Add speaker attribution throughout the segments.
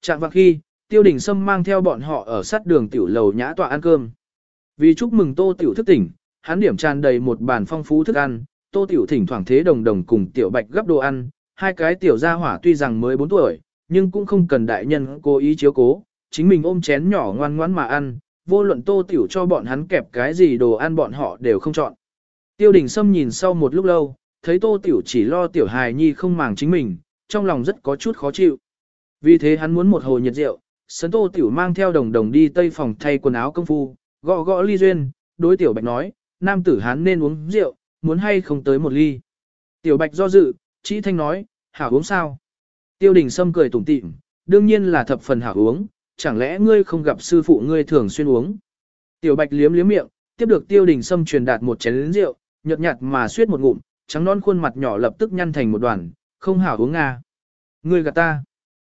Speaker 1: Trạng vào khi, tiêu đình sâm mang theo bọn họ ở sát đường tiểu lầu nhã tọa ăn cơm. Vì chúc mừng tô tiểu thức tỉnh, hắn điểm tràn đầy một bàn phong phú thức ăn, tô tiểu thỉnh thoảng thế đồng đồng cùng tiểu bạch gấp đồ ăn, hai cái tiểu gia hỏa tuy rằng mới 4 tuổi, nhưng cũng không cần đại nhân cố ý chiếu cố, chính mình ôm chén nhỏ ngoan ngoãn mà ăn, vô luận tô tiểu cho bọn hắn kẹp cái gì đồ ăn bọn họ đều không chọn. Tiêu đình Sâm nhìn sau một lúc lâu, thấy tô tiểu chỉ lo tiểu hài nhi không màng chính mình, trong lòng rất có chút khó chịu. Vì thế hắn muốn một hồ nhiệt rượu, sấn tô tiểu mang theo đồng đồng đi tây phòng thay quần áo công phu, gõ gõ ly duyên, đối tiểu bạch nói, nam tử hắn nên uống rượu, muốn hay không tới một ly. Tiểu bạch do dự, chỉ thanh nói, hảo uống sao? Tiêu đình Sâm cười tủm tỉm, đương nhiên là thập phần hảo uống, chẳng lẽ ngươi không gặp sư phụ ngươi thường xuyên uống? Tiểu bạch liếm liếm miệng, tiếp được tiêu đình Sâm truyền đạt một chén rượu, nhợt nhạt mà suýt một ngụm, trắng non khuôn mặt nhỏ lập tức nhăn thành một đoàn, không hảo uống nga. Ngươi gạt ta.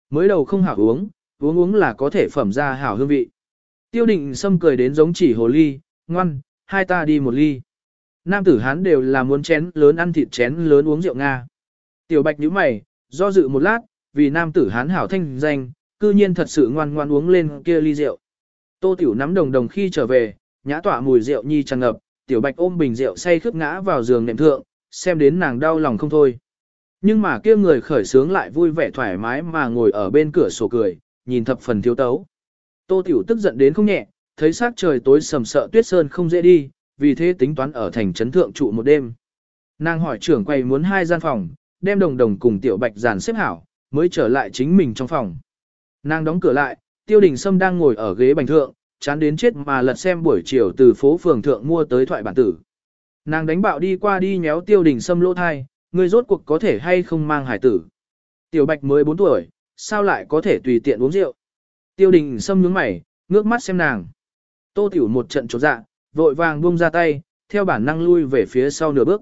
Speaker 1: Mới đầu không hảo uống, uống uống là có thể phẩm ra hảo hương vị. Tiêu định Sâm cười đến giống chỉ hồ ly, ngoan, hai ta đi một ly. Nam tử hán đều là muốn chén lớn ăn thịt chén lớn uống rượu Nga. Tiểu bạch nhíu mày, do dự một lát, vì nam tử hán hảo thanh danh, cư nhiên thật sự ngoan ngoan uống lên kia ly rượu. Tô tiểu nắm đồng đồng khi trở về, nhã tỏa mùi rượu nhi tràn ngập, tiểu bạch ôm bình rượu say khướt ngã vào giường nệm thượng, xem đến nàng đau lòng không thôi. Nhưng mà kia người khởi sướng lại vui vẻ thoải mái mà ngồi ở bên cửa sổ cười, nhìn thập phần thiếu tấu. Tô Tiểu tức giận đến không nhẹ, thấy sắc trời tối sầm sợ tuyết sơn không dễ đi, vì thế tính toán ở thành trấn thượng trụ một đêm. Nàng hỏi trưởng quầy muốn hai gian phòng, đem đồng đồng cùng Tiểu Bạch dàn xếp hảo, mới trở lại chính mình trong phòng. Nàng đóng cửa lại, Tiêu Đình Sâm đang ngồi ở ghế bành thượng, chán đến chết mà lật xem buổi chiều từ phố phường thượng mua tới thoại bản tử. Nàng đánh bạo đi qua đi nhéo Tiêu Đình Sâm lỗ thai, ngươi rốt cuộc có thể hay không mang hải tử. Tiểu Bạch mới 4 tuổi, sao lại có thể tùy tiện uống rượu. Tiêu đình Sâm nhướng mày, ngước mắt xem nàng. Tô Tiểu một trận trột dạ, vội vàng buông ra tay, theo bản năng lui về phía sau nửa bước.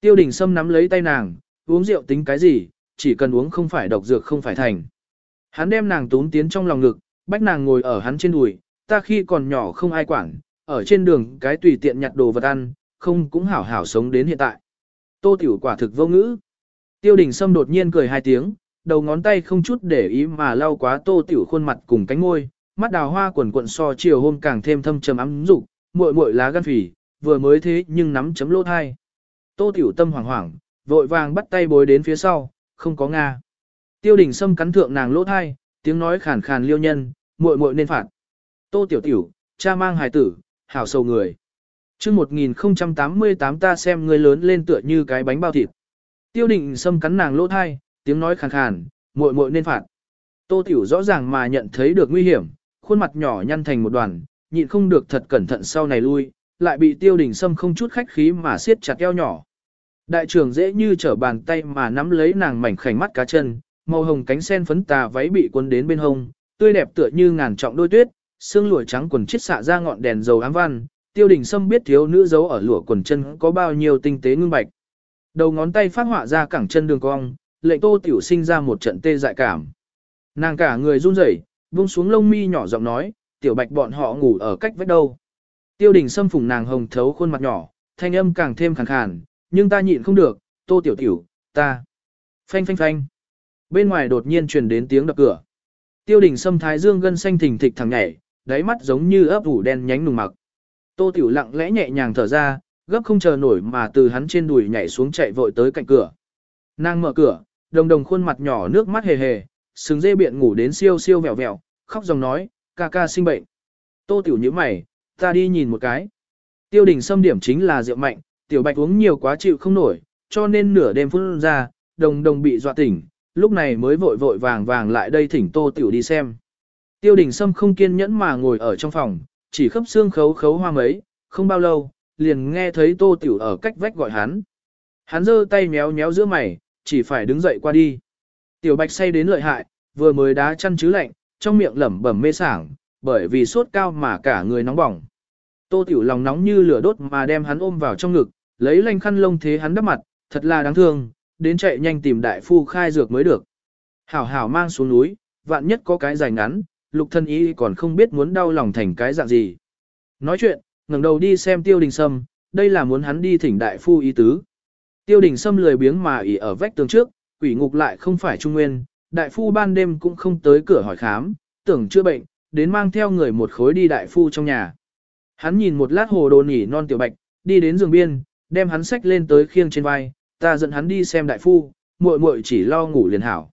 Speaker 1: Tiêu đình Sâm nắm lấy tay nàng, uống rượu tính cái gì, chỉ cần uống không phải độc dược không phải thành. Hắn đem nàng tốn tiến trong lòng ngực, bách nàng ngồi ở hắn trên đùi, ta khi còn nhỏ không ai quản, ở trên đường cái tùy tiện nhặt đồ vật ăn, không cũng hảo hảo sống đến hiện tại. Tô Tiểu quả thực vô ngữ. Tiêu đình Sâm đột nhiên cười hai tiếng, đầu ngón tay không chút để ý mà lau quá Tô Tiểu khuôn mặt cùng cánh môi, mắt đào hoa quần quận so chiều hôm càng thêm thâm trầm ấm dục, muội muội lá gan phỉ, vừa mới thế nhưng nắm chấm lỗ thai. Tô Tiểu tâm hoảng hoảng, vội vàng bắt tay bối đến phía sau, không có nga. Tiêu đình Sâm cắn thượng nàng lỗ thai, tiếng nói khàn khàn liêu nhân, muội muội nên phạt. Tô Tiểu Tiểu, cha mang hài tử, hảo sầu người chương 1088 ta xem người lớn lên tựa như cái bánh bao thịt. Tiêu định xâm cắn nàng lỗ thai, tiếng nói khàn khàn, muội muội nên phạt. Tô Tiểu rõ ràng mà nhận thấy được nguy hiểm, khuôn mặt nhỏ nhăn thành một đoàn, nhịn không được thật cẩn thận sau này lui, lại bị tiêu đình sâm không chút khách khí mà siết chặt eo nhỏ. Đại trưởng dễ như trở bàn tay mà nắm lấy nàng mảnh khảnh mắt cá chân, màu hồng cánh sen phấn tà váy bị cuốn đến bên hông, tươi đẹp tựa như ngàn trọng đôi tuyết, xương lụa trắng quần chiết xạ ra ngọn đèn dầu ám văn, tiêu đình sâm biết thiếu nữ giấu ở lụa quần chân có bao nhiêu tinh tế ngưng bạch. Đầu ngón tay phát họa ra cẳng chân đường cong, lệnh tô tiểu sinh ra một trận tê dại cảm. Nàng cả người run rẩy, vung xuống lông mi nhỏ giọng nói, tiểu bạch bọn họ ngủ ở cách vách đâu. Tiêu đình sâm phùng nàng hồng thấu khuôn mặt nhỏ, thanh âm càng thêm khàn khàn, nhưng ta nhịn không được, tô tiểu tiểu, ta. Phanh phanh phanh. Bên ngoài đột nhiên truyền đến tiếng đập cửa. Tiêu đình sâm thái dương gân xanh thình thịch thẳng nhảy, đáy mắt giống như ấp ủ đen nhánh nùng mặc. Tô Tiểu lặng lẽ nhẹ nhàng thở ra, gấp không chờ nổi mà từ hắn trên đùi nhảy xuống chạy vội tới cạnh cửa. Nàng mở cửa, đồng đồng khuôn mặt nhỏ nước mắt hề hề, sừng dê biện ngủ đến siêu siêu vẹo vẹo, khóc dòng nói, ca ca sinh bệnh. Tô Tiểu nhíu mày, ta đi nhìn một cái. Tiêu đình xâm điểm chính là rượu mạnh, tiểu bạch uống nhiều quá chịu không nổi, cho nên nửa đêm phun ra, đồng đồng bị dọa tỉnh, lúc này mới vội vội vàng vàng lại đây thỉnh Tô Tiểu đi xem. Tiêu đình Sâm không kiên nhẫn mà ngồi ở trong phòng, chỉ khớp xương khấu khấu hoa mấy, không bao lâu, liền nghe thấy tô tiểu ở cách vách gọi hắn. Hắn giơ tay méo méo giữa mày, chỉ phải đứng dậy qua đi. Tiểu bạch say đến lợi hại, vừa mới đá chăn chứ lạnh, trong miệng lẩm bẩm mê sảng, bởi vì sốt cao mà cả người nóng bỏng. Tô tiểu lòng nóng như lửa đốt mà đem hắn ôm vào trong ngực, lấy lanh khăn lông thế hắn đắp mặt, thật là đáng thương, đến chạy nhanh tìm đại phu khai dược mới được. Hảo hảo mang xuống núi, vạn nhất có cái dài ngắn, lục thân y còn không biết muốn đau lòng thành cái dạng gì. Nói chuyện, ngẩng đầu đi xem tiêu đình sâm, đây là muốn hắn đi thỉnh đại phu ý tứ. Tiêu đình sâm lười biếng mà ỉ ở vách tường trước, quỷ ngục lại không phải trung nguyên, đại phu ban đêm cũng không tới cửa hỏi khám, tưởng chữa bệnh, đến mang theo người một khối đi đại phu trong nhà. Hắn nhìn một lát hồ đồ nỉ non tiểu bạch, đi đến giường biên, đem hắn sách lên tới khiêng trên vai, ta dẫn hắn đi xem đại phu, muội muội chỉ lo ngủ liền hảo.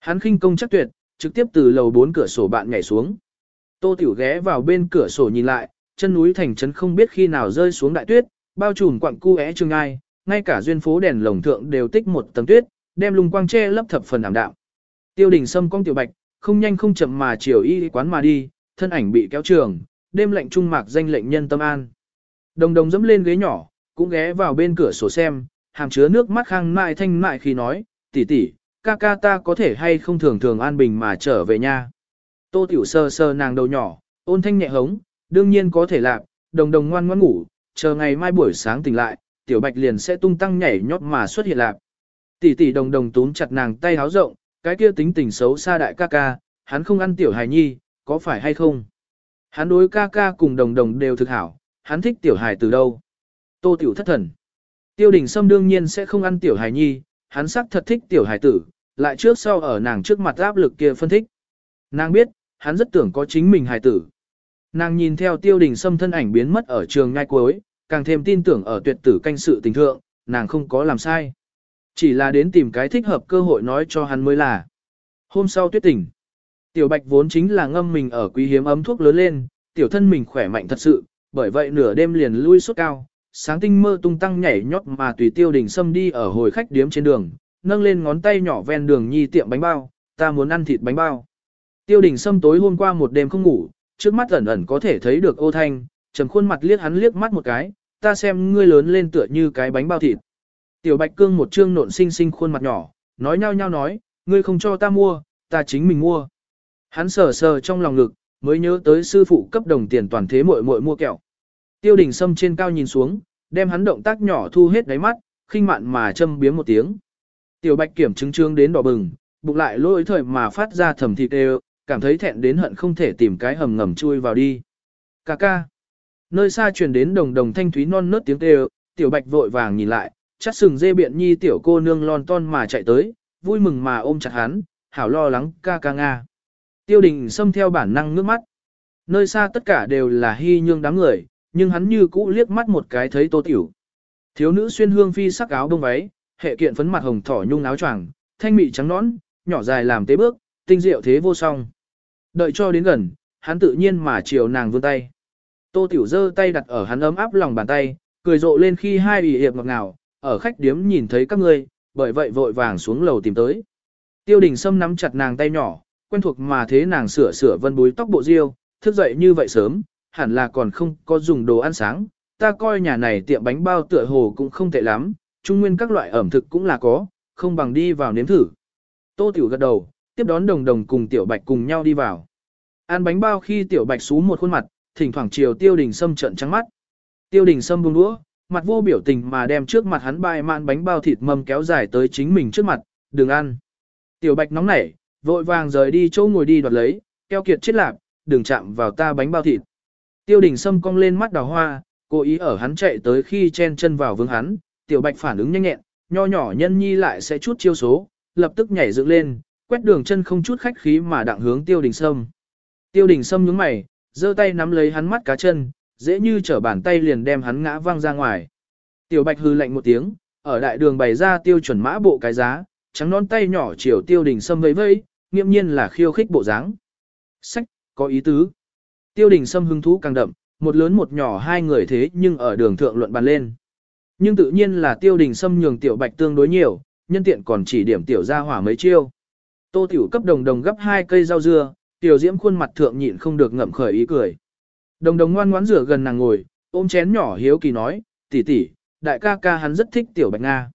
Speaker 1: Hắn khinh công chắc tuyệt, trực tiếp từ lầu bốn cửa sổ bạn nhảy xuống. Tô Tiểu ghé vào bên cửa sổ nhìn lại, chân núi thành trấn không biết khi nào rơi xuống đại tuyết, bao trùm quặng cu é trường ai, ngay cả duyên phố đèn lồng thượng đều tích một tầng tuyết, đem lùng quang che lấp thập phần ảm đạm. Tiêu đình sâm cong tiểu bạch, không nhanh không chậm mà chiều y quán mà đi, thân ảnh bị kéo trường, đêm lạnh trung mạc danh lệnh nhân tâm an. Đồng đồng dẫm lên ghế nhỏ, cũng ghé vào bên cửa sổ xem, hàm chứa nước mắt khang mại thanh mại khi nói, tỷ tỷ, ca ca ta có thể hay không thường thường an bình mà trở về nha. Tô tiểu sơ sơ nàng đầu nhỏ, ôn thanh nhẹ hống, đương nhiên có thể làm, đồng đồng ngoan ngoan ngủ, chờ ngày mai buổi sáng tỉnh lại, tiểu bạch liền sẽ tung tăng nhảy nhót mà xuất hiện lạc. Tỷ tỷ đồng đồng túm chặt nàng tay háo rộng, cái kia tính tình xấu xa đại ca ca, hắn không ăn tiểu hài nhi, có phải hay không? Hắn đối ca ca cùng đồng đồng đều thực hảo, hắn thích tiểu hài từ đâu? Tô tiểu thất thần. Tiêu đình Sâm đương nhiên sẽ không ăn tiểu hài nhi, hắn sắc thật thích tiểu hài tử, lại trước sau ở nàng trước mặt áp lực kia phân thích. Nàng biết, hắn rất tưởng có chính mình hài tử. Nàng nhìn theo tiêu đình Sâm thân ảnh biến mất ở trường ngay cuối, càng thêm tin tưởng ở tuyệt tử canh sự tình thượng, nàng không có làm sai. Chỉ là đến tìm cái thích hợp cơ hội nói cho hắn mới là. Hôm sau tuyết tỉnh. Tiểu bạch vốn chính là ngâm mình ở quý hiếm ấm thuốc lớn lên, tiểu thân mình khỏe mạnh thật sự, bởi vậy nửa đêm liền lui suốt cao, sáng tinh mơ tung tăng nhảy nhót mà tùy tiêu đình xâm đi ở hồi khách điếm trên đường, nâng lên ngón tay nhỏ ven đường nhi tiệm bánh bao, ta muốn ăn thịt bánh bao. Tiêu đình Sâm tối hôm qua một đêm không ngủ, trước mắt ẩn ẩn có thể thấy được ô thanh, trầm khuôn mặt liếc hắn liếc mắt một cái, ta xem ngươi lớn lên tựa như cái bánh bao thịt. Tiểu Bạch Cương một trương nộn xinh xinh khuôn mặt nhỏ, nói nhau nhau nói, ngươi không cho ta mua, ta chính mình mua. Hắn sờ sờ trong lòng ngực, mới nhớ tới sư phụ cấp đồng tiền toàn thế muội muội mua kẹo. Tiêu đình Sâm trên cao nhìn xuống, đem hắn động tác nhỏ thu hết đáy mắt, khinh mạn mà châm biếm một tiếng. Tiểu Bạch kiểm chứng trương đến đỏ bừng, bụng lại lôi thời mà phát ra thầm thịt đều, cảm thấy thẹn đến hận không thể tìm cái hầm ngầm chui vào đi. Cà ca. Nơi xa truyền đến đồng đồng thanh thúy non nớt tiếng kêu, Tiểu Bạch vội vàng nhìn lại, chắc sừng dê biện nhi tiểu cô nương lon ton mà chạy tới, vui mừng mà ôm chặt hắn, hảo lo lắng ca ca nga. Tiêu đình xâm theo bản năng ngước mắt. Nơi xa tất cả đều là hy nhương đám người, nhưng hắn như cũ liếc mắt một cái thấy tô tiểu. Thiếu nữ xuyên hương phi sắc áo đông váy, hệ kiện phấn mặt hồng thỏ nhung áo choàng, thanh mị trắng nõn, nhỏ dài làm tế bước, tinh diệu thế vô song. Đợi cho đến gần, hắn tự nhiên mà chiều nàng vươn tay. Tô tiểu giơ tay đặt ở hắn ấm áp lòng bàn tay, cười rộ lên khi hai ủy hiệp ngọt ngào, ở khách điếm nhìn thấy các ngươi, bởi vậy vội vàng xuống lầu tìm tới. Tiêu đình Sâm nắm chặt nàng tay nhỏ, quen thuộc mà thế nàng sửa sửa vân búi tóc bộ riêu, thức dậy như vậy sớm, hẳn là còn không có dùng đồ ăn sáng. Ta coi nhà này tiệm bánh bao tựa hồ cũng không tệ lắm, trung nguyên các loại ẩm thực cũng là có, không bằng đi vào nếm thử. Tô Tiểu gật đầu, tiếp đón đồng đồng cùng Tiểu Bạch cùng nhau đi vào. Ăn bánh bao khi Tiểu Bạch xú một khuôn mặt, thỉnh thoảng chiều Tiêu Đình Sâm trận trắng mắt. Tiêu Đình Sâm buông đũa, mặt vô biểu tình mà đem trước mặt hắn bài mạn bánh bao thịt mâm kéo dài tới chính mình trước mặt, đừng ăn. Tiểu bạch nóng nảy, vội vàng rời đi chỗ ngồi đi đoạt lấy, keo kiệt chết lạp, đừng chạm vào ta bánh bao thịt. Tiêu đình sâm cong lên mắt đào hoa, cố ý ở hắn chạy tới khi chen chân vào vương hắn, tiểu bạch phản ứng nhanh nhẹn, nho nhỏ nhân nhi lại sẽ chút chiêu số, lập tức nhảy dựng lên, quét đường chân không chút khách khí mà đặng hướng tiêu đình sâm. Tiêu đình sâm nhướng mày, giơ tay nắm lấy hắn mắt cá chân, dễ như trở bàn tay liền đem hắn ngã văng ra ngoài. Tiểu Bạch hư lạnh một tiếng, ở đại đường bày ra tiêu chuẩn mã bộ cái giá, trắng non tay nhỏ chiều tiêu đình sâm vẫy vẫy, nghiêm nhiên là khiêu khích bộ dáng. Sách, có ý tứ. Tiêu đình sâm hứng thú càng đậm, một lớn một nhỏ hai người thế nhưng ở đường thượng luận bàn lên. Nhưng tự nhiên là tiêu đình xâm nhường tiểu bạch tương đối nhiều, nhân tiện còn chỉ điểm tiểu ra hỏa mấy chiêu. Tô tiểu cấp đồng đồng gấp hai cây rau dưa, tiểu diễm khuôn mặt thượng nhịn không được ngậm khởi ý cười. Đồng đồng ngoan ngoãn rửa gần nàng ngồi, ôm chén nhỏ hiếu kỳ nói, tỷ tỷ, đại ca ca hắn rất thích tiểu bạch Nga.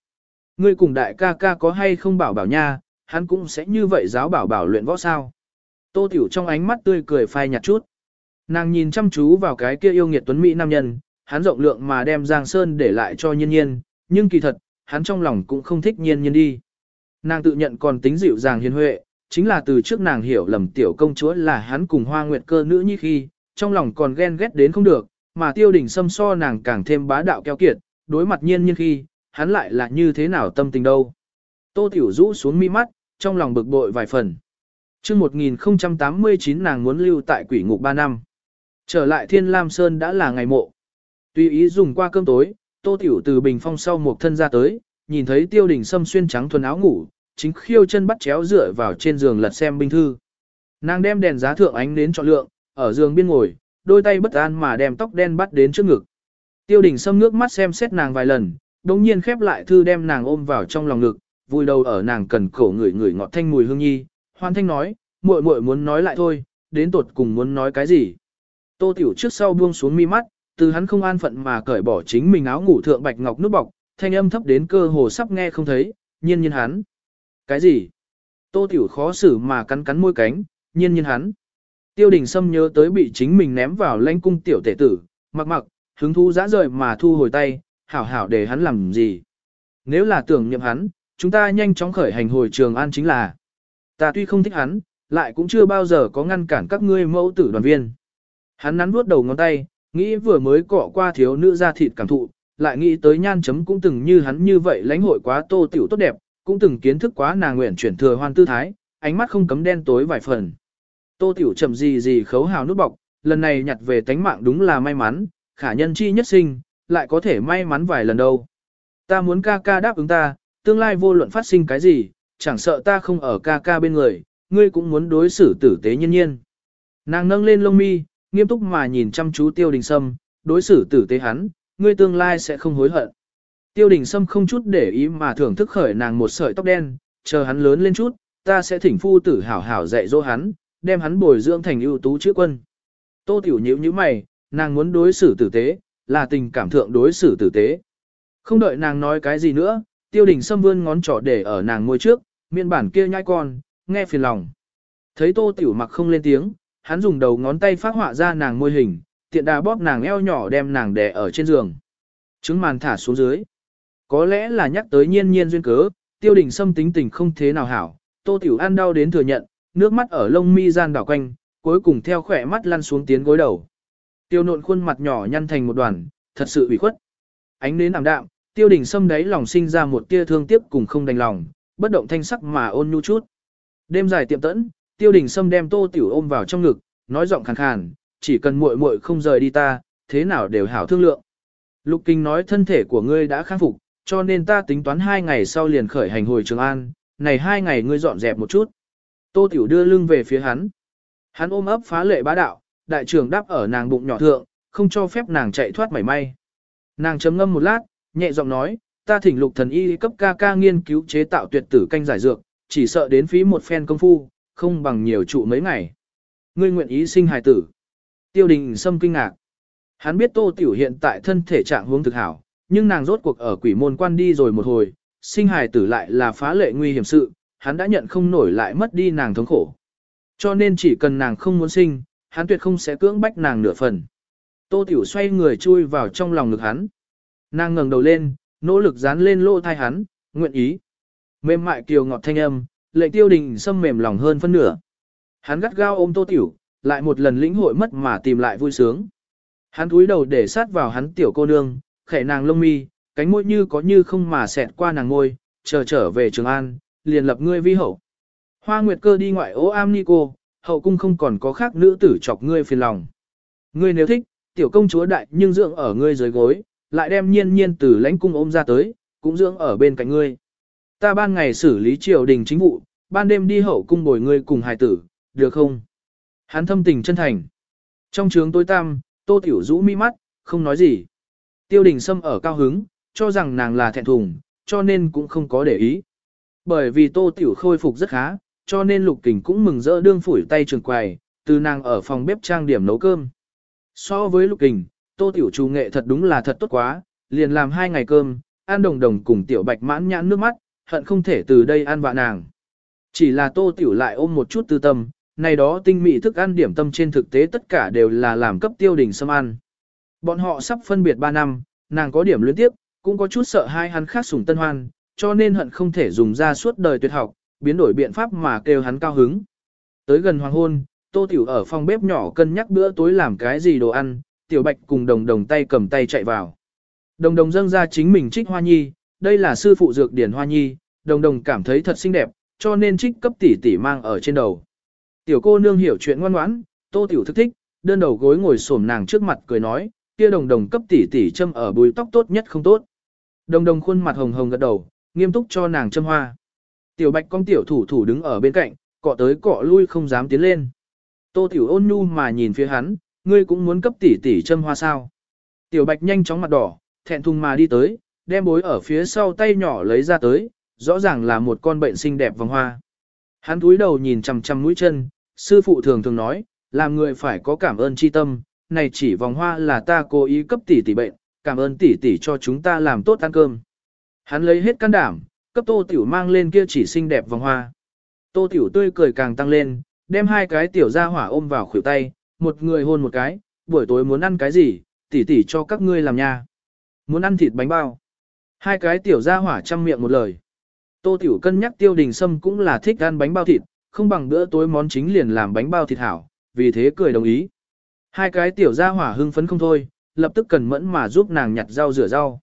Speaker 1: Ngươi cùng đại ca ca có hay không bảo bảo nha, hắn cũng sẽ như vậy giáo bảo bảo luyện võ sao. Tô tiểu trong ánh mắt tươi cười phai nhạt chút. Nàng nhìn chăm chú vào cái kia yêu nghiệt tuấn mỹ nam nhân, hắn rộng lượng mà đem Giang Sơn để lại cho nhiên nhiên, nhưng kỳ thật, hắn trong lòng cũng không thích nhiên nhiên đi. Nàng tự nhận còn tính dịu dàng hiền huệ, chính là từ trước nàng hiểu lầm tiểu công chúa là hắn cùng hoa nguyệt cơ nữ như khi, trong lòng còn ghen ghét đến không được, mà tiêu đỉnh xâm so nàng càng thêm bá đạo keo kiệt, đối mặt nhiên nhiên khi, hắn lại là như thế nào tâm tình đâu. Tô Tiểu rũ xuống mi mắt, trong lòng bực bội vài phần. Trước 1089 nàng muốn lưu tại quỷ ngục 3 năm. Trở lại Thiên Lam Sơn đã là ngày mộ. Tùy ý dùng qua cơm tối, Tô Tiểu từ bình phong sau một thân ra tới, nhìn thấy tiêu đình sâm xuyên trắng thuần áo ngủ, chính khiêu chân bắt chéo dựa vào trên giường lật xem binh thư. Nàng đem đèn giá thượng ánh đến chọn lượng, ở giường biên ngồi, đôi tay bất an mà đem tóc đen bắt đến trước ngực. Tiêu đình sâm nước mắt xem xét nàng vài lần, đồng nhiên khép lại thư đem nàng ôm vào trong lòng ngực, vui đầu ở nàng cần cổ người người ngọt thanh mùi hương nhi, hoan thanh nói, muội muội muốn nói lại thôi, đến tột cùng muốn nói cái gì. Tô tiểu trước sau buông xuống mi mắt, từ hắn không an phận mà cởi bỏ chính mình áo ngủ thượng bạch ngọc nút bọc, thanh âm thấp đến cơ hồ sắp nghe không thấy, nhiên nhiên hắn. Cái gì? Tô tiểu khó xử mà cắn cắn môi cánh, nhiên nhiên hắn. Tiêu đình Sâm nhớ tới bị chính mình ném vào lãnh cung tiểu tể tử, mặc mặc, hứng thú dã rời mà thu hồi tay, hảo hảo để hắn làm gì. Nếu là tưởng niệm hắn, chúng ta nhanh chóng khởi hành hồi trường an chính là. Ta tuy không thích hắn, lại cũng chưa bao giờ có ngăn cản các ngươi mẫu tử đoàn viên. Hắn nắn vuốt đầu ngón tay, nghĩ vừa mới cọ qua thiếu nữ ra thịt cảm thụ, lại nghĩ tới nhan chấm cũng từng như hắn như vậy lãnh hội quá tô tiểu tốt đẹp, cũng từng kiến thức quá nàng nguyện chuyển thừa hoan tư thái, ánh mắt không cấm đen tối vài phần. Tô tiểu chậm gì gì khấu hào nút bọc, lần này nhặt về tánh mạng đúng là may mắn, khả nhân chi nhất sinh, lại có thể may mắn vài lần đâu. Ta muốn ca ca đáp ứng ta, tương lai vô luận phát sinh cái gì, chẳng sợ ta không ở ca ca bên người, ngươi cũng muốn đối xử tử tế nhân nhiên. Nàng nâng lên lông mi, nghiêm túc mà nhìn chăm chú tiêu đình sâm, đối xử tử tế hắn, ngươi tương lai sẽ không hối hận. Tiêu đình sâm không chút để ý mà thưởng thức khởi nàng một sợi tóc đen, chờ hắn lớn lên chút, ta sẽ thỉnh phu tử hảo hảo dạy dỗ hắn, đem hắn bồi dưỡng thành ưu tú chữ quân. Tô tiểu nhíu như mày, nàng muốn đối xử tử tế, là tình cảm thượng đối xử tử tế. Không đợi nàng nói cái gì nữa, tiêu đình sâm vươn ngón trỏ để ở nàng môi trước, miên bản kia nhai con, nghe phiền lòng. Thấy tô tiểu mặc không lên tiếng, hắn dùng đầu ngón tay phát họa ra nàng môi hình, tiện đà bóp nàng eo nhỏ đem nàng đè ở trên giường. Trứng màn thả xuống dưới. Có lẽ là nhắc tới nhiên nhiên duyên cớ, tiêu đình sâm tính tình không thế nào hảo, tô tiểu An đau đến thừa nhận, nước mắt ở lông mi gian đảo quanh, cuối cùng theo khỏe mắt lăn xuống tiến gối đầu. Tiêu nộn khuôn mặt nhỏ nhăn thành một đoàn, thật sự ủy khuất. Ánh đến ảm đạm, tiêu đình sâm đáy lòng sinh ra một tia thương tiếc cùng không đành lòng, bất động thanh sắc mà ôn nhu chút. Đêm dài tiệm tẫn, tiêu đình sâm đem tô tiểu ôm vào trong ngực, nói giọng khàn khàn, chỉ cần muội muội không rời đi ta, thế nào đều hảo thương lượng. Lục kinh nói thân thể của ngươi đã khắc phục, cho nên ta tính toán hai ngày sau liền khởi hành hồi Trường An, này hai ngày ngươi dọn dẹp một chút. Tô tiểu đưa lưng về phía hắn. Hắn ôm ấp phá lệ bá đạo, đại trưởng đáp ở nàng bụng nhỏ thượng, không cho phép nàng chạy thoát mảy may. Nàng chấm ngâm một lát, nhẹ giọng nói, ta thỉnh lục thần y cấp ca ca nghiên cứu chế tạo tuyệt tử canh giải dược, chỉ sợ đến phí một phen công phu, không bằng nhiều trụ mấy ngày. Ngươi nguyện ý sinh hài tử. Tiêu đình sâm kinh ngạc. Hắn biết tô tiểu hiện tại thân thể trạng huống thực hảo, nhưng nàng rốt cuộc ở quỷ môn quan đi rồi một hồi, sinh hài tử lại là phá lệ nguy hiểm sự, hắn đã nhận không nổi lại mất đi nàng thống khổ. Cho nên chỉ cần nàng không muốn sinh, hắn tuyệt không sẽ cưỡng bách nàng nửa phần. Tô Tiểu xoay người chui vào trong lòng ngực hắn. Nàng ngẩng đầu lên, nỗ lực dán lên lỗ thai hắn, nguyện ý. Mềm mại kiều ngọt thanh âm, lệnh tiêu đình xâm mềm lòng hơn phân nửa. Hắn gắt gao ôm Tô Tiểu, lại một lần lĩnh hội mất mà tìm lại vui sướng. Hắn cúi đầu để sát vào hắn tiểu cô nương, khẽ nàng lông mi, cánh môi như có như không mà xẹt qua nàng ngôi, chờ trở về Trường An, liền lập ngươi vi hậu. Hoa Nguyệt cơ đi ngoại ố am ni cô, hậu cung không còn có khác nữ tử chọc ngươi phiền lòng. Ngươi nếu thích, tiểu công chúa đại nhưng dưỡng ở ngươi dưới gối, lại đem nhiên nhiên từ lãnh cung ôm ra tới, cũng dưỡng ở bên cạnh ngươi. Ta ban ngày xử lý triều đình chính vụ, ban đêm đi hậu cung bồi ngươi cùng hài tử, được không? Hắn thâm tình chân thành. Trong trướng tối tăm, tô tiểu rũ mi mắt, không nói gì. Tiêu đình sâm ở cao hứng, cho rằng nàng là thẹn thùng, cho nên cũng không có để ý. Bởi vì tô tiểu khôi phục rất khá, cho nên lục kình cũng mừng rỡ đương phủi tay trường quầy, từ nàng ở phòng bếp trang điểm nấu cơm. So với lục kình, tô tiểu chủ nghệ thật đúng là thật tốt quá, liền làm hai ngày cơm, ăn đồng đồng cùng tiểu bạch mãn nhãn nước mắt, hận không thể từ đây ăn vạ nàng. Chỉ là tô tiểu lại ôm một chút tư tâm, này đó tinh mỹ thức ăn điểm tâm trên thực tế tất cả đều là làm cấp tiêu đình xâm ăn. Bọn họ sắp phân biệt 3 năm, nàng có điểm luyến tiếp, cũng có chút sợ hai hắn khác sủng tân hoan, cho nên hận không thể dùng ra suốt đời tuyệt học, biến đổi biện pháp mà kêu hắn cao hứng. Tới gần hoàng hôn, Tô Tiểu ở phòng bếp nhỏ cân nhắc bữa tối làm cái gì đồ ăn, Tiểu Bạch cùng đồng đồng tay cầm tay chạy vào. Đồng đồng dâng ra chính mình trích hoa nhi, đây là sư phụ dược điển hoa nhi, đồng đồng cảm thấy thật xinh đẹp, cho nên trích cấp tỷ tỷ mang ở trên đầu. Tiểu cô nương hiểu chuyện ngoan ngoãn, tô tiểu thức thích, đơn đầu gối ngồi xổm nàng trước mặt cười nói, kia đồng đồng cấp tỷ tỷ châm ở bùi tóc tốt nhất không tốt. Đồng đồng khuôn mặt hồng hồng gật đầu, nghiêm túc cho nàng châm hoa. Tiểu bạch con tiểu thủ thủ đứng ở bên cạnh, cọ tới cọ lui không dám tiến lên. Tô tiểu ôn nhu mà nhìn phía hắn, ngươi cũng muốn cấp tỷ tỷ châm hoa sao. Tiểu bạch nhanh chóng mặt đỏ, thẹn thùng mà đi tới, đem bối ở phía sau tay nhỏ lấy ra tới, rõ ràng là một con bệnh xinh đẹp vòng hoa. Hắn túi đầu nhìn chằm chằm mũi chân, sư phụ thường thường nói, làm người phải có cảm ơn chi tâm, này chỉ vòng hoa là ta cố ý cấp tỷ tỷ bệnh, cảm ơn tỷ tỷ cho chúng ta làm tốt ăn cơm. Hắn lấy hết can đảm, cấp tô tiểu mang lên kia chỉ xinh đẹp vòng hoa. Tô tiểu tươi cười càng tăng lên, đem hai cái tiểu ra hỏa ôm vào khuỷu tay, một người hôn một cái, buổi tối muốn ăn cái gì, tỷ tỷ cho các ngươi làm nha. Muốn ăn thịt bánh bao. Hai cái tiểu ra hỏa chăm miệng một lời. Tô tiểu cân nhắc tiêu đình sâm cũng là thích ăn bánh bao thịt, không bằng bữa tối món chính liền làm bánh bao thịt hảo, vì thế cười đồng ý. Hai cái tiểu gia hỏa hưng phấn không thôi, lập tức cần mẫn mà giúp nàng nhặt rau rửa rau.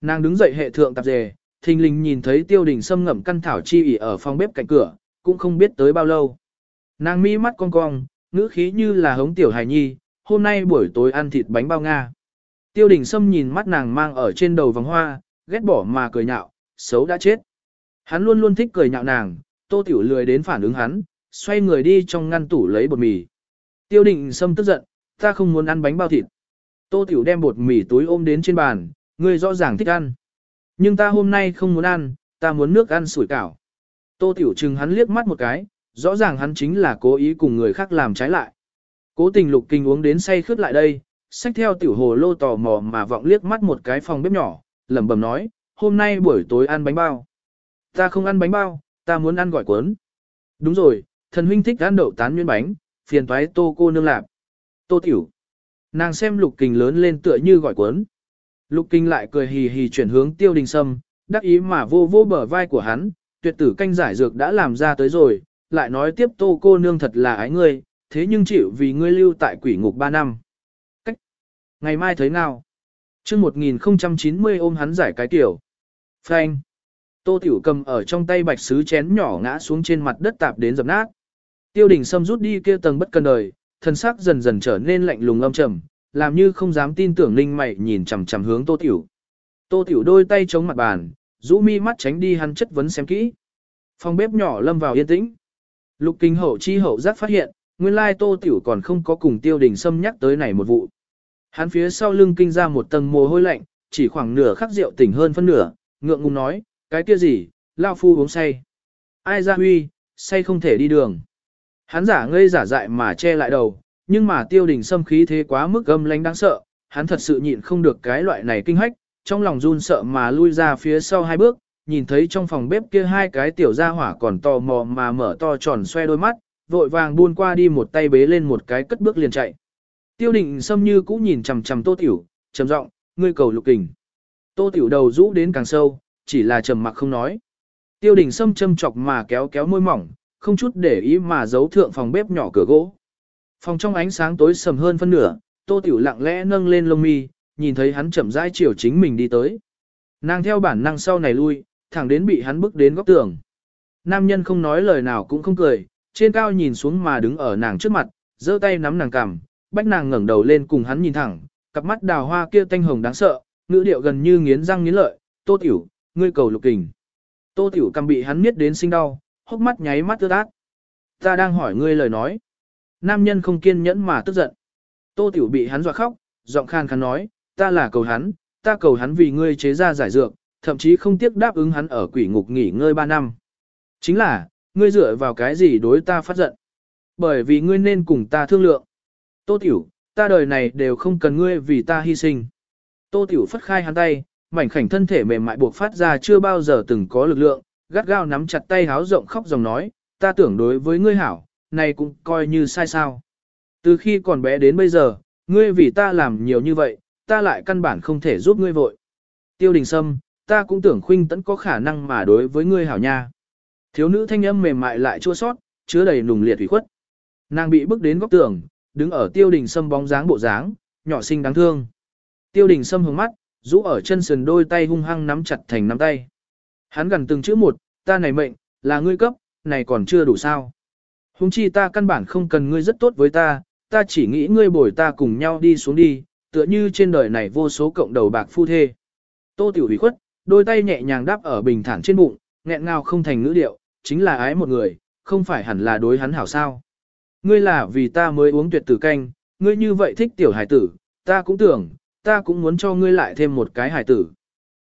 Speaker 1: Nàng đứng dậy hệ thượng tạp dề, thình lình nhìn thấy tiêu đình sâm ngậm căn thảo chi ỉ ở phòng bếp cạnh cửa, cũng không biết tới bao lâu. Nàng mi mắt cong cong, ngữ khí như là hống tiểu hài nhi, hôm nay buổi tối ăn thịt bánh bao Nga. Tiêu đình sâm nhìn mắt nàng mang ở trên đầu vòng hoa, ghét bỏ mà cười nhạo, xấu đã chết. Hắn luôn luôn thích cười nhạo nàng, tô tiểu lười đến phản ứng hắn, xoay người đi trong ngăn tủ lấy bột mì. Tiêu định sâm tức giận, ta không muốn ăn bánh bao thịt. Tô tiểu đem bột mì túi ôm đến trên bàn, ngươi rõ ràng thích ăn. Nhưng ta hôm nay không muốn ăn, ta muốn nước ăn sủi cảo. Tô tiểu chừng hắn liếc mắt một cái, rõ ràng hắn chính là cố ý cùng người khác làm trái lại. Cố tình lục kinh uống đến say khướt lại đây, xách theo tiểu hồ lô tò mò mà vọng liếc mắt một cái phòng bếp nhỏ, lẩm bẩm nói, hôm nay buổi tối ăn bánh bao. Ta không ăn bánh bao, ta muốn ăn gỏi cuốn. Đúng rồi, thần huynh thích ăn đậu tán nguyên bánh, phiền thoái tô cô nương lạp. Tô tiểu. Nàng xem lục kinh lớn lên tựa như gỏi cuốn. Lục kinh lại cười hì hì chuyển hướng tiêu đình sâm, đắc ý mà vô vô bờ vai của hắn, tuyệt tử canh giải dược đã làm ra tới rồi, lại nói tiếp tô cô nương thật là ái ngươi, thế nhưng chịu vì ngươi lưu tại quỷ ngục 3 năm. Cách. Ngày mai thấy nào? Trước 1090 ôm hắn giải cái tiểu. Frank. Tô Tiểu cầm ở trong tay bạch sứ chén nhỏ ngã xuống trên mặt đất tạp đến dập nát. Tiêu đình Sâm rút đi kia tầng bất cần đời, thân xác dần dần trở nên lạnh lùng âm trầm, làm như không dám tin tưởng ninh mày nhìn chằm chằm hướng Tô Tiểu. Tô Tiểu đôi tay chống mặt bàn, rũ mi mắt tránh đi hắn chất vấn xem kỹ. Phòng bếp nhỏ lâm vào yên tĩnh. Lục kinh hậu chi hậu giác phát hiện, nguyên lai Tô Tiểu còn không có cùng tiêu đình Sâm nhắc tới này một vụ. Hắn phía sau lưng kinh ra một tầng mồ hôi lạnh, chỉ khoảng nửa khắc rượu tỉnh hơn phân nửa, ngượng ngùng nói, cái kia gì, lao phu uống say. Ai ra huy, say không thể đi đường. Hắn giả ngây giả dại mà che lại đầu, nhưng mà tiêu đình xâm khí thế quá mức gâm lánh đáng sợ, hắn thật sự nhịn không được cái loại này kinh hách, trong lòng run sợ mà lui ra phía sau hai bước, nhìn thấy trong phòng bếp kia hai cái tiểu gia hỏa còn tò mò mà mở to tròn xoe đôi mắt, vội vàng buôn qua đi một tay bế lên một cái cất bước liền chạy. Tiêu đình xâm như cũ nhìn chằm chằm tô tiểu, trầm giọng, ngươi cầu lục kình. Tô tiểu đầu rũ đến càng sâu, chỉ là trầm mặc không nói. Tiêu đình sâm châm chọc mà kéo kéo môi mỏng, không chút để ý mà giấu thượng phòng bếp nhỏ cửa gỗ. Phòng trong ánh sáng tối sầm hơn phân nửa, tô tiểu lặng lẽ nâng lên lông mi, nhìn thấy hắn chậm rãi chiều chính mình đi tới. Nàng theo bản năng sau này lui, thẳng đến bị hắn bước đến góc tường. Nam nhân không nói lời nào cũng không cười, trên cao nhìn xuống mà đứng ở nàng trước mặt, giơ tay nắm nàng cằm, bách nàng ngẩng đầu lên cùng hắn nhìn thẳng, cặp mắt đào hoa kia tanh hồng đáng sợ, ngữ điệu gần như nghiến răng nghiến lợi, "Tô tiểu, ngươi cầu lục kình." Tô tiểu cầm bị hắn miết đến sinh đau, hốc mắt nháy mắt tơ át. "Ta đang hỏi ngươi lời nói." Nam nhân không kiên nhẫn mà tức giận. Tô tiểu bị hắn dọa khóc, giọng khan khàn nói, "Ta là cầu hắn, ta cầu hắn vì ngươi chế ra giải dược, thậm chí không tiếc đáp ứng hắn ở quỷ ngục nghỉ ngơi 3 năm. Chính là, ngươi dựa vào cái gì đối ta phát giận? Bởi vì ngươi nên cùng ta thương lượng. Tô Tiểu, ta đời này đều không cần ngươi vì ta hy sinh. Tô Tiểu phất khai hắn tay, mảnh khảnh thân thể mềm mại buộc phát ra chưa bao giờ từng có lực lượng, gắt gao nắm chặt tay háo rộng khóc dòng nói, ta tưởng đối với ngươi hảo, này cũng coi như sai sao. Từ khi còn bé đến bây giờ, ngươi vì ta làm nhiều như vậy, ta lại căn bản không thể giúp ngươi vội. Tiêu đình sâm, ta cũng tưởng khuynh tẫn có khả năng mà đối với ngươi hảo nha. Thiếu nữ thanh âm mềm mại lại chua sót, chứa đầy nùng liệt ủy khuất. Nàng bị bước đến góc tường, đứng ở tiêu đình sâm bóng dáng bộ dáng, nhỏ xinh đáng thương. Tiêu đình sâm hướng mắt, rũ ở chân sườn đôi tay hung hăng nắm chặt thành nắm tay. Hắn gần từng chữ một, ta này mệnh, là ngươi cấp, này còn chưa đủ sao. Hùng chi ta căn bản không cần ngươi rất tốt với ta, ta chỉ nghĩ ngươi bồi ta cùng nhau đi xuống đi, tựa như trên đời này vô số cộng đầu bạc phu thê. Tô tiểu hủy khuất, đôi tay nhẹ nhàng đáp ở bình thản trên bụng, nghẹn ngào không thành ngữ điệu, chính là ái một người, không phải hẳn là đối hắn hảo sao. Ngươi là vì ta mới uống tuyệt tử canh, ngươi như vậy thích tiểu hải tử, ta cũng tưởng, ta cũng muốn cho ngươi lại thêm một cái hải tử.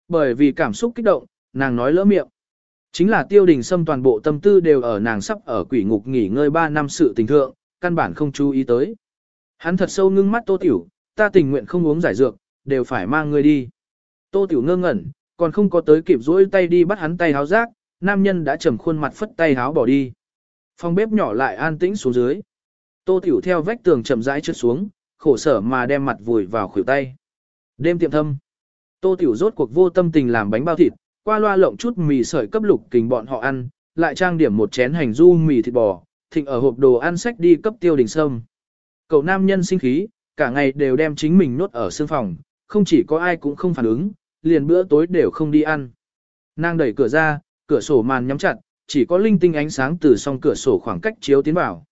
Speaker 1: Bởi vì cảm xúc kích động, nàng nói lỡ miệng. Chính là tiêu đình xâm toàn bộ tâm tư đều ở nàng sắp ở quỷ ngục nghỉ ngơi 3 năm sự tình thượng, căn bản không chú ý tới. Hắn thật sâu ngưng mắt tô tiểu, ta tình nguyện không uống giải dược, đều phải mang ngươi đi. Tô tiểu ngơ ngẩn, còn không có tới kịp rỗi tay đi bắt hắn tay háo rác, nam nhân đã trầm khuôn mặt phất tay háo bỏ đi. Phòng bếp nhỏ lại an tĩnh xuống dưới. Tô tiểu theo vách tường chậm rãi trượt xuống, khổ sở mà đem mặt vùi vào khuỷu tay. Đêm tiệm thâm. Tô tiểu rốt cuộc vô tâm tình làm bánh bao thịt, qua loa lộng chút mì sợi cấp lục kình bọn họ ăn, lại trang điểm một chén hành du mì thịt bò, thịnh ở hộp đồ ăn sách đi cấp tiêu đình sâm. Cậu nam nhân sinh khí, cả ngày đều đem chính mình nốt ở sương phòng, không chỉ có ai cũng không phản ứng, liền bữa tối đều không đi ăn. Nàng đẩy cửa ra, cửa sổ màn nhắm chặt, chỉ có linh tinh ánh sáng từ song cửa sổ khoảng cách chiếu tiến vào.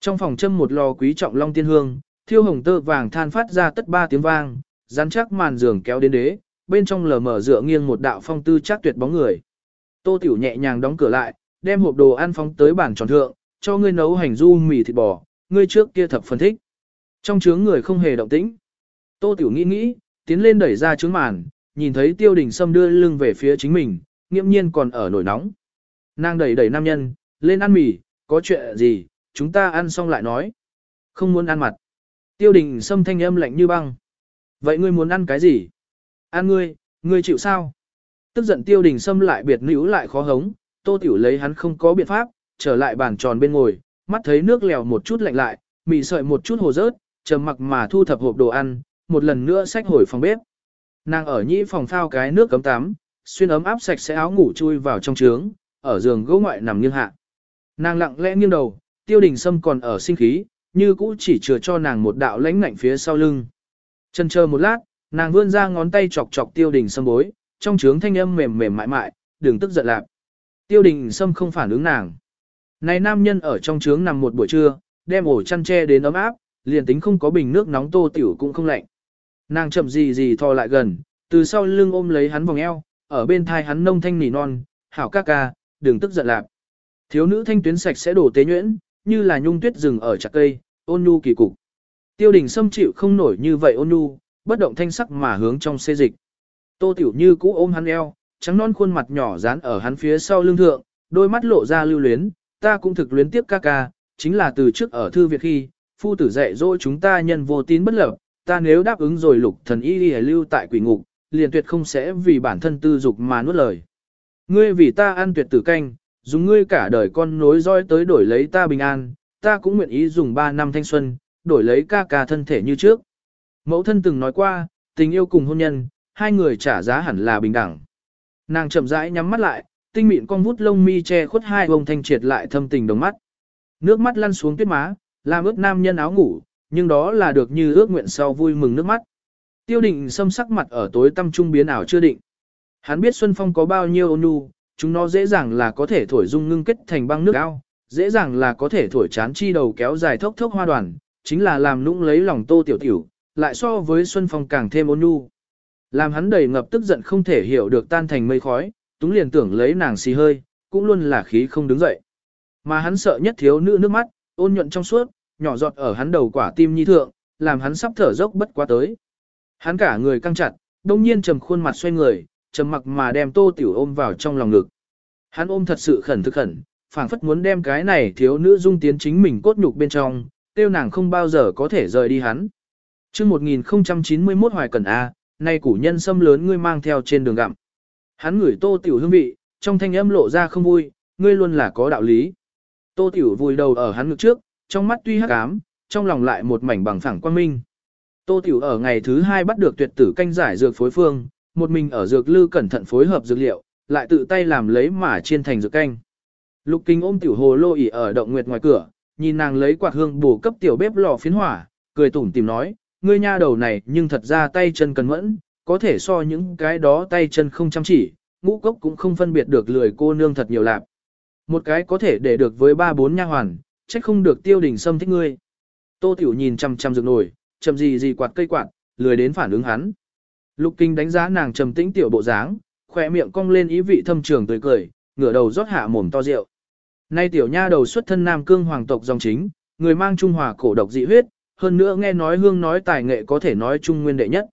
Speaker 1: Trong phòng châm một lò quý trọng long tiên hương, thiêu hồng tơ vàng than phát ra tất ba tiếng vang, rắn chắc màn giường kéo đến đế, bên trong lờ mở dựa nghiêng một đạo phong tư chắc tuyệt bóng người. Tô Tiểu nhẹ nhàng đóng cửa lại, đem hộp đồ ăn phóng tới bàn tròn thượng, cho ngươi nấu hành du mì thịt bò, ngươi trước kia thập phân thích. Trong chướng người không hề động tĩnh. Tô Tiểu nghĩ nghĩ, tiến lên đẩy ra chướng màn, nhìn thấy Tiêu Đình Sâm đưa lưng về phía chính mình, nghiêm nhiên còn ở nổi nóng. Nàng đẩy đẩy nam nhân, lên ăn mì, có chuyện gì, chúng ta ăn xong lại nói. Không muốn ăn mặt. Tiêu Đình Sâm thanh âm lạnh như băng. Vậy ngươi muốn ăn cái gì? Ăn ngươi, ngươi chịu sao? Tức giận Tiêu Đình Sâm lại biệt nữ lại khó hống, Tô Tiểu lấy hắn không có biện pháp, trở lại bàn tròn bên ngồi, mắt thấy nước lèo một chút lạnh lại, mì sợi một chút hồ rớt, trầm mặc mà thu thập hộp đồ ăn, một lần nữa xách hồi phòng bếp. Nàng ở nhĩ phòng phao cái nước cấm tắm, xuyên ấm áp sạch sẽ áo ngủ chui vào trong trướng, ở giường gỗ ngoại nằm nghiêng hạ. Nàng lặng lẽ nghiêng đầu, tiêu đình sâm còn ở sinh khí, như cũ chỉ chừa cho nàng một đạo lãnh ngạnh phía sau lưng. Chân chờ một lát, nàng vươn ra ngón tay chọc chọc tiêu đình sâm bối, trong trướng thanh âm mềm mềm mại mại, đừng tức giận lạc. Tiêu đình sâm không phản ứng nàng. Này nam nhân ở trong trướng nằm một buổi trưa, đem ổ chăn tre đến ấm áp, liền tính không có bình nước nóng tô tiểu cũng không lạnh. Nàng chậm gì gì thò lại gần, từ sau lưng ôm lấy hắn vòng eo, ở bên thai hắn nông thanh nỉ non, hảo ca ca, đừng tức giận lạp. Thiếu nữ thanh tuyến sạch sẽ đổ tế nhuyễn, như là nhung tuyết rừng ở chặt cây, ôn nhu kỳ cục. Tiêu đình xâm chịu không nổi như vậy ôn nhu, bất động thanh sắc mà hướng trong xê dịch. Tô tiểu như cũ ôm hắn eo, trắng non khuôn mặt nhỏ dán ở hắn phía sau lưng thượng, đôi mắt lộ ra lưu luyến, ta cũng thực luyến tiếp ca ca, chính là từ trước ở thư viện khi, phu tử dạy dỗ chúng ta nhân vô tín bất lập, ta nếu đáp ứng rồi lục thần y y lưu tại quỷ ngục, liền tuyệt không sẽ vì bản thân tư dục mà nuốt lời. Ngươi vì ta ăn tuyệt tử canh, dùng ngươi cả đời con nối roi tới đổi lấy ta bình an, ta cũng nguyện ý dùng 3 năm thanh xuân, đổi lấy ca ca thân thể như trước. Mẫu thân từng nói qua, tình yêu cùng hôn nhân, hai người trả giá hẳn là bình đẳng. Nàng chậm rãi nhắm mắt lại, tinh mịn con vút lông mi che khuất hai bông thanh triệt lại thâm tình đồng mắt. Nước mắt lăn xuống tuyết má, làm ướt nam nhân áo ngủ, nhưng đó là được như ước nguyện sau vui mừng nước mắt. Tiêu định xâm sắc mặt ở tối tâm trung biến ảo chưa định. Hắn biết Xuân Phong có bao nhiêu ôn nhu, chúng nó dễ dàng là có thể thổi dung ngưng kết thành băng nước ao, dễ dàng là có thể thổi chán chi đầu kéo dài thốc thốc hoa đoàn, chính là làm nũng lấy lòng tô tiểu tiểu, lại so với Xuân Phong càng thêm ôn nhu. Làm hắn đầy ngập tức giận không thể hiểu được tan thành mây khói, túng liền tưởng lấy nàng xì hơi, cũng luôn là khí không đứng dậy. Mà hắn sợ nhất thiếu nữ nước mắt, ôn nhuận trong suốt, nhỏ giọt ở hắn đầu quả tim nhi thượng, làm hắn sắp thở dốc bất quá tới. Hắn cả người căng chặt, đông nhiên trầm khuôn mặt xoay người, trầm mặc mà đem tô tiểu ôm vào trong lòng ngực. Hắn ôm thật sự khẩn thực khẩn, phảng phất muốn đem cái này thiếu nữ dung tiến chính mình cốt nhục bên trong, tiêu nàng không bao giờ có thể rời đi hắn. chương 1091 hoài cẩn A, nay củ nhân sâm lớn ngươi mang theo trên đường gặm. Hắn ngửi tô tiểu hương vị, trong thanh âm lộ ra không vui, ngươi luôn là có đạo lý. Tô tiểu vùi đầu ở hắn ngực trước, trong mắt tuy hắc ám, trong lòng lại một mảnh bằng phẳng quang minh. Tô Tiểu ở ngày thứ hai bắt được tuyệt tử canh giải dược phối phương, một mình ở dược lư cẩn thận phối hợp dược liệu, lại tự tay làm lấy mà chiên thành dược canh. Lục Kinh ôm Tiểu Hồ Lô ỉ ở động nguyệt ngoài cửa, nhìn nàng lấy quạt hương bổ cấp tiểu bếp lò phiến hỏa, cười tủm tìm nói, ngươi nha đầu này nhưng thật ra tay chân cần mẫn, có thể so những cái đó tay chân không chăm chỉ, ngũ cốc cũng không phân biệt được lười cô nương thật nhiều lạp. Một cái có thể để được với ba bốn nha hoàn, trách không được tiêu đình sâm thích ngươi. Tô Tiểu nhìn chăm chăm rực nổi, chầm gì gì quạt cây quạt, lười đến phản ứng hắn. Lục Kinh đánh giá nàng trầm tĩnh tiểu bộ dáng, khỏe miệng cong lên ý vị thâm trường tươi cười, ngửa đầu rót hạ mồm to rượu. Nay tiểu nha đầu xuất thân Nam Cương hoàng tộc dòng chính, người mang trung hòa cổ độc dị huyết, hơn nữa nghe nói hương nói tài nghệ có thể nói trung nguyên đệ nhất.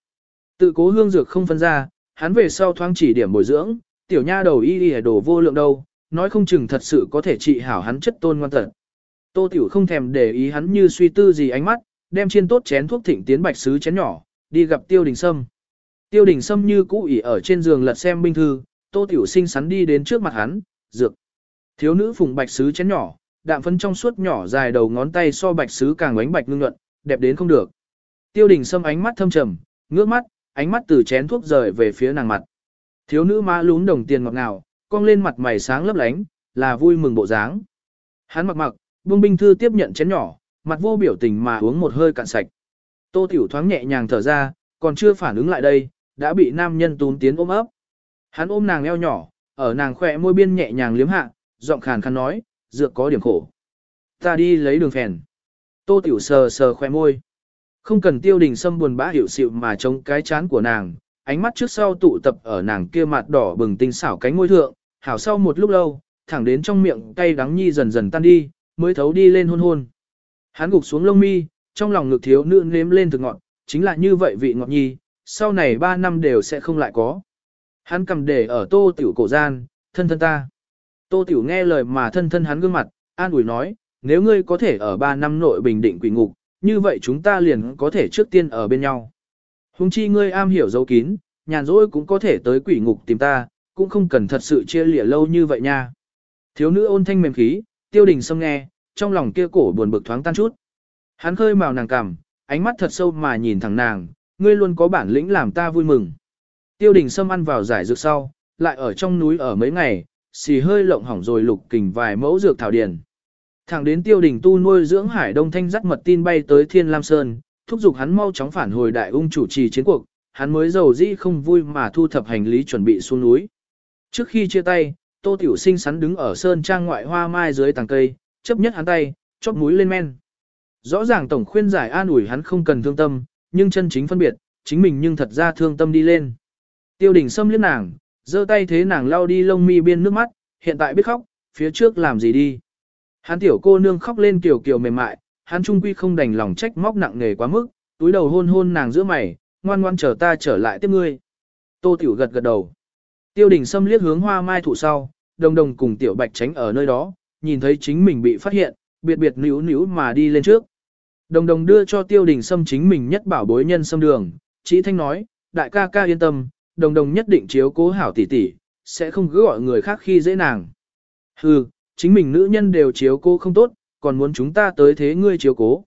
Speaker 1: Tự cố hương dược không phân ra, hắn về sau thoáng chỉ điểm bồi dưỡng, tiểu nha đầu y y đồ vô lượng đâu, nói không chừng thật sự có thể trị hảo hắn chất tôn ngoan tật. Tô tiểu không thèm để ý hắn như suy tư gì ánh mắt, đem chiên tốt chén thuốc thịnh tiến bạch sứ chén nhỏ, đi gặp tiêu đình sâm. Tiêu đình sâm như cũ ỉ ở trên giường lật xem binh thư, tô tiểu sinh sắn đi đến trước mặt hắn, dược. Thiếu nữ phùng bạch sứ chén nhỏ, đạm phấn trong suốt nhỏ dài đầu ngón tay so bạch sứ càng ánh bạch ngưng nhuận, đẹp đến không được. Tiêu đình sâm ánh mắt thâm trầm, ngước mắt, ánh mắt từ chén thuốc rời về phía nàng mặt. Thiếu nữ má lún đồng tiền ngọt ngào, cong lên mặt mày sáng lấp lánh, là vui mừng bộ dáng. Hắn mặc mặc, buông binh thư tiếp nhận chén nhỏ, mặt vô biểu tình mà uống một hơi cạn sạch. Tô Tiểu thoáng nhẹ nhàng thở ra, còn chưa phản ứng lại đây, đã bị nam nhân tún tiến ôm ấp. Hắn ôm nàng eo nhỏ, ở nàng khỏe môi biên nhẹ nhàng liếm hạ, giọng khàn khàn nói, dược có điểm khổ. Ta đi lấy đường phèn. Tô Tiểu sờ sờ khỏe môi. Không cần tiêu đình sâm buồn bã hiểu xịu mà chống cái chán của nàng, ánh mắt trước sau tụ tập ở nàng kia mặt đỏ bừng tinh xảo cánh môi thượng, hảo sau một lúc lâu, thẳng đến trong miệng cay đắng nhi dần dần tan đi, mới thấu đi lên hôn hôn. Hắn gục xuống lông mi, trong lòng ngực thiếu nữ nếm lên thực ngọt, chính là như vậy vị ngọt nhi, sau này ba năm đều sẽ không lại có. Hắn cầm để ở tô tiểu cổ gian, thân thân ta. Tô tiểu nghe lời mà thân thân hắn gương mặt, an ủi nói, nếu ngươi có thể ở ba năm nội bình định quỷ ngục, như vậy chúng ta liền có thể trước tiên ở bên nhau. Hùng chi ngươi am hiểu dấu kín, nhàn rỗi cũng có thể tới quỷ ngục tìm ta, cũng không cần thật sự chia lịa lâu như vậy nha. Thiếu nữ ôn thanh mềm khí, tiêu đình sâm nghe, trong lòng kia cổ buồn bực thoáng tan chút. Hắn khơi màu nàng cằm, ánh mắt thật sâu mà nhìn thẳng nàng, ngươi luôn có bản lĩnh làm ta vui mừng. Tiêu đình sâm ăn vào giải dược sau, lại ở trong núi ở mấy ngày, xì hơi lộng hỏng rồi lục kình vài mẫu dược thảo điền. Thẳng đến tiêu đình tu nuôi dưỡng hải đông thanh dắt mật tin bay tới Thiên Lam Sơn, thúc giục hắn mau chóng phản hồi đại ung chủ trì chiến cuộc, hắn mới giàu dĩ không vui mà thu thập hành lý chuẩn bị xuống núi. Trước khi chia tay, Tô Tiểu Sinh sắn đứng ở sơn trang ngoại hoa mai dưới tàng cây, chấp nhất hắn tay, chóp mũi lên men. Rõ ràng tổng khuyên giải an ủi hắn không cần thương tâm, nhưng chân chính phân biệt, chính mình nhưng thật ra thương tâm đi lên. Tiêu đình xâm liếc nàng, giơ tay thế nàng lau đi lông mi biên nước mắt, hiện tại biết khóc, phía trước làm gì đi. Hắn tiểu cô nương khóc lên kiểu kiểu mềm mại, hắn trung quy không đành lòng trách móc nặng nề quá mức, túi đầu hôn hôn nàng giữa mày, ngoan ngoan chờ ta trở lại tiếp ngươi. Tô tiểu gật gật đầu. Tiêu đình xâm liếc hướng hoa mai thụ sau, đồng đồng cùng tiểu bạch tránh ở nơi đó, nhìn thấy chính mình bị phát hiện, biệt biệt níu níu mà đi lên trước. Đồng đồng đưa cho tiêu đình Sâm chính mình nhất bảo bối nhân Sâm đường, chỉ thanh nói, đại ca ca yên tâm, đồng đồng nhất định chiếu cố hảo tỷ tỷ, sẽ không cứ gọi người khác khi dễ nàng. Hừ, chính mình nữ nhân đều chiếu cố không tốt, còn muốn chúng ta tới thế ngươi chiếu cố.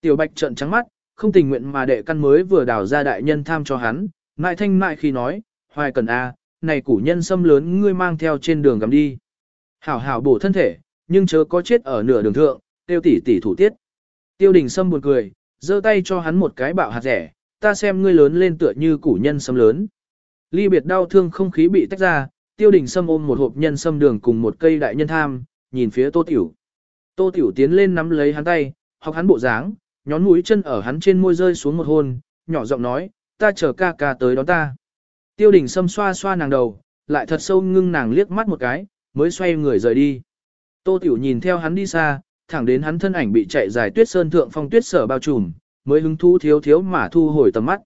Speaker 1: Tiểu bạch trợn trắng mắt, không tình nguyện mà đệ căn mới vừa đào ra đại nhân tham cho hắn, mại thanh mại khi nói, hoài cần a, này củ nhân sâm lớn ngươi mang theo trên đường gắm đi. Hảo hảo bổ thân thể, nhưng chớ có chết ở nửa đường thượng, tiêu tỷ tỷ thủ tiết. Tiêu đình sâm buồn cười, giơ tay cho hắn một cái bạo hạt rẻ, ta xem ngươi lớn lên tựa như củ nhân sâm lớn. Ly biệt đau thương không khí bị tách ra, tiêu đình sâm ôm một hộp nhân sâm đường cùng một cây đại nhân tham, nhìn phía tô tiểu. Tô tiểu tiến lên nắm lấy hắn tay, học hắn bộ dáng, nhón mũi chân ở hắn trên môi rơi xuống một hôn, nhỏ giọng nói, ta chờ ca ca tới đón ta. Tiêu đình sâm xoa xoa nàng đầu, lại thật sâu ngưng nàng liếc mắt một cái, mới xoay người rời đi. Tô tiểu nhìn theo hắn đi xa, thẳng đến hắn thân ảnh bị chạy dài tuyết sơn thượng phong tuyết sở bao trùm, mới hứng thú thiếu thiếu mà thu hồi tầm mắt.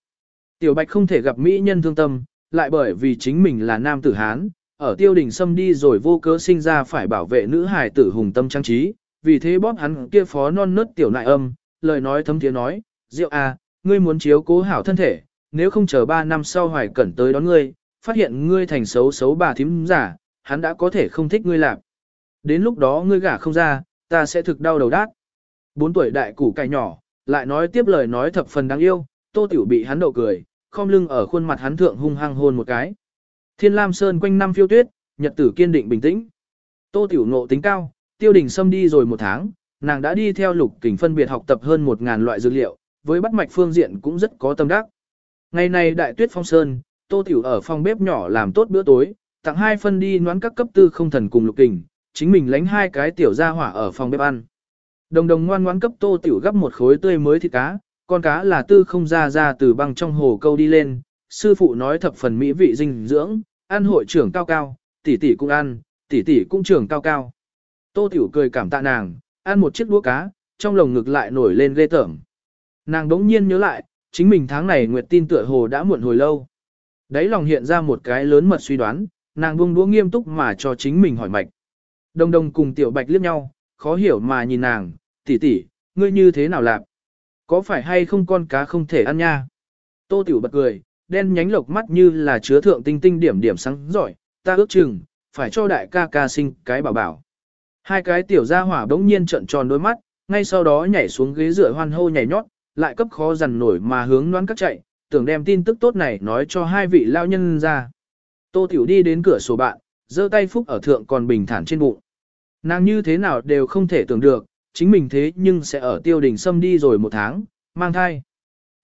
Speaker 1: Tiểu bạch không thể gặp mỹ nhân thương tâm, lại bởi vì chính mình là nam tử Hán, ở tiêu đình xâm đi rồi vô cớ sinh ra phải bảo vệ nữ hài tử hùng tâm trang trí, vì thế bóp hắn kia phó non nớt tiểu nại âm, lời nói thấm tiếng nói, Diệu à, ngươi muốn chiếu cố hảo thân thể, nếu không chờ 3 năm sau hoài cẩn tới đón ngươi, phát hiện ngươi thành xấu xấu bà thím giả, hắn đã có thể không thích ngươi làm. Đến lúc đó ngươi gả không ra, ta sẽ thực đau đầu đát. Bốn tuổi đại củ cải nhỏ, lại nói tiếp lời nói thập phần đáng yêu, tô tiểu bị hắn đậu cười, khom lưng ở khuôn mặt hắn thượng hung hăng hôn một cái. Thiên Lam Sơn quanh năm phiêu tuyết, nhật tử kiên định bình tĩnh. Tô tiểu nộ tính cao, tiêu đình xâm đi rồi một tháng, nàng đã đi theo lục kình phân biệt học tập hơn một ngàn loại dược liệu, với bắt mạch phương diện cũng rất có tâm đắc. Ngày này đại tuyết phong sơn, tô tiểu ở phòng bếp nhỏ làm tốt bữa tối, tặng hai phân đi noán các cấp tư không thần cùng lục kình, chính mình lánh hai cái tiểu ra hỏa ở phòng bếp ăn. Đồng đồng ngoan ngoãn cấp tô tiểu gấp một khối tươi mới thịt cá, con cá là tư không ra ra từ băng trong hồ câu đi lên, sư phụ nói thập phần mỹ vị dinh dưỡng, ăn hội trưởng cao cao, tỷ tỷ cũng ăn, tỷ tỷ cũng trưởng cao cao. Tô tiểu cười cảm tạ nàng, ăn một chiếc đũa cá, trong lồng ngực lại nổi lên ghê tởm. Nàng đống nhiên nhớ lại, chính mình tháng này nguyệt tin tựa hồ đã muộn hồi lâu. Đấy lòng hiện ra một cái lớn mật suy đoán, nàng buông đũa nghiêm túc mà cho chính mình hỏi mạch. Đồng đồng cùng tiểu bạch liếc nhau, khó hiểu mà nhìn nàng, tỷ tỷ, ngươi như thế nào làm? Có phải hay không con cá không thể ăn nha? Tô tiểu bật cười, đen nhánh lộc mắt như là chứa thượng tinh tinh điểm điểm sáng giỏi, ta ước chừng, phải cho đại ca ca sinh cái bảo bảo. Hai cái tiểu gia hỏa bỗng nhiên trận tròn đôi mắt, ngay sau đó nhảy xuống ghế rửa hoan hô nhảy nhót, lại cấp khó dằn nổi mà hướng đoán các chạy, tưởng đem tin tức tốt này nói cho hai vị lao nhân ra. Tô Tiểu đi đến cửa sổ bạn, giơ tay phúc ở thượng còn bình thản trên bụng. Nàng như thế nào đều không thể tưởng được, chính mình thế nhưng sẽ ở tiêu đình xâm đi rồi một tháng, mang thai.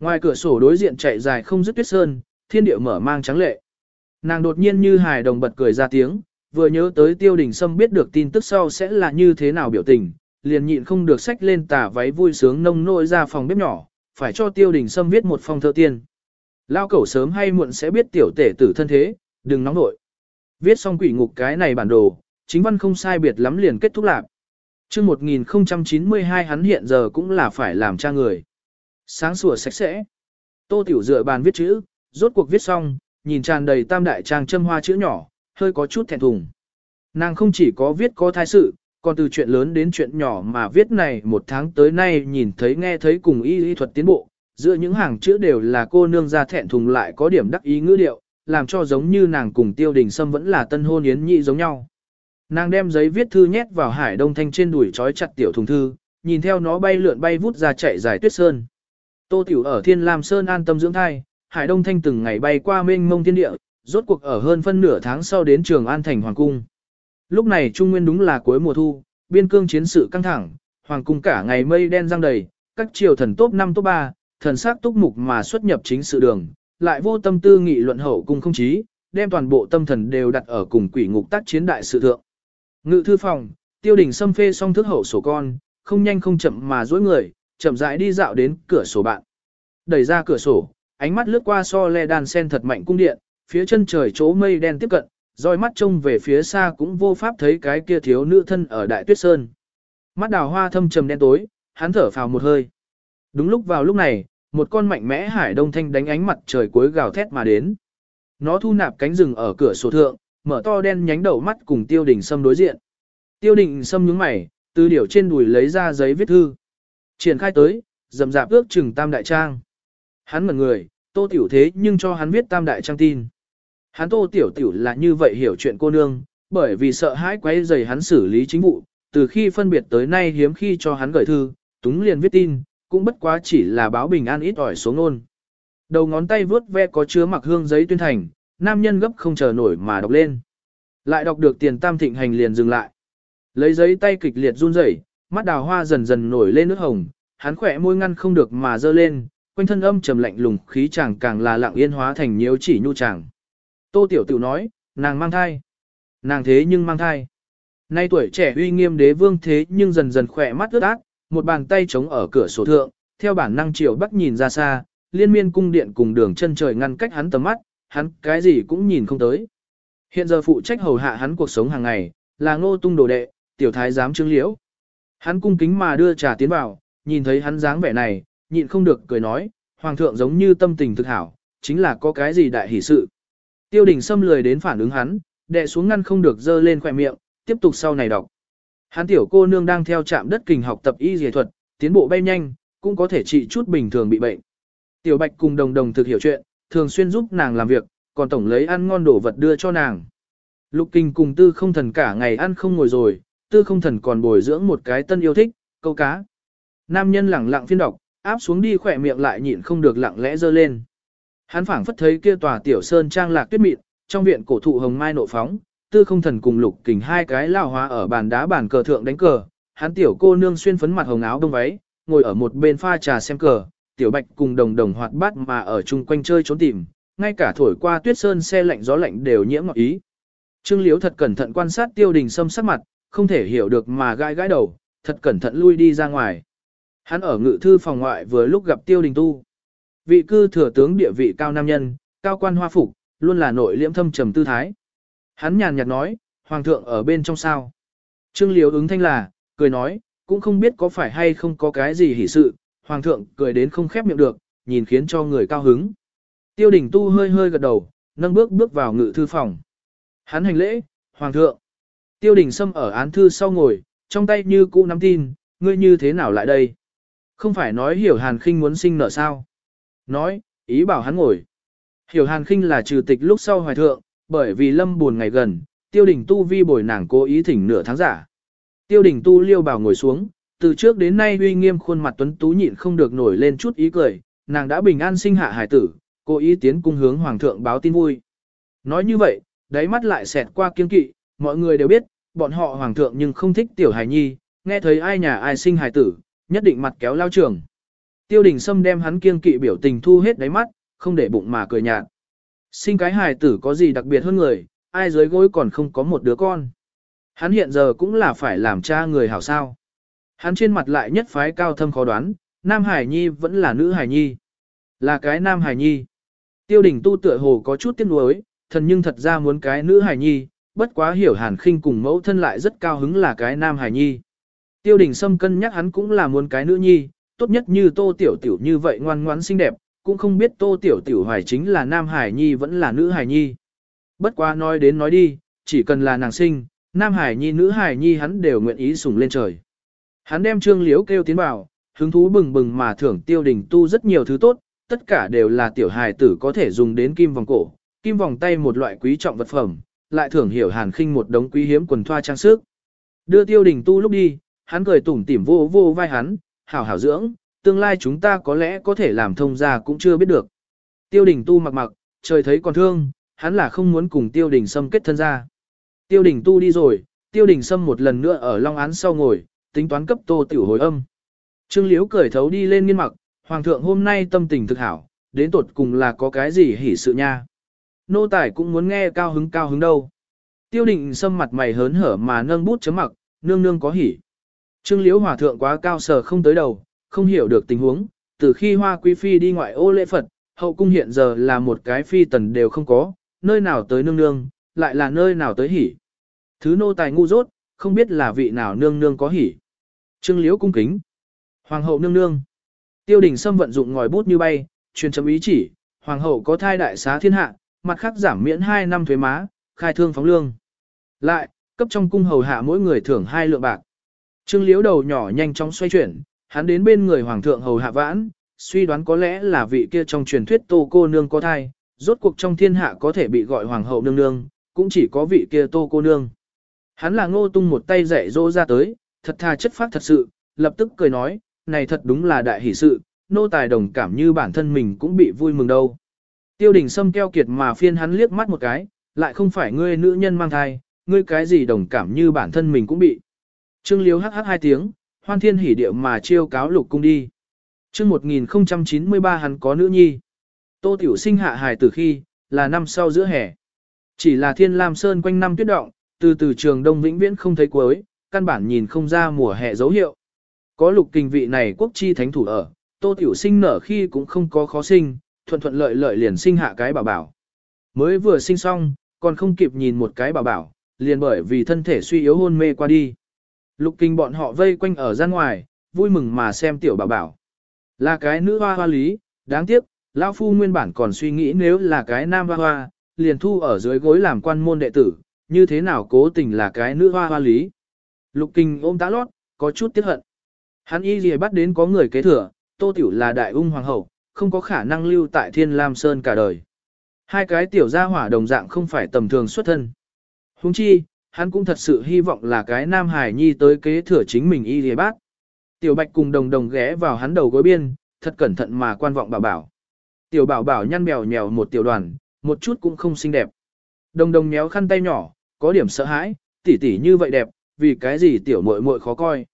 Speaker 1: Ngoài cửa sổ đối diện chạy dài không dứt tuyết sơn, thiên địa mở mang trắng lệ. Nàng đột nhiên như hài đồng bật cười ra tiếng, vừa nhớ tới tiêu đình sâm biết được tin tức sau sẽ là như thế nào biểu tình, liền nhịn không được sách lên tà váy vui sướng nông nôi ra phòng bếp nhỏ, phải cho tiêu đình sâm viết một phong thơ tiên. Lao cẩu sớm hay muộn sẽ biết tiểu tể tử thân thế, đừng nóng nội. Viết xong quỷ ngục cái này bản đồ, chính văn không sai biệt lắm liền kết thúc lạc. Trước 1092 hắn hiện giờ cũng là phải làm cha người. Sáng sủa sạch sẽ. Tô tiểu dựa bàn viết chữ, rốt cuộc viết xong, nhìn tràn đầy tam đại trang châm hoa chữ nhỏ, hơi có chút thẹn thùng. Nàng không chỉ có viết có thai sự, còn từ chuyện lớn đến chuyện nhỏ mà viết này một tháng tới nay nhìn thấy nghe thấy cùng y y thuật tiến bộ, giữa những hàng chữ đều là cô nương ra thẹn thùng lại có điểm đắc ý ngữ điệu, làm cho giống như nàng cùng tiêu đình sâm vẫn là tân hôn yến nhị giống nhau. Nàng đem giấy viết thư nhét vào hải đông thanh trên đùi trói chặt tiểu thùng thư, nhìn theo nó bay lượn bay vút ra chạy dài tuyết sơn. Tô tiểu ở thiên lam sơn an tâm dưỡng thai, hải đông thanh từng ngày bay qua mênh mông thiên địa, rốt cuộc ở hơn phân nửa tháng sau đến trường an thành hoàng cung. Lúc này Trung Nguyên đúng là cuối mùa thu, biên cương chiến sự căng thẳng, hoàng cung cả ngày mây đen răng đầy, các triều thần top 5 top 3, thần sắc túc mục mà xuất nhập chính sự đường, lại vô tâm tư nghị luận hậu cung không chí, đem toàn bộ tâm thần đều đặt ở cùng quỷ ngục tác chiến đại sự thượng. Ngự thư phòng, tiêu đình xâm phê xong thức hậu sổ con, không nhanh không chậm mà dối người, chậm rãi đi dạo đến cửa sổ bạn. Đẩy ra cửa sổ, ánh mắt lướt qua so le đàn sen thật mạnh cung điện, phía chân trời chỗ mây đen tiếp cận, roi mắt trông về phía xa cũng vô pháp thấy cái kia thiếu nữ thân ở đại tuyết sơn. Mắt đào hoa thâm trầm đen tối, hắn thở phào một hơi. Đúng lúc vào lúc này, một con mạnh mẽ hải đông thanh đánh ánh mặt trời cuối gào thét mà đến. Nó thu nạp cánh rừng ở cửa sổ thượng, mở to đen nhánh đầu mắt cùng tiêu đình sâm đối diện. Tiêu đình sâm nhướng mày, từ điểu trên đùi lấy ra giấy viết thư. Triển khai tới, dầm dạp ước chừng tam đại trang. Hắn mật người, tô tiểu thế nhưng cho hắn viết tam đại trang tin. Hắn tô tiểu tiểu là như vậy hiểu chuyện cô nương, bởi vì sợ hãi quấy rầy hắn xử lý chính vụ, từ khi phân biệt tới nay hiếm khi cho hắn gửi thư, túng liền viết tin, cũng bất quá chỉ là báo bình an ít ỏi xuống ngôn. Đầu ngón tay vướt ve có chứa mặc hương giấy tuyên thành, nam nhân gấp không chờ nổi mà đọc lên. Lại đọc được tiền tam thịnh hành liền dừng lại. Lấy giấy tay kịch liệt run rẩy, mắt đào hoa dần dần nổi lên nước hồng, hắn khỏe môi ngăn không được mà dơ lên, quanh thân âm trầm lạnh lùng khí chàng càng là lặng yên hóa thành nhiễu chỉ nhu chàng. Tô Tiểu Tiểu nói, nàng mang thai. Nàng thế nhưng mang thai. Nay tuổi trẻ uy nghiêm đế vương thế nhưng dần dần khỏe mắt ướt át, một bàn tay chống ở cửa sổ thượng, theo bản năng chiều bắt nhìn ra xa, liên miên cung điện cùng đường chân trời ngăn cách hắn tầm mắt, hắn cái gì cũng nhìn không tới. Hiện giờ phụ trách hầu hạ hắn cuộc sống hàng ngày, là ngô tung đồ đệ, tiểu thái giám trương liễu. Hắn cung kính mà đưa trà tiến vào, nhìn thấy hắn dáng vẻ này, nhịn không được cười nói, hoàng thượng giống như tâm tình thực hảo, chính là có cái gì đại hỷ sự. Tiêu đình xâm lười đến phản ứng hắn, đệ xuống ngăn không được dơ lên khỏe miệng, tiếp tục sau này đọc. Hắn tiểu cô nương đang theo trạm đất kình học tập y dề thuật, tiến bộ bay nhanh, cũng có thể trị chút bình thường bị bệnh. Tiểu bạch cùng đồng đồng thực hiểu chuyện, thường xuyên giúp nàng làm việc, còn tổng lấy ăn ngon đồ vật đưa cho nàng. Lục kinh cùng tư không thần cả ngày ăn không ngồi rồi, tư không thần còn bồi dưỡng một cái tân yêu thích, câu cá. Nam nhân lẳng lặng phiên đọc, áp xuống đi khỏe miệng lại nhịn không được lặng lẽ dơ lên. Hắn phảng phất thấy kia tòa tiểu sơn trang lạc tuyết mịn, trong viện cổ thụ hồng mai nộ phóng, tư không thần cùng lục kình hai cái lao hóa ở bàn đá bàn cờ thượng đánh cờ, hắn tiểu cô nương xuyên phấn mặt hồng áo đông váy, ngồi ở một bên pha trà xem cờ, tiểu bạch cùng đồng đồng hoạt bát mà ở chung quanh chơi trốn tìm, ngay cả thổi qua tuyết sơn xe lạnh gió lạnh đều nhiễm ngọt ý. Trương Liễu thật cẩn thận quan sát tiêu đình sâm sắc mặt, không thể hiểu được mà gãi gãi đầu, thật cẩn thận lui đi ra ngoài. Hắn ở ngự thư phòng ngoại vừa lúc gặp Tiêu Đình Tu. Vị cư thừa tướng địa vị cao nam nhân, cao quan hoa phục, luôn là nội liễm thâm trầm tư thái. Hắn nhàn nhạt nói, Hoàng thượng ở bên trong sao. Trương Liếu ứng thanh là, cười nói, cũng không biết có phải hay không có cái gì hỉ sự, Hoàng thượng cười đến không khép miệng được, nhìn khiến cho người cao hứng. Tiêu đình tu hơi hơi gật đầu, nâng bước bước vào ngự thư phòng. Hắn hành lễ, Hoàng thượng. Tiêu đình xâm ở án thư sau ngồi, trong tay như cũ nắm tin, ngươi như thế nào lại đây? Không phải nói hiểu hàn khinh muốn sinh nợ sao? Nói, ý bảo hắn ngồi. Hiểu hàn khinh là trừ tịch lúc sau hoài thượng, bởi vì lâm buồn ngày gần, tiêu đình tu vi bồi nàng cố ý thỉnh nửa tháng giả. Tiêu đình tu liêu bảo ngồi xuống, từ trước đến nay uy nghiêm khuôn mặt tuấn tú nhịn không được nổi lên chút ý cười, nàng đã bình an sinh hạ hải tử, cố ý tiến cung hướng hoàng thượng báo tin vui. Nói như vậy, đáy mắt lại xẹt qua kiên kỵ, mọi người đều biết, bọn họ hoàng thượng nhưng không thích tiểu hài nhi, nghe thấy ai nhà ai sinh hài tử, nhất định mặt kéo lao trường. Tiêu đình Sâm đem hắn kiên kỵ biểu tình thu hết đáy mắt, không để bụng mà cười nhạt. Sinh cái hài tử có gì đặc biệt hơn người, ai dưới gối còn không có một đứa con. Hắn hiện giờ cũng là phải làm cha người hảo sao. Hắn trên mặt lại nhất phái cao thâm khó đoán, nam hải nhi vẫn là nữ hải nhi. Là cái nam hải nhi. Tiêu đình tu tựa hồ có chút tiếc nuối, thần nhưng thật ra muốn cái nữ hải nhi, bất quá hiểu hàn khinh cùng mẫu thân lại rất cao hứng là cái nam hải nhi. Tiêu đình Sâm cân nhắc hắn cũng là muốn cái nữ nhi, tốt nhất như tô tiểu tiểu như vậy ngoan ngoãn xinh đẹp, cũng không biết tô tiểu tiểu hoài chính là nam hải nhi vẫn là nữ hải nhi. Bất quá nói đến nói đi, chỉ cần là nàng sinh, nam hải nhi nữ hải nhi hắn đều nguyện ý sủng lên trời. Hắn đem trương liếu kêu tiến vào, hứng thú bừng bừng mà thưởng tiêu đình tu rất nhiều thứ tốt, tất cả đều là tiểu hài tử có thể dùng đến kim vòng cổ, kim vòng tay một loại quý trọng vật phẩm, lại thưởng hiểu hàn khinh một đống quý hiếm quần thoa trang sức. Đưa tiêu đình tu lúc đi, hắn cười tủm tỉm vô vô vai hắn, hảo hảo dưỡng, tương lai chúng ta có lẽ có thể làm thông gia cũng chưa biết được. Tiêu đình tu mặc mặc, trời thấy còn thương, hắn là không muốn cùng tiêu đình sâm kết thân ra. Tiêu đình tu đi rồi, tiêu đình sâm một lần nữa ở long án sau ngồi, tính toán cấp tô tiểu hồi âm. Trương Liễu cười thấu đi lên nghiên mặc, hoàng thượng hôm nay tâm tình thực hảo, đến tột cùng là có cái gì hỉ sự nha. Nô tài cũng muốn nghe cao hứng cao hứng đâu. Tiêu định xâm mặt mày hớn hở mà nâng bút chấm mặc, nương nương có hỉ. Trương Liễu hòa thượng quá cao sờ không tới đầu, không hiểu được tình huống, từ khi hoa quý phi đi ngoại ô lễ Phật, hậu cung hiện giờ là một cái phi tần đều không có, nơi nào tới nương nương, lại là nơi nào tới hỉ. Thứ nô tài ngu dốt, không biết là vị nào nương nương có hỉ. Trương Liễu cung kính. Hoàng hậu nương nương. Tiêu đình Sâm vận dụng ngòi bút như bay, truyền chấm ý chỉ, hoàng hậu có thai đại xá thiên hạ, mặt khác giảm miễn 2 năm thuế má, khai thương phóng lương. Lại, cấp trong cung hầu hạ mỗi người thưởng hai lượng bạc. Trương Liễu đầu nhỏ nhanh chóng xoay chuyển, hắn đến bên người hoàng thượng hầu hạ vãn, suy đoán có lẽ là vị kia trong truyền thuyết Tô cô nương có thai, rốt cuộc trong thiên hạ có thể bị gọi hoàng hậu nương nương, cũng chỉ có vị kia Tô cô nương. Hắn là Ngô Tung một tay dạy dỗ ra tới, thật thà chất phát thật sự, lập tức cười nói, này thật đúng là đại hỷ sự, nô tài đồng cảm như bản thân mình cũng bị vui mừng đâu. Tiêu đình Sâm keo kiệt mà phiên hắn liếc mắt một cái, lại không phải ngươi nữ nhân mang thai, ngươi cái gì đồng cảm như bản thân mình cũng bị. Trương Liếu hắc hắc hai tiếng, hoan thiên hỉ điệu mà chiêu cáo lục cung đi. Trương 1093 hắn có nữ nhi. Tô Tiểu sinh hạ hài từ khi, là năm sau giữa hè. Chỉ là thiên lam sơn quanh năm tuyết động, từ từ trường đông vĩnh viễn không thấy cuối, căn bản nhìn không ra mùa hè dấu hiệu. Có lục kinh vị này quốc chi thánh thủ ở, tô tiểu sinh nở khi cũng không có khó sinh, thuận thuận lợi lợi liền sinh hạ cái bảo bảo. Mới vừa sinh xong, còn không kịp nhìn một cái bảo bảo, liền bởi vì thân thể suy yếu hôn mê qua đi. Lục kinh bọn họ vây quanh ở gian ngoài, vui mừng mà xem tiểu bảo bảo. Là cái nữ hoa hoa lý, đáng tiếc, lão phu nguyên bản còn suy nghĩ nếu là cái nam hoa hoa, liền thu ở dưới gối làm quan môn đệ tử, như thế nào cố tình là cái nữ hoa hoa lý. Lục kinh ôm tá lót, có chút tiếc hận. Hắn y gì bắt đến có người kế thừa, tô tiểu là đại ung hoàng hậu, không có khả năng lưu tại thiên lam sơn cả đời. Hai cái tiểu gia hỏa đồng dạng không phải tầm thường xuất thân. Huống chi, hắn cũng thật sự hy vọng là cái nam hải nhi tới kế thừa chính mình y gì bác. Tiểu bạch cùng đồng đồng ghé vào hắn đầu gối biên, thật cẩn thận mà quan vọng bảo bảo. Tiểu bảo bảo nhăn bèo nhèo một tiểu đoàn, một chút cũng không xinh đẹp. Đồng đồng méo khăn tay nhỏ, có điểm sợ hãi, tỷ tỷ như vậy đẹp, vì cái gì tiểu muội muội khó coi.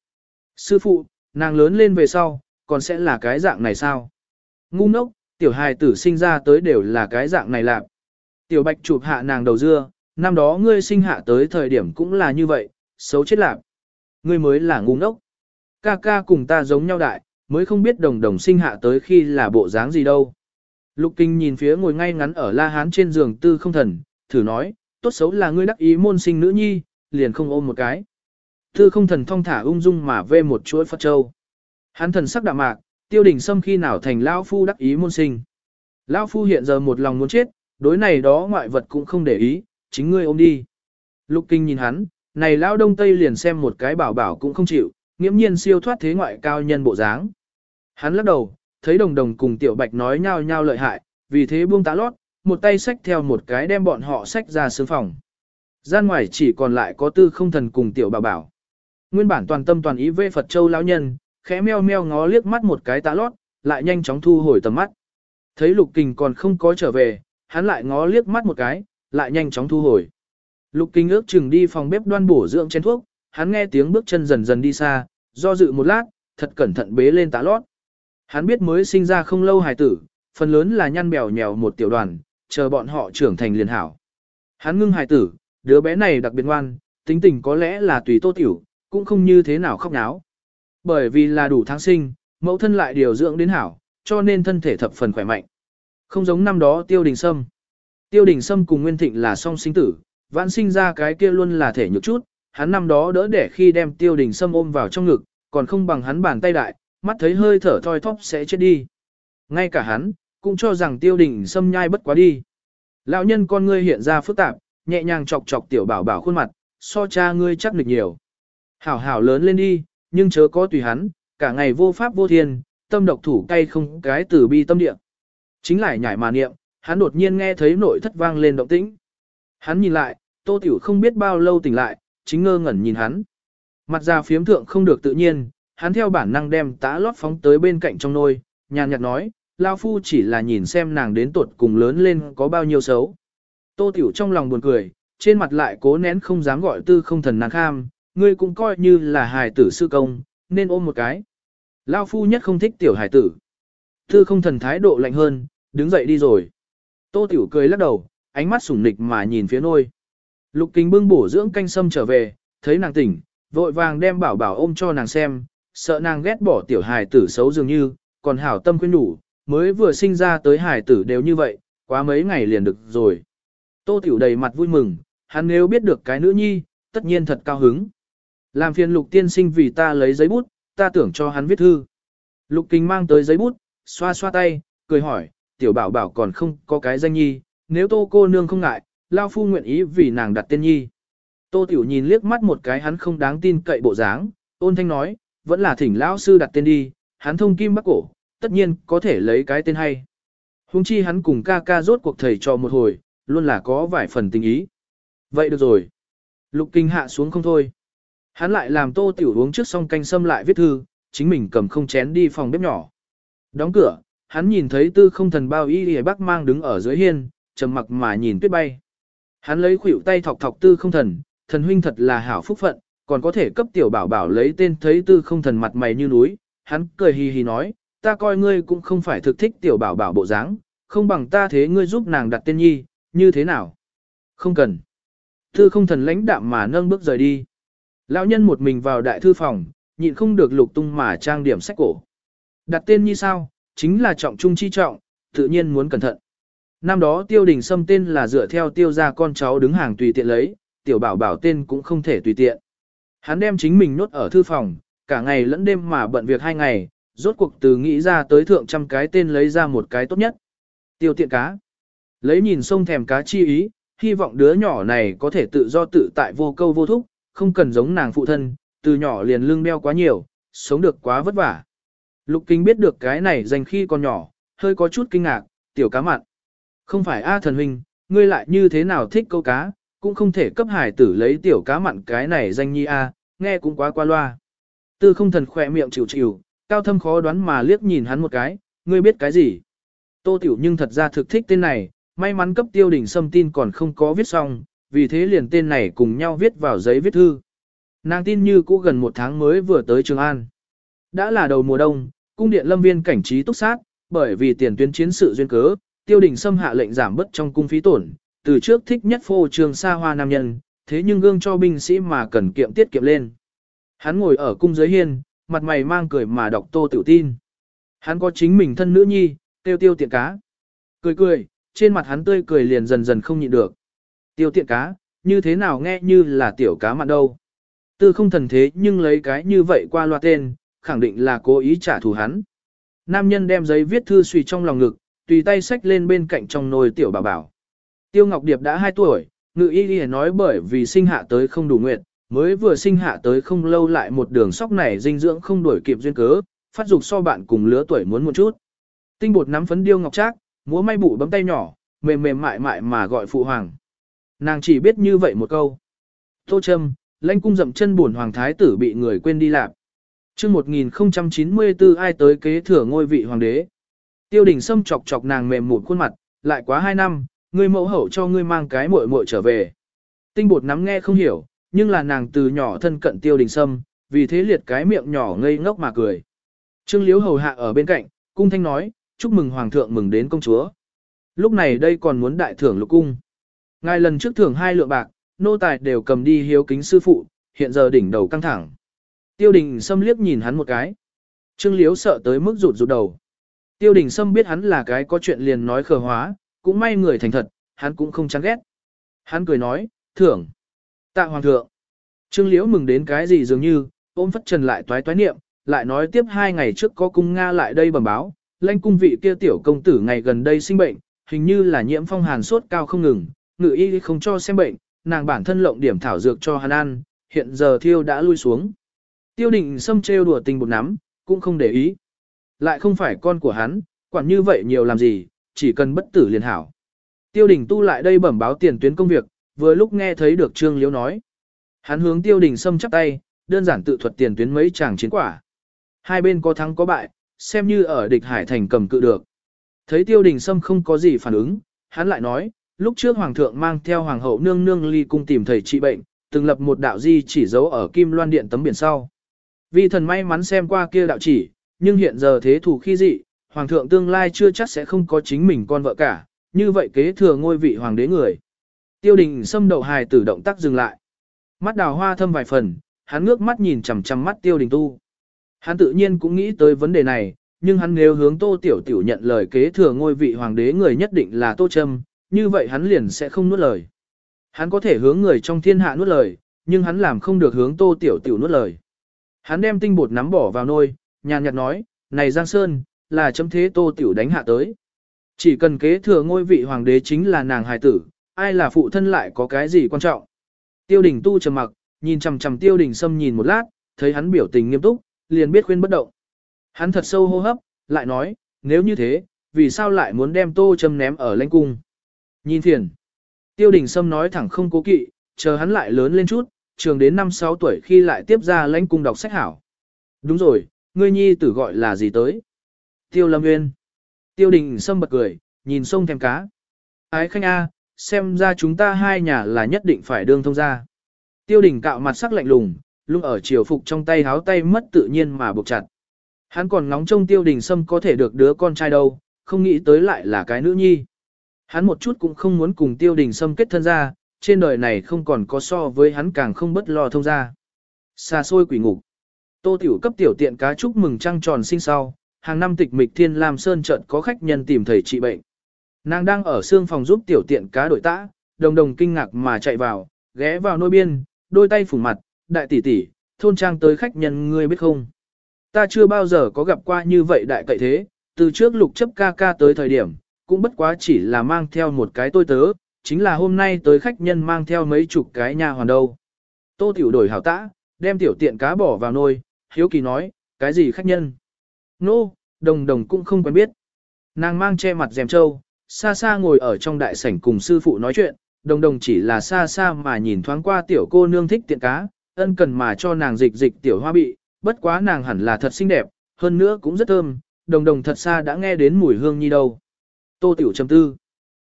Speaker 1: Sư phụ, nàng lớn lên về sau, còn sẽ là cái dạng này sao? Ngu ngốc, tiểu hài tử sinh ra tới đều là cái dạng này lạc. Tiểu bạch chụp hạ nàng đầu dưa, năm đó ngươi sinh hạ tới thời điểm cũng là như vậy, xấu chết lạc. Ngươi mới là ngu ngốc. Ca ca cùng ta giống nhau đại, mới không biết đồng đồng sinh hạ tới khi là bộ dáng gì đâu. Lục kinh nhìn phía ngồi ngay ngắn ở la hán trên giường tư không thần, thử nói, tốt xấu là ngươi đắc ý môn sinh nữ nhi, liền không ôm một cái. Tư không thần thong thả ung dung mà vê một chuỗi Phật Châu. Hắn thần sắc đạm mạc, tiêu đình xâm khi nào thành lão phu đắc ý môn sinh. Lão phu hiện giờ một lòng muốn chết, đối này đó ngoại vật cũng không để ý, chính ngươi ôm đi. Lục kinh nhìn hắn, này lão đông tây liền xem một cái bảo bảo cũng không chịu, nghiễm nhiên siêu thoát thế ngoại cao nhân bộ dáng. Hắn lắc đầu, thấy đồng đồng cùng tiểu bạch nói nhau nhau lợi hại, vì thế buông tá lót, một tay xách theo một cái đem bọn họ xách ra sương phòng. Gian ngoài chỉ còn lại có tư không thần cùng tiểu bảo bảo. Nguyên bản toàn tâm toàn ý về Phật Châu lão nhân, khẽ meo meo ngó liếc mắt một cái tá lót, lại nhanh chóng thu hồi tầm mắt. Thấy lục kình còn không có trở về, hắn lại ngó liếc mắt một cái, lại nhanh chóng thu hồi. Lục kình ước chừng đi phòng bếp đoan bổ dưỡng chén thuốc, hắn nghe tiếng bước chân dần dần đi xa, do dự một lát, thật cẩn thận bế lên tá lót. Hắn biết mới sinh ra không lâu hài tử, phần lớn là nhăn bèo nhèo một tiểu đoàn, chờ bọn họ trưởng thành liền hảo. Hắn ngưng hài tử, đứa bé này đặc biệt ngoan, tính tình có lẽ là tùy tô tiểu, cũng không như thế nào khóc náo. Bởi vì là đủ tháng sinh, mẫu thân lại điều dưỡng đến hảo, cho nên thân thể thập phần khỏe mạnh. Không giống năm đó tiêu đình sâm. Tiêu đình sâm cùng Nguyên Thịnh là song sinh tử, vãn sinh ra cái kia luôn là thể nhược chút, hắn năm đó đỡ để khi đem tiêu đình sâm ôm vào trong ngực, còn không bằng hắn bàn tay đại, mắt thấy hơi thở thoi thóp sẽ chết đi. Ngay cả hắn, cũng cho rằng tiêu đình xâm nhai bất quá đi. Lão nhân con ngươi hiện ra phức tạp, nhẹ nhàng chọc chọc tiểu bảo bảo khuôn mặt, so cha ngươi chắc được nhiều. Hảo hảo lớn lên đi, nhưng chớ có tùy hắn, cả ngày vô pháp vô thiên, tâm độc thủ cay không cái từ bi tâm địa. Chính lại nhảy mà niệm, hắn đột nhiên nghe thấy nội thất vang lên động tĩnh. Hắn nhìn lại, tô tiểu không biết bao lâu tỉnh lại, chính ngơ ngẩn nhìn hắn. Mặt ra phiếm thượng không được tự nhiên, hắn theo bản năng đem tã lót phóng tới bên cạnh trong nôi, nhàn nhạt nói, Lao Phu chỉ là nhìn xem nàng đến tuột cùng lớn lên có bao nhiêu xấu. Tô Tiểu trong lòng buồn cười, trên mặt lại cố nén không dám gọi tư không thần nàng kham, ngươi cũng coi như là hài tử sư công, nên ôm một cái. Lao Phu nhất không thích tiểu hài tử. Tư không thần thái độ lạnh hơn, đứng dậy đi rồi. Tô Tiểu cười lắc đầu, ánh mắt sủng nịch mà nhìn phía nôi. Lục kính bưng bổ dưỡng canh sâm trở về, thấy nàng tỉnh, vội vàng đem bảo bảo ôm cho nàng xem, sợ nàng ghét bỏ tiểu hài tử xấu dường như, còn hảo tâm khuyên đủ, mới vừa sinh ra tới hải tử đều như vậy, quá mấy ngày liền được rồi. Tô tiểu đầy mặt vui mừng, hắn nếu biết được cái nữ nhi, tất nhiên thật cao hứng. Làm phiền lục tiên sinh vì ta lấy giấy bút, ta tưởng cho hắn viết thư. Lục kính mang tới giấy bút, xoa xoa tay, cười hỏi, tiểu bảo bảo còn không có cái danh nhi, nếu tô cô nương không ngại, lao phu nguyện ý vì nàng đặt tên nhi. Tô Tiểu nhìn liếc mắt một cái hắn không đáng tin cậy bộ dáng, ôn thanh nói, vẫn là thỉnh lão sư đặt tên đi, hắn thông kim bắc cổ, tất nhiên có thể lấy cái tên hay. Hùng chi hắn cùng ca ca rốt cuộc thầy cho một hồi, luôn là có vài phần tình ý. Vậy được rồi. Lục kinh hạ xuống không thôi. Hắn lại làm tô tiểu uống trước xong canh sâm lại viết thư, chính mình cầm không chén đi phòng bếp nhỏ. Đóng cửa, hắn nhìn thấy tư không thần bao y y bác mang đứng ở dưới hiên, trầm mặc mà nhìn tuyết bay. Hắn lấy khuỷu tay thọc thọc tư không thần, thần huynh thật là hảo phúc phận, còn có thể cấp tiểu bảo bảo lấy tên thấy tư không thần mặt mày như núi. Hắn cười hì hì nói, ta coi ngươi cũng không phải thực thích tiểu bảo bảo bộ dáng, không bằng ta thế ngươi giúp nàng đặt tên nhi, như thế nào? Không cần. thư không thần lãnh đạm mà nâng bước rời đi. Lão nhân một mình vào đại thư phòng, nhịn không được lục tung mà trang điểm sách cổ. Đặt tên như sao, chính là trọng trung chi trọng, tự nhiên muốn cẩn thận. Năm đó tiêu đình xâm tên là dựa theo tiêu gia con cháu đứng hàng tùy tiện lấy, tiểu bảo bảo tên cũng không thể tùy tiện. Hắn đem chính mình nốt ở thư phòng, cả ngày lẫn đêm mà bận việc hai ngày, rốt cuộc từ nghĩ ra tới thượng trăm cái tên lấy ra một cái tốt nhất. Tiêu tiện cá. Lấy nhìn sông thèm cá chi ý, hy vọng đứa nhỏ này có thể tự do tự tại vô câu vô thúc, không cần giống nàng phụ thân, từ nhỏ liền lưng đeo quá nhiều, sống được quá vất vả. Lục kinh biết được cái này dành khi còn nhỏ, hơi có chút kinh ngạc, tiểu cá mặn. Không phải A thần huynh, ngươi lại như thế nào thích câu cá, cũng không thể cấp hải tử lấy tiểu cá mặn cái này danh nhi A, nghe cũng quá qua loa. Tư không thần khỏe miệng chịu chịu, cao thâm khó đoán mà liếc nhìn hắn một cái, ngươi biết cái gì. Tô tiểu nhưng thật ra thực thích tên này, may mắn cấp tiêu đỉnh xâm tin còn không có viết xong, vì thế liền tên này cùng nhau viết vào giấy viết thư. Nàng tin như cũ gần một tháng mới vừa tới Trường An. Đã là đầu mùa đông, cung điện lâm viên cảnh trí túc sát, bởi vì tiền tuyến chiến sự duyên cớ, tiêu Đỉnh xâm hạ lệnh giảm bớt trong cung phí tổn, từ trước thích nhất phô trường xa hoa nam nhân, thế nhưng gương cho binh sĩ mà cần kiệm tiết kiệm lên. Hắn ngồi ở cung giới hiên, mặt mày mang cười mà đọc tô tiểu tin. Hắn có chính mình thân nữ nhi, tiêu tiêu tiện cá. Cười cười, trên mặt hắn tươi cười liền dần dần không nhịn được. Tiêu tiện cá, như thế nào nghe như là tiểu cá mặn đâu. Tư không thần thế nhưng lấy cái như vậy qua loa tên, khẳng định là cố ý trả thù hắn. Nam nhân đem giấy viết thư suy trong lòng ngực, tùy tay xách lên bên cạnh trong nồi tiểu bảo bảo. Tiêu Ngọc Điệp đã 2 tuổi, ngự y y nói bởi vì sinh hạ tới không đủ nguyện, mới vừa sinh hạ tới không lâu lại một đường sóc này dinh dưỡng không đổi kịp duyên cớ, phát dục so bạn cùng lứa tuổi muốn một chút. Tinh bột nắm phấn điêu ngọc trác, múa may bụ bấm tay nhỏ, mềm mềm mại mại mà gọi phụ hoàng. Nàng chỉ biết như vậy một câu. Tô Trâm, lãnh cung dậm chân buồn hoàng thái tử bị người quên đi lạc. Trước 1094 ai tới kế thừa ngôi vị hoàng đế. Tiêu đình Sâm chọc chọc nàng mềm một khuôn mặt, lại quá hai năm, ngươi mẫu hậu cho ngươi mang cái muội muội trở về. Tinh bột nắm nghe không hiểu, nhưng là nàng từ nhỏ thân cận tiêu đình Sâm, vì thế liệt cái miệng nhỏ ngây ngốc mà cười. Trương Liễu hầu hạ ở bên cạnh, cung thanh nói, chúc mừng hoàng thượng mừng đến công chúa. Lúc này đây còn muốn đại thưởng lục cung. Ngài lần trước thưởng hai lượng bạc, nô tài đều cầm đi hiếu kính sư phụ, hiện giờ đỉnh đầu căng thẳng. Tiêu đình Sâm liếc nhìn hắn một cái. Trương Liễu sợ tới mức rụt rụt đầu. Tiêu đình Sâm biết hắn là cái có chuyện liền nói khờ hóa, cũng may người thành thật, hắn cũng không chán ghét. Hắn cười nói, thưởng. Tạ hoàng thượng. Trương Liễu mừng đến cái gì dường như, ôm phất trần lại toái toái niệm, lại nói tiếp hai ngày trước có cung Nga lại đây bẩm báo, lãnh cung vị kia tiểu công tử ngày gần đây sinh bệnh, hình như là nhiễm phong hàn sốt cao không ngừng, ngự y không cho xem bệnh, nàng bản thân lộng điểm thảo dược cho hắn ăn, hiện giờ thiêu đã lui xuống. Tiêu định xâm trêu đùa tình bột nắm, cũng không để ý. Lại không phải con của hắn, quản như vậy nhiều làm gì, chỉ cần bất tử liền hảo. Tiêu đình tu lại đây bẩm báo tiền tuyến công việc, vừa lúc nghe thấy được Trương Liễu nói. Hắn hướng tiêu đình sâm chắp tay, đơn giản tự thuật tiền tuyến mấy chàng chiến quả. Hai bên có thắng có bại, xem như ở địch hải thành cầm cự được. Thấy tiêu đình sâm không có gì phản ứng, hắn lại nói, lúc trước hoàng thượng mang theo hoàng hậu nương nương ly cung tìm thầy trị bệnh, từng lập một đạo di chỉ dấu ở kim loan điện tấm biển sau. Vì thần may mắn xem qua kia đạo chỉ, nhưng hiện giờ thế thủ khi dị, hoàng thượng tương lai chưa chắc sẽ không có chính mình con vợ cả, như vậy kế thừa ngôi vị hoàng đế người. Tiêu đình xâm đậu hài tử động tác dừng lại. Mắt đào hoa thâm vài phần, hắn ngước mắt nhìn chằm chằm mắt tiêu đình tu. Hắn tự nhiên cũng nghĩ tới vấn đề này, nhưng hắn nếu hướng Tô Tiểu Tiểu nhận lời kế thừa ngôi vị hoàng đế người nhất định là Tô Trâm, như vậy hắn liền sẽ không nuốt lời. Hắn có thể hướng người trong thiên hạ nuốt lời, nhưng hắn làm không được hướng Tô Tiểu Tiểu nuốt lời. Hắn đem tinh bột nắm bỏ vào nôi, nhàn nhạt nói, này Giang Sơn, là chấm thế Tô Tiểu đánh hạ tới. Chỉ cần kế thừa ngôi vị hoàng đế chính là nàng hài tử, ai là phụ thân lại có cái gì quan trọng. Tiêu đình tu trầm mặc, nhìn chằm chằm tiêu đình sâm nhìn một lát, thấy hắn biểu tình nghiêm túc, liền biết khuyên bất động. Hắn thật sâu hô hấp, lại nói, nếu như thế, vì sao lại muốn đem tô châm ném ở lãnh cung? Nhìn thiền. Tiêu đình Sâm nói thẳng không cố kỵ, chờ hắn lại lớn lên chút, trường đến 5-6 tuổi khi lại tiếp ra lãnh cung đọc sách hảo. Đúng rồi, ngươi nhi tử gọi là gì tới? Tiêu Lâm Nguyên. Tiêu đình Sâm bật cười, nhìn sông thèm cá. Ái khanh A, xem ra chúng ta hai nhà là nhất định phải đương thông ra. Tiêu đình cạo mặt sắc lạnh lùng, lúc ở chiều phục trong tay háo tay mất tự nhiên mà buộc chặt. Hắn còn ngóng trông tiêu đình sâm có thể được đứa con trai đâu, không nghĩ tới lại là cái nữ nhi. Hắn một chút cũng không muốn cùng tiêu đình sâm kết thân ra, trên đời này không còn có so với hắn càng không bất lo thông ra. Xa xôi quỷ ngục. Tô tiểu cấp tiểu tiện cá chúc mừng trăng tròn sinh sau, hàng năm tịch mịch thiên lam sơn trận có khách nhân tìm thầy trị bệnh. Nàng đang ở xương phòng giúp tiểu tiện cá đổi tã, đồng đồng kinh ngạc mà chạy vào, ghé vào nôi biên, đôi tay phủ mặt, đại tỷ tỷ, thôn trang tới khách nhân ngươi biết không? Ta chưa bao giờ có gặp qua như vậy đại cậy thế, từ trước lục chấp ca ca tới thời điểm, cũng bất quá chỉ là mang theo một cái tôi tớ, chính là hôm nay tới khách nhân mang theo mấy chục cái nhà hoàn đâu. Tô tiểu đổi hảo tã, đem tiểu tiện cá bỏ vào nôi, hiếu kỳ nói, cái gì khách nhân? Nô, no, đồng đồng cũng không quen biết. Nàng mang che mặt dèm trâu, xa xa ngồi ở trong đại sảnh cùng sư phụ nói chuyện, đồng đồng chỉ là xa xa mà nhìn thoáng qua tiểu cô nương thích tiện cá, ân cần mà cho nàng dịch dịch tiểu hoa bị, bất quá nàng hẳn là thật xinh đẹp, hơn nữa cũng rất thơm, đồng đồng thật xa đã nghe đến mùi hương nhi đâu. Tô tiểu trầm tư,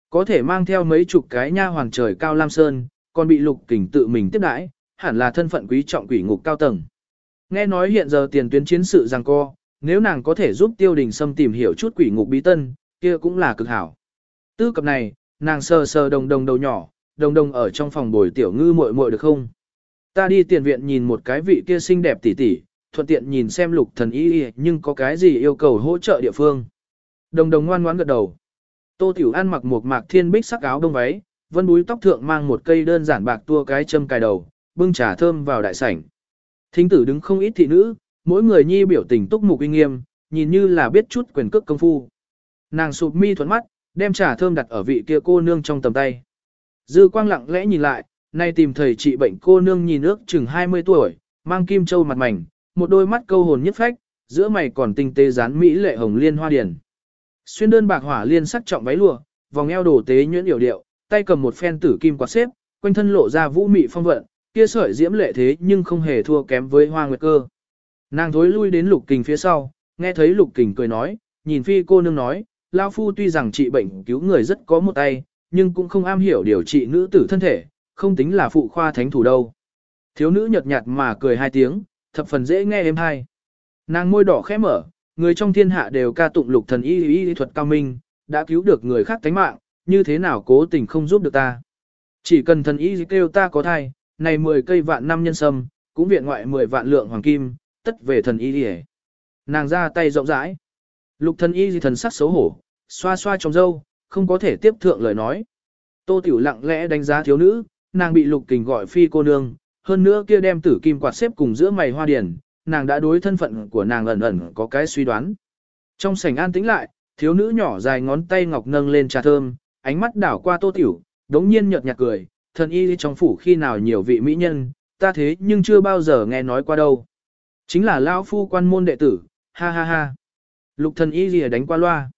Speaker 1: có thể mang theo mấy chục cái nha hoàng trời cao lam sơn, còn bị lục kình tự mình tiếp đãi, hẳn là thân phận quý trọng quỷ ngục cao tầng. Nghe nói hiện giờ tiền tuyến chiến sự rằng co, nếu nàng có thể giúp tiêu đình sâm tìm hiểu chút quỷ ngục bí tân, kia cũng là cực hảo. Tư cập này, nàng sờ sờ đồng đồng đầu nhỏ, đồng đồng ở trong phòng bồi tiểu ngư muội muội được không? Ta đi tiền viện nhìn một cái vị kia xinh đẹp tỷ tỷ, thuận tiện nhìn xem lục thần y nhưng có cái gì yêu cầu hỗ trợ địa phương. Đồng đồng ngoan ngoãn gật đầu. Tô Tiểu An mặc một mạc thiên bích sắc áo đông váy, vân búi tóc thượng mang một cây đơn giản bạc tua cái châm cài đầu, bưng trà thơm vào đại sảnh. Thính tử đứng không ít thị nữ, mỗi người nhi biểu tình túc mục uy nghiêm, nhìn như là biết chút quyền cước công phu. Nàng sụp mi thuận mắt, đem trà thơm đặt ở vị kia cô nương trong tầm tay. Dư quang lặng lẽ nhìn lại, nay tìm thầy trị bệnh cô nương nhìn ước chừng 20 tuổi, mang kim châu mặt mảnh, một đôi mắt câu hồn nhất phách, giữa mày còn tinh tế dán mỹ lệ hồng liên hoa điển. Xuyên đơn bạc hỏa liên sắc trọng váy lụa, vòng eo đổ tế nhuyễn điệu điệu, tay cầm một phen tử kim quạt xếp, quanh thân lộ ra vũ mị phong vận, kia sợi diễm lệ thế nhưng không hề thua kém với hoa nguyệt cơ. Nàng thối lui đến lục kình phía sau, nghe thấy lục kình cười nói, nhìn phi cô nương nói, Lao Phu tuy rằng trị bệnh cứu người rất có một tay, nhưng cũng không am hiểu điều trị nữ tử thân thể, không tính là phụ khoa thánh thủ đâu. Thiếu nữ nhợt nhạt mà cười hai tiếng, thập phần dễ nghe êm hay. Nàng môi đỏ khẽ mở, người trong thiên hạ đều ca tụng lục thần y y, y thuật cao minh, đã cứu được người khác tánh mạng, như thế nào cố tình không giúp được ta. Chỉ cần thần y kêu ta có thai, này 10 cây vạn năm nhân sâm, cũng viện ngoại 10 vạn lượng hoàng kim, tất về thần y đi Nàng ra tay rộng rãi. Lục thần y gì thần sắc xấu hổ, xoa xoa trong dâu, không có thể tiếp thượng lời nói. Tô Tiểu lặng lẽ đánh giá thiếu nữ, nàng bị lục kình gọi phi cô nương, hơn nữa kia đem tử kim quạt xếp cùng giữa mày hoa điển, nàng đã đối thân phận của nàng ẩn ẩn có cái suy đoán. Trong sảnh an tĩnh lại, thiếu nữ nhỏ dài ngón tay ngọc nâng lên trà thơm, ánh mắt đảo qua Tô Tiểu, đống nhiên nhợt nhạt cười, thần y trong phủ khi nào nhiều vị mỹ nhân, ta thế nhưng chưa bao giờ nghe nói qua đâu. Chính là lão phu quan môn đệ tử, ha ha ha. Lục thần y lìa đánh qua loa.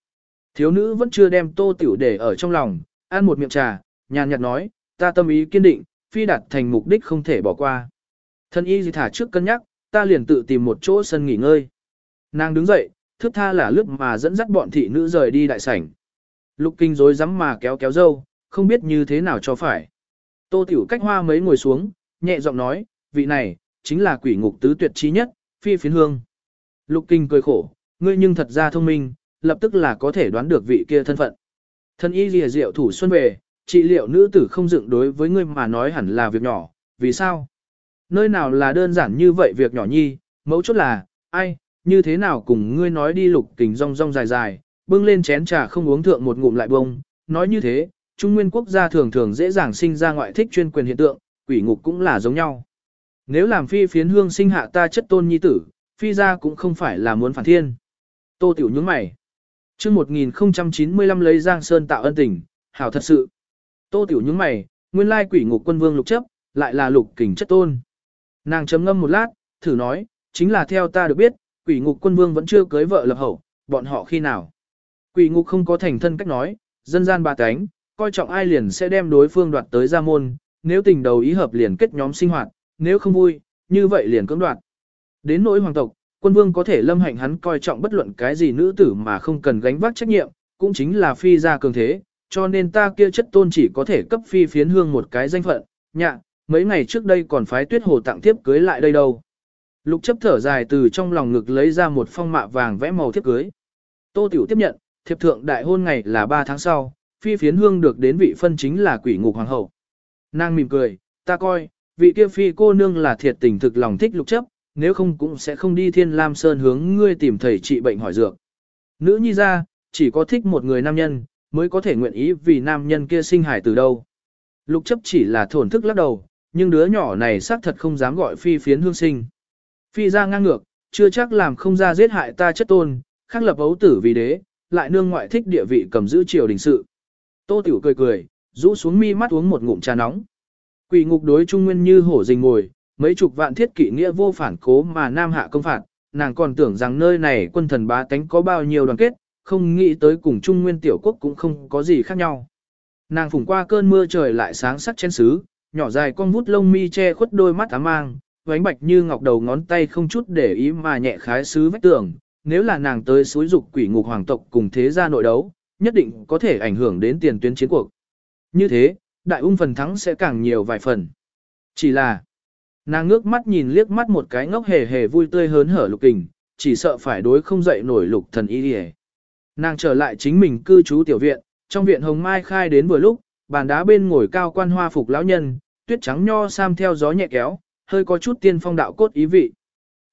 Speaker 1: Thiếu nữ vẫn chưa đem tô tiểu để ở trong lòng, ăn một miệng trà, nhàn nhạt nói, ta tâm ý kiên định, phi đạt thành mục đích không thể bỏ qua. Thần y gì thả trước cân nhắc, ta liền tự tìm một chỗ sân nghỉ ngơi. Nàng đứng dậy, thước tha là lướt mà dẫn dắt bọn thị nữ rời đi đại sảnh. Lục kinh rối rắm mà kéo kéo dâu, không biết như thế nào cho phải. Tô tiểu cách hoa mấy ngồi xuống, nhẹ giọng nói, vị này, chính là quỷ ngục tứ tuyệt chi nhất, phi phiến hương. Lục kinh cười khổ, ngươi nhưng thật ra thông minh, lập tức là có thể đoán được vị kia thân phận. Thân y lìa diệu thủ xuân về, trị liệu nữ tử không dựng đối với ngươi mà nói hẳn là việc nhỏ, vì sao? Nơi nào là đơn giản như vậy việc nhỏ nhi, mẫu chốt là, ai, như thế nào cùng ngươi nói đi lục kình rong rong dài dài, bưng lên chén trà không uống thượng một ngụm lại bông, nói như thế, Trung Nguyên quốc gia thường thường dễ dàng sinh ra ngoại thích chuyên quyền hiện tượng, quỷ ngục cũng là giống nhau. Nếu làm phi phiến hương sinh hạ ta chất tôn nhi tử, phi ra cũng không phải là muốn phản thiên. Tô Tiểu nhướng mày. Trước 1095 lấy Giang Sơn tạo ân tình, hảo thật sự. Tô Tiểu nhướng mày, nguyên lai quỷ ngục quân vương lục chấp, lại là lục kình chất tôn. Nàng chấm ngâm một lát, thử nói, chính là theo ta được biết, quỷ ngục quân vương vẫn chưa cưới vợ lập hậu, bọn họ khi nào. Quỷ ngục không có thành thân cách nói, dân gian bà cánh, coi trọng ai liền sẽ đem đối phương đoạt tới gia môn, nếu tình đầu ý hợp liền kết nhóm sinh hoạt, nếu không vui, như vậy liền cưỡng đoạt. Đến nỗi hoàng tộc, quân vương có thể lâm hạnh hắn coi trọng bất luận cái gì nữ tử mà không cần gánh vác trách nhiệm, cũng chính là phi gia cường thế, cho nên ta kia chất tôn chỉ có thể cấp phi phiến hương một cái danh phận, nhạ, mấy ngày trước đây còn phái tuyết hồ tặng tiếp cưới lại đây đâu. Lục chấp thở dài từ trong lòng ngực lấy ra một phong mạ vàng vẽ màu thiếp cưới. Tô Tiểu tiếp nhận, thiệp thượng đại hôn ngày là 3 tháng sau, phi phiến hương được đến vị phân chính là quỷ ngục hoàng hậu. Nàng mỉm cười, ta coi, vị kia phi cô nương là thiệt tình thực lòng thích lục chấp, nếu không cũng sẽ không đi thiên lam sơn hướng ngươi tìm thầy trị bệnh hỏi dược. Nữ nhi ra, chỉ có thích một người nam nhân, mới có thể nguyện ý vì nam nhân kia sinh hải từ đâu. Lục chấp chỉ là thổn thức lắc đầu, nhưng đứa nhỏ này xác thật không dám gọi phi phiến hương sinh. Phi ra ngang ngược, chưa chắc làm không ra giết hại ta chất tôn, khắc lập ấu tử vì đế, lại nương ngoại thích địa vị cầm giữ triều đình sự. Tô Tiểu cười cười, rũ xuống mi mắt uống một ngụm trà nóng. Quỷ ngục đối trung nguyên như hổ rình ngồi, mấy chục vạn thiết kỵ nghĩa vô phản cố mà nam hạ công phạt, nàng còn tưởng rằng nơi này quân thần bá tánh có bao nhiêu đoàn kết, không nghĩ tới cùng trung nguyên tiểu quốc cũng không có gì khác nhau. Nàng phủng qua cơn mưa trời lại sáng sắc trên xứ, nhỏ dài con vút lông mi che khuất đôi mắt ám mang, vánh bạch như ngọc đầu ngón tay không chút để ý mà nhẹ khái sứ vách tường. Nếu là nàng tới suối dục quỷ ngục hoàng tộc cùng thế gia nội đấu, nhất định có thể ảnh hưởng đến tiền tuyến chiến cuộc. Như thế, đại ung phần thắng sẽ càng nhiều vài phần. Chỉ là, nàng ngước mắt nhìn liếc mắt một cái ngốc hề hề vui tươi hớn hở lục kình, chỉ sợ phải đối không dậy nổi lục thần y đi Nàng trở lại chính mình cư trú tiểu viện, trong viện hồng mai khai đến vừa lúc, bàn đá bên ngồi cao quan hoa phục lão nhân, tuyết trắng nho sam theo gió nhẹ kéo, hơi có chút tiên phong đạo cốt ý vị.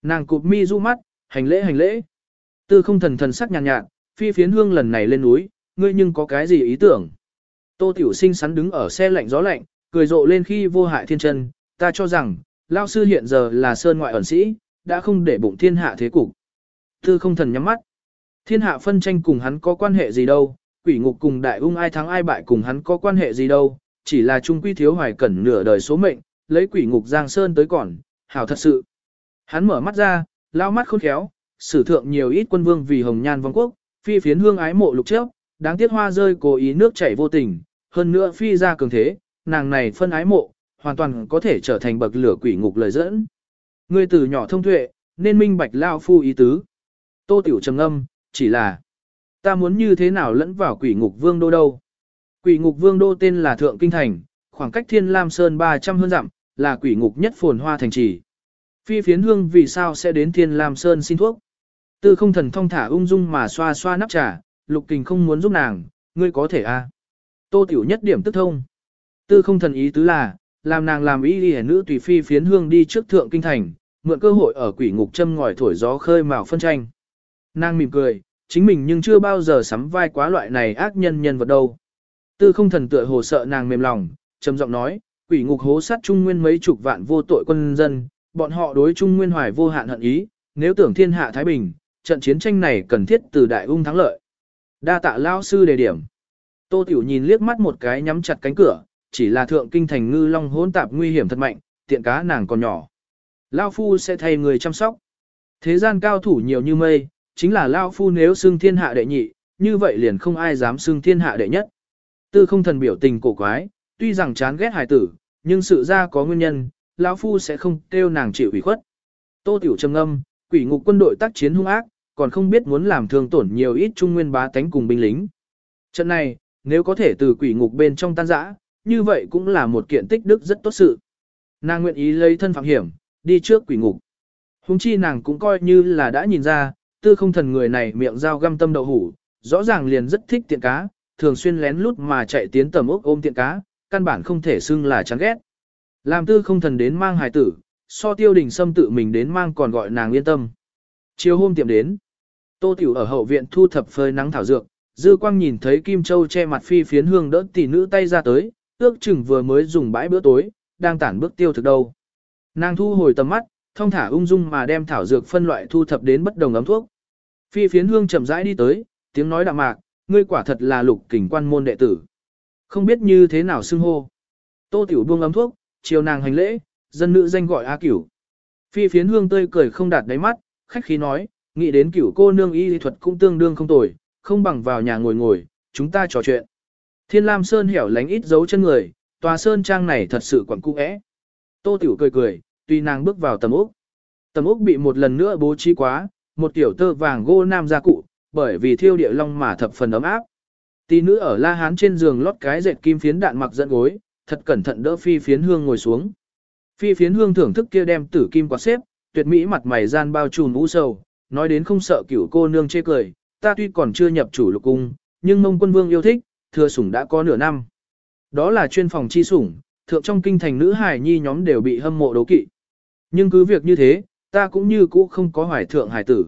Speaker 1: Nàng cụp mi du mắt, hành lễ hành lễ. Tư không thần thần sắc nhàn nhạt, nhạt, phi phiến hương lần này lên núi, ngươi nhưng có cái gì ý tưởng? Tô Tiểu Sinh sắn đứng ở xe lạnh gió lạnh, cười rộ lên khi vô hại thiên chân, ta cho rằng, lao sư hiện giờ là sơn ngoại ẩn sĩ, đã không để bụng thiên hạ thế cục. Tư không thần nhắm mắt. Thiên hạ phân tranh cùng hắn có quan hệ gì đâu, quỷ ngục cùng đại ung ai thắng ai bại cùng hắn có quan hệ gì đâu, chỉ là trung quy thiếu hoài cẩn nửa đời số mệnh, lấy quỷ ngục giang sơn tới còn, hảo thật sự. Hắn mở mắt ra, lao mắt khôn khéo, sử thượng nhiều ít quân vương vì hồng nhan vong quốc, phi phiến hương ái mộ lục trước, đáng tiếc hoa rơi cố ý nước chảy vô tình, hơn nữa phi ra cường thế, nàng này phân ái mộ, hoàn toàn có thể trở thành bậc lửa quỷ ngục lời dẫn. Ngươi từ nhỏ thông tuệ, nên minh bạch lao phu ý tứ. Tô tiểu trầm âm, chỉ là ta muốn như thế nào lẫn vào quỷ ngục vương đô đâu. Quỷ ngục vương đô tên là Thượng Kinh Thành, khoảng cách Thiên Lam Sơn 300 hơn dặm, là quỷ ngục nhất phồn hoa thành trì. Phi phiến hương vì sao sẽ đến Thiên Lam Sơn xin thuốc? Tư không thần thông thả ung dung mà xoa xoa nắp trà, lục kình không muốn giúp nàng, ngươi có thể a à? Tô tiểu nhất điểm tức thông. Tư không thần ý tứ là, làm nàng làm y đi nữ tùy phi phiến hương đi trước thượng kinh thành, mượn cơ hội ở quỷ ngục châm ngòi thổi gió khơi mào phân tranh. Nàng mỉm cười, chính mình nhưng chưa bao giờ sắm vai quá loại này ác nhân nhân vật đâu. Tư không thần tựa hồ sợ nàng mềm lòng, trầm giọng nói, quỷ ngục hố sát trung nguyên mấy chục vạn vô tội quân dân, bọn họ đối trung nguyên hoài vô hạn hận ý, nếu tưởng thiên hạ thái bình, trận chiến tranh này cần thiết từ đại ung thắng lợi. Đa tạ lao sư đề điểm. Tô Tiểu nhìn liếc mắt một cái nhắm chặt cánh cửa, chỉ là thượng kinh thành ngư long hỗn tạp nguy hiểm thật mạnh, tiện cá nàng còn nhỏ. Lao phu sẽ thay người chăm sóc. Thế gian cao thủ nhiều như mây, chính là Lao phu nếu xưng thiên hạ đệ nhị, như vậy liền không ai dám xưng thiên hạ đệ nhất. Tư không thần biểu tình cổ quái, tuy rằng chán ghét hài tử, nhưng sự ra có nguyên nhân, lão phu sẽ không kêu nàng chịu ủy khuất. Tô Tiểu trầm ngâm, quỷ ngục quân đội tác chiến hung ác, còn không biết muốn làm thương tổn nhiều ít trung nguyên bá tánh cùng binh lính. Trận này, nếu có thể từ quỷ ngục bên trong tan rã, như vậy cũng là một kiện tích đức rất tốt sự. Nàng nguyện ý lấy thân phạm hiểm, đi trước quỷ ngục. Hùng chi nàng cũng coi như là đã nhìn ra, tư không thần người này miệng dao găm tâm đậu hủ, rõ ràng liền rất thích tiện cá, thường xuyên lén lút mà chạy tiến tầm ốc ôm tiện cá, căn bản không thể xưng là chán ghét. Làm tư không thần đến mang hài tử, so tiêu đình xâm tự mình đến mang còn gọi nàng yên tâm. Chiều hôm tiệm đến, tô tiểu ở hậu viện thu thập phơi nắng thảo dược, dư quang nhìn thấy Kim Châu che mặt phi phiến hương đỡ tỷ nữ tay ra tới, ước chừng vừa mới dùng bãi bữa tối, đang tản bước tiêu thực đâu. Nàng thu hồi tầm mắt, thông thả ung dung mà đem thảo dược phân loại thu thập đến bất đồng ấm thuốc. Phi phiến hương chậm rãi đi tới, tiếng nói đạm mạc, ngươi quả thật là lục kình quan môn đệ tử. Không biết như thế nào xưng hô. Tô tiểu buông ấm thuốc, chiều nàng hành lễ, dân nữ danh gọi A Cửu. Phi phiến hương tươi cười không đạt đáy mắt, khách khí nói, nghĩ đến cửu cô nương y lý thuật cũng tương đương không tồi, không bằng vào nhà ngồi ngồi, chúng ta trò chuyện. Thiên Lam Sơn hẻo lánh ít dấu chân người, tòa sơn trang này thật sự quẩn cung ẽ. Tô Tiểu cười cười, tuy nàng bước vào tầm ốc. Tầm ốc bị một lần nữa bố trí quá, một tiểu tơ vàng gô nam gia cụ, bởi vì thiêu địa long mà thập phần ấm áp. Tỷ nữ ở La Hán trên giường lót cái dệt kim phiến đạn mặc dẫn gối, thật cẩn thận đỡ phi phiến hương ngồi xuống. Phi phiến hương thưởng thức kia đem tử kim quạt xếp, tuyệt mỹ mặt mày gian bao trùm u sầu, nói đến không sợ cửu cô nương chê cười, ta tuy còn chưa nhập chủ lục cung, nhưng mông quân vương yêu thích, thừa sủng đã có nửa năm. Đó là chuyên phòng chi sủng, thượng trong kinh thành nữ hài nhi nhóm đều bị hâm mộ đấu kỵ. Nhưng cứ việc như thế, ta cũng như cũ không có hoài thượng hài tử.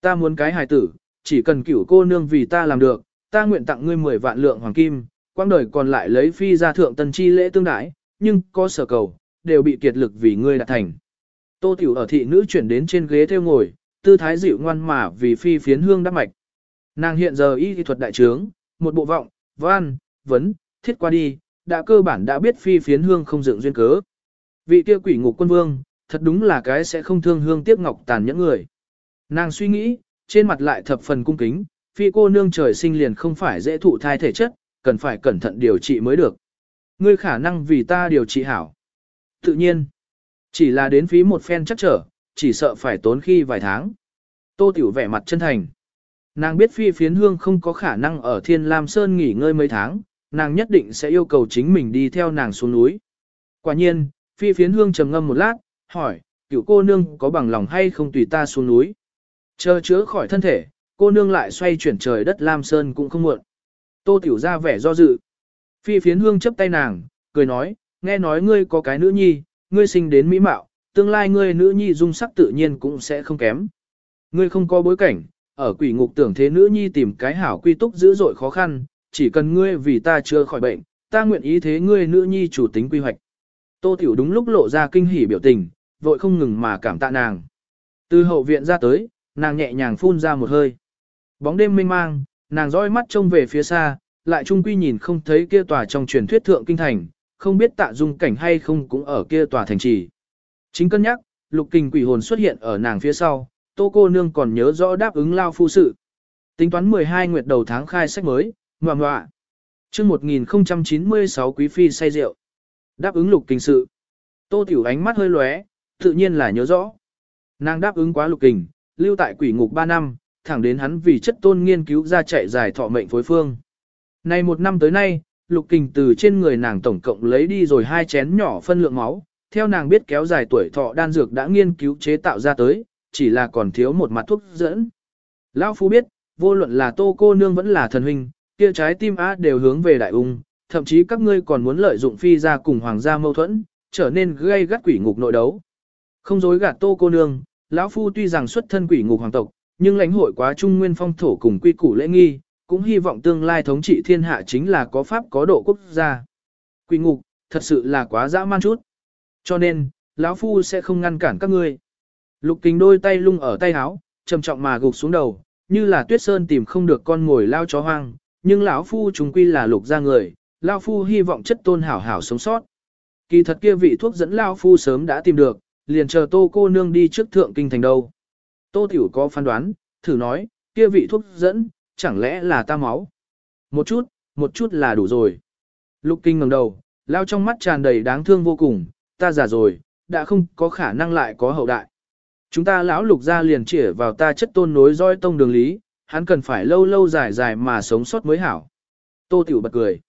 Speaker 1: Ta muốn cái hài tử, chỉ cần cửu cô nương vì ta làm được, ta nguyện tặng ngươi 10 vạn lượng hoàng kim, quang đời còn lại lấy phi ra thượng tần chi lễ tương đãi, nhưng có sở cầu, đều bị kiệt lực vì ngươi đạt thành. Tô tiểu ở thị nữ chuyển đến trên ghế theo ngồi, tư thái dịu ngoan mà vì phi phiến hương đắp mạch. Nàng hiện giờ y thuật đại trướng, một bộ vọng, văn, vấn, thiết qua đi, đã cơ bản đã biết phi phiến hương không dựng duyên cớ. Vị kia quỷ ngục quân vương, thật đúng là cái sẽ không thương hương tiếc ngọc tàn những người. Nàng suy nghĩ, trên mặt lại thập phần cung kính, phi cô nương trời sinh liền không phải dễ thụ thai thể chất, cần phải cẩn thận điều trị mới được. Ngươi khả năng vì ta điều trị hảo. Tự nhiên, chỉ là đến phí một phen chắc trở, chỉ sợ phải tốn khi vài tháng. Tô Tiểu vẻ mặt chân thành. Nàng biết phi phiến hương không có khả năng ở Thiên Lam Sơn nghỉ ngơi mấy tháng, nàng nhất định sẽ yêu cầu chính mình đi theo nàng xuống núi. Quả nhiên, phi phiến hương trầm ngâm một lát, hỏi, cựu cô nương có bằng lòng hay không tùy ta xuống núi. Chờ chữa khỏi thân thể, cô nương lại xoay chuyển trời đất Lam Sơn cũng không muộn. Tô Tiểu ra vẻ do dự. Phi phiến hương chấp tay nàng, cười nói, nghe nói ngươi có cái nữ nhi, ngươi sinh đến mỹ mạo, tương lai ngươi nữ nhi dung sắc tự nhiên cũng sẽ không kém. Ngươi không có bối cảnh, ở quỷ ngục tưởng thế nữ nhi tìm cái hảo quy túc dữ dội khó khăn, chỉ cần ngươi vì ta chưa khỏi bệnh, ta nguyện ý thế ngươi nữ nhi chủ tính quy hoạch. Tô Tiểu đúng lúc lộ ra kinh hỉ biểu tình, vội không ngừng mà cảm tạ nàng. Từ hậu viện ra tới, nàng nhẹ nhàng phun ra một hơi. Bóng đêm mênh mang, nàng dõi mắt trông về phía xa, lại trung quy nhìn không thấy kia tòa trong truyền thuyết thượng kinh thành, không biết tạ dung cảnh hay không cũng ở kia tòa thành trì. Chính cân nhắc, lục kình quỷ hồn xuất hiện ở nàng phía sau, tô cô nương còn nhớ rõ đáp ứng lao phu sự. Tính toán 12 nguyệt đầu tháng khai sách mới, ngoạ ngoạ. chương 1096 quý phi say rượu. Đáp ứng lục kinh sự. Tô tiểu ánh mắt hơi lóe, tự nhiên là nhớ rõ. Nàng đáp ứng quá lục kình, lưu tại quỷ ngục 3 năm, thẳng đến hắn vì chất tôn nghiên cứu ra chạy dài thọ mệnh phối phương. Này một năm tới nay, lục kình từ trên người nàng tổng cộng lấy đi rồi hai chén nhỏ phân lượng máu, theo nàng biết kéo dài tuổi thọ đan dược đã nghiên cứu chế tạo ra tới, chỉ là còn thiếu một mặt thuốc dẫn. Lão Phu biết, vô luận là tô cô nương vẫn là thần huynh, kia trái tim á đều hướng về đại ung, thậm chí các ngươi còn muốn lợi dụng phi ra cùng hoàng gia mâu thuẫn, trở nên gây gắt quỷ ngục nội đấu. Không dối gạt tô cô nương, lão Phu tuy rằng xuất thân quỷ ngục hoàng tộc, nhưng lãnh hội quá trung nguyên phong thổ cùng quy củ lễ nghi, cũng hy vọng tương lai thống trị thiên hạ chính là có pháp có độ quốc gia. Quỷ ngục, thật sự là quá dã man chút. Cho nên, lão Phu sẽ không ngăn cản các ngươi. Lục kính đôi tay lung ở tay áo, trầm trọng mà gục xuống đầu, như là tuyết sơn tìm không được con ngồi lao chó hoang, nhưng lão Phu chúng quy là lục ra người, lão Phu hy vọng chất tôn hảo hảo sống sót. Kỳ thật kia vị thuốc dẫn lão Phu sớm đã tìm được, liền chờ tô cô nương đi trước thượng kinh thành đâu. Tô Tiểu có phán đoán, thử nói, kia vị thuốc dẫn, chẳng lẽ là ta máu? Một chút, một chút là đủ rồi. Lục kinh ngẩng đầu, lao trong mắt tràn đầy đáng thương vô cùng, ta già rồi, đã không có khả năng lại có hậu đại. Chúng ta lão lục ra liền chỉ vào ta chất tôn nối roi tông đường lý, hắn cần phải lâu lâu dài dài mà sống sót mới hảo. Tô Tiểu bật cười.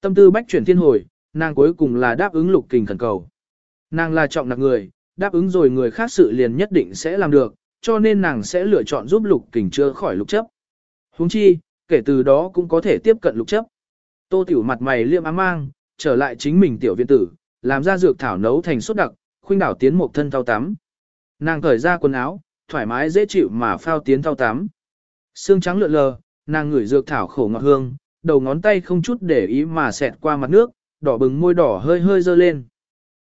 Speaker 1: Tâm tư bách chuyển thiên hồi, nàng cuối cùng là đáp ứng lục kình khẩn cầu. Nàng là trọng nặc người, đáp ứng rồi người khác sự liền nhất định sẽ làm được, cho nên nàng sẽ lựa chọn giúp lục kình chưa khỏi lục chấp. Huống chi, kể từ đó cũng có thể tiếp cận lục chấp. Tô tiểu mặt mày liêm ám mang, trở lại chính mình tiểu viện tử, làm ra dược thảo nấu thành sốt đặc, khuynh đảo tiến một thân thao tắm. Nàng cởi ra quần áo, thoải mái dễ chịu mà phao tiến thao tắm. Xương trắng lượn lờ, nàng ngửi dược thảo khổ ngọt hương, đầu ngón tay không chút để ý mà xẹt qua mặt nước, đỏ bừng môi đỏ hơi hơi dơ lên.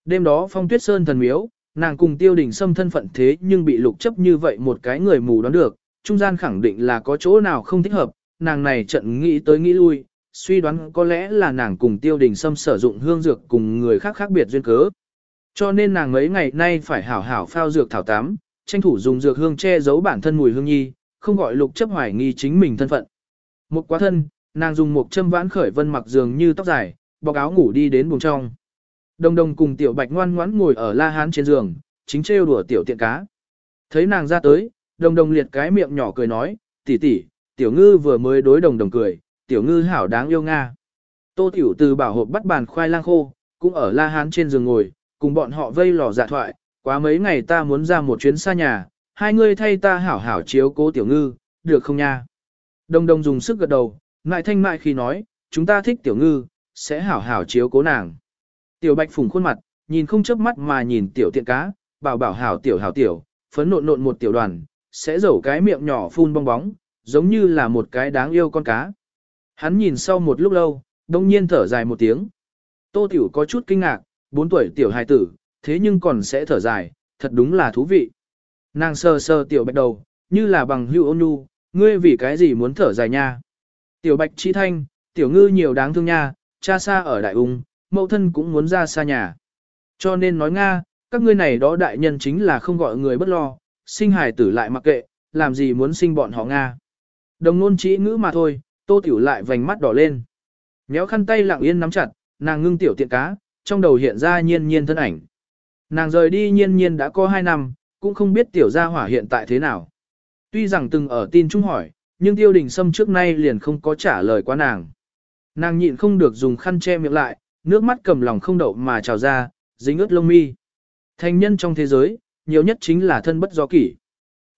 Speaker 1: Đêm đó phong tuyết sơn thần miếu, nàng cùng tiêu đình xâm thân phận thế nhưng bị lục chấp như vậy một cái người mù đoán được, trung gian khẳng định là có chỗ nào không thích hợp, nàng này trận nghĩ tới nghĩ lui, suy đoán có lẽ là nàng cùng tiêu đình xâm sử dụng hương dược cùng người khác khác biệt duyên cớ. Cho nên nàng mấy ngày nay phải hảo hảo phao dược thảo tám, tranh thủ dùng dược hương che giấu bản thân mùi hương nhi, không gọi lục chấp hoài nghi chính mình thân phận. Một quá thân, nàng dùng một châm vãn khởi vân mặc giường như tóc dài, bọc áo ngủ đi đến buồng trong. Đồng đồng cùng tiểu bạch ngoan ngoãn ngồi ở la hán trên giường, chính trêu đùa tiểu tiện cá. Thấy nàng ra tới, đồng đồng liệt cái miệng nhỏ cười nói, tỷ tỷ, tiểu ngư vừa mới đối đồng đồng cười, tiểu ngư hảo đáng yêu nga. Tô tiểu từ bảo hộp bắt bàn khoai lang khô, cũng ở la hán trên giường ngồi, cùng bọn họ vây lò dạ thoại, quá mấy ngày ta muốn ra một chuyến xa nhà, hai ngươi thay ta hảo hảo chiếu cố tiểu ngư, được không nha? Đông Đông dùng sức gật đầu, ngại thanh mại khi nói, chúng ta thích tiểu ngư, sẽ hảo hảo chiếu cố nàng. Tiểu bạch phùng khuôn mặt, nhìn không chớp mắt mà nhìn tiểu tiện cá, bảo bảo hảo tiểu hảo tiểu, phấn nộn nộn một tiểu đoàn, sẽ dẩu cái miệng nhỏ phun bong bóng, giống như là một cái đáng yêu con cá. Hắn nhìn sau một lúc lâu, đông nhiên thở dài một tiếng. Tô tiểu có chút kinh ngạc, bốn tuổi tiểu hài tử, thế nhưng còn sẽ thở dài, thật đúng là thú vị. Nàng sờ sờ tiểu bạch đầu, như là bằng hữu ôn nhu, ngươi vì cái gì muốn thở dài nha. Tiểu bạch trí thanh, tiểu ngư nhiều đáng thương nha, cha xa ở đại ung, mẫu thân cũng muốn ra xa nhà. Cho nên nói Nga, các ngươi này đó đại nhân chính là không gọi người bất lo, sinh hài tử lại mặc kệ, làm gì muốn sinh bọn họ Nga. Đồng nôn chỉ ngữ mà thôi, tô tiểu lại vành mắt đỏ lên. Méo khăn tay lặng yên nắm chặt, nàng ngưng tiểu tiện cá, trong đầu hiện ra nhiên nhiên thân ảnh. Nàng rời đi nhiên nhiên đã có 2 năm, cũng không biết tiểu gia hỏa hiện tại thế nào. Tuy rằng từng ở tin trung hỏi, nhưng tiêu đình sâm trước nay liền không có trả lời qua nàng. Nàng nhịn không được dùng khăn che miệng lại, nước mắt cầm lòng không đậu mà trào ra, dính ướt lông mi. Thành nhân trong thế giới, nhiều nhất chính là thân bất do kỷ.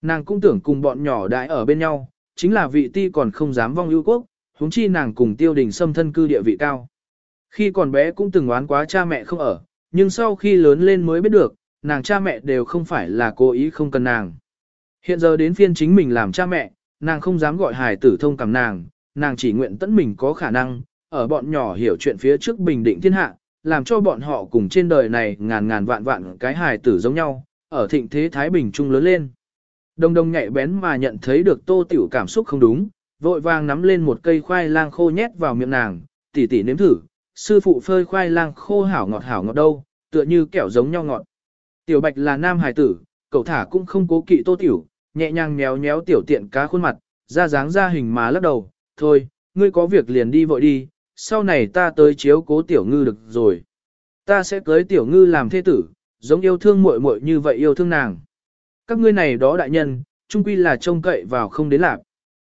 Speaker 1: Nàng cũng tưởng cùng bọn nhỏ đại ở bên nhau, chính là vị ti còn không dám vong ưu quốc, huống chi nàng cùng tiêu đình xâm thân cư địa vị cao. Khi còn bé cũng từng oán quá cha mẹ không ở, nhưng sau khi lớn lên mới biết được, nàng cha mẹ đều không phải là cố ý không cần nàng. Hiện giờ đến phiên chính mình làm cha mẹ, nàng không dám gọi hài tử thông cảm nàng, nàng chỉ nguyện tẫn mình có khả năng, ở bọn nhỏ hiểu chuyện phía trước bình định thiên hạ, làm cho bọn họ cùng trên đời này ngàn ngàn vạn vạn cái hài tử giống nhau, ở thịnh thế Thái Bình Trung lớn lên. Đông đông nhạy bén mà nhận thấy được tô tiểu cảm xúc không đúng, vội vàng nắm lên một cây khoai lang khô nhét vào miệng nàng, tỉ tỉ nếm thử, sư phụ phơi khoai lang khô hảo ngọt hảo ngọt đâu, tựa như kẹo giống nhau ngọt. Tiểu bạch là nam hài tử, cậu thả cũng không cố kỵ tô tiểu, nhẹ nhàng méo méo tiểu tiện cá khuôn mặt, ra dáng ra hình mà lắc đầu, thôi, ngươi có việc liền đi vội đi, sau này ta tới chiếu cố tiểu ngư được rồi. Ta sẽ cưới tiểu ngư làm thế tử, giống yêu thương muội muội như vậy yêu thương nàng. Các ngươi này đó đại nhân, trung quy là trông cậy vào không đến lạc.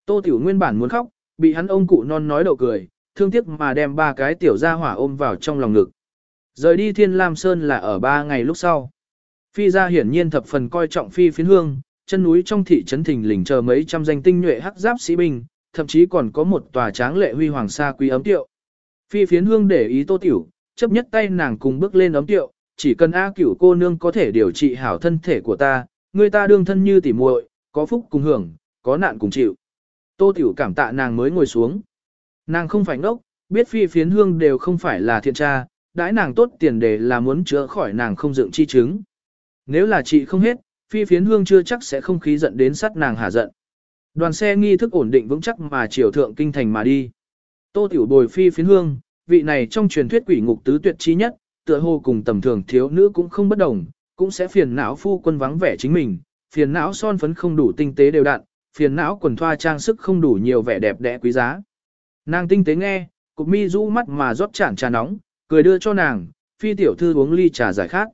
Speaker 1: Tô tiểu nguyên bản muốn khóc, bị hắn ông cụ non nói đầu cười, thương tiếc mà đem ba cái tiểu gia hỏa ôm vào trong lòng ngực. Rời đi Thiên Lam Sơn là ở ba ngày lúc sau. Phi gia hiển nhiên thập phần coi trọng phi phiến hương, chân núi trong thị trấn thình lình chờ mấy trăm danh tinh nhuệ hắc giáp sĩ binh, thậm chí còn có một tòa tráng lệ huy hoàng sa quý ấm tiệu. Phi phiến hương để ý tô tiểu, chấp nhất tay nàng cùng bước lên ấm tiệu, chỉ cần A cửu cô nương có thể điều trị hảo thân thể của ta, người ta đương thân như tỉ muội, có phúc cùng hưởng, có nạn cùng chịu. Tô tiểu cảm tạ nàng mới ngồi xuống. Nàng không phải ngốc, biết phi phiến hương đều không phải là thiện tra, đãi nàng tốt tiền đề là muốn chữa khỏi nàng không dựng chi chứng. Nếu là chị không hết, phi phiến hương chưa chắc sẽ không khí giận đến sát nàng hạ giận. Đoàn xe nghi thức ổn định vững chắc mà chiều thượng kinh thành mà đi. Tô tiểu bồi phi phiến hương, vị này trong truyền thuyết quỷ ngục tứ tuyệt chi nhất, tựa hồ cùng tầm thường thiếu nữ cũng không bất đồng, cũng sẽ phiền não phu quân vắng vẻ chính mình, phiền não son phấn không đủ tinh tế đều đặn, phiền não quần thoa trang sức không đủ nhiều vẻ đẹp đẽ quý giá. Nàng tinh tế nghe, cục mi rũ mắt mà rót chản trà nóng, cười đưa cho nàng, phi tiểu thư uống ly trà giải khát.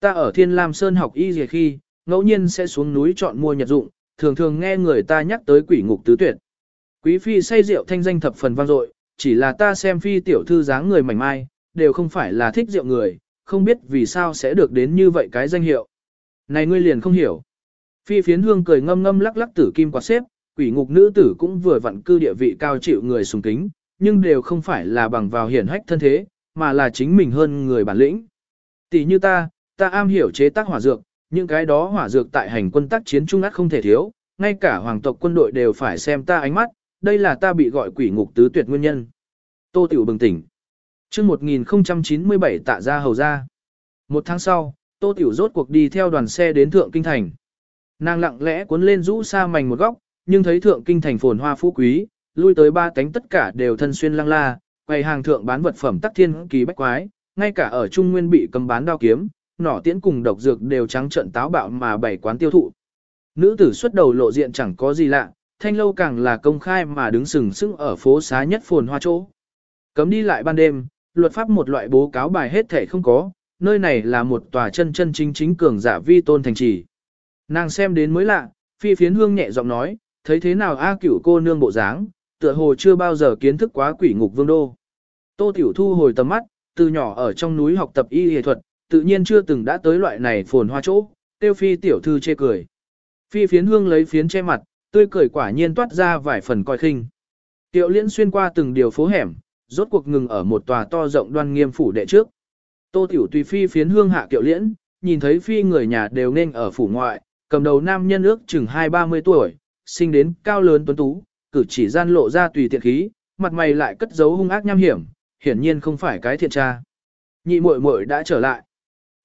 Speaker 1: Ta ở Thiên Lam Sơn học y gì khi, ngẫu nhiên sẽ xuống núi chọn mua nhật dụng, thường thường nghe người ta nhắc tới quỷ ngục tứ tuyệt. Quý phi say rượu thanh danh thập phần vang dội, chỉ là ta xem phi tiểu thư dáng người mảnh mai, đều không phải là thích rượu người, không biết vì sao sẽ được đến như vậy cái danh hiệu. Này ngươi liền không hiểu. Phi phiến hương cười ngâm ngâm lắc lắc tử kim quạt xếp, quỷ ngục nữ tử cũng vừa vặn cư địa vị cao chịu người sùng kính, nhưng đều không phải là bằng vào hiển hách thân thế, mà là chính mình hơn người bản lĩnh. Tỷ như ta, ta am hiểu chế tác hỏa dược, những cái đó hỏa dược tại hành quân tác chiến trung ác không thể thiếu, ngay cả hoàng tộc quân đội đều phải xem ta ánh mắt, đây là ta bị gọi quỷ ngục tứ tuyệt nguyên nhân. Tô Tiểu bừng tỉnh. Trước 1097 tạ ra hầu ra. Một tháng sau, Tô Tiểu rốt cuộc đi theo đoàn xe đến Thượng Kinh Thành. Nàng lặng lẽ cuốn lên rũ sa mảnh một góc, nhưng thấy Thượng Kinh Thành phồn hoa phú quý, lui tới ba cánh tất cả đều thân xuyên lăng la, quầy hàng thượng bán vật phẩm tắc thiên kỳ bách quái, ngay cả ở Trung Nguyên bị cầm bán đao kiếm, nỏ tiễn cùng độc dược đều trắng trợn táo bạo mà bảy quán tiêu thụ. Nữ tử xuất đầu lộ diện chẳng có gì lạ, thanh lâu càng là công khai mà đứng sừng sững ở phố xá nhất phồn hoa chỗ. Cấm đi lại ban đêm, luật pháp một loại bố cáo bài hết thể không có, nơi này là một tòa chân chân chính chính cường giả vi tôn thành trì. Nàng xem đến mới lạ, phi phiến hương nhẹ giọng nói, thấy thế nào A cửu cô nương bộ dáng, tựa hồ chưa bao giờ kiến thức quá quỷ ngục vương đô. Tô Tiểu Thu hồi tầm mắt, từ nhỏ ở trong núi học tập y y thuật, tự nhiên chưa từng đã tới loại này phồn hoa chỗ, tiêu phi tiểu thư chê cười. Phi phiến hương lấy phiến che mặt, tươi cười quả nhiên toát ra vài phần coi khinh. Tiểu liễn xuyên qua từng điều phố hẻm, rốt cuộc ngừng ở một tòa to rộng đoan nghiêm phủ đệ trước. Tô tiểu tùy phi phiến hương hạ kiệu liễn, nhìn thấy phi người nhà đều nên ở phủ ngoại, cầm đầu nam nhân ước chừng hai ba mươi tuổi, sinh đến cao lớn tuấn tú, cử chỉ gian lộ ra tùy tiện khí, mặt mày lại cất giấu hung ác nham hiểm, hiển nhiên không phải cái thiện tra. Nhị muội muội đã trở lại.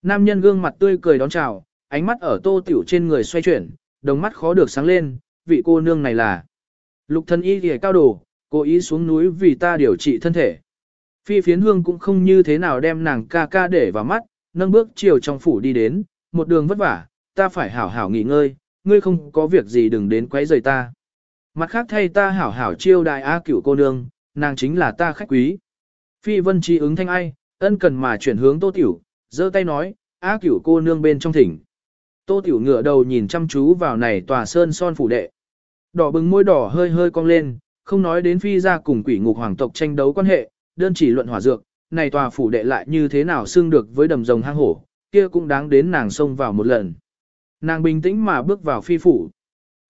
Speaker 1: Nam nhân gương mặt tươi cười đón chào, ánh mắt ở tô tiểu trên người xoay chuyển, đồng mắt khó được sáng lên, vị cô nương này là. Lục thân y ghề cao đồ, cố ý xuống núi vì ta điều trị thân thể. Phi phiến hương cũng không như thế nào đem nàng ca ca để vào mắt, nâng bước chiều trong phủ đi đến, một đường vất vả, ta phải hảo hảo nghỉ ngơi, ngươi không có việc gì đừng đến quấy rầy ta. Mặt khác thay ta hảo hảo chiêu đại A cửu cô nương, nàng chính là ta khách quý. Phi vân chi ứng thanh ai, ân cần mà chuyển hướng tô tiểu, giơ tay nói, A cửu cô nương bên trong thỉnh. Tô tiểu ngửa đầu nhìn chăm chú vào này tòa sơn son phủ đệ. Đỏ bừng môi đỏ hơi hơi cong lên, không nói đến phi ra cùng quỷ ngục hoàng tộc tranh đấu quan hệ, đơn chỉ luận hỏa dược, này tòa phủ đệ lại như thế nào xưng được với đầm rồng hang hổ, kia cũng đáng đến nàng xông vào một lần. Nàng bình tĩnh mà bước vào phi phủ.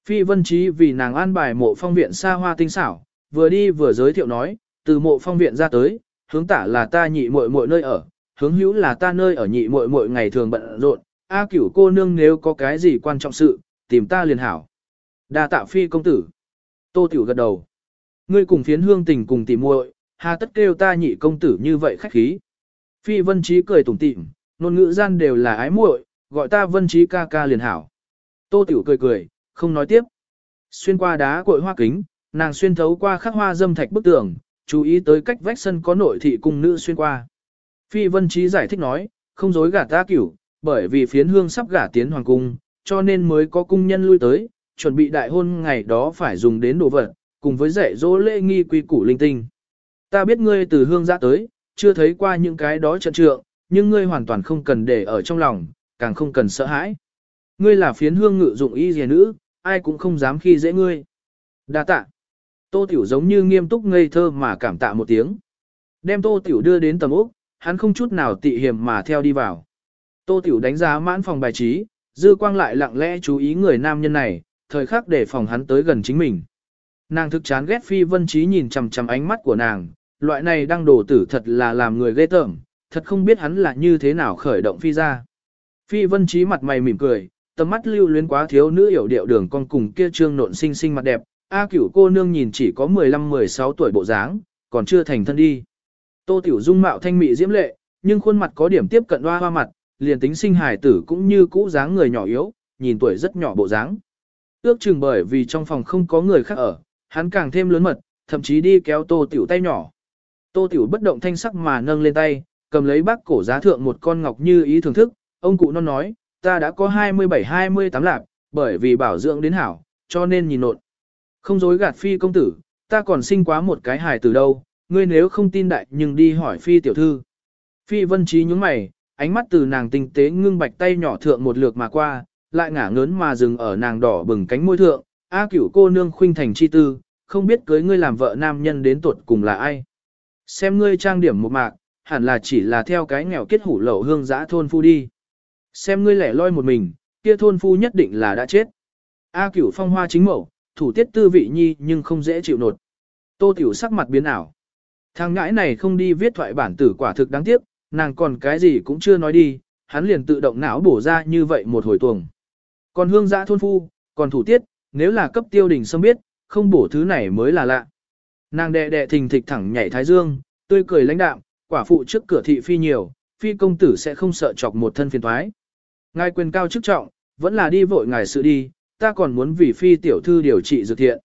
Speaker 1: Phi vân trí vì nàng an bài mộ phong viện xa hoa tinh xảo, vừa đi vừa giới thiệu nói, từ mộ phong viện ra tới, hướng tả là ta nhị muội muội nơi ở, hướng hữu là ta nơi ở nhị muội muội ngày thường bận rộn, A cửu cô nương nếu có cái gì quan trọng sự, tìm ta liền hảo. Đa tạ phi công tử. Tô tiểu gật đầu. Ngươi cùng phiến hương tình cùng tìm muội, hà tất kêu ta nhị công tử như vậy khách khí. Phi vân trí cười tủm tỉm, ngôn ngữ gian đều là ái muội, gọi ta vân trí ca ca liền hảo. Tô tiểu cười cười, không nói tiếp. Xuyên qua đá cội hoa kính, nàng xuyên thấu qua khắc hoa dâm thạch bức tường, chú ý tới cách vách sân có nội thị cung nữ xuyên qua. Phi vân trí giải thích nói, không dối gả ta cửu, bởi vì phiến hương sắp gả tiến hoàng cung, cho nên mới có cung nhân lui tới, chuẩn bị đại hôn ngày đó phải dùng đến đồ vật, cùng với dạy dỗ lễ nghi quy củ linh tinh. Ta biết ngươi từ hương ra tới, chưa thấy qua những cái đó trận trượng, nhưng ngươi hoàn toàn không cần để ở trong lòng, càng không cần sợ hãi. Ngươi là phiến hương ngự dụng y dìa nữ, ai cũng không dám khi dễ ngươi. Đa tạ. Tô Tiểu giống như nghiêm túc ngây thơ mà cảm tạ một tiếng. Đem Tô Tiểu đưa đến tầm úc, hắn không chút nào tị hiểm mà theo đi vào. Tô Tiểu đánh giá mãn phòng bài trí, dư quang lại lặng lẽ chú ý người nam nhân này, thời khắc để phòng hắn tới gần chính mình. Nàng thực chán ghét phi vân trí nhìn chằm chằm ánh mắt của nàng, loại này đang đổ tử thật là làm người ghê tởm, thật không biết hắn là như thế nào khởi động phi ra. Phi vân trí mặt mày mỉm cười, tầm mắt lưu luyến quá thiếu nữ hiểu điệu đường con cùng kia trương nộn xinh xinh mặt đẹp, A cửu cô nương nhìn chỉ có 15-16 tuổi bộ dáng, còn chưa thành thân đi. Tô tiểu dung mạo thanh mị diễm lệ, nhưng khuôn mặt có điểm tiếp cận hoa hoa mặt, liền tính sinh hài tử cũng như cũ dáng người nhỏ yếu, nhìn tuổi rất nhỏ bộ dáng. Ước chừng bởi vì trong phòng không có người khác ở, hắn càng thêm lớn mật, thậm chí đi kéo tô tiểu tay nhỏ. Tô tiểu bất động thanh sắc mà nâng lên tay, cầm lấy bác cổ giá thượng một con ngọc như ý thưởng thức, ông cụ non nói, ta đã có 27-28 lạc, bởi vì bảo dưỡng đến hảo, cho nên nhìn nộn. Không dối gạt phi công tử, ta còn sinh quá một cái hài từ đâu, ngươi nếu không tin đại nhưng đi hỏi phi tiểu thư. Phi vân trí nhướng mày, ánh mắt từ nàng tinh tế ngưng bạch tay nhỏ thượng một lượt mà qua, lại ngả ngớn mà dừng ở nàng đỏ bừng cánh môi thượng, A cửu cô nương khuynh thành chi tư, không biết cưới ngươi làm vợ nam nhân đến tuột cùng là ai. Xem ngươi trang điểm một mạc, hẳn là chỉ là theo cái nghèo kết hủ lẩu hương giã thôn phu đi. Xem ngươi lẻ loi một mình, kia thôn phu nhất định là đã chết. A cửu phong hoa chính mẫu, thủ tiết tư vị nhi nhưng không dễ chịu nột. Tô tiểu sắc mặt biến ảo. Thằng ngãi này không đi viết thoại bản tử quả thực đáng tiếc, nàng còn cái gì cũng chưa nói đi, hắn liền tự động não bổ ra như vậy một hồi tuồng. Còn hương giã thôn phu, còn thủ tiết, nếu là cấp tiêu đình sâm biết, không bổ thứ này mới là lạ. Nàng đệ đệ thình thịch thẳng nhảy thái dương, tươi cười lãnh đạm, quả phụ trước cửa thị phi nhiều, phi công tử sẽ không sợ chọc một thân phiền thoái. Ngài quyền cao chức trọng, vẫn là đi vội ngài sự đi, ta còn muốn vì phi tiểu thư điều trị dược thiện.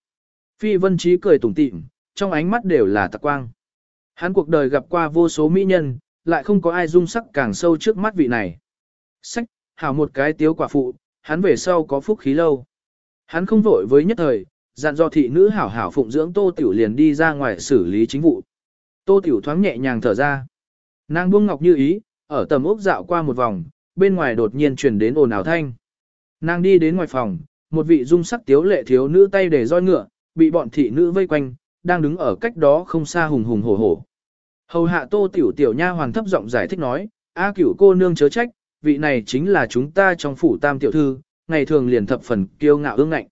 Speaker 1: Phi vân trí cười tủm tỉm, trong ánh mắt đều là tạc quang. Hắn cuộc đời gặp qua vô số mỹ nhân, lại không có ai dung sắc càng sâu trước mắt vị này. Sách, hảo một cái tiếu quả phụ, hắn về sau có phúc khí lâu. Hắn không vội với nhất thời, dặn do thị nữ hảo hảo phụng dưỡng tô tiểu liền đi ra ngoài xử lý chính vụ. Tô tiểu thoáng nhẹ nhàng thở ra. Nàng buông ngọc như ý, ở tầm ốc dạo qua một vòng, bên ngoài đột nhiên truyền đến ồn ào thanh. Nàng đi đến ngoài phòng, một vị dung sắc tiếu lệ thiếu nữ tay để roi ngựa, bị bọn thị nữ vây quanh, đang đứng ở cách đó không xa hùng hùng hổ hổ. Hầu hạ tô tiểu tiểu nha hoàng thấp giọng giải thích nói, A cửu cô nương chớ trách, vị này chính là chúng ta trong phủ tam tiểu thư, ngày thường liền thập phần kiêu ngạo ương ngạnh.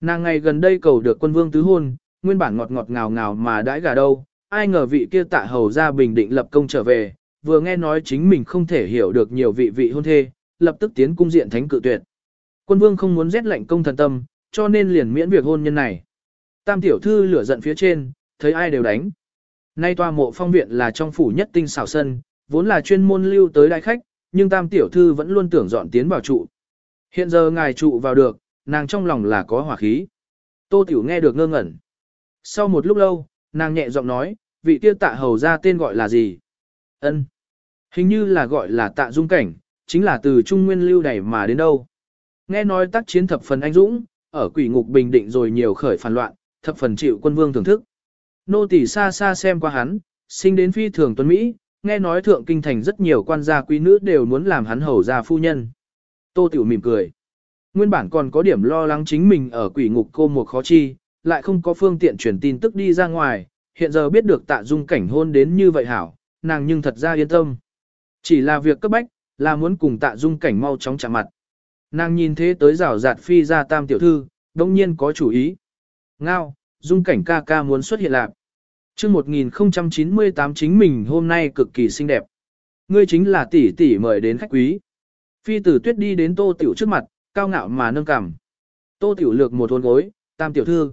Speaker 1: Nàng ngày gần đây cầu được quân vương tứ hôn, nguyên bản ngọt ngọt ngào ngào mà đãi gà đâu, ai ngờ vị kia tạ hầu ra bình định lập công trở về, vừa nghe nói chính mình không thể hiểu được nhiều vị vị hôn thê, lập tức tiến cung diện thánh cự tuyệt. Quân vương không muốn rét lạnh công thần tâm, cho nên liền miễn việc hôn nhân này. Tam tiểu thư lửa giận phía trên, thấy ai đều đánh. Nay tòa mộ phong viện là trong phủ nhất tinh xảo sân, vốn là chuyên môn lưu tới đại khách, nhưng tam tiểu thư vẫn luôn tưởng dọn tiến vào trụ. Hiện giờ ngài trụ vào được, nàng trong lòng là có hỏa khí. Tô tiểu nghe được ngơ ngẩn. Sau một lúc lâu, nàng nhẹ giọng nói, vị tiêu tạ hầu ra tên gọi là gì? Ân, Hình như là gọi là tạ dung cảnh, chính là từ trung nguyên lưu đẩy mà đến đâu. Nghe nói tác chiến thập phần anh dũng, ở quỷ ngục bình định rồi nhiều khởi phản loạn, thập phần chịu quân vương thưởng thức. Nô tỳ xa xa xem qua hắn, sinh đến phi thường tuấn Mỹ, nghe nói thượng kinh thành rất nhiều quan gia quý nữ đều muốn làm hắn hầu gia phu nhân. Tô Tiểu mỉm cười. Nguyên bản còn có điểm lo lắng chính mình ở quỷ ngục cô một khó chi, lại không có phương tiện truyền tin tức đi ra ngoài, hiện giờ biết được tạ dung cảnh hôn đến như vậy hảo, nàng nhưng thật ra yên tâm. Chỉ là việc cấp bách, là muốn cùng tạ dung cảnh mau chóng chạm mặt. Nàng nhìn thế tới rào rạt phi ra tam tiểu thư, đông nhiên có chủ ý. Ngao, dung cảnh ca ca muốn xuất hiện lạc. Chương 1098 chính mình hôm nay cực kỳ xinh đẹp. Ngươi chính là tỷ tỷ mời đến khách quý. Phi tử tuyết đi đến tô tiểu trước mặt, cao ngạo mà nâng cằm. Tô tiểu lược một hôn gối, tam tiểu thư.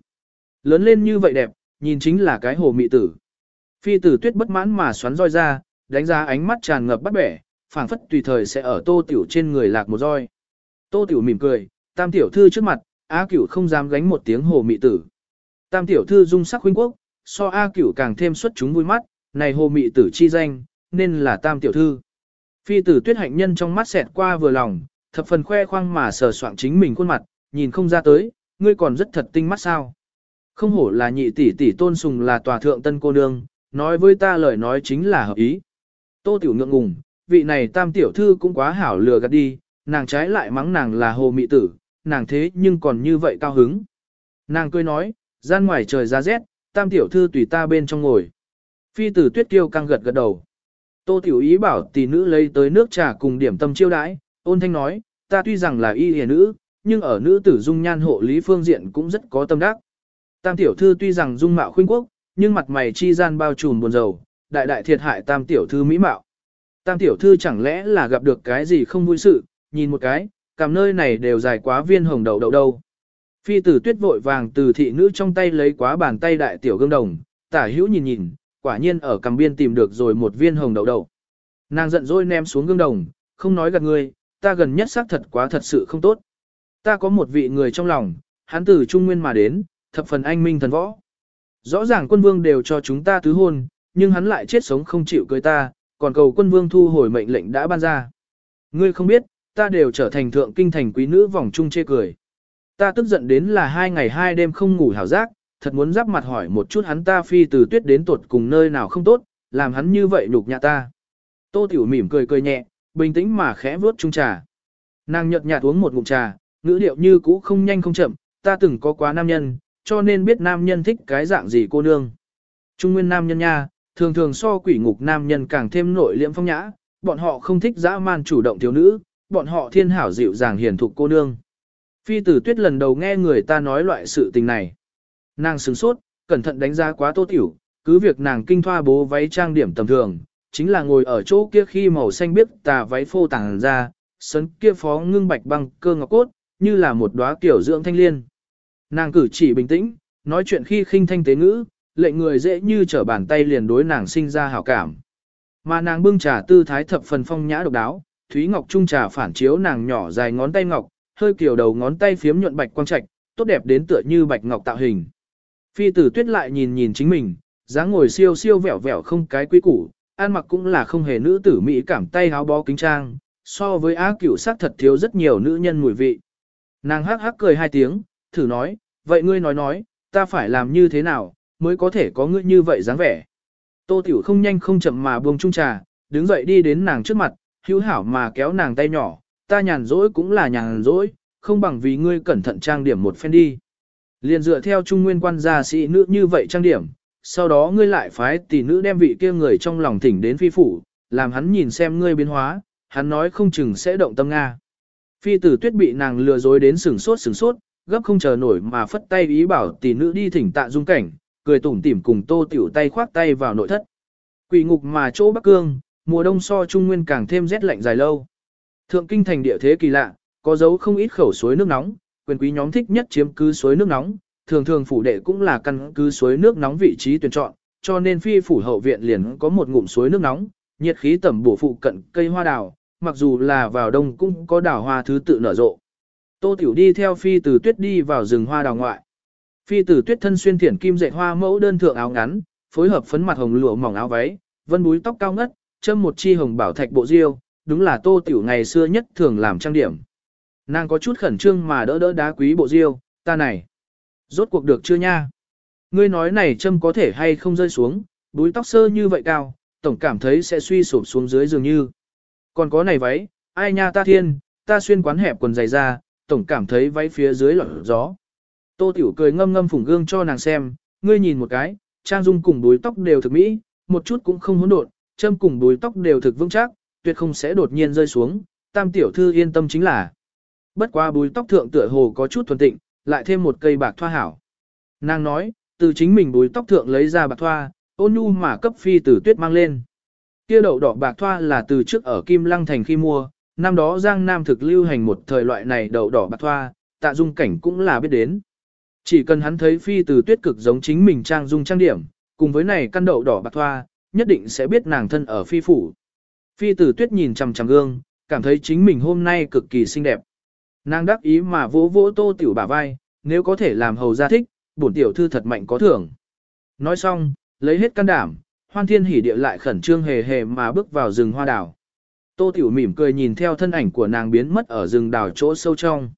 Speaker 1: Lớn lên như vậy đẹp, nhìn chính là cái hồ mị tử. Phi tử tuyết bất mãn mà xoắn roi ra, đánh ra ánh mắt tràn ngập bắt bẻ, phảng phất tùy thời sẽ ở tô tiểu trên người lạc một roi. Tô tiểu mỉm cười, tam tiểu thư trước mặt, A cửu không dám gánh một tiếng hồ mị tử. Tam tiểu thư dung sắc huynh quốc, so A cửu càng thêm xuất chúng vui mắt, này hồ mị tử chi danh, nên là tam tiểu thư. Phi tử tuyết hạnh nhân trong mắt xẹt qua vừa lòng, thập phần khoe khoang mà sờ soạng chính mình khuôn mặt, nhìn không ra tới, ngươi còn rất thật tinh mắt sao. Không hổ là nhị tỷ tỷ tôn sùng là tòa thượng tân cô nương, nói với ta lời nói chính là hợp ý. Tô tiểu ngượng ngùng, vị này tam tiểu thư cũng quá hảo lừa gạt đi, nàng trái lại mắng nàng là hồ mị tử, nàng thế nhưng còn như vậy cao hứng. Nàng cười nói, gian ngoài trời ra rét, tam tiểu thư tùy ta bên trong ngồi. Phi tử tuyết kiêu căng gật gật đầu. Tô tiểu ý bảo tỷ nữ lấy tới nước trà cùng điểm tâm chiêu đãi, ôn thanh nói, ta tuy rằng là y hề nữ, nhưng ở nữ tử dung nhan hộ lý phương diện cũng rất có tâm đắc. Tam tiểu thư tuy rằng dung mạo khuynh quốc, nhưng mặt mày chi gian bao trùm buồn rầu, đại đại thiệt hại tam tiểu thư mỹ mạo. Tam tiểu thư chẳng lẽ là gặp được cái gì không vui sự, nhìn một cái, cảm nơi này đều dài quá viên hồng đầu đầu đâu. Phi tử tuyết vội vàng từ thị nữ trong tay lấy quá bàn tay đại tiểu gương đồng, tả hữu nhìn nhìn, quả nhiên ở cầm biên tìm được rồi một viên hồng đầu đầu. Nàng giận dỗi ném xuống gương đồng, không nói gạt người, ta gần nhất xác thật quá thật sự không tốt. Ta có một vị người trong lòng, hắn từ Trung Nguyên mà đến, thập phần anh minh thần võ. Rõ ràng quân vương đều cho chúng ta tứ hôn, nhưng hắn lại chết sống không chịu cưới ta, còn cầu quân vương thu hồi mệnh lệnh đã ban ra. Ngươi không biết, ta đều trở thành thượng kinh thành quý nữ vòng trung chê cười. Ta tức giận đến là hai ngày hai đêm không ngủ hảo giác, thật muốn giáp mặt hỏi một chút hắn ta phi từ tuyết đến tuột cùng nơi nào không tốt, làm hắn như vậy nhục nhã ta. Tô Tiểu mỉm cười cười nhẹ, bình tĩnh mà khẽ vuốt chung trà. Nàng nhợt nhạt uống một ngụm trà, ngữ điệu như cũ không nhanh không chậm, ta từng có quá nam nhân, cho nên biết nam nhân thích cái dạng gì cô nương. Trung nguyên nam nhân nha, thường thường so quỷ ngục nam nhân càng thêm nội liễm phong nhã, bọn họ không thích dã man chủ động thiếu nữ, bọn họ thiên hảo dịu dàng hiền thục cô nương. Phi tử tuyết lần đầu nghe người ta nói loại sự tình này. Nàng sửng sốt, cẩn thận đánh giá quá tô tiểu, cứ việc nàng kinh thoa bố váy trang điểm tầm thường, chính là ngồi ở chỗ kia khi màu xanh biếc tà váy phô tàng ra, sấn kia phó ngưng bạch băng cơ ngọc cốt, như là một đóa kiểu dưỡng thanh liên. Nàng cử chỉ bình tĩnh, nói chuyện khi khinh thanh tế ngữ, lệnh người dễ như trở bàn tay liền đối nàng sinh ra hảo cảm. Mà nàng bưng trà tư thái thập phần phong nhã độc đáo, Thúy Ngọc trung trà phản chiếu nàng nhỏ dài ngón tay ngọc, hơi kiểu đầu ngón tay phiếm nhuận bạch quang trạch, tốt đẹp đến tựa như bạch ngọc tạo hình. Phi tử tuyết lại nhìn nhìn chính mình, dáng ngồi siêu siêu vẹo vẹo không cái quý củ, ăn mặc cũng là không hề nữ tử mỹ cảm tay háo bó kính trang, so với á cửu sắc thật thiếu rất nhiều nữ nhân mùi vị. Nàng hắc hắc cười hai tiếng, thử nói, vậy ngươi nói nói, ta phải làm như thế nào, mới có thể có ngươi như vậy dáng vẻ. Tô Tiểu không nhanh không chậm mà buông chung trà, đứng dậy đi đến nàng trước mặt, hữu hảo mà kéo nàng tay nhỏ, ta nhàn rỗi cũng là nhàn rỗi, không bằng vì ngươi cẩn thận trang điểm một phen đi. Liền dựa theo trung nguyên quan gia sĩ nữ như vậy trang điểm, sau đó ngươi lại phái tỷ nữ đem vị kia người trong lòng thỉnh đến phi phủ, làm hắn nhìn xem ngươi biến hóa, hắn nói không chừng sẽ động tâm Nga. Phi tử tuyết bị nàng lừa dối đến sừng sốt sừng sốt, gấp không chờ nổi mà phất tay ý bảo tỷ nữ đi thỉnh tạ dung cảnh, cười tủm tỉm cùng tô tiểu tay khoác tay vào nội thất. Quỷ ngục mà chỗ Bắc Cương, mùa đông so trung nguyên càng thêm rét lạnh dài lâu. Thượng kinh thành địa thế kỳ lạ, có dấu không ít khẩu suối nước nóng, quyền quý nhóm thích nhất chiếm cứ suối nước nóng, thường thường phủ đệ cũng là căn cứ suối nước nóng vị trí tuyển chọn, cho nên phi phủ hậu viện liền có một ngụm suối nước nóng, nhiệt khí tẩm bổ phụ cận cây hoa đào, mặc dù là vào đông cũng có đào hoa thứ tự nở rộ. Tô Tiểu đi theo phi từ tuyết đi vào rừng hoa đào ngoại. Phi tử tuyết thân xuyên thiển kim dệt hoa mẫu đơn thượng áo ngắn, phối hợp phấn mặt hồng lụa mỏng áo váy, vân búi tóc cao ngất, châm một chi hồng bảo thạch bộ diêu, đúng là tô tiểu ngày xưa nhất thường làm trang điểm. Nàng có chút khẩn trương mà đỡ đỡ đá quý bộ diêu, ta này. Rốt cuộc được chưa nha? Ngươi nói này châm có thể hay không rơi xuống, búi tóc sơ như vậy cao, tổng cảm thấy sẽ suy sụp xuống dưới dường như. Còn có này váy, ai nha ta thiên, ta xuyên quán hẹp quần dày ra, tổng cảm thấy váy phía dưới lọt gió. Tô Tiểu cười ngâm ngâm phủng gương cho nàng xem, ngươi nhìn một cái, trang dung cùng đuôi tóc đều thực mỹ, một chút cũng không hỗn độn, châm cùng đuôi tóc đều thực vững chắc, tuyệt không sẽ đột nhiên rơi xuống, tam tiểu thư yên tâm chính là. Bất qua búi tóc thượng tựa hồ có chút thuần tịnh, lại thêm một cây bạc thoa hảo. Nàng nói, từ chính mình búi tóc thượng lấy ra bạc thoa, ôn nhu mà cấp phi tử tuyết mang lên. Kia đậu đỏ bạc thoa là từ trước ở Kim Lăng Thành khi mua, năm đó Giang Nam thực lưu hành một thời loại này đậu đỏ bạc thoa, tạ dung cảnh cũng là biết đến. Chỉ cần hắn thấy phi tử tuyết cực giống chính mình trang dung trang điểm, cùng với này căn đậu đỏ bạc thoa, nhất định sẽ biết nàng thân ở phi phủ. Phi tử tuyết nhìn chằm chằm gương, cảm thấy chính mình hôm nay cực kỳ xinh đẹp. Nàng đắc ý mà vỗ vỗ tô tiểu bả vai, nếu có thể làm hầu gia thích, bổn tiểu thư thật mạnh có thưởng. Nói xong, lấy hết can đảm, hoan thiên hỉ địa lại khẩn trương hề hề mà bước vào rừng hoa đào. Tô tiểu mỉm cười nhìn theo thân ảnh của nàng biến mất ở rừng đào chỗ sâu trong.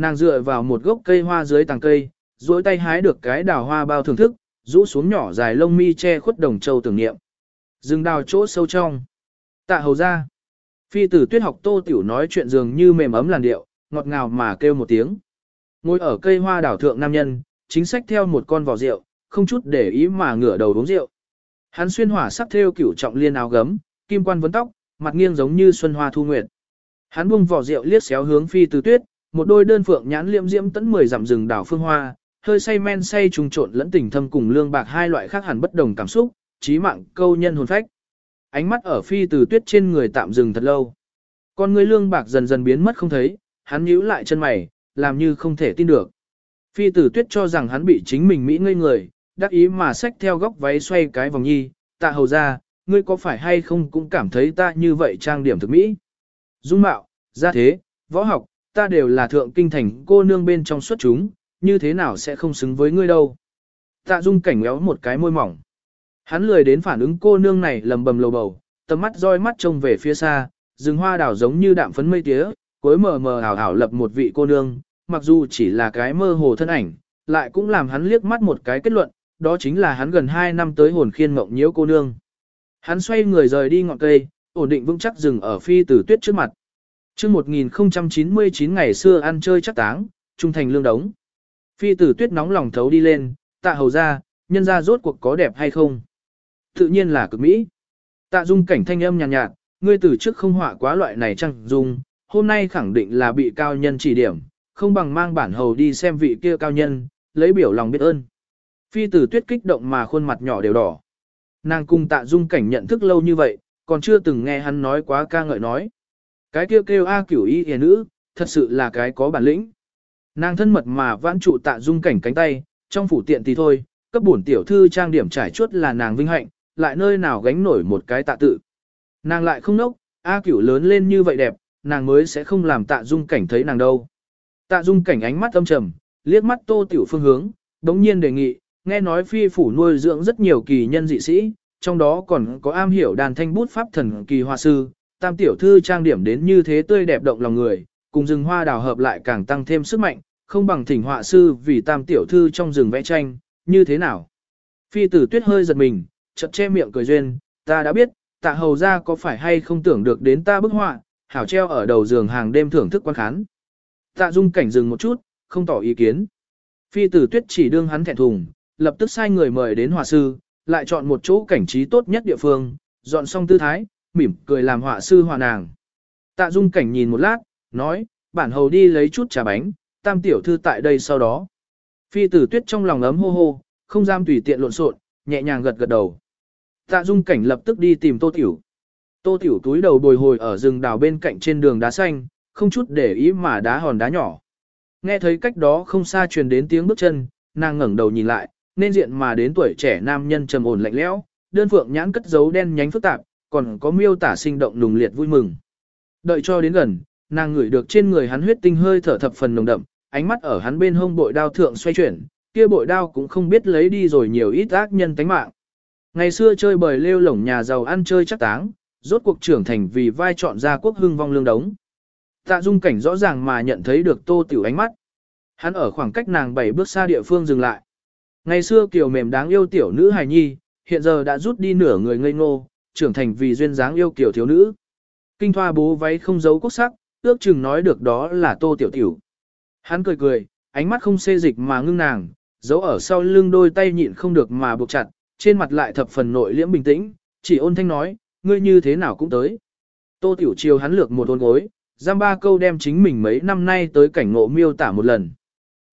Speaker 1: Nàng dựa vào một gốc cây hoa dưới tàng cây, duỗi tay hái được cái đào hoa bao thưởng thức, rũ xuống nhỏ dài lông mi che khuất đồng châu tưởng niệm. Dừng đào chỗ sâu trong. Tạ hầu ra. Phi tử tuyết học tô tiểu nói chuyện dường như mềm ấm làn điệu, ngọt ngào mà kêu một tiếng. Ngồi ở cây hoa đảo thượng nam nhân, chính sách theo một con vỏ rượu, không chút để ý mà ngửa đầu uống rượu. Hắn xuyên hỏa sắc theo cửu trọng liên áo gấm, kim quan vấn tóc, mặt nghiêng giống như xuân hoa thu nguyệt. Hắn buông vỏ rượu liếc xéo hướng phi tử tuyết, một đôi đơn phượng nhãn liễm diễm tấn mười dặm rừng đảo phương hoa, hơi say men say trùng trộn lẫn tình thâm cùng lương bạc hai loại khác hẳn bất đồng cảm xúc, trí mạng câu nhân hồn phách. Ánh mắt ở phi từ tuyết trên người tạm dừng thật lâu. Con người lương bạc dần dần biến mất không thấy, hắn nhíu lại chân mày, làm như không thể tin được. Phi tử tuyết cho rằng hắn bị chính mình Mỹ ngây người, đắc ý mà xách theo góc váy xoay cái vòng nhi, tạ hầu ra, ngươi có phải hay không cũng cảm thấy ta như vậy trang điểm thực Mỹ. Dung mạo, gia thế, võ học, ta đều là thượng kinh thành cô nương bên trong xuất chúng, như thế nào sẽ không xứng với ngươi đâu. Tạ dung cảnh méo một cái môi mỏng. Hắn lười đến phản ứng cô nương này lầm bầm lầu bầu, tầm mắt roi mắt trông về phía xa, rừng hoa đảo giống như đạm phấn mây tía, cuối mờ mờ ảo ảo lập một vị cô nương, mặc dù chỉ là cái mơ hồ thân ảnh, lại cũng làm hắn liếc mắt một cái kết luận, đó chính là hắn gần 2 năm tới hồn khiên mộng nhiễu cô nương. Hắn xoay người rời đi ngọn cây, ổn định vững chắc dừng ở phi tử tuyết trước mặt chương 1099 ngày xưa ăn chơi chắc táng, trung thành lương đống. Phi tử tuyết nóng lòng thấu đi lên, tạ hầu ra, nhân ra rốt cuộc có đẹp hay không? Tự nhiên là cực mỹ. Tạ dung cảnh thanh âm nhàn nhạt, nhạt, ngươi từ trước không họa quá loại này chăng dung, hôm nay khẳng định là bị cao nhân chỉ điểm, không bằng mang bản hầu đi xem vị kia cao nhân, lấy biểu lòng biết ơn. Phi tử tuyết kích động mà khuôn mặt nhỏ đều đỏ. Nàng cùng tạ dung cảnh nhận thức lâu như vậy, còn chưa từng nghe hắn nói quá ca ngợi nói. Cái kia kêu, kêu A cửu y hề nữ, thật sự là cái có bản lĩnh. Nàng thân mật mà vãn trụ tạ dung cảnh cánh tay, trong phủ tiện thì thôi, cấp bổn tiểu thư trang điểm trải chuốt là nàng vinh hạnh, lại nơi nào gánh nổi một cái tạ tự. Nàng lại không nốc, A cửu lớn lên như vậy đẹp, nàng mới sẽ không làm tạ dung cảnh thấy nàng đâu. Tạ dung cảnh ánh mắt âm trầm, liếc mắt tô tiểu phương hướng, đống nhiên đề nghị, nghe nói phi phủ nuôi dưỡng rất nhiều kỳ nhân dị sĩ, trong đó còn có am hiểu đàn thanh bút pháp thần kỳ hoa sư, tam tiểu thư trang điểm đến như thế tươi đẹp động lòng người, cùng rừng hoa đào hợp lại càng tăng thêm sức mạnh, không bằng thỉnh họa sư vì tam tiểu thư trong rừng vẽ tranh, như thế nào. Phi tử tuyết hơi giật mình, chợt che miệng cười duyên, ta đã biết, tạ hầu ra có phải hay không tưởng được đến ta bức họa, hảo treo ở đầu giường hàng đêm thưởng thức quan khán. Tạ dung cảnh dừng một chút, không tỏ ý kiến. Phi tử tuyết chỉ đương hắn thẹn thùng, lập tức sai người mời đến họa sư, lại chọn một chỗ cảnh trí tốt nhất địa phương, dọn xong tư thái, mỉm cười làm họa sư hòa nàng. Tạ dung cảnh nhìn một lát, nói, bản hầu đi lấy chút trà bánh, tam tiểu thư tại đây sau đó. Phi tử tuyết trong lòng ấm hô hô, không dám tùy tiện lộn xộn, nhẹ nhàng gật gật đầu. Tạ dung cảnh lập tức đi tìm tô tiểu. Tô tiểu túi đầu bồi hồi ở rừng đào bên cạnh trên đường đá xanh, không chút để ý mà đá hòn đá nhỏ. Nghe thấy cách đó không xa truyền đến tiếng bước chân, nàng ngẩng đầu nhìn lại, nên diện mà đến tuổi trẻ nam nhân trầm ổn lạnh lẽo, đơn phượng nhãn cất dấu đen nhánh phức tạp, còn có miêu tả sinh động nùng liệt vui mừng. Đợi cho đến gần, nàng ngửi được trên người hắn huyết tinh hơi thở thập phần nồng đậm, ánh mắt ở hắn bên hông bội đao thượng xoay chuyển, kia bội đao cũng không biết lấy đi rồi nhiều ít ác nhân tánh mạng. Ngày xưa chơi bời lêu lổng nhà giàu ăn chơi chắc táng, rốt cuộc trưởng thành vì vai chọn ra quốc hưng vong lương đống. Tạ dung cảnh rõ ràng mà nhận thấy được tô tiểu ánh mắt. Hắn ở khoảng cách nàng bảy bước xa địa phương dừng lại. Ngày xưa kiều mềm đáng yêu tiểu nữ hài nhi, hiện giờ đã rút đi nửa người ngây ngô, trưởng thành vì duyên dáng yêu kiểu thiếu nữ. Kinh thoa bố váy không giấu quốc sắc, ước chừng nói được đó là tô tiểu tiểu. Hắn cười cười, ánh mắt không xê dịch mà ngưng nàng, giấu ở sau lưng đôi tay nhịn không được mà buộc chặt, trên mặt lại thập phần nội liễm bình tĩnh, chỉ ôn thanh nói, ngươi như thế nào cũng tới. Tô tiểu chiều hắn lược một ôn gối, giam ba câu đem chính mình mấy năm nay tới cảnh ngộ miêu tả một lần.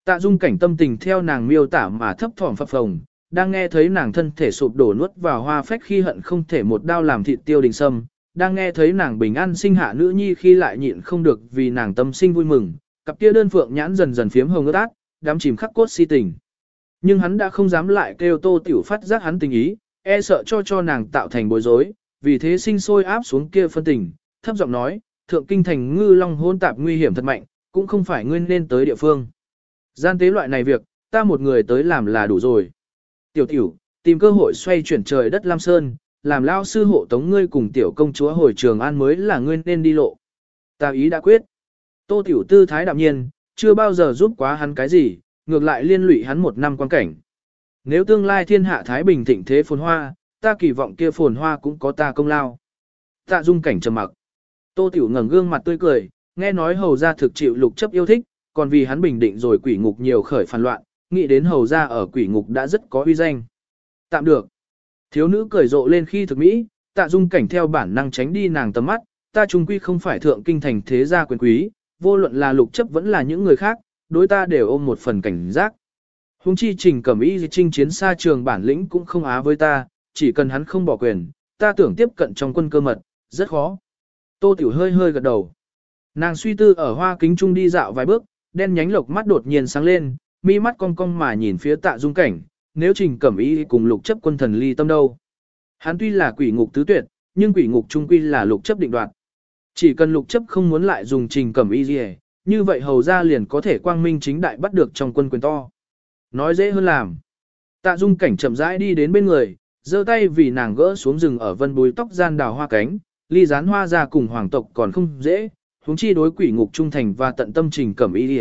Speaker 1: Tạ dung cảnh tâm tình theo nàng miêu tả mà thấp thỏm phập phồng, đang nghe thấy nàng thân thể sụp đổ nuốt vào hoa phách khi hận không thể một đao làm thịt tiêu đình sâm, đang nghe thấy nàng bình an sinh hạ nữ nhi khi lại nhịn không được vì nàng tâm sinh vui mừng, cặp kia đơn phượng nhãn dần dần phiếm hồng ướt át, đám chìm khắc cốt si tình. Nhưng hắn đã không dám lại kêu tô tiểu phát giác hắn tình ý, e sợ cho cho nàng tạo thành bối rối, vì thế sinh sôi áp xuống kia phân tình, thấp giọng nói, thượng kinh thành ngư long hôn tạp nguy hiểm thật mạnh, cũng không phải nguyên nên tới địa phương. Gian tế loại này việc, ta một người tới làm là đủ rồi. Tiểu tiểu, tìm cơ hội xoay chuyển trời đất Lam Sơn, làm lao sư hộ tống ngươi cùng tiểu công chúa hồi trường an mới là ngươi nên đi lộ. Ta ý đã quyết. Tô tiểu tư thái đạm nhiên, chưa bao giờ giúp quá hắn cái gì, ngược lại liên lụy hắn một năm quan cảnh. Nếu tương lai thiên hạ Thái Bình thịnh thế phồn hoa, ta kỳ vọng kia phồn hoa cũng có ta công lao. Tạ dung cảnh trầm mặc. Tô tiểu ngẩng gương mặt tươi cười, nghe nói hầu ra thực chịu lục chấp yêu thích, còn vì hắn bình định rồi quỷ ngục nhiều khởi phản loạn, nghĩ đến hầu ra ở quỷ ngục đã rất có uy danh. Tạm được. Thiếu nữ cười rộ lên khi thực mỹ, tạ dung cảnh theo bản năng tránh đi nàng tầm mắt, ta trung quy không phải thượng kinh thành thế gia quyền quý, vô luận là lục chấp vẫn là những người khác, đối ta đều ôm một phần cảnh giác. Hùng chi trình cẩm y trinh chiến xa trường bản lĩnh cũng không á với ta, chỉ cần hắn không bỏ quyền, ta tưởng tiếp cận trong quân cơ mật, rất khó. Tô Tiểu hơi hơi gật đầu. Nàng suy tư ở hoa kính trung đi dạo vài bước, đen nhánh lộc mắt đột nhiên sáng lên, mi mắt cong cong mà nhìn phía tạ dung cảnh, nếu trình cẩm y cùng lục chấp quân thần ly tâm đâu. Hắn tuy là quỷ ngục tứ tuyệt, nhưng quỷ ngục trung quy là lục chấp định đoạt. Chỉ cần lục chấp không muốn lại dùng trình cẩm y gì, như vậy hầu ra liền có thể quang minh chính đại bắt được trong quân quyền to. Nói dễ hơn làm. Tạ dung cảnh chậm rãi đi đến bên người, giơ tay vì nàng gỡ xuống rừng ở vân bối tóc gian đào hoa cánh, ly rán hoa ra cùng hoàng tộc còn không dễ, huống chi đối quỷ ngục trung thành và tận tâm trình cẩm y đi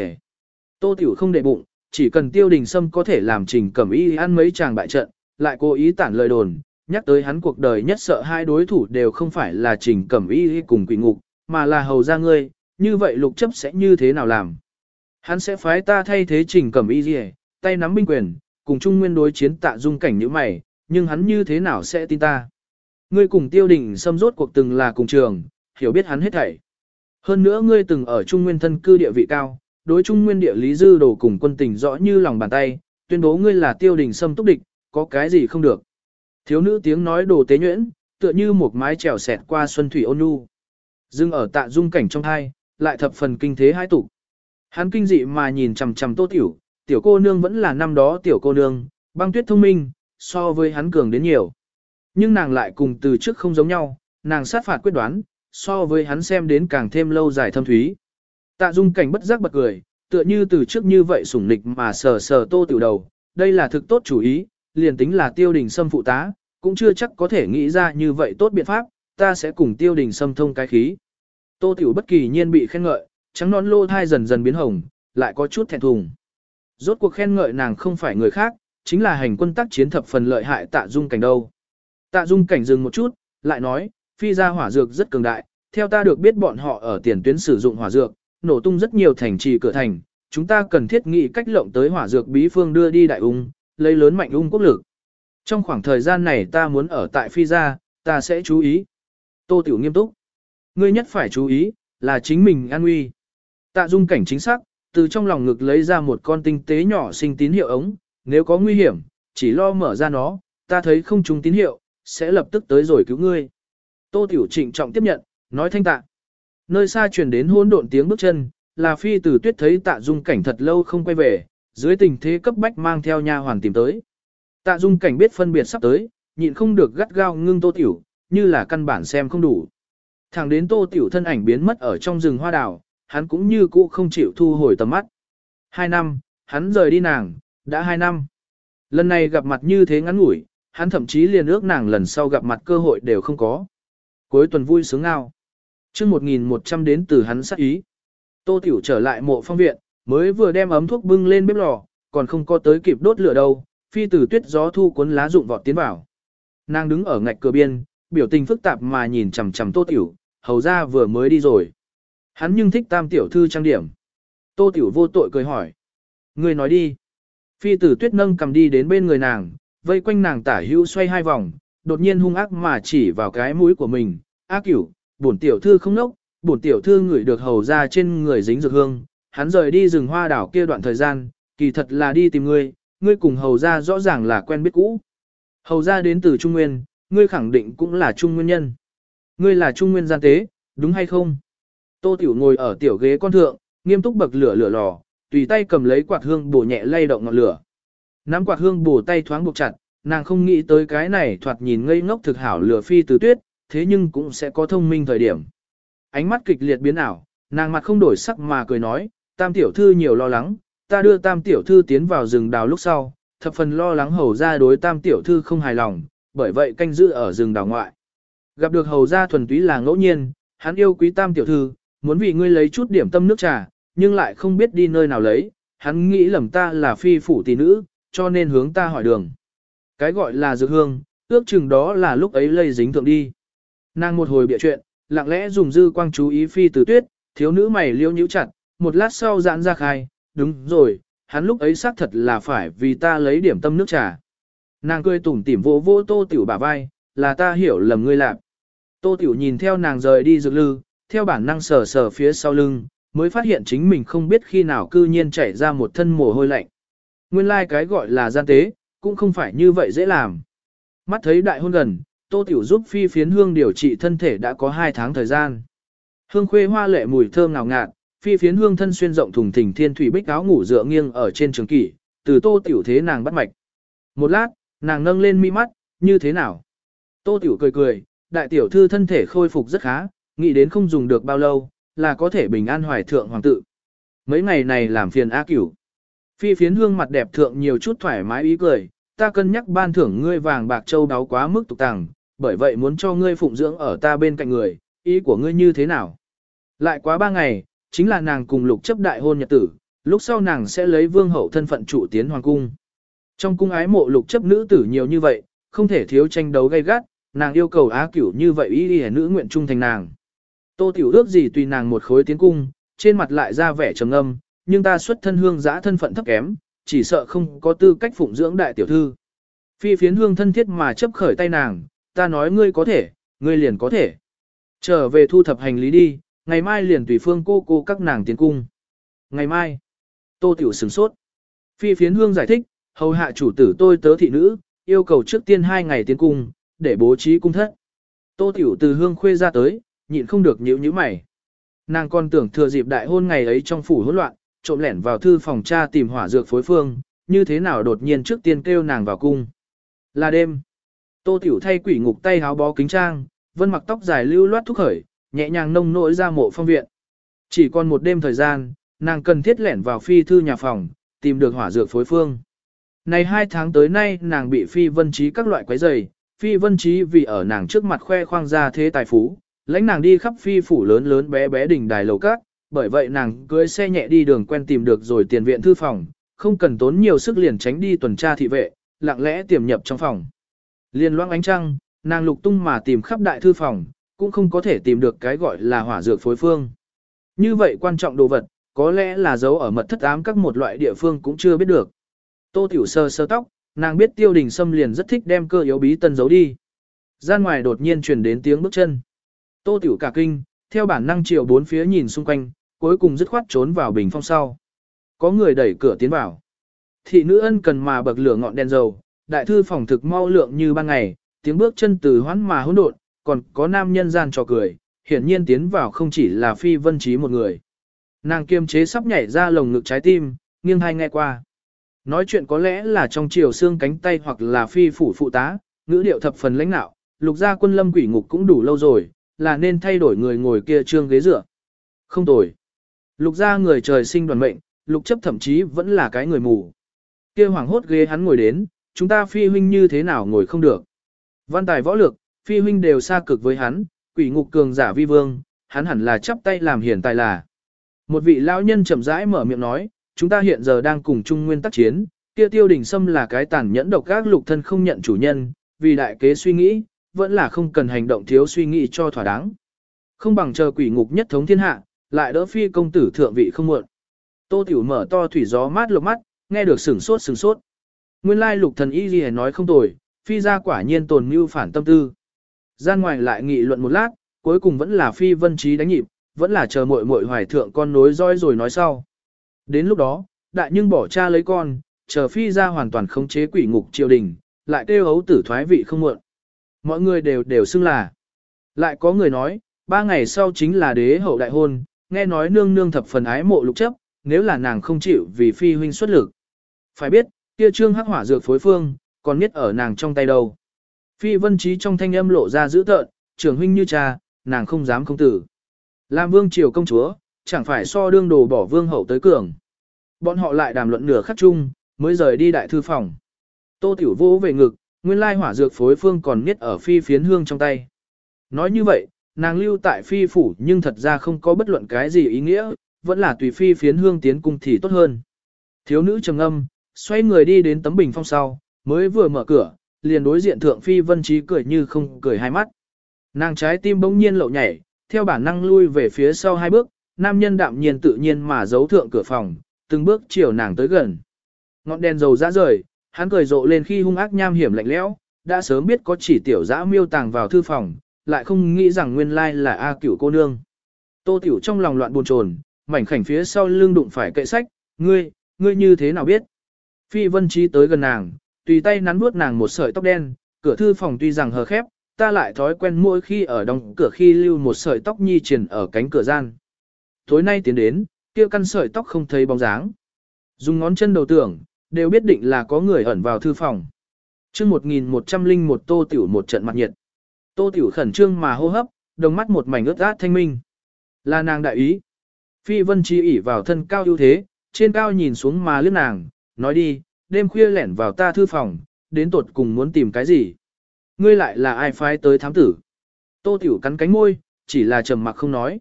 Speaker 1: Tô tiểu không để bụng, chỉ cần tiêu đình sâm có thể làm trình cẩm y ăn mấy chàng bại trận, lại cố ý tản lời đồn, nhắc tới hắn cuộc đời nhất sợ hai đối thủ đều không phải là trình cẩm y cùng quỷ ngục, mà là hầu ra ngươi, như vậy lục chấp sẽ như thế nào làm? Hắn sẽ phái ta thay thế trình cẩm y gì, tay nắm binh quyền, cùng trung nguyên đối chiến tạ dung cảnh như mày, nhưng hắn như thế nào sẽ tin ta? Ngươi cùng tiêu đình xâm rốt cuộc từng là cùng trường, hiểu biết hắn hết thảy. Hơn nữa ngươi từng ở trung nguyên thân cư địa vị cao, đối trung nguyên địa lý dư đồ cùng quân tình rõ như lòng bàn tay, tuyên bố ngươi là tiêu đình xâm túc địch, có cái gì không được. Thiếu nữ tiếng nói đồ tế nhuyễn, tựa như một mái trèo xẹt qua xuân thủy ôn nhu. Dưng ở tạ dung cảnh trong hai, lại thập phần kinh thế hai tục. Hắn kinh dị mà nhìn chằm chằm tô tiểu, tiểu cô nương vẫn là năm đó tiểu cô nương, băng tuyết thông minh, so với hắn cường đến nhiều. Nhưng nàng lại cùng từ trước không giống nhau, nàng sát phạt quyết đoán, so với hắn xem đến càng thêm lâu dài thâm thúy. Tạ dung cảnh bất giác bật cười, tựa như từ trước như vậy sủng nịch mà sờ sờ tô tiểu đầu, đây là thực tốt chủ ý, liền tính là tiêu đình sâm phụ tá, cũng chưa chắc có thể nghĩ ra như vậy tốt biện pháp, ta sẽ cùng tiêu đình sâm thông cái khí. Tô Tiểu bất kỳ nhiên bị khen ngợi, trắng nón lô thai dần dần biến hồng, lại có chút thẹn thùng. Rốt cuộc khen ngợi nàng không phải người khác, chính là hành quân tác chiến thập phần lợi hại tạ dung cảnh đâu. Tạ dung cảnh dừng một chút, lại nói, phi ra hỏa dược rất cường đại, theo ta được biết bọn họ ở tiền tuyến sử dụng hỏa dược, nổ tung rất nhiều thành trì cửa thành, chúng ta cần thiết nghị cách lộng tới hỏa dược bí phương đưa đi đại ung, lấy lớn mạnh ung quốc lực. Trong khoảng thời gian này ta muốn ở tại phi gia, ta sẽ chú ý. Tô Tiểu nghiêm túc ngươi nhất phải chú ý, là chính mình an nguy. Tạ dung cảnh chính xác, từ trong lòng ngực lấy ra một con tinh tế nhỏ sinh tín hiệu ống, nếu có nguy hiểm, chỉ lo mở ra nó, ta thấy không trùng tín hiệu, sẽ lập tức tới rồi cứu ngươi. Tô Tiểu trịnh trọng tiếp nhận, nói thanh tạ. Nơi xa truyền đến hỗn độn tiếng bước chân, là phi tử tuyết thấy tạ dung cảnh thật lâu không quay về, dưới tình thế cấp bách mang theo nha hoàn tìm tới. Tạ dung cảnh biết phân biệt sắp tới, nhịn không được gắt gao ngưng Tô Tiểu, như là căn bản xem không đủ. Thẳng đến tô tiểu thân ảnh biến mất ở trong rừng hoa đào, hắn cũng như cũ không chịu thu hồi tầm mắt. Hai năm, hắn rời đi nàng, đã hai năm. Lần này gặp mặt như thế ngắn ngủi, hắn thậm chí liền ước nàng lần sau gặp mặt cơ hội đều không có. Cuối tuần vui sướng ngao chương 1100 đến từ hắn sát ý. Tô Tiểu trở lại mộ phong viện, mới vừa đem ấm thuốc bưng lên bếp lò, còn không có tới kịp đốt lửa đâu, phi tử tuyết gió thu cuốn lá rụng vọt tiến vào. Nàng đứng ở ngạch cửa biên, biểu tình phức tạp mà nhìn chằm chằm Tô Tiểu, hầu ra vừa mới đi rồi. Hắn nhưng thích tam tiểu thư trang điểm. Tô Tiểu vô tội cười hỏi. Người nói đi. Phi tử tuyết nâng cầm đi đến bên người nàng, vây quanh nàng tả hữu xoay hai vòng, đột nhiên hung ác mà chỉ vào cái mũi của mình. Ác cửu, bổn tiểu thư không nốc, bổn tiểu thư ngửi được hầu ra trên người dính dược hương. Hắn rời đi rừng hoa đảo kia đoạn thời gian, kỳ thật là đi tìm ngươi, ngươi cùng hầu ra rõ ràng là quen biết cũ. Hầu ra đến từ Trung Nguyên, ngươi khẳng định cũng là Trung Nguyên nhân. Ngươi là Trung Nguyên gian tế, đúng hay không? Tô Tiểu ngồi ở tiểu ghế con thượng, nghiêm túc bậc lửa lửa lò, tùy tay cầm lấy quạt hương bổ nhẹ lay động ngọn lửa. Nắm quạt hương bổ tay thoáng buộc chặt, nàng không nghĩ tới cái này thoạt nhìn ngây ngốc thực hảo lửa phi từ tuyết, thế nhưng cũng sẽ có thông minh thời điểm. Ánh mắt kịch liệt biến ảo, nàng mặt không đổi sắc mà cười nói, tam tiểu thư nhiều lo lắng, ta đưa tam tiểu thư tiến vào rừng đào lúc sau, thập phần lo lắng hầu ra đối tam tiểu thư không hài lòng, bởi vậy canh giữ ở rừng đào ngoại. Gặp được hầu ra thuần túy là ngẫu nhiên, hắn yêu quý tam tiểu thư, muốn vì ngươi lấy chút điểm tâm nước trà, nhưng lại không biết đi nơi nào lấy, hắn nghĩ lầm ta là phi phủ tỷ nữ, cho nên hướng ta hỏi đường. Cái gọi là dược hương, ước chừng đó là lúc ấy lây dính thượng đi. Nàng một hồi bịa chuyện, lặng lẽ dùng dư quang chú ý phi từ tuyết, thiếu nữ mày liêu nhíu chặt, một lát sau giãn ra khai, đúng rồi, hắn lúc ấy xác thật là phải vì ta lấy điểm tâm nước trà. Nàng cười tủm tỉm vô vô tô tiểu bả vai, là ta hiểu lầm ngươi lạc. Tô tiểu nhìn theo nàng rời đi dược lư, theo bản năng sờ sờ phía sau lưng, mới phát hiện chính mình không biết khi nào cư nhiên chảy ra một thân mồ hôi lạnh. Nguyên lai like cái gọi là gian tế, cũng không phải như vậy dễ làm. Mắt thấy đại hôn gần, Tô Tiểu giúp phi phiến hương điều trị thân thể đã có 2 tháng thời gian. Hương khuê hoa lệ mùi thơm ngào ngạt, phi phiến hương thân xuyên rộng thùng thình thiên thủy bích áo ngủ dựa nghiêng ở trên trường kỷ, từ Tô Tiểu thế nàng bắt mạch. Một lát, nàng nâng lên mi mắt, như thế nào? Tô Tiểu cười cười, đại tiểu thư thân thể khôi phục rất khá, nghĩ đến không dùng được bao lâu, là có thể bình an hoài thượng hoàng tự. Mấy ngày này làm phiền A cửu. Phi phiến hương mặt đẹp thượng nhiều chút thoải mái ý cười, ta cân nhắc ban thưởng ngươi vàng bạc châu đáo quá mức tục tàng, bởi vậy muốn cho ngươi phụng dưỡng ở ta bên cạnh người, ý của ngươi như thế nào? Lại quá ba ngày, chính là nàng cùng lục chấp đại hôn nhật tử, lúc sau nàng sẽ lấy vương hậu thân phận chủ tiến hoàng cung. Trong cung ái mộ lục chấp nữ tử nhiều như vậy, không thể thiếu tranh đấu gay gắt, nàng yêu cầu á cửu như vậy ý ý nữ nguyện trung thành nàng. Tô tiểu ước gì tùy nàng một khối tiến cung, trên mặt lại ra vẻ trầm âm, nhưng ta xuất thân hương giã thân phận thấp kém, chỉ sợ không có tư cách phụng dưỡng đại tiểu thư. Phi phiến hương thân thiết mà chấp khởi tay nàng, ta nói ngươi có thể, ngươi liền có thể. Trở về thu thập hành lý đi, ngày mai liền tùy phương cô cô các nàng tiến cung. Ngày mai, tô tiểu sửng sốt. Phi phiến hương giải thích, hầu hạ chủ tử tôi tớ thị nữ, yêu cầu trước tiên hai ngày tiến cung, để bố trí cung thất. Tô tiểu từ hương khuê ra tới, nhịn không được nhíu nhíu mày. Nàng còn tưởng thừa dịp đại hôn ngày ấy trong phủ hỗn loạn, trộm lẻn vào thư phòng cha tìm hỏa dược phối phương, như thế nào đột nhiên trước tiên kêu nàng vào cung. Là đêm. Tô Tiểu thay quỷ ngục tay háo bó kính trang, vân mặc tóc dài lưu loát thúc khởi, nhẹ nhàng nông nỗi ra mộ phong viện. Chỉ còn một đêm thời gian, nàng cần thiết lẻn vào phi thư nhà phòng, tìm được hỏa dược phối phương. Này hai tháng tới nay nàng bị phi vân trí các loại quấy rầy, phi vân trí vì ở nàng trước mặt khoe khoang ra thế tài phú, lãnh nàng đi khắp phi phủ lớn lớn bé bé đỉnh đài lầu cát, bởi vậy nàng cưới xe nhẹ đi đường quen tìm được rồi tiền viện thư phòng, không cần tốn nhiều sức liền tránh đi tuần tra thị vệ, lặng lẽ tiềm nhập trong phòng. Liên loang ánh trăng, nàng lục tung mà tìm khắp đại thư phòng, cũng không có thể tìm được cái gọi là hỏa dược phối phương. Như vậy quan trọng đồ vật, có lẽ là giấu ở mật thất ám các một loại địa phương cũng chưa biết được. Tô Tiểu sơ sơ tóc, nàng biết tiêu đình xâm liền rất thích đem cơ yếu bí tân giấu đi. Gian ngoài đột nhiên truyền đến tiếng bước chân. Tô Tiểu cả kinh, theo bản năng chiều bốn phía nhìn xung quanh, cuối cùng dứt khoát trốn vào bình phong sau. Có người đẩy cửa tiến vào. Thị nữ ân cần mà bậc lửa ngọn đèn dầu, đại thư phòng thực mau lượng như ban ngày, tiếng bước chân từ hoán mà hỗn độn, còn có nam nhân gian trò cười, hiển nhiên tiến vào không chỉ là phi vân trí một người. Nàng kiềm chế sắp nhảy ra lồng ngực trái tim, nghiêng hai nghe qua. Nói chuyện có lẽ là trong chiều xương cánh tay hoặc là phi phủ phụ tá, ngữ điệu thập phần lãnh nạo, lục gia quân lâm quỷ ngục cũng đủ lâu rồi, là nên thay đổi người ngồi kia trương ghế dựa. Không tồi. Lục gia người trời sinh đoàn mệnh, lục chấp thậm chí vẫn là cái người mù. Kia hoàng hốt ghế hắn ngồi đến, chúng ta phi huynh như thế nào ngồi không được. Văn tài võ lược, phi huynh đều xa cực với hắn, quỷ ngục cường giả vi vương, hắn hẳn là chắp tay làm hiển tài là. Một vị lão nhân chậm rãi mở miệng nói, chúng ta hiện giờ đang cùng chung nguyên tác chiến, kia tiêu đỉnh sâm là cái tàn nhẫn độc các lục thân không nhận chủ nhân, vì đại kế suy nghĩ, vẫn là không cần hành động thiếu suy nghĩ cho thỏa đáng. Không bằng chờ quỷ ngục nhất thống thiên hạ, lại đỡ phi công tử thượng vị không muộn. Tô Tiểu mở to thủy gió mát lục mắt, nghe được sửng sốt sửng sốt. Nguyên lai lục thần y gì nói không tồi, phi ra quả nhiên tồn mưu phản tâm tư. Gian ngoài lại nghị luận một lát, cuối cùng vẫn là phi vân trí đánh nhịp, vẫn là chờ muội muội hoài thượng con nối roi rồi nói sau. Đến lúc đó, đại nhưng bỏ cha lấy con, chờ phi ra hoàn toàn khống chế quỷ ngục triều đình, lại kêu hấu tử thoái vị không muộn. Mọi người đều đều xưng là. Lại có người nói, ba ngày sau chính là đế hậu đại hôn, nghe nói nương nương thập phần ái mộ lục chấp, nếu là nàng không chịu vì phi huynh xuất lực. Phải biết, kia trương hắc hỏa dược phối phương, còn niết ở nàng trong tay đâu. Phi vân trí trong thanh âm lộ ra dữ tợn, trưởng huynh như cha, nàng không dám không tử. Làm vương triều công chúa, chẳng phải so đương đồ bỏ vương hậu tới cường. Bọn họ lại đàm luận nửa khắc chung, mới rời đi đại thư phòng. Tô tiểu vô về ngực, nguyên lai hỏa dược phối phương còn niết ở phi phiến hương trong tay. Nói như vậy, nàng lưu tại phi phủ nhưng thật ra không có bất luận cái gì ý nghĩa, vẫn là tùy phi phiến hương tiến cung thì tốt hơn. Thiếu nữ trầm âm, xoay người đi đến tấm bình phong sau, mới vừa mở cửa, liền đối diện thượng phi vân trí cười như không cười hai mắt. Nàng trái tim bỗng nhiên lậu nhảy, theo bản năng lui về phía sau hai bước, nam nhân đạm nhiên tự nhiên mà giấu thượng cửa phòng, từng bước chiều nàng tới gần. Ngọn đèn dầu ra rời, hắn cười rộ lên khi hung ác nham hiểm lạnh lẽo, đã sớm biết có chỉ tiểu dã miêu tàng vào thư phòng, lại không nghĩ rằng nguyên lai là A cửu cô nương. Tô tiểu trong lòng loạn buồn chồn, mảnh khảnh phía sau lưng đụng phải kệ sách, ngươi, ngươi như thế nào biết? Phi vân trí tới gần nàng, tùy tay nắn bước nàng một sợi tóc đen, cửa thư phòng tuy rằng hờ khép, ta lại thói quen mỗi khi ở đóng cửa khi lưu một sợi tóc nhi triển ở cánh cửa gian. Tối nay tiến đến, kia căn sợi tóc không thấy bóng dáng. Dùng ngón chân đầu tưởng, đều biết định là có người ẩn vào thư phòng. chương 1101 tô tiểu một trận mặt nhiệt. Tô tiểu khẩn trương mà hô hấp, đồng mắt một mảnh ướt át thanh minh. Là nàng đại ý. Phi vân chi ỉ vào thân cao ưu thế, trên cao nhìn xuống mà liếc nàng, nói đi, đêm khuya lẻn vào ta thư phòng, đến tột cùng muốn tìm cái gì. Ngươi lại là ai phái tới thám tử. Tô tiểu cắn cánh môi, chỉ là trầm mặc không nói.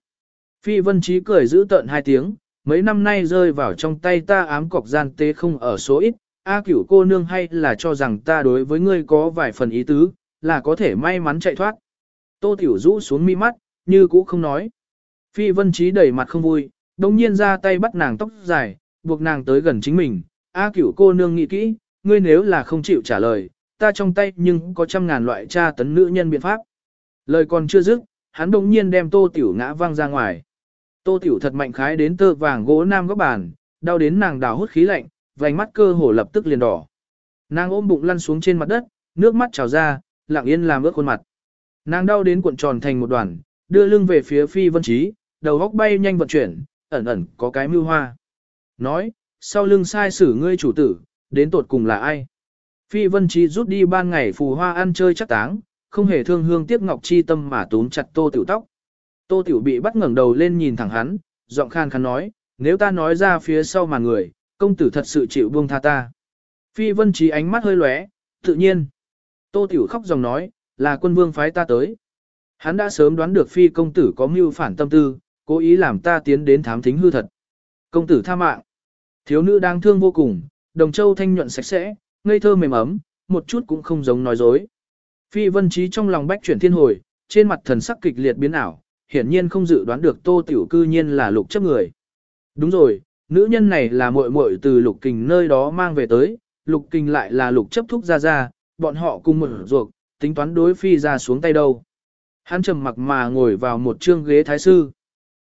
Speaker 1: Phi vân trí cười giữ tợn hai tiếng, mấy năm nay rơi vào trong tay ta ám cọc gian tế không ở số ít, A cửu cô nương hay là cho rằng ta đối với ngươi có vài phần ý tứ, là có thể may mắn chạy thoát. Tô tiểu rũ xuống mi mắt, như cũ không nói. Phi vân trí đầy mặt không vui, đồng nhiên ra tay bắt nàng tóc dài, buộc nàng tới gần chính mình. A cửu cô nương nghĩ kỹ, ngươi nếu là không chịu trả lời, ta trong tay nhưng có trăm ngàn loại tra tấn nữ nhân biện pháp. Lời còn chưa dứt, hắn đồng nhiên đem tô tiểu ngã văng ra ngoài. Tô Tiểu thật mạnh khái đến tơ vàng gỗ nam góc bàn, đau đến nàng đào hút khí lạnh, vành mắt cơ hồ lập tức liền đỏ. Nàng ôm bụng lăn xuống trên mặt đất, nước mắt trào ra, lặng yên làm ướt khuôn mặt. Nàng đau đến cuộn tròn thành một đoàn, đưa lưng về phía phi vân trí, đầu góc bay nhanh vận chuyển, ẩn ẩn có cái mưu hoa. Nói, sau lưng sai xử ngươi chủ tử, đến tột cùng là ai? Phi vân trí rút đi ban ngày phù hoa ăn chơi chắc táng, không hề thương hương tiếc ngọc chi tâm mà túm chặt tô tiểu tóc. Tô Tiểu bị bắt ngẩng đầu lên nhìn thẳng hắn, giọng khan khăn nói, nếu ta nói ra phía sau mà người, công tử thật sự chịu buông tha ta. Phi vân trí ánh mắt hơi lóe, tự nhiên. Tô Tiểu khóc dòng nói, là quân vương phái ta tới. Hắn đã sớm đoán được phi công tử có mưu phản tâm tư, cố ý làm ta tiến đến thám thính hư thật. Công tử tha mạng. Thiếu nữ đang thương vô cùng, đồng châu thanh nhuận sạch sẽ, ngây thơ mềm ấm, một chút cũng không giống nói dối. Phi vân trí trong lòng bách chuyển thiên hồi, trên mặt thần sắc kịch liệt biến ảo, hiển nhiên không dự đoán được tô tiểu cư nhiên là lục chấp người. Đúng rồi, nữ nhân này là muội muội từ lục kình nơi đó mang về tới, lục kình lại là lục chấp thúc ra ra, bọn họ cùng một ruột, tính toán đối phi ra xuống tay đâu. Hắn trầm mặc mà ngồi vào một trương ghế thái sư.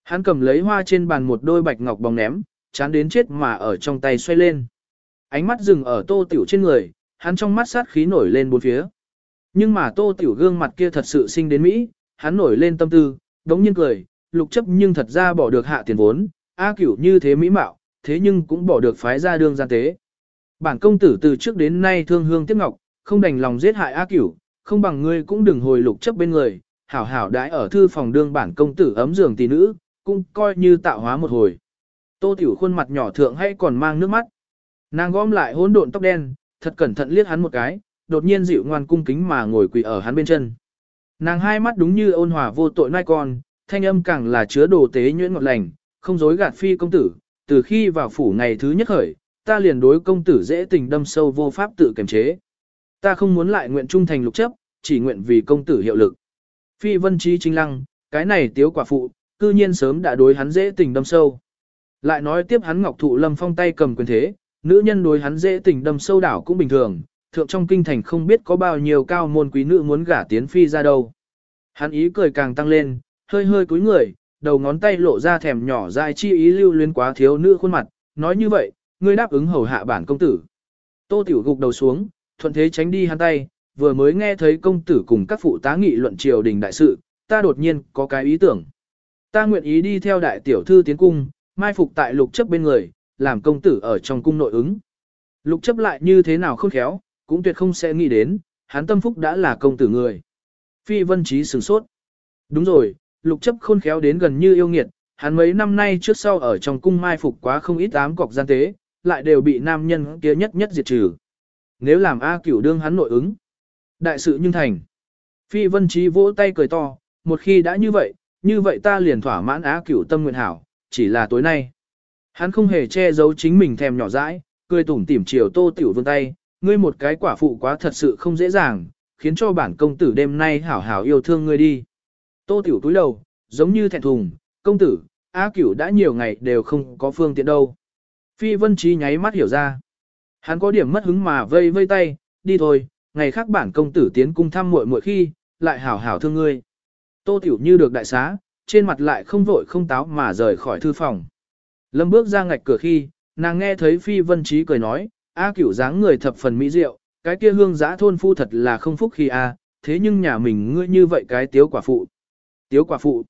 Speaker 1: Hắn cầm lấy hoa trên bàn một đôi bạch ngọc bóng ném, chán đến chết mà ở trong tay xoay lên. Ánh mắt dừng ở tô tiểu trên người, hắn trong mắt sát khí nổi lên bốn phía. Nhưng mà tô tiểu gương mặt kia thật sự sinh đến Mỹ, hắn nổi lên tâm tư, đống nhiên cười, lục chấp nhưng thật ra bỏ được hạ tiền vốn, A cửu như thế mỹ mạo, thế nhưng cũng bỏ được phái ra đương gian tế. Bản công tử từ trước đến nay thương hương tiếc ngọc, không đành lòng giết hại A cửu, không bằng ngươi cũng đừng hồi lục chấp bên người, hảo hảo đãi ở thư phòng đương bản công tử ấm giường tỷ nữ, cũng coi như tạo hóa một hồi. Tô tiểu khuôn mặt nhỏ thượng hay còn mang nước mắt. Nàng gom lại hỗn độn tóc đen, thật cẩn thận liếc hắn một cái, đột nhiên dịu ngoan cung kính mà ngồi quỳ ở hắn bên chân. Nàng hai mắt đúng như ôn hòa vô tội nai con, thanh âm càng là chứa đồ tế nhuyễn ngọt lành, không dối gạt phi công tử, từ khi vào phủ ngày thứ nhất khởi, ta liền đối công tử dễ tình đâm sâu vô pháp tự kiềm chế. Ta không muốn lại nguyện trung thành lục chấp, chỉ nguyện vì công tử hiệu lực. Phi vân trí chính lăng, cái này tiếu quả phụ, cư nhiên sớm đã đối hắn dễ tình đâm sâu. Lại nói tiếp hắn ngọc thụ lâm phong tay cầm quyền thế, nữ nhân đối hắn dễ tình đâm sâu đảo cũng bình thường, thượng trong kinh thành không biết có bao nhiêu cao môn quý nữ muốn gả tiến phi ra đâu. Hắn ý cười càng tăng lên, hơi hơi cúi người, đầu ngón tay lộ ra thèm nhỏ dại chi ý lưu luyến quá thiếu nữ khuôn mặt, nói như vậy, ngươi đáp ứng hầu hạ bản công tử. Tô Tiểu gục đầu xuống, thuận thế tránh đi hắn tay, vừa mới nghe thấy công tử cùng các phụ tá nghị luận triều đình đại sự, ta đột nhiên có cái ý tưởng. Ta nguyện ý đi theo đại tiểu thư tiến cung, mai phục tại lục chấp bên người, làm công tử ở trong cung nội ứng. Lục chấp lại như thế nào không khéo, cũng tuyệt không sẽ nghĩ đến, hắn tâm phúc đã là công tử người. Phi vân trí sửng sốt. Đúng rồi, lục chấp khôn khéo đến gần như yêu nghiệt, hắn mấy năm nay trước sau ở trong cung mai phục quá không ít ám cọc gian tế, lại đều bị nam nhân kia nhất nhất diệt trừ. Nếu làm A cửu đương hắn nội ứng, đại sự nhưng thành. Phi vân trí vỗ tay cười to, một khi đã như vậy, như vậy ta liền thỏa mãn A cửu tâm nguyện hảo, chỉ là tối nay. Hắn không hề che giấu chính mình thèm nhỏ dãi, cười tủm tỉm chiều tô tiểu vương tay, ngươi một cái quả phụ quá thật sự không dễ dàng, khiến cho bản công tử đêm nay hảo hảo yêu thương ngươi đi. Tô tiểu túi đầu, giống như thẹn thùng, công tử, A cửu đã nhiều ngày đều không có phương tiện đâu. Phi vân trí nháy mắt hiểu ra. Hắn có điểm mất hứng mà vây vây tay, đi thôi, ngày khác bản công tử tiến cung thăm muội muội khi, lại hảo hảo thương ngươi. Tô tiểu như được đại xá, trên mặt lại không vội không táo mà rời khỏi thư phòng. Lâm bước ra ngạch cửa khi, nàng nghe thấy Phi Vân Trí cười nói, A cửu dáng người thập phần mỹ diệu, cái kia hương giã thôn phu thật là không phúc khi A, thế nhưng nhà mình ngươi như vậy cái tiếu quả phụ. Tiếu quả phụ.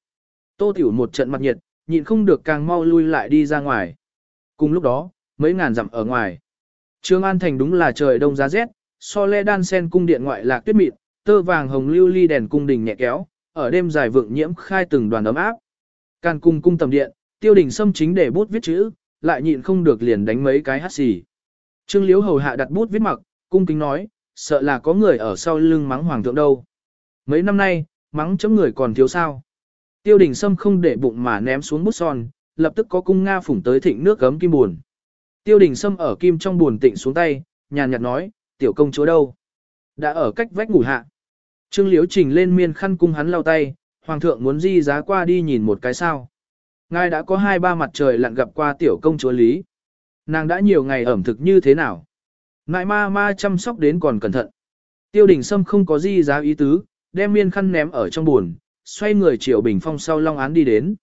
Speaker 1: Tô tiểu một trận mặt nhiệt, nhịn không được càng mau lui lại đi ra ngoài. Cùng lúc đó, mấy ngàn dặm ở ngoài. Trương An Thành đúng là trời đông giá rét, so lê đan sen cung điện ngoại lạc tuyết mịn, tơ vàng hồng lưu ly đèn cung đình nhẹ kéo, ở đêm dài vượng nhiễm khai từng đoàn ấm áp. Càn cung cung tầm điện, tiêu đình xâm chính để bút viết chữ, lại nhịn không được liền đánh mấy cái hát xì. Trương Liễu hầu hạ đặt bút viết mặc, cung kính nói, sợ là có người ở sau lưng mắng hoàng thượng đâu. Mấy năm nay, mắng chấm người còn thiếu sao. Tiêu đình sâm không để bụng mà ném xuống bút son, lập tức có cung Nga phủng tới thịnh nước gấm kim buồn. Tiêu đình sâm ở kim trong buồn tịnh xuống tay, nhàn nhạt nói, tiểu công chúa đâu? Đã ở cách vách ngủ hạ. Trương Liễu trình lên miên khăn cung hắn lau tay, hoàng thượng muốn di giá qua đi nhìn một cái sao. Ngài đã có hai ba mặt trời lặn gặp qua tiểu công chúa Lý. Nàng đã nhiều ngày ẩm thực như thế nào? Ngại ma ma chăm sóc đến còn cẩn thận. Tiêu đình Sâm không có di giá ý tứ, đem miên khăn ném ở trong buồn, xoay người triệu bình phong sau long án đi đến.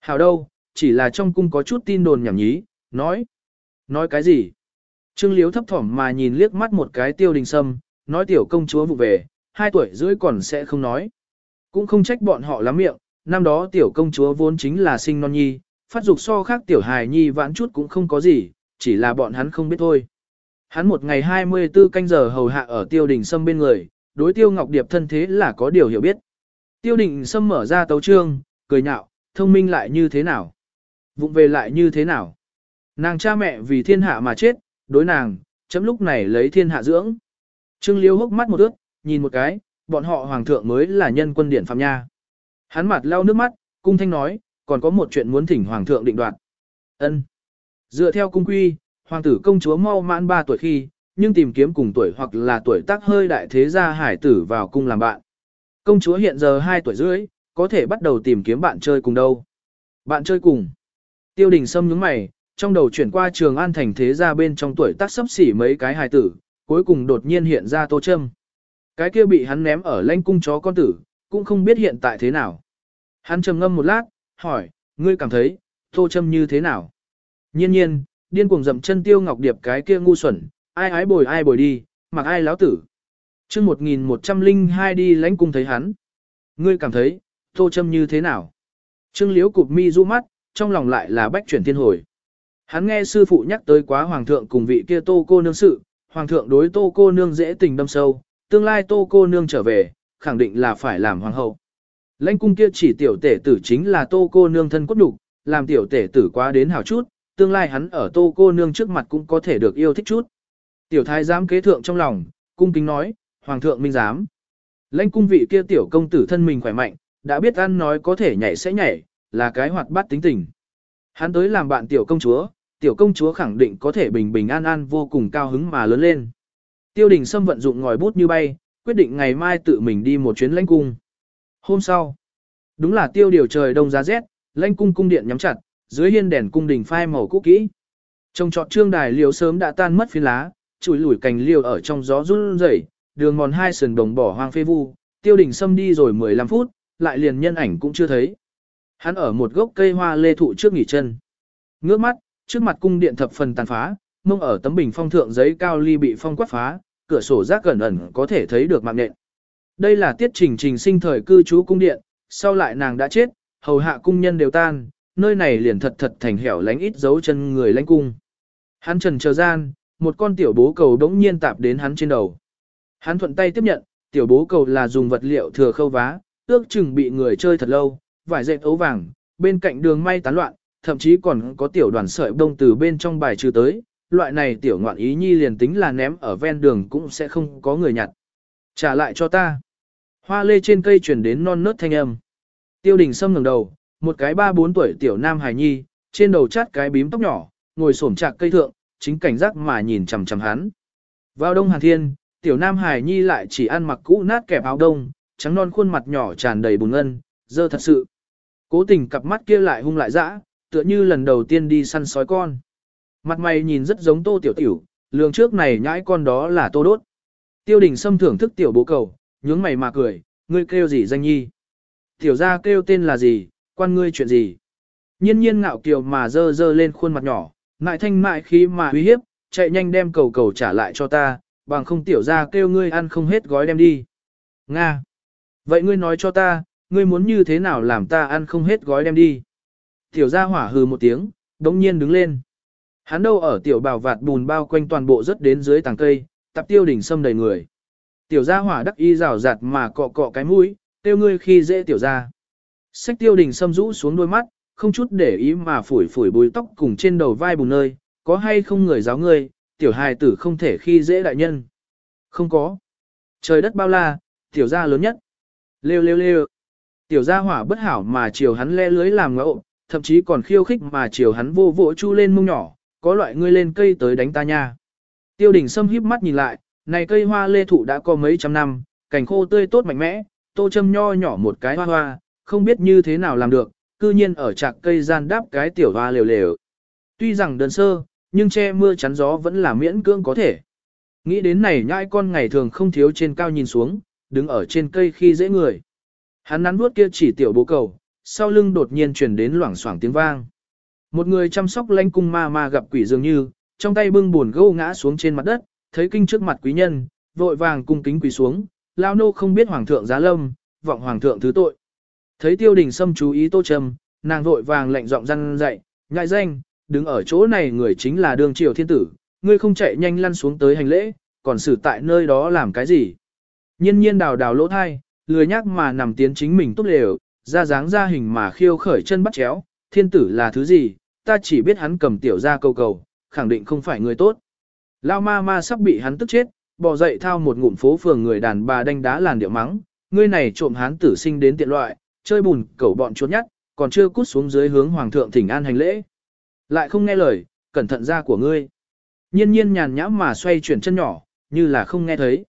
Speaker 1: Hảo đâu, chỉ là trong cung có chút tin đồn nhảm nhí, nói. Nói cái gì? Trương Liễu thấp thỏm mà nhìn liếc mắt một cái tiêu đình sâm, nói tiểu công chúa vụ về, hai tuổi rưỡi còn sẽ không nói. Cũng không trách bọn họ lắm miệng, năm đó tiểu công chúa vốn chính là sinh non nhi, phát dục so khác tiểu hài nhi vãn chút cũng không có gì, chỉ là bọn hắn không biết thôi. Hắn một ngày 24 canh giờ hầu hạ ở tiêu đình sâm bên người, đối tiêu ngọc điệp thân thế là có điều hiểu biết. Tiêu đình sâm mở ra tấu trương, cười nhạo, thông minh lại như thế nào? Vụng về lại như thế nào? Nàng cha mẹ vì thiên hạ mà chết, đối nàng, chấm lúc này lấy thiên hạ dưỡng. Trương Liêu hốc mắt một ước, nhìn một cái, bọn họ hoàng thượng mới là nhân quân điển phạm nha. Hắn mặt lau nước mắt, cung thanh nói, còn có một chuyện muốn thỉnh hoàng thượng định đoạt. Ân. Dựa theo cung quy, hoàng tử công chúa mau mãn 3 tuổi khi, nhưng tìm kiếm cùng tuổi hoặc là tuổi tác hơi đại thế gia hải tử vào cung làm bạn. Công chúa hiện giờ 2 tuổi rưỡi, có thể bắt đầu tìm kiếm bạn chơi cùng đâu. Bạn chơi cùng. Tiêu đình sâm nhướng mày, trong đầu chuyển qua trường an thành thế gia bên trong tuổi tác sấp xỉ mấy cái hài tử, cuối cùng đột nhiên hiện ra tô châm. Cái kia bị hắn ném ở lanh cung chó con tử, cũng không biết hiện tại thế nào. Hắn trầm ngâm một lát, hỏi, ngươi cảm thấy, tô châm như thế nào? Nhiên nhiên, điên cuồng dậm chân tiêu ngọc điệp cái kia ngu xuẩn, ai ái bồi ai bồi đi, mặc ai láo tử. chương 1102 đi lãnh cung thấy hắn. Ngươi cảm thấy, tô châm như thế nào? Trương liếu cụp mi du mắt, trong lòng lại là bách chuyển thiên hồi. Hắn nghe sư phụ nhắc tới quá hoàng thượng cùng vị kia tô cô nương sự, hoàng thượng đối tô cô nương dễ tình đâm sâu, tương lai tô cô nương trở về, khẳng định là phải làm hoàng hậu. Lãnh cung kia chỉ tiểu tể tử chính là tô cô nương thân cốt đục, làm tiểu tể tử quá đến hảo chút, tương lai hắn ở tô cô nương trước mặt cũng có thể được yêu thích chút. Tiểu thái giám kế thượng trong lòng, cung kính nói, hoàng thượng minh giám. Lãnh cung vị kia tiểu công tử thân mình khỏe mạnh, đã biết ăn nói có thể nhảy sẽ nhảy, là cái hoạt bát tính tình. Hắn tới làm bạn tiểu công chúa, tiểu công chúa khẳng định có thể bình bình an an vô cùng cao hứng mà lớn lên. Tiêu đình Sâm vận dụng ngòi bút như bay, quyết định ngày mai tự mình đi một chuyến lãnh cung. Hôm sau, đúng là tiêu điều trời đông giá rét, lãnh cung cung điện nhắm chặt, dưới hiên đèn cung đình phai màu cũ kỹ. Trong trọt trương đài liều sớm đã tan mất phiến lá, chùi lủi cành liều ở trong gió run rẩy, đường mòn hai sườn đồng bỏ hoang phê vu, tiêu đình Sâm đi rồi 15 phút, lại liền nhân ảnh cũng chưa thấy. Hắn ở một gốc cây hoa lê thụ trước nghỉ chân. Ngước mắt, trước mặt cung điện thập phần tàn phá, mông ở tấm bình phong thượng giấy cao ly bị phong quát phá, cửa sổ rác gần ẩn có thể thấy được mạng nện. Đây là tiết trình trình sinh thời cư trú cung điện, sau lại nàng đã chết, hầu hạ cung nhân đều tan, nơi này liền thật thật thành hẻo lánh ít dấu chân người lánh cung. Hắn trần chờ gian, một con tiểu bố cầu đống nhiên tạp đến hắn trên đầu. Hắn thuận tay tiếp nhận, tiểu bố cầu là dùng vật liệu thừa khâu vá, ước chừng bị người chơi thật lâu, vải dệt ấu vàng, bên cạnh đường may tán loạn, thậm chí còn có tiểu đoàn sợi đông từ bên trong bài trừ tới, loại này tiểu ngoạn ý nhi liền tính là ném ở ven đường cũng sẽ không có người nhặt. Trả lại cho ta. Hoa lê trên cây truyền đến non nớt thanh âm. Tiêu đình sâm ngẩng đầu, một cái ba bốn tuổi tiểu nam hài nhi, trên đầu chát cái bím tóc nhỏ, ngồi xổm chạc cây thượng, chính cảnh giác mà nhìn chằm chằm hắn. Vào đông hàn thiên, tiểu nam hài nhi lại chỉ ăn mặc cũ nát kẹp áo đông, trắng non khuôn mặt nhỏ tràn đầy bùn ngân, dơ thật sự. Cố tình cặp mắt kia lại hung lại dã, tựa như lần đầu tiên đi săn sói con. Mặt mày nhìn rất giống tô tiểu tiểu, lường trước này nhãi con đó là tô đốt. Tiêu đình xâm thưởng thức tiểu bố cầu, nhướng mày mà cười, ngươi kêu gì danh nhi. Tiểu ra kêu tên là gì, quan ngươi chuyện gì. Nhiên nhiên ngạo kiều mà dơ dơ lên khuôn mặt nhỏ, mại thanh mại khí mà uy hiếp, chạy nhanh đem cầu cầu trả lại cho ta, bằng không tiểu ra kêu ngươi ăn không hết gói đem đi. Nga. Vậy ngươi nói cho ta, ngươi muốn như thế nào làm ta ăn không hết gói đem đi. Tiểu gia hỏa hừ một tiếng, đống nhiên đứng lên. Hắn đâu ở tiểu bào vạt bùn bao quanh toàn bộ rất đến dưới tàng cây, tập tiêu đỉnh sâm đầy người. Tiểu gia hỏa đắc y rào rạt mà cọ cọ cái mũi, tiêu ngươi khi dễ tiểu gia. Sách tiêu đỉnh sâm rũ xuống đôi mắt, không chút để ý mà phủi phủi bùi tóc cùng trên đầu vai bùn nơi, có hay không người giáo ngươi, tiểu hài tử không thể khi dễ đại nhân. Không có. Trời đất bao la, tiểu gia lớn nhất. Lêu lêu lêu. Tiểu gia hỏa bất hảo mà chiều hắn le lưới làm ngẫu, thậm chí còn khiêu khích mà chiều hắn vô vỗ chu lên mông nhỏ, có loại ngươi lên cây tới đánh ta nha. Tiêu đình sâm híp mắt nhìn lại, này cây hoa lê thụ đã có mấy trăm năm, cảnh khô tươi tốt mạnh mẽ, tô châm nho nhỏ một cái hoa hoa, không biết như thế nào làm được, cư nhiên ở chạc cây gian đáp cái tiểu hoa lều lều. Tuy rằng đơn sơ, nhưng che mưa chắn gió vẫn là miễn cưỡng có thể. Nghĩ đến này nhãi con ngày thường không thiếu trên cao nhìn xuống, đứng ở trên cây khi dễ người. Hắn nắn vuốt kia chỉ tiểu bố cầu, sau lưng đột nhiên truyền đến loảng xoảng tiếng vang. Một người chăm sóc lãnh cung ma ma gặp quỷ dường như, trong tay bưng buồn gâu ngã xuống trên mặt đất, thấy kinh trước mặt quý nhân, vội vàng cung kính quỳ xuống, lao nô không biết hoàng thượng giá lâm, vọng hoàng thượng thứ tội. Thấy tiêu đình xâm chú ý tô trầm, nàng vội vàng lệnh giọng răn dạy, ngại danh, đứng ở chỗ này người chính là đường triều thiên tử, ngươi không chạy nhanh lăn xuống tới hành lễ, còn xử tại nơi đó làm cái gì. Nhiên nhiên đào đào lỗ thai, lười nhắc mà nằm tiến chính mình tốt lều, ra dáng ra hình mà khiêu khởi chân bắt chéo, thiên tử là thứ gì, ta chỉ biết hắn cầm tiểu ra câu cầu, khẳng định không phải người tốt. Lao ma ma sắp bị hắn tức chết, bò dậy thao một ngụm phố phường người đàn bà đánh đá làn điệu mắng, ngươi này trộm hắn tử sinh đến tiện loại, chơi bùn cẩu bọn chuột nhắt, còn chưa cút xuống dưới hướng hoàng thượng thỉnh an hành lễ. Lại không nghe lời, cẩn thận ra của ngươi. Nhiên nhiên nhàn nhã mà xoay chuyển chân nhỏ, như là không nghe thấy.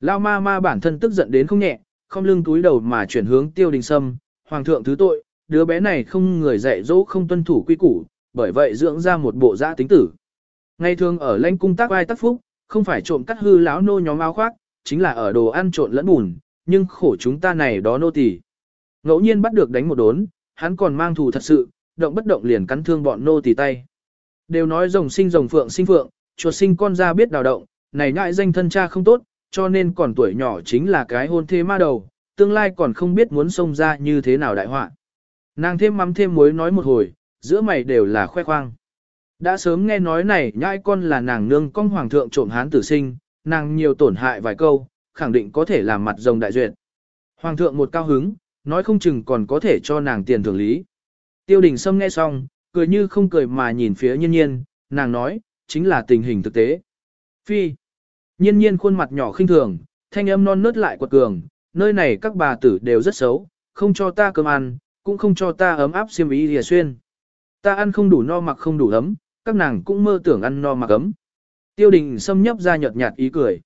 Speaker 1: Lao ma ma bản thân tức giận đến không nhẹ, không lưng túi đầu mà chuyển hướng tiêu đình sâm, hoàng thượng thứ tội, đứa bé này không người dạy dỗ không tuân thủ quy củ, bởi vậy dưỡng ra một bộ dã tính tử. Ngày thường ở lãnh cung tác ai tác phúc, không phải trộm cắt hư láo nô nhóm áo khoác, chính là ở đồ ăn trộn lẫn bùn, nhưng khổ chúng ta này đó nô tỳ. Ngẫu nhiên bắt được đánh một đốn, hắn còn mang thù thật sự, động bất động liền cắn thương bọn nô tỳ tay. Đều nói rồng sinh rồng phượng sinh phượng, chuột sinh con ra biết đào động, này ngại danh thân cha không tốt, cho nên còn tuổi nhỏ chính là cái hôn thê ma đầu, tương lai còn không biết muốn xông ra như thế nào đại họa. Nàng thêm mắm thêm muối nói một hồi, giữa mày đều là khoe khoang. Đã sớm nghe nói này nhãi con là nàng nương con hoàng thượng trộm hán tử sinh, nàng nhiều tổn hại vài câu, khẳng định có thể làm mặt rồng đại duyệt. Hoàng thượng một cao hứng, nói không chừng còn có thể cho nàng tiền thưởng lý. Tiêu đình Sâm nghe xong, cười như không cười mà nhìn phía nhiên nhiên, nàng nói, chính là tình hình thực tế. Phi. Nhiên nhiên khuôn mặt nhỏ khinh thường, thanh âm non nớt lại quật cường, nơi này các bà tử đều rất xấu, không cho ta cơm ăn, cũng không cho ta ấm áp xiêm ý lìa xuyên. Ta ăn không đủ no mặc không đủ ấm, các nàng cũng mơ tưởng ăn no mặc ấm. Tiêu đình xâm nhấp ra nhợt nhạt ý cười.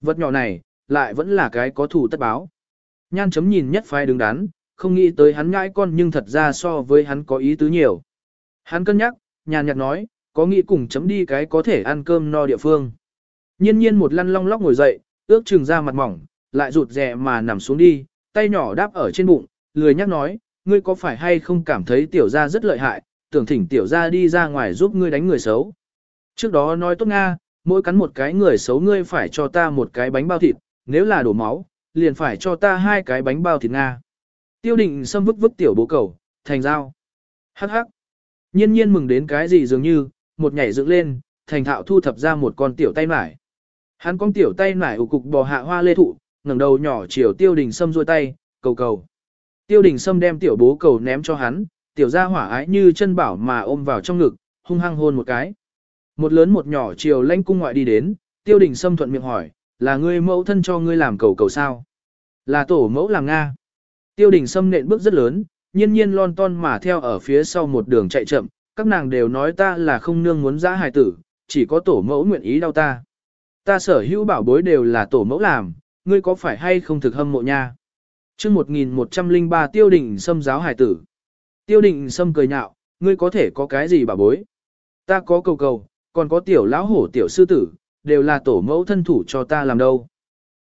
Speaker 1: Vật nhỏ này, lại vẫn là cái có thủ tất báo. Nhan chấm nhìn nhất phái đứng đắn, không nghĩ tới hắn ngãi con nhưng thật ra so với hắn có ý tứ nhiều. Hắn cân nhắc, nhàn nhạt nói, có nghĩ cùng chấm đi cái có thể ăn cơm no địa phương. Nhiên nhiên một lăn long lóc ngồi dậy, ước chừng ra mặt mỏng, lại rụt rè mà nằm xuống đi, tay nhỏ đáp ở trên bụng, lười nhắc nói, ngươi có phải hay không cảm thấy tiểu gia rất lợi hại, tưởng thỉnh tiểu gia đi ra ngoài giúp ngươi đánh người xấu. Trước đó nói tốt Nga, mỗi cắn một cái người xấu ngươi phải cho ta một cái bánh bao thịt, nếu là đổ máu, liền phải cho ta hai cái bánh bao thịt Nga. Tiêu định xâm vức vức tiểu bố cầu, thành dao. Hắc hắc. Nhiên nhiên mừng đến cái gì dường như, một nhảy dựng lên, thành thạo thu thập ra một con tiểu tay nải. Hắn con tiểu tay nải ủ cục bò hạ hoa lê thụ, ngẩng đầu nhỏ chiều tiêu đình sâm ruôi tay, cầu cầu. Tiêu đình sâm đem tiểu bố cầu ném cho hắn, tiểu ra hỏa ái như chân bảo mà ôm vào trong ngực, hung hăng hôn một cái. Một lớn một nhỏ chiều lanh cung ngoại đi đến, tiêu đình sâm thuận miệng hỏi, là ngươi mẫu thân cho ngươi làm cầu cầu sao? Là tổ mẫu làm Nga. Tiêu đình sâm nện bước rất lớn, nhiên nhiên lon ton mà theo ở phía sau một đường chạy chậm, các nàng đều nói ta là không nương muốn giã hài tử, chỉ có tổ mẫu nguyện ý đau ta. Ta sở hữu bảo bối đều là tổ mẫu làm, ngươi có phải hay không thực hâm mộ nha? Chương 1103 tiêu đỉnh sâm giáo hải tử. Tiêu đỉnh sâm cười nhạo, ngươi có thể có cái gì bà bối? Ta có cầu cầu, còn có tiểu lão hổ tiểu sư tử, đều là tổ mẫu thân thủ cho ta làm đâu.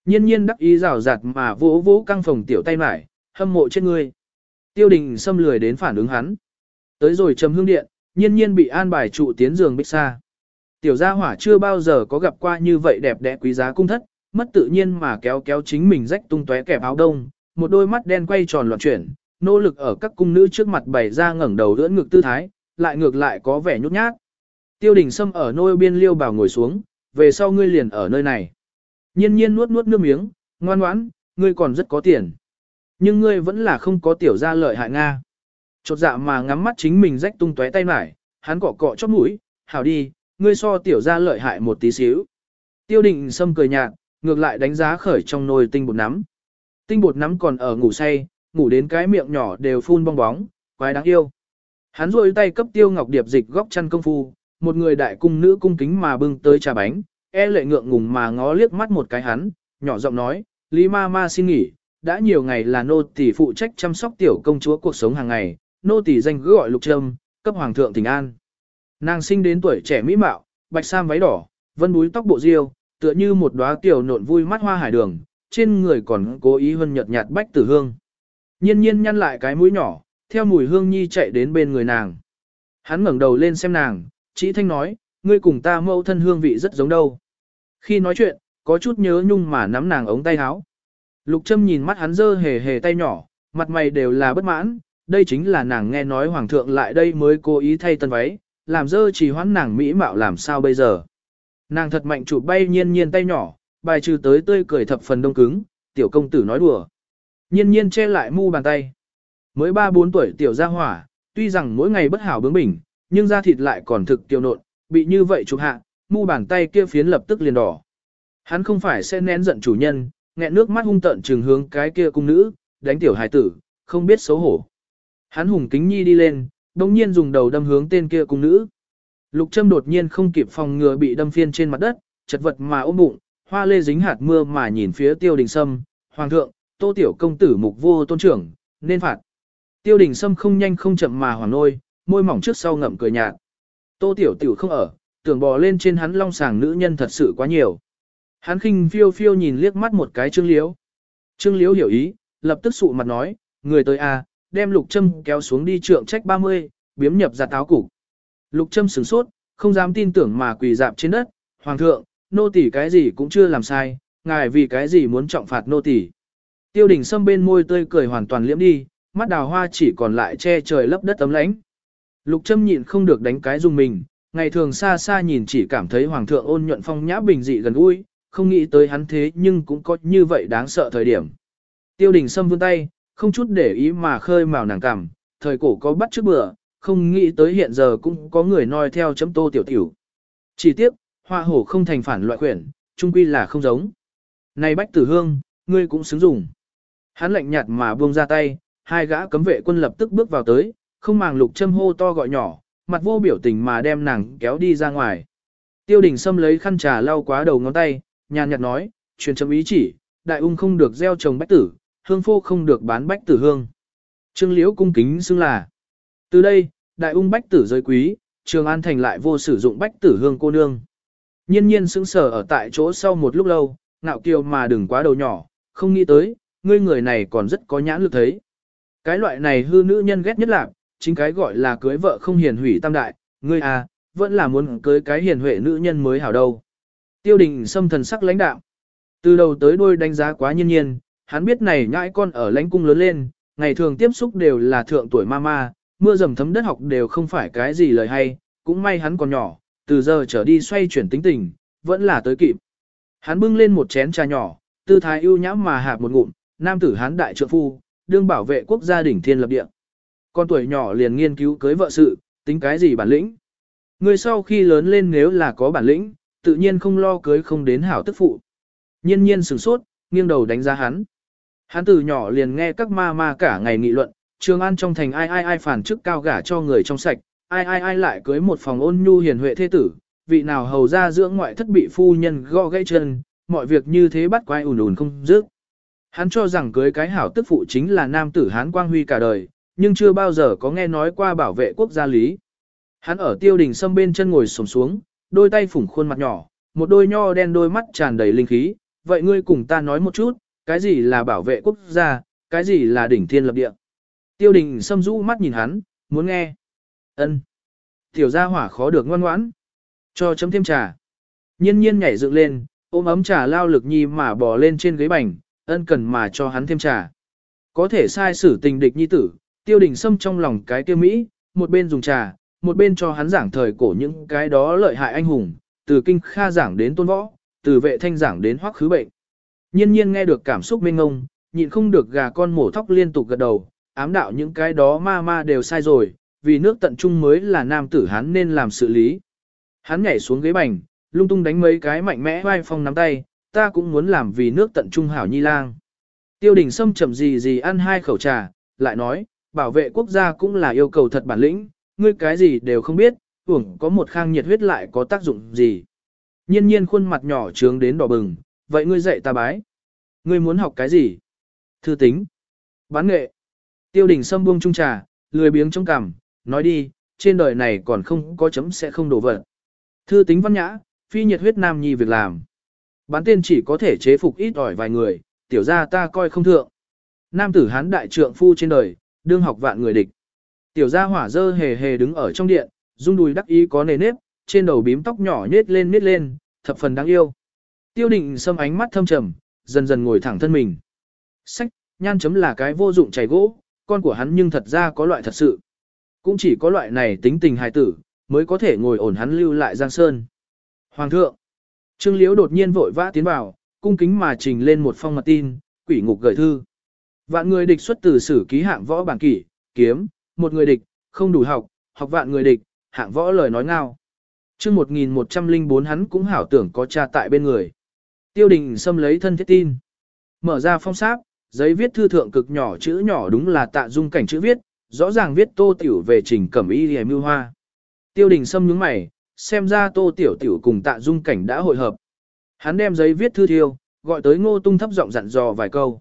Speaker 1: Nhiên nhiên đắc ý rào rạt mà vỗ vỗ căng phòng tiểu tay mải, hâm mộ trên ngươi. Tiêu đình xâm lười đến phản ứng hắn. Tới rồi trầm hương điện, nhiên nhiên bị an bài trụ tiến giường bích xa. Tiểu gia hỏa chưa bao giờ có gặp qua như vậy đẹp đẽ quý giá cung thất, mất tự nhiên mà kéo kéo chính mình rách tung tóe kẹp áo đông, một đôi mắt đen quay tròn loạn chuyển, nỗ lực ở các cung nữ trước mặt bày ra ngẩng đầu ưỡn ngực tư thái, lại ngược lại có vẻ nhút nhát. Tiêu đình Sâm ở nôi biên liêu bảo ngồi xuống, về sau ngươi liền ở nơi này. Nhiên nhiên nuốt nuốt nước miếng, ngoan ngoãn, ngươi còn rất có tiền. Nhưng ngươi vẫn là không có tiểu gia lợi hại Nga. Chột dạ mà ngắm mắt chính mình rách tung tóe tay mải, hắn cọ cọ chót mũi, hảo đi, ngươi so tiểu gia lợi hại một tí xíu. Tiêu Đình sâm cười nhạt, ngược lại đánh giá khởi trong nồi tinh bột nắm. Tinh bột nắm còn ở ngủ say, ngủ đến cái miệng nhỏ đều phun bong bóng, quái đáng yêu. Hắn rôi tay cấp tiêu ngọc điệp dịch góc chăn công phu, một người đại cung nữ cung kính mà bưng tới trà bánh, e lệ ngượng ngùng mà ngó liếc mắt một cái hắn, nhỏ giọng nói, Lý ma ma xin nghỉ, đã nhiều ngày là nô tỳ phụ trách chăm sóc tiểu công chúa cuộc sống hàng ngày, nô tỳ danh cứ gọi lục trâm, cấp hoàng thượng thỉnh an. Nàng sinh đến tuổi trẻ mỹ mạo, bạch sam váy đỏ, vân búi tóc bộ diêu, tựa như một đóa tiểu nộn vui mắt hoa hải đường, trên người còn cố ý hơn nhợt nhạt bách tử hương. Nhiên nhiên nhăn lại cái mũi nhỏ, theo mùi hương nhi chạy đến bên người nàng. Hắn ngẩng đầu lên xem nàng, chỉ thanh nói, ngươi cùng ta mẫu thân hương vị rất giống đâu. Khi nói chuyện, có chút nhớ nhung mà nắm nàng ống tay áo. Lục Trâm nhìn mắt hắn dơ hề hề tay nhỏ, mặt mày đều là bất mãn, đây chính là nàng nghe nói hoàng thượng lại đây mới cố ý thay tân váy, làm dơ chỉ hoãn nàng mỹ mạo làm sao bây giờ. Nàng thật mạnh chụp bay nhiên nhiên tay nhỏ, bài trừ tới tươi cười thập phần đông cứng, tiểu công tử nói đùa. Nhiên nhiên che lại mu bàn tay. Mới 3-4 tuổi tiểu gia hỏa, tuy rằng mỗi ngày bất hảo bướng bỉnh, nhưng da thịt lại còn thực tiêu nộn, bị như vậy chụp hạ, mu bàn tay kia phiến lập tức liền đỏ. Hắn không phải sẽ nén giận chủ nhân, nghẹn nước mắt hung tận trừng hướng cái kia cung nữ, đánh tiểu hài tử, không biết xấu hổ. Hắn hùng kính nhi đi lên, đồng nhiên dùng đầu đâm hướng tên kia cung nữ. Lục Trâm đột nhiên không kịp phòng ngừa bị đâm phiên trên mặt đất, chật vật mà ôm bụng, hoa lê dính hạt mưa mà nhìn phía tiêu đình sâm, hoàng thượng, tô tiểu công tử mục vô tôn trưởng, nên phạt. Tiêu đình sâm không nhanh không chậm mà hoàng nôi, môi mỏng trước sau ngậm cười nhạt. Tô tiểu tiểu không ở, tưởng bò lên trên hắn long sàng nữ nhân thật sự quá nhiều. Hắn khinh phiêu phiêu nhìn liếc mắt một cái Trương Liễu. Trương Liễu hiểu ý, lập tức sụ mặt nói, người tới a, à, đem Lục Trâm kéo xuống đi trượng trách 30, biếm nhập ra táo cục. Lục Trâm sửng sốt, không dám tin tưởng mà quỳ dạp trên đất, "Hoàng thượng, nô tỳ cái gì cũng chưa làm sai, ngài vì cái gì muốn trọng phạt nô tỳ?" Tiêu Đình Sâm bên môi tươi cười hoàn toàn liễm đi, mắt đào hoa chỉ còn lại che trời lấp đất tấm lãnh. Lục Trâm nhịn không được đánh cái dùng mình, ngày thường xa xa nhìn chỉ cảm thấy hoàng thượng ôn nhuận phong nhã bình dị gần gũi, không nghĩ tới hắn thế nhưng cũng có như vậy đáng sợ thời điểm. Tiêu đình Sâm vươn tay, không chút để ý mà khơi mào nàng cảm, thời cổ có bắt trước bữa, không nghĩ tới hiện giờ cũng có người noi theo chấm tô tiểu tiểu. Chỉ tiếp, hoa hổ không thành phản loại quyển, trung quy là không giống. Này bách tử hương, ngươi cũng xứng dùng. Hắn lạnh nhạt mà buông ra tay, hai gã cấm vệ quân lập tức bước vào tới, không màng lục châm hô to gọi nhỏ, mặt vô biểu tình mà đem nàng kéo đi ra ngoài. Tiêu đình Sâm lấy khăn trà lau quá đầu ngón tay, nhàn nhạt nói, truyền chấm ý chỉ, đại ung không được gieo trồng bách tử, hương phô không được bán bách tử hương. Trương Liễu cung kính xưng là. Từ đây, đại ung bách tử giới quý, Trường An thành lại vô sử dụng bách tử hương cô nương. Nhiên nhiên sững sờ ở tại chỗ sau một lúc lâu, ngạo kiều mà đừng quá đầu nhỏ, không nghĩ tới, ngươi người này còn rất có nhãn lực thấy. Cái loại này hư nữ nhân ghét nhất là, chính cái gọi là cưới vợ không hiền hủy tam đại, ngươi à, vẫn là muốn cưới cái hiền huệ nữ nhân mới hảo đâu. Tiêu đình xâm thần sắc lãnh đạo. Từ đầu tới đuôi đánh giá quá nhiên nhiên, hắn biết này nhãi con ở lãnh cung lớn lên, ngày thường tiếp xúc đều là thượng tuổi ma ma, mưa dầm thấm đất học đều không phải cái gì lời hay, cũng may hắn còn nhỏ, từ giờ trở đi xoay chuyển tính tình, vẫn là tới kịp. Hắn bưng lên một chén trà nhỏ, tư thái ưu nhã mà hạp một ngụm, nam tử hán đại trượng phu, đương bảo vệ quốc gia đỉnh thiên lập địa. Con tuổi nhỏ liền nghiên cứu cưới vợ sự, tính cái gì bản lĩnh. Người sau khi lớn lên nếu là có bản lĩnh, tự nhiên không lo cưới không đến hảo tức phụ. Nhiên nhiên sửng sốt, nghiêng đầu đánh giá hắn. Hắn từ nhỏ liền nghe các ma ma cả ngày nghị luận, trường an trong thành ai ai ai phản chức cao gả cho người trong sạch, ai ai ai lại cưới một phòng ôn nhu hiền huệ thế tử, vị nào hầu ra dưỡng ngoại thất bị phu nhân gõ gãy chân, mọi việc như thế bắt quay ùn ùn không dứt. Hắn cho rằng cưới cái hảo tức phụ chính là nam tử hán quang huy cả đời, nhưng chưa bao giờ có nghe nói qua bảo vệ quốc gia lý. Hắn ở tiêu đình sâm bên chân ngồi sồm xuống, đôi tay phủng khuôn mặt nhỏ, một đôi nho đen đôi mắt tràn đầy linh khí, vậy ngươi cùng ta nói một chút, cái gì là bảo vệ quốc gia, cái gì là đỉnh thiên lập địa. Tiêu đình sâm rũ mắt nhìn hắn, muốn nghe ân Tiểu gia hỏa khó được ngoan ngoãn. Cho chấm thêm trà. Nhiên nhiên nhảy dựng lên, ôm ấm trà lao lực nhi mà bò lên trên ghế bành, ân cần mà cho hắn thêm trà. Có thể sai xử tình địch nhi tử, tiêu đình sâm trong lòng cái tiêu Mỹ, một bên dùng trà, một bên cho hắn giảng thời cổ những cái đó lợi hại anh hùng, từ kinh kha giảng đến tôn võ, từ vệ thanh giảng đến hoắc khứ bệnh. Nhiên nhiên nghe được cảm xúc mênh ngông, nhịn không được gà con mổ thóc liên tục gật đầu, ám đạo những cái đó ma ma đều sai rồi, vì nước tận trung mới là nam tử hắn nên làm sự lý. Hắn nhảy xuống ghế bành, lung tung đánh mấy cái mạnh mẽ vai phong nắm tay, ta cũng muốn làm vì nước tận trung hảo nhi lang. Tiêu đình Sâm chậm gì gì ăn hai khẩu trà, lại nói, bảo vệ quốc gia cũng là yêu cầu thật bản lĩnh, ngươi cái gì đều không biết, tưởng có một khang nhiệt huyết lại có tác dụng gì. Nhiên nhiên khuôn mặt nhỏ trướng đến đỏ bừng, vậy ngươi dạy ta bái. Ngươi muốn học cái gì? Thư tính. Bán nghệ. Tiêu đình Sâm buông trung trà, lười biếng trong cằm, nói đi, trên đời này còn không có chấm sẽ không đổ vật. Thư tính văn nhã, phi nhiệt huyết nam nhi việc làm. Bán tên chỉ có thể chế phục ít ỏi vài người, tiểu ra ta coi không thượng. Nam tử hán đại trượng phu trên đời, đương học vạn người địch. Tiểu gia hỏa dơ hề hề đứng ở trong điện, rung đùi đắc ý có nề nếp, trên đầu bím tóc nhỏ nết lên nết lên, thập phần đáng yêu. Tiêu định xâm ánh mắt thâm trầm, dần dần ngồi thẳng thân mình. Sách, nhan chấm là cái vô dụng chảy gỗ, con của hắn nhưng thật ra có loại thật sự. Cũng chỉ có loại này tính tình hài tử, mới có thể ngồi ổn hắn lưu lại Giang Sơn. Hoàng thượng, Trương Liễu đột nhiên vội vã tiến vào, cung kính mà trình lên một phong mật tin, quỷ ngục gửi thư. Vạn người địch xuất từ sử ký hạng võ bản kỷ, kiếm, một người địch, không đủ học, học vạn người địch, hạng võ lời nói ngao. chương 1104 hắn cũng hảo tưởng có cha tại bên người. Tiêu đình xâm lấy thân thiết tin. Mở ra phong sáp, giấy viết thư thượng cực nhỏ chữ nhỏ đúng là tạ dung cảnh chữ viết, rõ ràng viết tô tiểu về trình cẩm y hề mưu hoa. Tiêu đình xâm nhướng mày, xem ra tô tiểu tiểu cùng tạ dung cảnh đã hội hợp. Hắn đem giấy viết thư thiêu, gọi tới ngô tung thấp giọng dặn dò vài câu.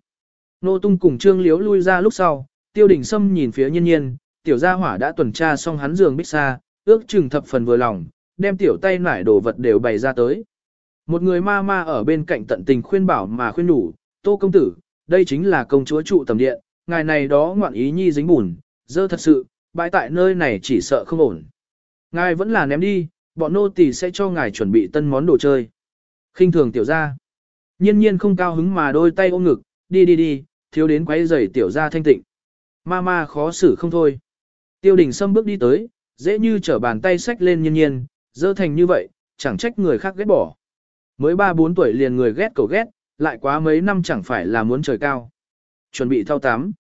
Speaker 1: Ngô tung cùng trương liếu lui ra lúc sau, tiêu đình xâm nhìn phía nhiên nhiên, tiểu gia hỏa đã tuần tra xong hắn giường bích xa, ước chừng thập phần vừa lòng, đem tiểu tay nải đồ vật đều bày ra tới. Một người ma ma ở bên cạnh tận tình khuyên bảo mà khuyên đủ, tô công tử, đây chính là công chúa trụ tầm điện, ngài này đó ngoạn ý nhi dính bùn, dơ thật sự, bãi tại nơi này chỉ sợ không ổn. Ngài vẫn là ném đi, bọn nô tỳ sẽ cho ngài chuẩn bị tân món đồ chơi. khinh thường tiểu gia. Nhiên nhiên không cao hứng mà đôi tay ôm ngực, đi đi đi, thiếu đến quấy rầy tiểu gia thanh tịnh. Ma ma khó xử không thôi. Tiêu đình Sâm bước đi tới, dễ như trở bàn tay xách lên nhiên nhiên, dơ thành như vậy, chẳng trách người khác ghét bỏ. Mới 3-4 tuổi liền người ghét cầu ghét, lại quá mấy năm chẳng phải là muốn trời cao. Chuẩn bị thao tắm.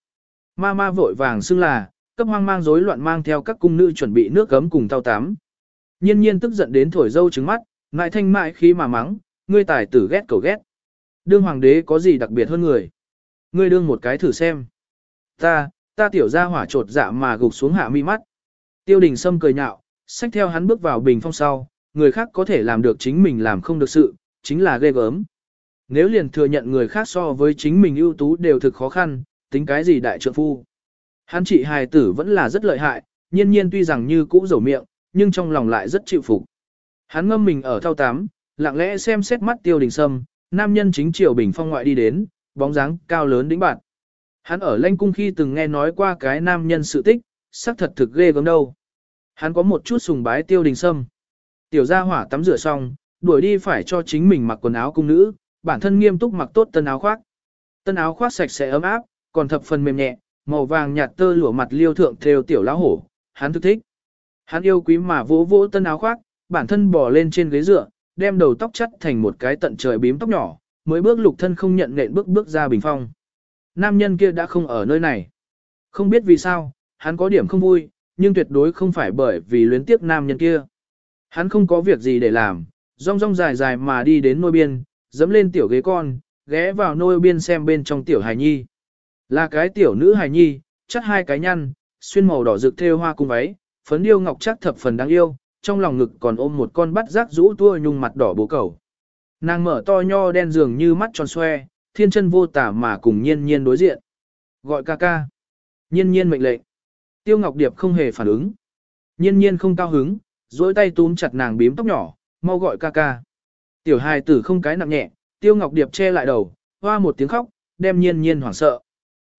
Speaker 1: Ma ma vội vàng xưng là, cấp hoang mang rối loạn mang theo các cung nữ chuẩn bị nước gấm cùng thao tắm. Nhiên nhiên tức giận đến thổi dâu trứng mắt, ngại thanh mại khi mà mắng, ngươi tài tử ghét cầu ghét. Đương hoàng đế có gì đặc biệt hơn người? Ngươi đương một cái thử xem. Ta, ta tiểu ra hỏa trột dạ mà gục xuống hạ mi mắt. Tiêu đình sâm cười nhạo, xách theo hắn bước vào bình phong sau, người khác có thể làm được chính mình làm không được sự, chính là ghê gớm. Nếu liền thừa nhận người khác so với chính mình ưu tú đều thực khó khăn, tính cái gì đại trượng phu. Hắn chị hài tử vẫn là rất lợi hại, nhiên nhiên tuy rằng như cũ dầu miệng, nhưng trong lòng lại rất chịu phục. Hắn ngâm mình ở thao tám, lặng lẽ xem xét mắt tiêu đình sâm, nam nhân chính triều bình phong ngoại đi đến, bóng dáng cao lớn đĩnh bạn. Hắn ở lanh cung khi từng nghe nói qua cái nam nhân sự tích, sắc thật thực ghê gớm đâu. Hắn có một chút sùng bái tiêu đình sâm. Tiểu gia hỏa tắm rửa xong, đuổi đi phải cho chính mình mặc quần áo cung nữ, bản thân nghiêm túc mặc tốt tân áo khoác. Tân áo khoác sạch sẽ ấm áp, còn thập phần mềm nhẹ, màu vàng nhạt tơ lụa mặt liêu thượng theo tiểu lão hổ, hắn thức thích. Hắn yêu quý mà vỗ vỗ tân áo khoác, bản thân bò lên trên ghế dựa, đem đầu tóc chắt thành một cái tận trời bím tóc nhỏ, mới bước lục thân không nhận nện bước bước ra bình phong. Nam nhân kia đã không ở nơi này. Không biết vì sao, hắn có điểm không vui, nhưng tuyệt đối không phải bởi vì luyến tiếc nam nhân kia. Hắn không có việc gì để làm, rong rong dài dài mà đi đến nôi biên, dẫm lên tiểu ghế con, ghé vào nôi biên xem bên trong tiểu hài nhi. Là cái tiểu nữ hài nhi, chắc hai cái nhăn, xuyên màu đỏ rực thêu hoa cung váy, phấn điêu ngọc chắc thập phần đáng yêu, trong lòng ngực còn ôm một con bắt rác rũ tua nhung mặt đỏ bố cầu. Nàng mở to nho đen dường như mắt tròn xoe, thiên chân vô tả mà cùng nhiên nhiên đối diện. Gọi ca ca. Nhiên nhiên mệnh lệnh. Tiêu Ngọc Điệp không hề phản ứng. Nhiên nhiên không cao hứng, duỗi tay túm chặt nàng bím tóc nhỏ, mau gọi ca ca. Tiểu hài tử không cái nặng nhẹ, Tiêu Ngọc Điệp che lại đầu, hoa một tiếng khóc, đem nhiên nhiên hoảng sợ.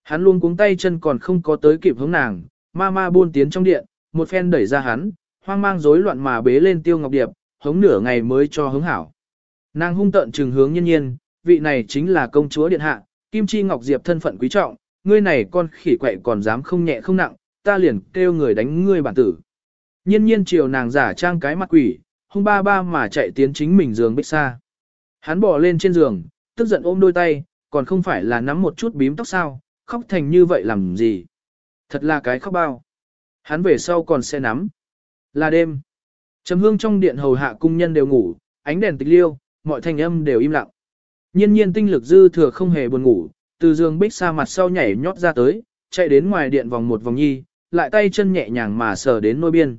Speaker 1: Hắn luôn cuống tay chân còn không có tới kịp hướng nàng, ma ma buôn tiến trong điện, một phen đẩy ra hắn, hoang mang rối loạn mà bế lên Tiêu Ngọc Điệp, hống nửa ngày mới cho hứng hảo. Nàng hung tận trừng hướng nhiên nhiên, vị này chính là công chúa điện hạ, Kim Chi Ngọc Diệp thân phận quý trọng, ngươi này con khỉ quậy còn dám không nhẹ không nặng, ta liền kêu người đánh ngươi bản tử. Nhiên nhiên chiều nàng giả trang cái mặt quỷ, hung ba ba mà chạy tiến chính mình giường bích xa. Hắn bỏ lên trên giường, tức giận ôm đôi tay, còn không phải là nắm một chút bím tóc sao, khóc thành như vậy làm gì. Thật là cái khóc bao. Hắn về sau còn sẽ nắm. Là đêm. Trầm hương trong điện hầu hạ cung nhân đều ngủ, ánh đèn tịch liêu, mọi thanh âm đều im lặng. Nhiên nhiên tinh lực dư thừa không hề buồn ngủ, từ giường bích xa mặt sau nhảy nhót ra tới, chạy đến ngoài điện vòng một vòng nhi, lại tay chân nhẹ nhàng mà sờ đến nôi biên.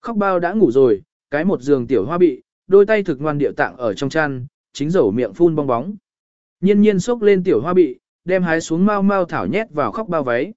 Speaker 1: Khóc bao đã ngủ rồi, cái một giường tiểu hoa bị, đôi tay thực ngoan điệu tạng ở trong chăn, chính dầu miệng phun bong bóng. Nhiên nhiên xốc lên tiểu hoa bị, đem hái xuống mau mau thảo nhét vào khóc bao váy.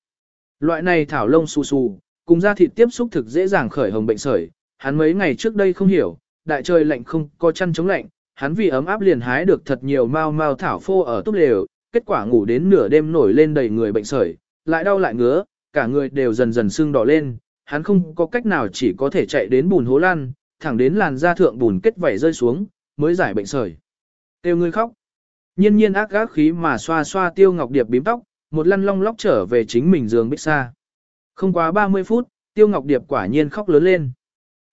Speaker 1: Loại này thảo lông xù xù, cùng da thịt tiếp xúc thực dễ dàng khởi hồng bệnh sởi, hắn mấy ngày trước đây không hiểu, đại trời lạnh không có chăn chống lạnh, hắn vì ấm áp liền hái được thật nhiều mau mau thảo phô ở túp lều, kết quả ngủ đến nửa đêm nổi lên đầy người bệnh sởi, lại đau lại ngứa, cả người đều dần dần sưng đỏ lên, hắn không có cách nào chỉ có thể chạy đến bùn hố lan, thẳng đến làn da thượng bùn kết vảy rơi xuống, mới giải bệnh sởi. Tiêu ngươi khóc. Nhiên nhiên ác gác khí mà xoa xoa tiêu ngọc điệp bím tóc, một lăn long lóc trở về chính mình giường bích xa. Không quá 30 phút, tiêu ngọc điệp quả nhiên khóc lớn lên.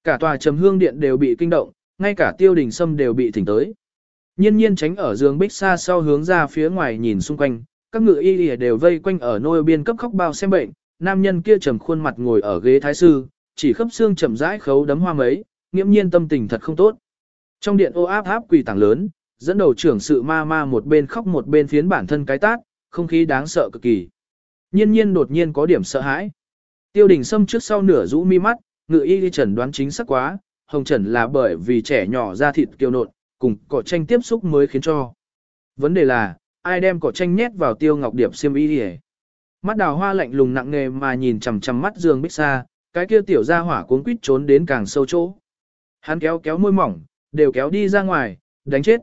Speaker 1: Cả tòa trầm hương điện đều bị kinh động, ngay cả tiêu đình sâm đều bị thỉnh tới. Nhiên nhiên tránh ở giường bích xa sau hướng ra phía ngoài nhìn xung quanh, các ngự y đều vây quanh ở nôi biên cấp khóc bao xem bệnh, nam nhân kia trầm khuôn mặt ngồi ở ghế thái sư, chỉ khớp xương chậm rãi khấu đấm hoa mấy, nghiễm nhiên tâm tình thật không tốt. Trong điện ô áp áp quỳ tảng lớn, dẫn đầu trưởng sự ma ma một bên khóc một bên phiến bản thân cái tát, không khí đáng sợ cực kỳ. Nhiên nhiên đột nhiên có điểm sợ hãi. Tiêu đình sâm trước sau nửa rũ mi mắt, ngự y đi chẩn đoán chính xác quá, hồng trần là bởi vì trẻ nhỏ ra thịt kiêu nộn, cùng cỏ tranh tiếp xúc mới khiến cho. Vấn đề là, ai đem cỏ tranh nhét vào tiêu ngọc điệp xiêm y đi Mắt đào hoa lạnh lùng nặng nề mà nhìn chằm chằm mắt dương bích xa, cái kia tiểu ra hỏa cuốn quýt trốn đến càng sâu chỗ. Hắn kéo kéo môi mỏng, đều kéo đi ra ngoài, đánh chết.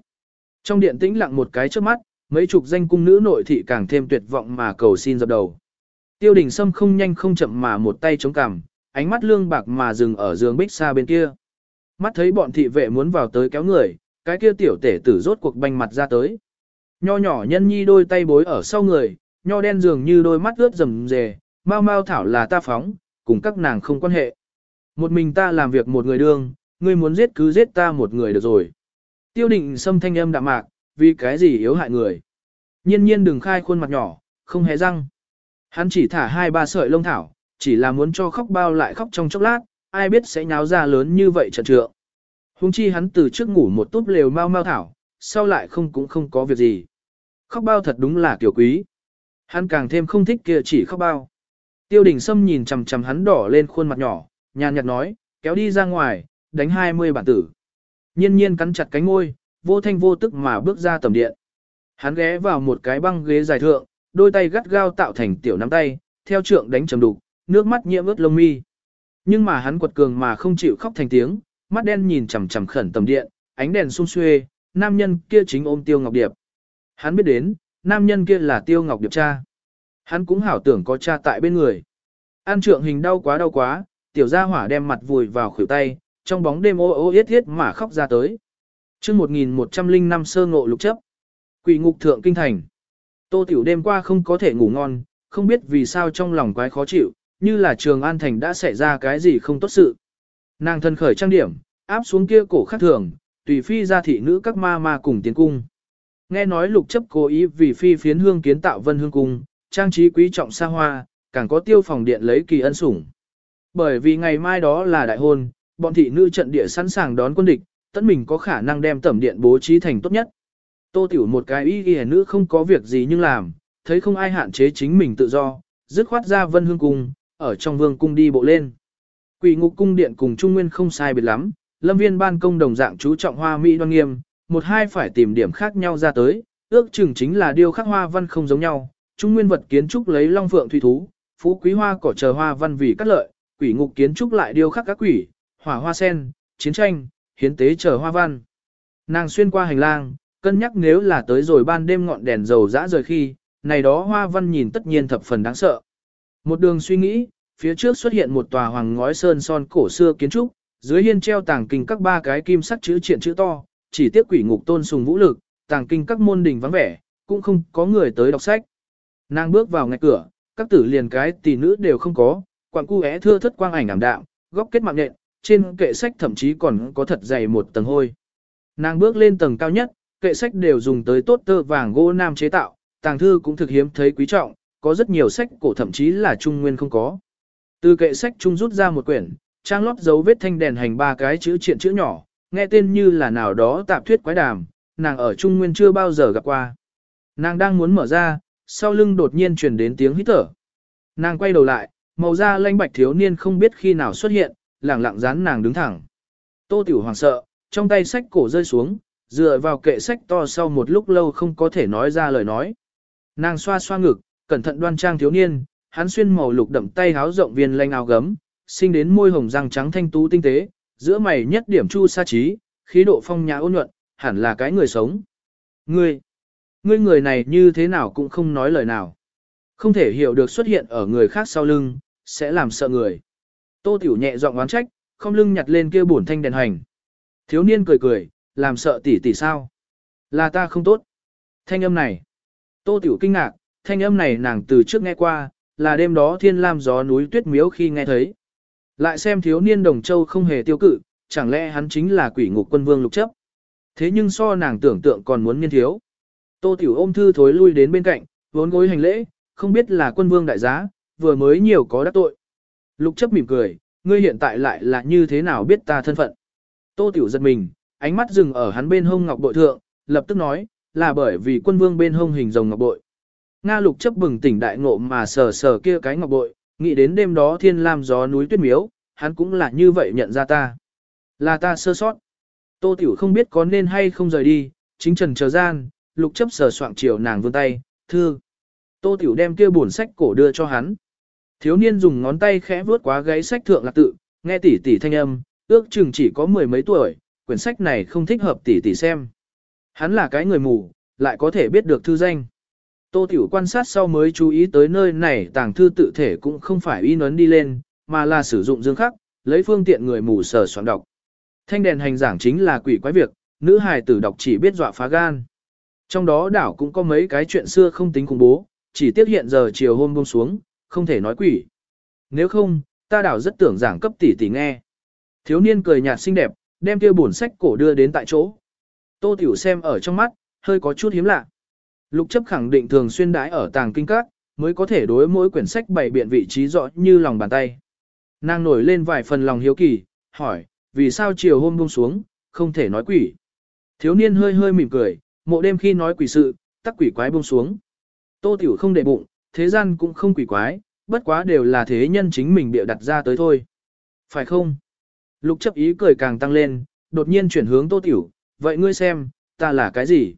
Speaker 1: Trong điện tĩnh lặng một cái trước mắt, mấy chục danh cung nữ nội thị càng thêm tuyệt vọng mà cầu xin dập đầu. Tiêu đình Sâm không nhanh không chậm mà một tay chống cằm, ánh mắt lương bạc mà dừng ở giường bích xa bên kia. Mắt thấy bọn thị vệ muốn vào tới kéo người, cái kia tiểu tể tử rốt cuộc banh mặt ra tới. Nho nhỏ nhân nhi đôi tay bối ở sau người, nho đen dường như đôi mắt ướt rầm rề, mau mau thảo là ta phóng, cùng các nàng không quan hệ. Một mình ta làm việc một người đương, ngươi muốn giết cứ giết ta một người được rồi. Tiêu định xâm thanh âm đạm mạc, vì cái gì yếu hại người. Nhiên nhiên đừng khai khuôn mặt nhỏ, không hề răng. Hắn chỉ thả hai ba sợi lông thảo, chỉ là muốn cho khóc bao lại khóc trong chốc lát, ai biết sẽ nháo ra lớn như vậy trận trượng. Hùng chi hắn từ trước ngủ một túp lều mau mau thảo, sau lại không cũng không có việc gì. Khóc bao thật đúng là kiểu quý. Hắn càng thêm không thích kia chỉ khóc bao. Tiêu đình Sâm nhìn chằm chằm hắn đỏ lên khuôn mặt nhỏ, nhàn nhạt nói, kéo đi ra ngoài, đánh 20 bản tử. Nhiên nhiên cắn chặt cánh môi, vô thanh vô tức mà bước ra tầm điện. Hắn ghé vào một cái băng ghế dài thượng, đôi tay gắt gao tạo thành tiểu nắm tay, theo trượng đánh trầm đục, nước mắt nhiễm ướt lông mi. Nhưng mà hắn quật cường mà không chịu khóc thành tiếng, mắt đen nhìn chằm chằm khẩn tầm điện, ánh đèn sung xuê, nam nhân kia chính ôm Tiêu Ngọc Điệp. Hắn biết đến, nam nhân kia là Tiêu Ngọc Điệp cha. Hắn cũng hảo tưởng có cha tại bên người. An trượng hình đau quá đau quá, tiểu gia hỏa đem mặt vùi vào khuỷu tay, trong bóng đêm ô ô yết thiết mà khóc ra tới. chương 1105 sơ ngộ lục chấp. Quỷ ngục thượng kinh thành. Tô Tiểu đêm qua không có thể ngủ ngon, không biết vì sao trong lòng quái khó chịu, như là trường an thành đã xảy ra cái gì không tốt sự. Nàng thân khởi trang điểm, áp xuống kia cổ khắc thường, tùy phi ra thị nữ các ma ma cùng tiến cung. Nghe nói lục chấp cố ý vì phi phiến hương kiến tạo vân hương cung, trang trí quý trọng xa hoa, càng có tiêu phòng điện lấy kỳ ân sủng. Bởi vì ngày mai đó là đại hôn, bọn thị nữ trận địa sẵn sàng đón quân địch, tất mình có khả năng đem tẩm điện bố trí thành tốt nhất. Tô tiểu một cái y y nữ không có việc gì nhưng làm, thấy không ai hạn chế chính mình tự do, dứt khoát ra vân hương cung, ở trong vương cung đi bộ lên. Quỷ ngục cung điện cùng Trung Nguyên không sai biệt lắm, lâm viên ban công đồng dạng chú trọng hoa mỹ đoan nghiêm, một hai phải tìm điểm khác nhau ra tới, ước chừng chính là điều khác hoa văn không giống nhau, Trung Nguyên vật kiến trúc lấy long phượng thủy thú, phú quý hoa cỏ chờ hoa văn vì cắt lợi, quỷ ngục kiến trúc lại điêu khắc các quỷ, hỏa hoa sen, chiến tranh, hiến tế chờ hoa văn. Nàng xuyên qua hành lang, cân nhắc nếu là tới rồi ban đêm ngọn đèn dầu dã rời khi, này đó hoa văn nhìn tất nhiên thập phần đáng sợ. Một đường suy nghĩ, phía trước xuất hiện một tòa hoàng ngói sơn son cổ xưa kiến trúc, dưới hiên treo tàng kinh các ba cái kim sắc chữ triển chữ to, chỉ tiếc quỷ ngục tôn sùng vũ lực, tàng kinh các môn đình vắng vẻ, cũng không có người tới đọc sách. Nàng bước vào ngay cửa, các tử liền cái tỷ nữ đều không có, quặng cu é thưa thất quang ảnh ảm đạm, góc kết mạng nhện, trên kệ sách thậm chí còn có thật dày một tầng hôi. Nàng bước lên tầng cao nhất, kệ sách đều dùng tới tốt tơ vàng gỗ nam chế tạo, tàng thư cũng thực hiếm thấy quý trọng, có rất nhiều sách cổ thậm chí là trung nguyên không có. Từ kệ sách trung rút ra một quyển, trang lót dấu vết thanh đèn hành ba cái chữ triện chữ nhỏ, nghe tên như là nào đó tạp thuyết quái đàm, nàng ở trung nguyên chưa bao giờ gặp qua. Nàng đang muốn mở ra, sau lưng đột nhiên truyền đến tiếng hít thở. Nàng quay đầu lại, màu da lanh bạch thiếu niên không biết khi nào xuất hiện, lẳng lặng dán nàng đứng thẳng. Tô Tiểu Hoàng sợ, trong tay sách cổ rơi xuống, dựa vào kệ sách to sau một lúc lâu không có thể nói ra lời nói. Nàng xoa xoa ngực, cẩn thận đoan trang thiếu niên, hắn xuyên màu lục đậm tay háo rộng viên lanh áo gấm, sinh đến môi hồng răng trắng thanh tú tinh tế, giữa mày nhất điểm chu sa trí, khí độ phong nhã ôn nhuận, hẳn là cái người sống. Ngươi, ngươi người này như thế nào cũng không nói lời nào. Không thể hiểu được xuất hiện ở người khác sau lưng, sẽ làm sợ người. Tô Tiểu nhẹ giọng oán trách, không lưng nhặt lên kia bổn thanh đèn hành. Thiếu niên cười cười, làm sợ tỷ tỷ sao? Là ta không tốt. Thanh âm này. Tô Tiểu kinh ngạc, thanh âm này nàng từ trước nghe qua, là đêm đó thiên lam gió núi tuyết miếu khi nghe thấy. Lại xem thiếu niên đồng châu không hề tiêu cự, chẳng lẽ hắn chính là quỷ ngục quân vương lục chấp. Thế nhưng so nàng tưởng tượng còn muốn nghiên thiếu. Tô Tiểu ôm thư thối lui đến bên cạnh, vốn gối hành lễ, không biết là quân vương đại giá, vừa mới nhiều có đắc tội. Lục chấp mỉm cười, ngươi hiện tại lại là như thế nào biết ta thân phận. Tô Tiểu giật mình, ánh mắt dừng ở hắn bên hông ngọc bội thượng, lập tức nói, là bởi vì quân vương bên hông hình rồng ngọc bội. Nga lục chấp bừng tỉnh đại ngộ mà sờ sờ kia cái ngọc bội, nghĩ đến đêm đó thiên lam gió núi tuyết miếu, hắn cũng là như vậy nhận ra ta. Là ta sơ sót. Tô Tiểu không biết có nên hay không rời đi, chính trần chờ gian, lục chấp sờ soạng chiều nàng vươn tay, thư. Tô Tiểu đem kia buồn sách cổ đưa cho hắn. Thiếu niên dùng ngón tay khẽ vuốt quá gáy sách thượng lạc tự, nghe tỉ tỉ thanh âm, ước chừng chỉ có mười mấy tuổi, quyển sách này không thích hợp tỷ tỷ xem. Hắn là cái người mù, lại có thể biết được thư danh. Tô Tiểu quan sát sau mới chú ý tới nơi này tàng thư tự thể cũng không phải in ấn đi lên, mà là sử dụng dương khắc, lấy phương tiện người mù sở soạn đọc. Thanh đèn hành giảng chính là quỷ quái việc, nữ hài tử đọc chỉ biết dọa phá gan. Trong đó đảo cũng có mấy cái chuyện xưa không tính khủng bố, chỉ tiếc hiện giờ chiều hôm buông xuống, không thể nói quỷ. Nếu không, ta đảo rất tưởng giảng cấp tỷ tỷ nghe. Thiếu niên cười nhạt xinh đẹp, đem kia bổn sách cổ đưa đến tại chỗ. Tô Tiểu xem ở trong mắt, hơi có chút hiếm lạ. Lục chấp khẳng định thường xuyên đái ở tàng kinh các, mới có thể đối mỗi quyển sách bày biện vị trí rõ như lòng bàn tay. Nàng nổi lên vài phần lòng hiếu kỳ, hỏi, vì sao chiều hôm buông xuống, không thể nói quỷ. Thiếu niên hơi hơi mỉm cười, mộ đêm khi nói quỷ sự, tắc quỷ quái buông xuống. Tô Tiểu không để bụng, thế gian cũng không quỷ quái, bất quá đều là thế nhân chính mình bịa đặt ra tới thôi. Phải không? Lục chấp ý cười càng tăng lên, đột nhiên chuyển hướng Tô Tiểu, vậy ngươi xem, ta là cái gì?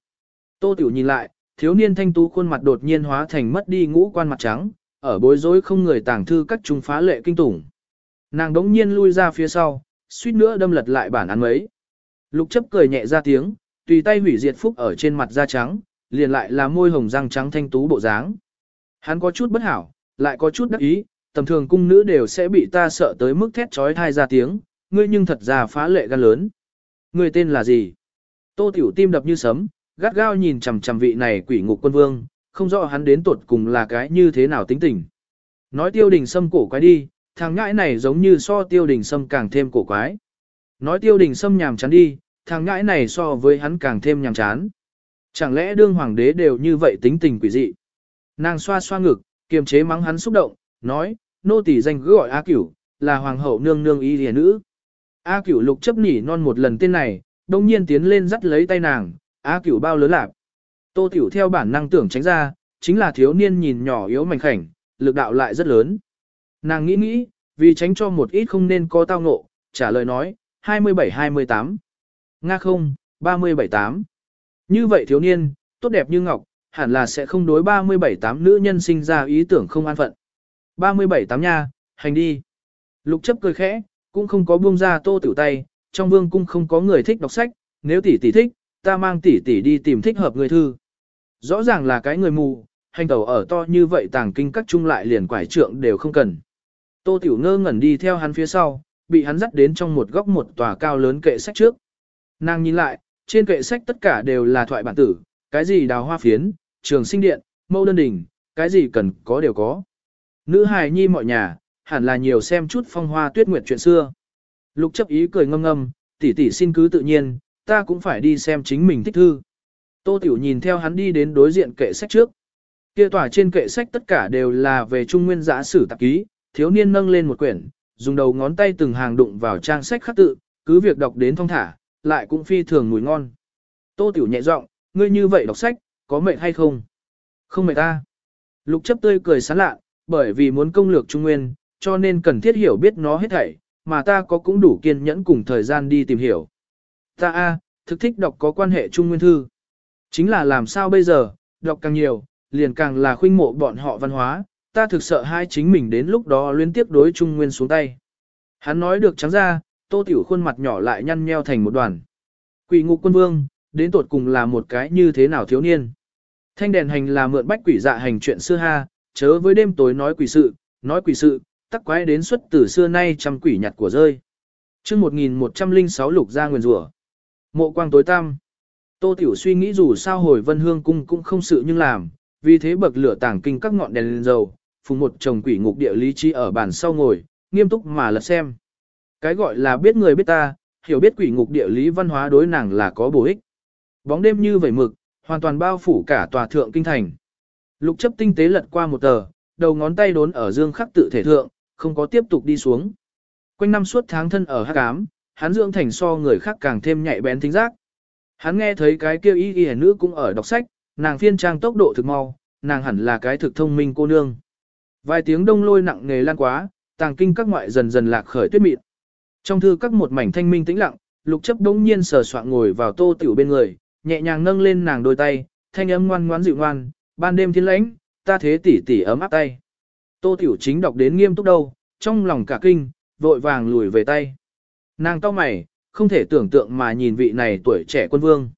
Speaker 1: Tô Tiểu nhìn lại, thiếu niên thanh tú khuôn mặt đột nhiên hóa thành mất đi ngũ quan mặt trắng, ở bối rối không người tàng thư các trung phá lệ kinh tủng. Nàng đống nhiên lui ra phía sau, suýt nữa đâm lật lại bản án mấy. Lục chấp cười nhẹ ra tiếng, tùy tay hủy diệt phúc ở trên mặt da trắng, liền lại là môi hồng răng trắng thanh tú bộ dáng. Hắn có chút bất hảo, lại có chút đắc ý, tầm thường cung nữ đều sẽ bị ta sợ tới mức thét trói thai ra tiếng, ngươi nhưng thật ra phá lệ gan lớn. Ngươi tên là gì? Tô Tiểu tim đập như sấm, gắt gao nhìn chằm chằm vị này quỷ ngục quân vương, không rõ hắn đến tuột cùng là cái như thế nào tính tình. Nói tiêu đình sâm cổ quái đi, thằng ngãi này giống như so tiêu đình sâm càng thêm cổ quái. Nói tiêu đình sâm nhàm chán đi, thằng ngãi này so với hắn càng thêm nhàm chán. Chẳng lẽ đương hoàng đế đều như vậy tính tình quỷ dị? Nàng xoa xoa ngực, kiềm chế mắng hắn xúc động, nói, nô tỳ danh cứ gọi A Cửu, là hoàng hậu nương nương y lìa nữ. A Cửu lục chấp nỉ non một lần tên này, đông nhiên tiến lên dắt lấy tay nàng, A Cửu bao lớn lạc. Tô Tiểu theo bản năng tưởng tránh ra, chính là thiếu niên nhìn nhỏ yếu mảnh khảnh, lực đạo lại rất lớn. Nàng nghĩ nghĩ, vì tránh cho một ít không nên có tao ngộ, trả lời nói, 27-28. Nga không, 37-8. Như vậy thiếu niên, tốt đẹp như ngọc, hẳn là sẽ không đối 37-8 nữ nhân sinh ra ý tưởng không an phận. 37-8 nha, hành đi. Lục chấp cười khẽ, cũng không có buông ra tô tiểu tay, trong vương cung không có người thích đọc sách, nếu tỷ tỷ thích, ta mang tỷ tỷ đi tìm thích hợp người thư. Rõ ràng là cái người mù, hành tẩu ở to như vậy tàng kinh các trung lại liền quải trượng đều không cần. Tô tiểu ngơ ngẩn đi theo hắn phía sau, bị hắn dắt đến trong một góc một tòa cao lớn kệ sách trước. Nàng nhìn lại, trên kệ sách tất cả đều là thoại bản tử, cái gì đào hoa phiến, trường sinh điện, mâu đơn đỉnh, cái gì cần có đều có. Nữ hài nhi mọi nhà, hẳn là nhiều xem chút phong hoa tuyết nguyệt chuyện xưa. Lục chấp ý cười ngâm ngâm, tỷ tỷ xin cứ tự nhiên, ta cũng phải đi xem chính mình thích thư. Tô Tiểu nhìn theo hắn đi đến đối diện kệ sách trước. Kia tỏa trên kệ sách tất cả đều là về trung nguyên giã sử tạp ký, thiếu niên nâng lên một quyển, dùng đầu ngón tay từng hàng đụng vào trang sách khắc tự, cứ việc đọc đến thông thả, lại cũng phi thường mùi ngon. Tô Tiểu nhẹ giọng, ngươi như vậy đọc sách, có mệt hay không? Không mệt ta. Lục chấp tươi cười sán lạ, bởi vì muốn công lược Trung Nguyên, cho nên cần thiết hiểu biết nó hết thảy, mà ta có cũng đủ kiên nhẫn cùng thời gian đi tìm hiểu. Ta a, thực thích đọc có quan hệ Trung Nguyên thư. Chính là làm sao bây giờ, đọc càng nhiều, liền càng là khuynh mộ bọn họ văn hóa, ta thực sợ hai chính mình đến lúc đó liên tiếp đối Trung Nguyên xuống tay. Hắn nói được trắng ra, tô tiểu khuôn mặt nhỏ lại nhăn nheo thành một đoàn. Quỷ ngục quân vương, đến tột cùng là một cái như thế nào thiếu niên. Thanh đèn hành là mượn bách quỷ dạ hành chuyện xưa ha, chớ với đêm tối nói quỷ sự, nói quỷ sự, tắc quái đến xuất từ xưa nay trăm quỷ nhặt của rơi. chương 1106 lục ra nguyền rủa Mộ quang tối tăm. Tô Tiểu suy nghĩ dù sao hồi vân hương cung cũng không sự nhưng làm, vì thế bậc lửa tảng kinh các ngọn đèn lên dầu, phùng một chồng quỷ ngục địa lý trí ở bàn sau ngồi, nghiêm túc mà lật xem. Cái gọi là biết người biết ta, hiểu biết quỷ ngục địa lý văn hóa đối nàng là có bổ ích. Bóng đêm như vẩy mực, hoàn toàn bao phủ cả tòa thượng kinh thành. Lục chấp tinh tế lật qua một tờ, đầu ngón tay đốn ở dương khắc tự thể thượng, không có tiếp tục đi xuống. Quanh năm suốt tháng thân ở hắc ám, hắn dưỡng thành so người khác càng thêm nhạy bén thính giác. Hắn nghe thấy cái kêu y y nữ cũng ở đọc sách, nàng phiên trang tốc độ thực mau, nàng hẳn là cái thực thông minh cô nương. Vài tiếng đông lôi nặng nề lan quá, tàng kinh các ngoại dần dần lạc khởi tuyết mịn. Trong thư các một mảnh thanh minh tĩnh lặng, lục chấp đống nhiên sờ soạn ngồi vào tô tiểu bên người, nhẹ nhàng nâng lên nàng đôi tay, thanh âm ngoan ngoãn dịu ngoan, ban đêm thiên lãnh, ta thế tỷ tỷ ấm áp tay. Tô tiểu chính đọc đến nghiêm túc đâu, trong lòng cả kinh, vội vàng lùi về tay. Nàng cau mày, không thể tưởng tượng mà nhìn vị này tuổi trẻ quân vương.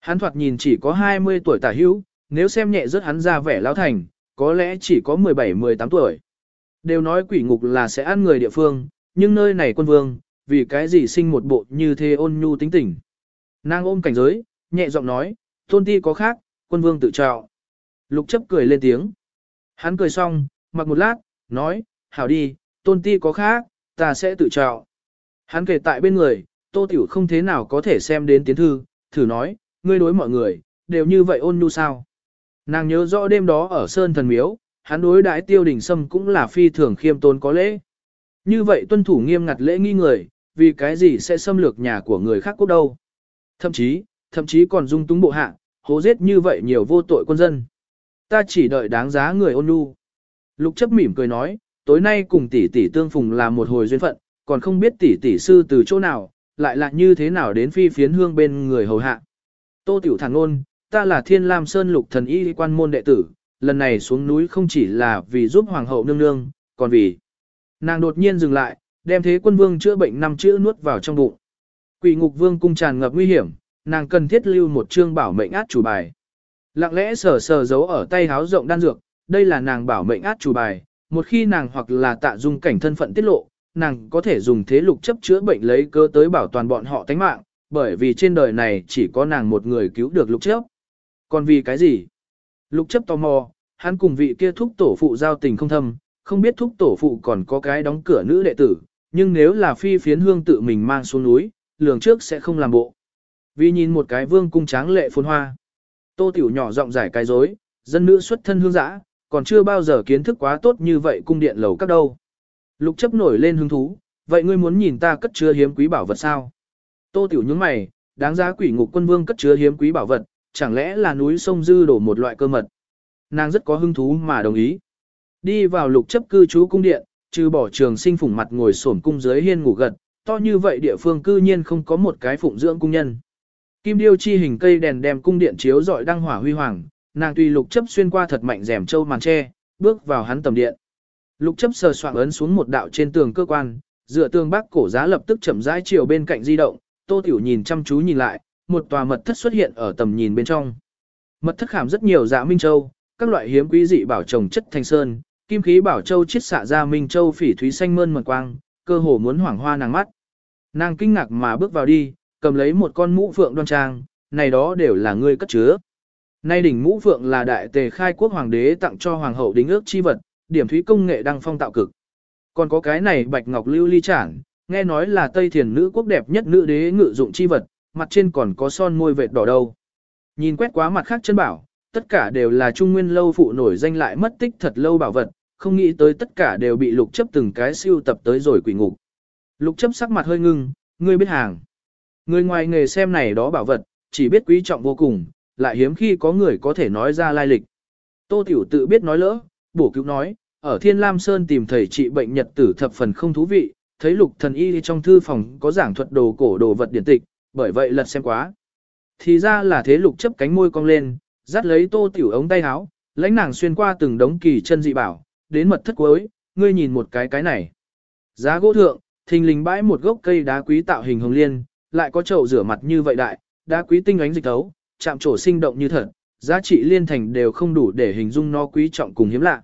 Speaker 1: Hắn thoạt nhìn chỉ có 20 tuổi tả hữu, nếu xem nhẹ rất hắn ra vẻ lão thành, có lẽ chỉ có 17-18 tuổi. Đều nói quỷ ngục là sẽ ăn người địa phương, nhưng nơi này quân vương, vì cái gì sinh một bộ như thế ôn nhu tính tình. Nàng ôm cảnh giới, nhẹ giọng nói, tôn ti có khác, quân vương tự trào. Lục chấp cười lên tiếng. Hắn cười xong, mặc một lát, nói, hảo đi, tôn ti có khác, ta sẽ tự trào. Hắn kể tại bên người, tô tiểu không thế nào có thể xem đến tiến thư, thử nói, ngươi đối mọi người, đều như vậy ôn nhu sao. Nàng nhớ rõ đêm đó ở Sơn Thần Miếu, hắn đối đãi tiêu đình sâm cũng là phi thường khiêm tôn có lễ. Như vậy tuân thủ nghiêm ngặt lễ nghi người, vì cái gì sẽ xâm lược nhà của người khác quốc đâu. Thậm chí, thậm chí còn dung túng bộ hạ, hố giết như vậy nhiều vô tội quân dân. Ta chỉ đợi đáng giá người ôn nhu. Lục chấp mỉm cười nói, tối nay cùng tỷ tỷ tương phùng là một hồi duyên phận, còn không biết tỷ tỷ sư từ chỗ nào, lại là như thế nào đến phi phiến hương bên người hầu hạ. Tô Tiểu Thản Ngôn, ta là Thiên Lam Sơn lục thần y quan môn đệ tử, lần này xuống núi không chỉ là vì giúp Hoàng hậu nương nương, còn vì... Nàng đột nhiên dừng lại, đem thế quân vương chữa bệnh năm chữ nuốt vào trong bụng. Quỷ ngục vương cung tràn ngập nguy hiểm, nàng cần thiết lưu một chương bảo mệnh át chủ bài. Lặng lẽ sờ sờ giấu ở tay háo rộng đan dược, đây là nàng bảo mệnh át chủ bài, một khi nàng hoặc là tạ dung cảnh thân phận tiết lộ, nàng có thể dùng thế lục chấp chữa bệnh lấy cơ tới bảo toàn bọn họ tánh mạng, bởi vì trên đời này chỉ có nàng một người cứu được lục chấp. Còn vì cái gì? Lục chấp tò mò, hắn cùng vị kia thúc tổ phụ giao tình không thâm, không biết thúc tổ phụ còn có cái đóng cửa nữ đệ tử, nhưng nếu là phi phiến hương tự mình mang xuống núi, lường trước sẽ không làm bộ. Vì nhìn một cái vương cung tráng lệ phồn hoa. Tô tiểu nhỏ giọng giải cái dối, dân nữ xuất thân hương giã, còn chưa bao giờ kiến thức quá tốt như vậy cung điện lầu các đâu. Lục chấp nổi lên hứng thú, vậy ngươi muốn nhìn ta cất chứa hiếm quý bảo vật sao? Tô tiểu nhướng mày, đáng giá quỷ ngục quân vương cất chứa hiếm quý bảo vật, chẳng lẽ là núi sông dư đổ một loại cơ mật? Nàng rất có hứng thú mà đồng ý. Đi vào lục chấp cư trú cung điện, trừ bỏ trường sinh phủng mặt ngồi xổm cung dưới hiên ngủ gật, to như vậy địa phương cư nhiên không có một cái phụng dưỡng cung nhân. Kim điêu chi hình cây đèn đem cung điện chiếu dọi đăng hỏa huy hoàng, nàng tùy lục chấp xuyên qua thật mạnh rèm châu màn tre, bước vào hắn tầm điện. Lục chấp sờ soạng ấn xuống một đạo trên tường cơ quan, dựa tường bắc cổ giá lập tức chậm rãi chiều bên cạnh di động, tô tiểu nhìn chăm chú nhìn lại, một tòa mật thất xuất hiện ở tầm nhìn bên trong. Mật thất khảm rất nhiều dạ minh châu, các loại hiếm quý dị bảo trồng chất thanh sơn, kim khí bảo châu chiết xạ ra minh châu phỉ thúy xanh mơn mật quang, cơ hồ muốn hoảng hoa nàng mắt. Nàng kinh ngạc mà bước vào đi, cầm lấy một con mũ phượng đoan trang, này đó đều là ngươi cất chứa. Nay đỉnh mũ phượng là đại tề khai quốc hoàng đế tặng cho hoàng hậu đính ước chi vật, điểm thúy công nghệ đăng phong tạo cực. Còn có cái này bạch ngọc lưu ly chản, nghe nói là Tây Thiền nữ quốc đẹp nhất nữ đế ngự dụng chi vật, mặt trên còn có son môi vệt đỏ đâu. Nhìn quét quá mặt khác chân bảo, tất cả đều là trung nguyên lâu phụ nổi danh lại mất tích thật lâu bảo vật, không nghĩ tới tất cả đều bị lục chấp từng cái siêu tập tới rồi quỷ ngục. Lục chấp sắc mặt hơi ngưng, ngươi biết hàng. Người ngoài nghề xem này đó bảo vật, chỉ biết quý trọng vô cùng, lại hiếm khi có người có thể nói ra lai lịch. Tô Tiểu tự biết nói lỡ, bổ cứu nói, ở Thiên Lam Sơn tìm thầy trị bệnh nhật tử thập phần không thú vị, thấy lục thần y trong thư phòng có giảng thuật đồ cổ đồ vật điển tịch, bởi vậy lật xem quá. Thì ra là thế lục chấp cánh môi cong lên, dắt lấy Tô Tiểu ống tay áo, lãnh nàng xuyên qua từng đống kỳ chân dị bảo, đến mật thất cuối, ngươi nhìn một cái cái này. Giá gỗ thượng, thình lình bãi một gốc cây đá quý tạo hình hồng liên, lại có chậu rửa mặt như vậy đại, đá quý tinh ánh dịch tấu, chạm trổ sinh động như thật, giá trị liên thành đều không đủ để hình dung nó quý trọng cùng hiếm lạ.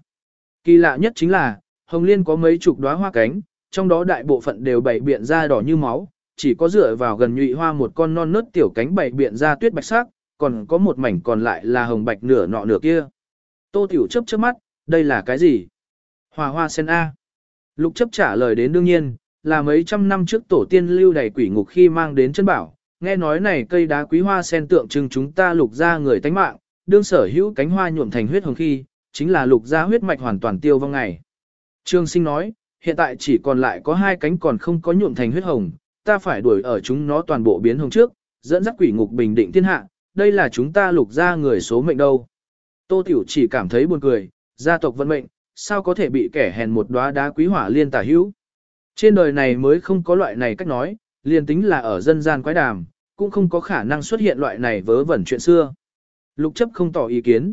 Speaker 1: Kỳ lạ nhất chính là, hồng liên có mấy chục đóa hoa cánh, trong đó đại bộ phận đều bảy biện ra đỏ như máu, chỉ có dựa vào gần nhụy hoa một con non nớt tiểu cánh bảy biện ra tuyết bạch sắc, còn có một mảnh còn lại là hồng bạch nửa nọ nửa kia. Tô Tiểu chớp chớp mắt, đây là cái gì? Hòa hoa sen A. Lục chấp trả lời đến đương nhiên, là mấy trăm năm trước tổ tiên lưu đầy quỷ ngục khi mang đến chân bảo, nghe nói này cây đá quý hoa sen tượng trưng chúng ta lục ra người tánh mạng, đương sở hữu cánh hoa nhuộm thành huyết hồng khi, chính là lục ra huyết mạch hoàn toàn tiêu vong ngày. Trương sinh nói, hiện tại chỉ còn lại có hai cánh còn không có nhuộm thành huyết hồng, ta phải đuổi ở chúng nó toàn bộ biến hồng trước, dẫn dắt quỷ ngục bình định thiên hạ, đây là chúng ta lục ra người số mệnh đâu. Tô Tiểu chỉ cảm thấy buồn cười, gia tộc vận mệnh, sao có thể bị kẻ hèn một đóa đá quý hỏa liên tả hữu. Trên đời này mới không có loại này cách nói, liền tính là ở dân gian quái đàm, cũng không có khả năng xuất hiện loại này vớ vẩn chuyện xưa. Lục chấp không tỏ ý kiến.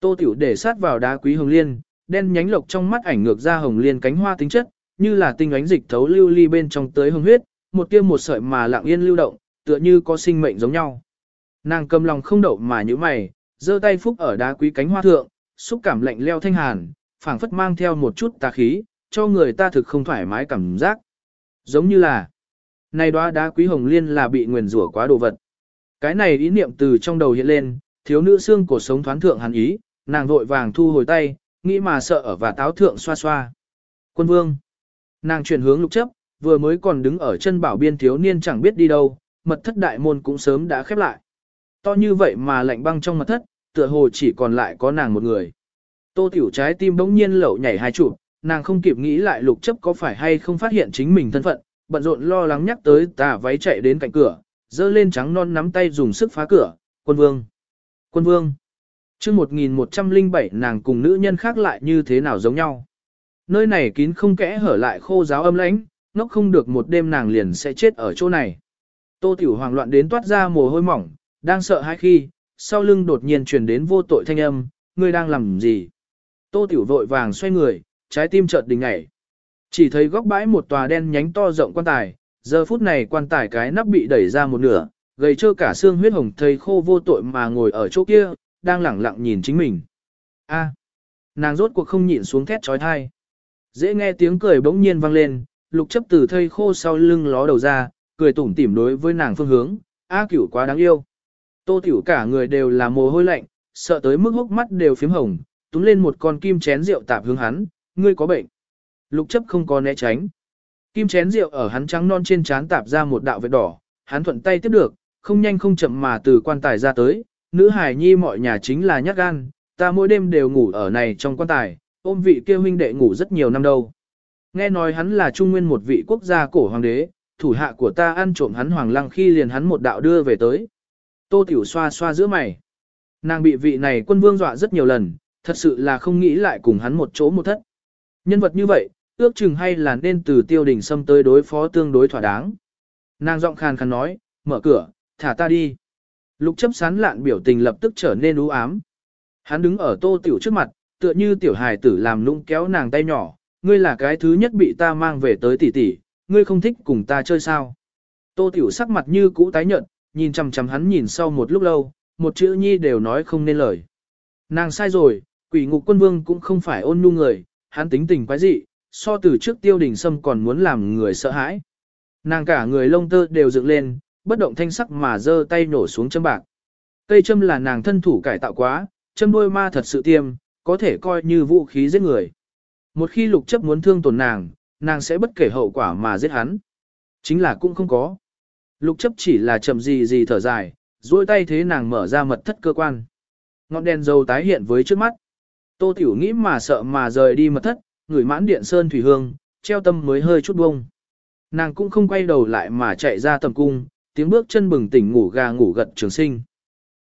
Speaker 1: Tô Tiểu để sát vào đá quý hồng liên, đen nhánh lộc trong mắt ảnh ngược ra hồng liên cánh hoa tính chất, như là tinh ánh dịch thấu lưu ly bên trong tới hồng huyết, một kia một sợi mà lặng yên lưu động, tựa như có sinh mệnh giống nhau. Nàng cầm lòng không đậu mà như mày, giơ tay phúc ở đá quý cánh hoa thượng, xúc cảm lạnh leo thanh hàn, phảng phất mang theo một chút tà khí, cho người ta thực không thoải mái cảm giác. Giống như là, này đóa đá quý hồng liên là bị nguyền rủa quá đồ vật. Cái này ý niệm từ trong đầu hiện lên, thiếu nữ xương cổ sống thoáng thượng hàn ý, nàng vội vàng thu hồi tay, nghĩ mà sợ ở và táo thượng xoa xoa. Quân vương, nàng chuyển hướng lục chấp, vừa mới còn đứng ở chân bảo biên thiếu niên chẳng biết đi đâu, mật thất đại môn cũng sớm đã khép lại. To như vậy mà lạnh băng trong mật thất, tựa hồ chỉ còn lại có nàng một người. Tô tiểu trái tim bỗng nhiên lẩu nhảy hai chụp, nàng không kịp nghĩ lại lục chấp có phải hay không phát hiện chính mình thân phận, bận rộn lo lắng nhắc tới tà váy chạy đến cạnh cửa, dơ lên trắng non nắm tay dùng sức phá cửa, quân vương, quân vương. Trước 1107 nàng cùng nữ nhân khác lại như thế nào giống nhau. Nơi này kín không kẽ hở lại khô giáo âm lãnh, nó không được một đêm nàng liền sẽ chết ở chỗ này. Tô tiểu hoàng loạn đến toát ra mồ hôi mỏng, đang sợ hai khi, sau lưng đột nhiên truyền đến vô tội thanh âm, ngươi đang làm gì? Tô tiểu vội vàng xoay người, trái tim chợt đình ngảy. Chỉ thấy góc bãi một tòa đen nhánh to rộng quan tài, giờ phút này quan tài cái nắp bị đẩy ra một nửa, gầy trơ cả xương huyết hồng thầy khô vô tội mà ngồi ở chỗ kia, đang lẳng lặng nhìn chính mình. A, nàng rốt cuộc không nhịn xuống thét trói thai. Dễ nghe tiếng cười bỗng nhiên vang lên, lục chấp từ thây khô sau lưng ló đầu ra, cười tủm tỉm đối với nàng phương hướng, A cửu quá đáng yêu. Tô tiểu cả người đều là mồ hôi lạnh, sợ tới mức hốc mắt đều phím hồng, túm lên một con kim chén rượu tạp hướng hắn, ngươi có bệnh. Lục chấp không có né tránh. Kim chén rượu ở hắn trắng non trên trán tạp ra một đạo vết đỏ, hắn thuận tay tiếp được, không nhanh không chậm mà từ quan tài ra tới, nữ hải nhi mọi nhà chính là nhát gan, ta mỗi đêm đều ngủ ở này trong quan tài, ôm vị kia huynh đệ ngủ rất nhiều năm đâu. Nghe nói hắn là trung nguyên một vị quốc gia cổ hoàng đế, thủ hạ của ta ăn trộm hắn hoàng lăng khi liền hắn một đạo đưa về tới. Tô Tiểu xoa xoa giữa mày. Nàng bị vị này quân vương dọa rất nhiều lần, thật sự là không nghĩ lại cùng hắn một chỗ một thất. Nhân vật như vậy, ước chừng hay là nên từ tiêu đình xâm tới đối phó tương đối thỏa đáng. Nàng giọng khàn khàn nói, mở cửa, thả ta đi. Lục chấp sán lạn biểu tình lập tức trở nên u ám. Hắn đứng ở tô tiểu trước mặt, tựa như tiểu hài tử làm nũng kéo nàng tay nhỏ, ngươi là cái thứ nhất bị ta mang về tới tỷ tỷ, ngươi không thích cùng ta chơi sao. Tô tiểu sắc mặt như cũ tái nhợt, nhìn chằm chằm hắn nhìn sau một lúc lâu, một chữ nhi đều nói không nên lời. Nàng sai rồi, quỷ ngục quân vương cũng không phải ôn nhu người, hắn tính tình quái dị, so từ trước tiêu đình sâm còn muốn làm người sợ hãi. Nàng cả người lông tơ đều dựng lên, bất động thanh sắc mà giơ tay nổ xuống châm bạc. Cây châm là nàng thân thủ cải tạo quá, châm đôi ma thật sự tiêm, có thể coi như vũ khí giết người. Một khi lục chấp muốn thương tổn nàng, nàng sẽ bất kể hậu quả mà giết hắn. Chính là cũng không có. Lục chấp chỉ là chậm gì gì thở dài, duỗi tay thế nàng mở ra mật thất cơ quan. Ngọn đèn dầu tái hiện với trước mắt. Tô Tiểu nghĩ mà sợ mà rời đi mật thất, người mãn điện sơn thủy hương, treo tâm mới hơi chút bông. Nàng cũng không quay đầu lại mà chạy ra tầm cung, tiếng bước chân bừng tỉnh ngủ gà ngủ gật trường sinh.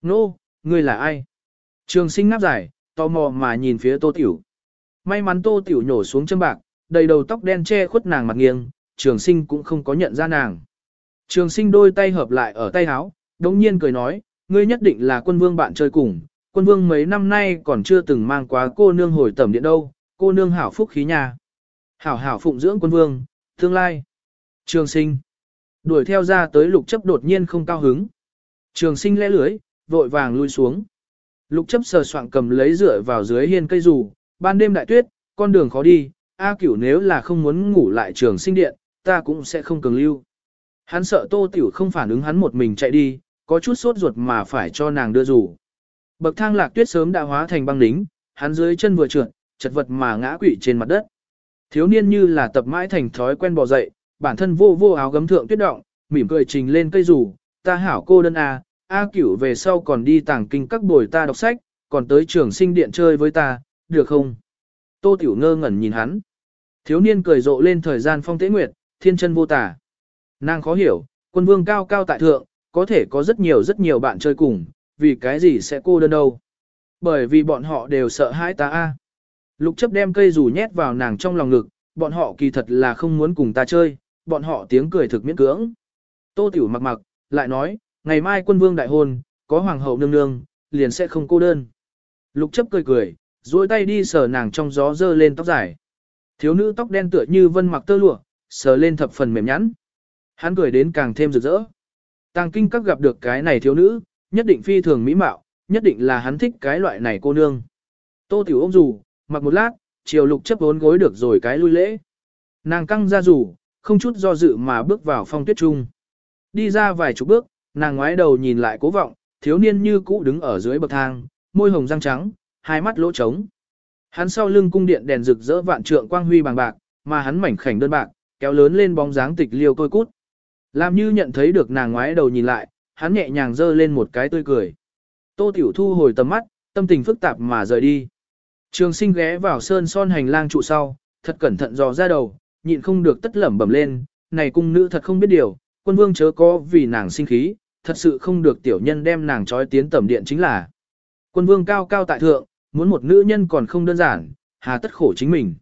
Speaker 1: Nô, no, ngươi là ai? Trường sinh ngáp dài, tò mò mà nhìn phía tô tiểu. May mắn tô tiểu nhổ xuống chân bạc, đầy đầu tóc đen che khuất nàng mặt nghiêng, trường sinh cũng không có nhận ra nàng. Trường sinh đôi tay hợp lại ở tay áo, đống nhiên cười nói, ngươi nhất định là quân vương bạn chơi cùng, quân vương mấy năm nay còn chưa từng mang quá cô nương hồi tẩm điện đâu, cô nương hảo phúc khí nhà. Hảo hảo phụng dưỡng quân vương, tương lai. Trường sinh. Đuổi theo ra tới lục chấp đột nhiên không cao hứng. Trường sinh lẽ lưới, vội vàng lui xuống. Lục chấp sờ soạn cầm lấy rửa vào dưới hiên cây rủ, ban đêm đại tuyết, con đường khó đi, A cửu nếu là không muốn ngủ lại trường sinh điện, ta cũng sẽ không cường lưu. Hắn sợ tô tiểu không phản ứng hắn một mình chạy đi, có chút sốt ruột mà phải cho nàng đưa rủ. Bậc thang lạc tuyết sớm đã hóa thành băng đính, hắn dưới chân vừa trượt, chật vật mà ngã quỵ trên mặt đất. Thiếu niên như là tập mãi thành thói quen bò dậy, bản thân vô vô áo gấm thượng tuyết động, mỉm cười trình lên cây rủ, ta hảo cô đơn a, a cửu về sau còn đi tàng kinh các buổi ta đọc sách, còn tới trường sinh điện chơi với ta, được không? Tô tiểu ngơ ngẩn nhìn hắn. Thiếu niên cười rộ lên thời gian phong tế nguyệt, thiên chân vô tả. Nàng khó hiểu, quân vương cao cao tại thượng, có thể có rất nhiều rất nhiều bạn chơi cùng, vì cái gì sẽ cô đơn đâu. Bởi vì bọn họ đều sợ hãi ta a. Lục chấp đem cây rủ nhét vào nàng trong lòng ngực, bọn họ kỳ thật là không muốn cùng ta chơi, bọn họ tiếng cười thực miễn cưỡng. Tô Tiểu mặc mặc, lại nói, ngày mai quân vương đại hôn, có hoàng hậu nương nương, liền sẽ không cô đơn. Lục chấp cười cười, duỗi tay đi sờ nàng trong gió dơ lên tóc dài. Thiếu nữ tóc đen tựa như vân mặc tơ lụa, sờ lên thập phần mềm nhẵn. Hắn cười đến càng thêm rực rỡ. Tàng kinh các gặp được cái này thiếu nữ, nhất định phi thường mỹ mạo, nhất định là hắn thích cái loại này cô nương. Tô Tiểu ôm dù, mặc một lát, chiều lục chấp vốn gối được rồi cái lui lễ. Nàng căng ra rủ, không chút do dự mà bước vào phong tuyết trung. Đi ra vài chục bước, nàng ngoái đầu nhìn lại cố vọng, thiếu niên như cũ đứng ở dưới bậc thang, môi hồng răng trắng, hai mắt lỗ trống. Hắn sau lưng cung điện đèn rực rỡ vạn trượng quang huy bằng bạc, mà hắn mảnh khảnh đơn bạc, kéo lớn lên bóng dáng tịch liêu côi cút. Làm như nhận thấy được nàng ngoái đầu nhìn lại, hắn nhẹ nhàng giơ lên một cái tươi cười. Tô Tiểu Thu hồi tầm mắt, tâm tình phức tạp mà rời đi. Trường sinh ghé vào sơn son hành lang trụ sau, thật cẩn thận dò ra đầu, nhịn không được tất lẩm bẩm lên, này cung nữ thật không biết điều, quân vương chớ có vì nàng sinh khí, thật sự không được tiểu nhân đem nàng trói tiến tầm điện chính là. Quân vương cao cao tại thượng, muốn một nữ nhân còn không đơn giản, hà tất khổ chính mình.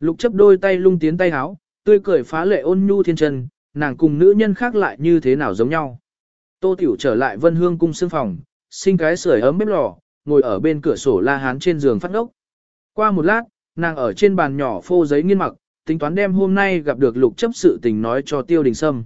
Speaker 1: Lục chấp đôi tay lung tiến tay háo, tươi cười phá lệ ôn nhu thiên chân, nàng cùng nữ nhân khác lại như thế nào giống nhau. Tô tiểu trở lại vân hương cung xương phòng, sinh cái sưởi ấm bếp lò, ngồi ở bên cửa sổ la hán trên giường phát ngốc. Qua một lát, nàng ở trên bàn nhỏ phô giấy nghiên mặc, tính toán đem hôm nay gặp được lục chấp sự tình nói cho tiêu đình sâm.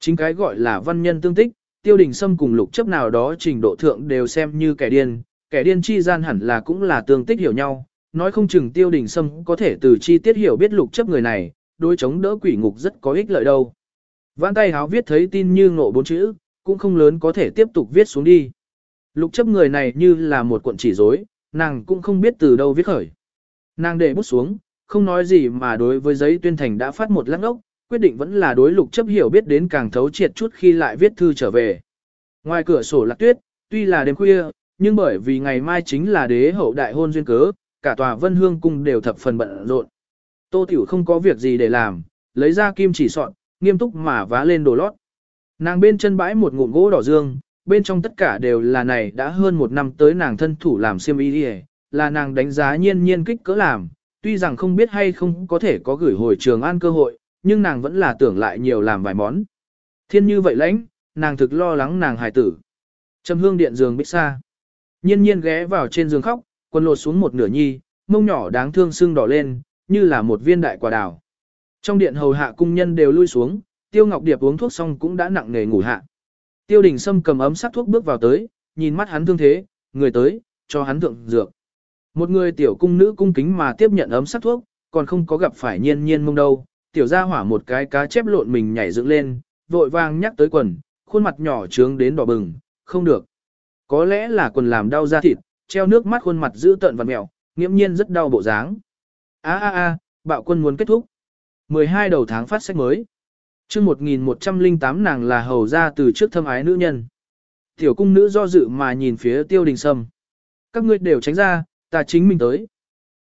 Speaker 1: Chính cái gọi là văn nhân tương tích, tiêu đình sâm cùng lục chấp nào đó trình độ thượng đều xem như kẻ điên, kẻ điên chi gian hẳn là cũng là tương tích hiểu nhau, nói không chừng tiêu đình sâm có thể từ chi tiết hiểu biết lục chấp người này, đối chống đỡ quỷ ngục rất có ích lợi đâu. Vãn tay háo viết thấy tin như ngộ bốn chữ, cũng không lớn có thể tiếp tục viết xuống đi. Lục chấp người này như là một cuộn chỉ rối, nàng cũng không biết từ đâu viết khởi. Nàng để bút xuống, không nói gì mà đối với giấy tuyên thành đã phát một lăng ốc, quyết định vẫn là đối lục chấp hiểu biết đến càng thấu triệt chút khi lại viết thư trở về. Ngoài cửa sổ lạc tuyết, tuy là đêm khuya, nhưng bởi vì ngày mai chính là đế hậu đại hôn duyên cớ, cả tòa vân hương cung đều thập phần bận rộn. Tô Tiểu không có việc gì để làm, lấy ra kim chỉ soạn, nghiêm túc mà vá lên đồ lót. Nàng bên chân bãi một ngụm gỗ đỏ dương, bên trong tất cả đều là này đã hơn một năm tới nàng thân thủ làm xiêm y đi là nàng đánh giá nhiên nhiên kích cỡ làm, tuy rằng không biết hay không có thể có gửi hồi trường an cơ hội, nhưng nàng vẫn là tưởng lại nhiều làm vài món. Thiên như vậy lãnh, nàng thực lo lắng nàng hài tử. Trầm hương điện giường bích xa. Nhiên nhiên ghé vào trên giường khóc, quần lột xuống một nửa nhi, mông nhỏ đáng thương sưng đỏ lên, như là một viên đại quả đào. Trong điện hầu hạ cung nhân đều lui xuống, Tiêu Ngọc Điệp uống thuốc xong cũng đã nặng nề ngủ hạ. Tiêu Đình Sâm cầm ấm sắc thuốc bước vào tới, nhìn mắt hắn thương thế, người tới, cho hắn thượng dược. Một người tiểu cung nữ cung kính mà tiếp nhận ấm sắc thuốc, còn không có gặp phải nhiên nhiên mông đâu. Tiểu gia hỏa một cái cá chép lộn mình nhảy dựng lên, vội vàng nhắc tới quần, khuôn mặt nhỏ trướng đến đỏ bừng, không được. Có lẽ là quần làm đau da thịt, treo nước mắt khuôn mặt giữ tợn và mèo, nghiễm nhiên rất đau bộ dáng. A a a, bạo quân muốn kết thúc. 12 đầu tháng phát sách mới chương 1108 nàng là hầu ra từ trước thâm ái nữ nhân. Tiểu cung nữ do dự mà nhìn phía tiêu đình sâm. Các ngươi đều tránh ra, ta chính mình tới.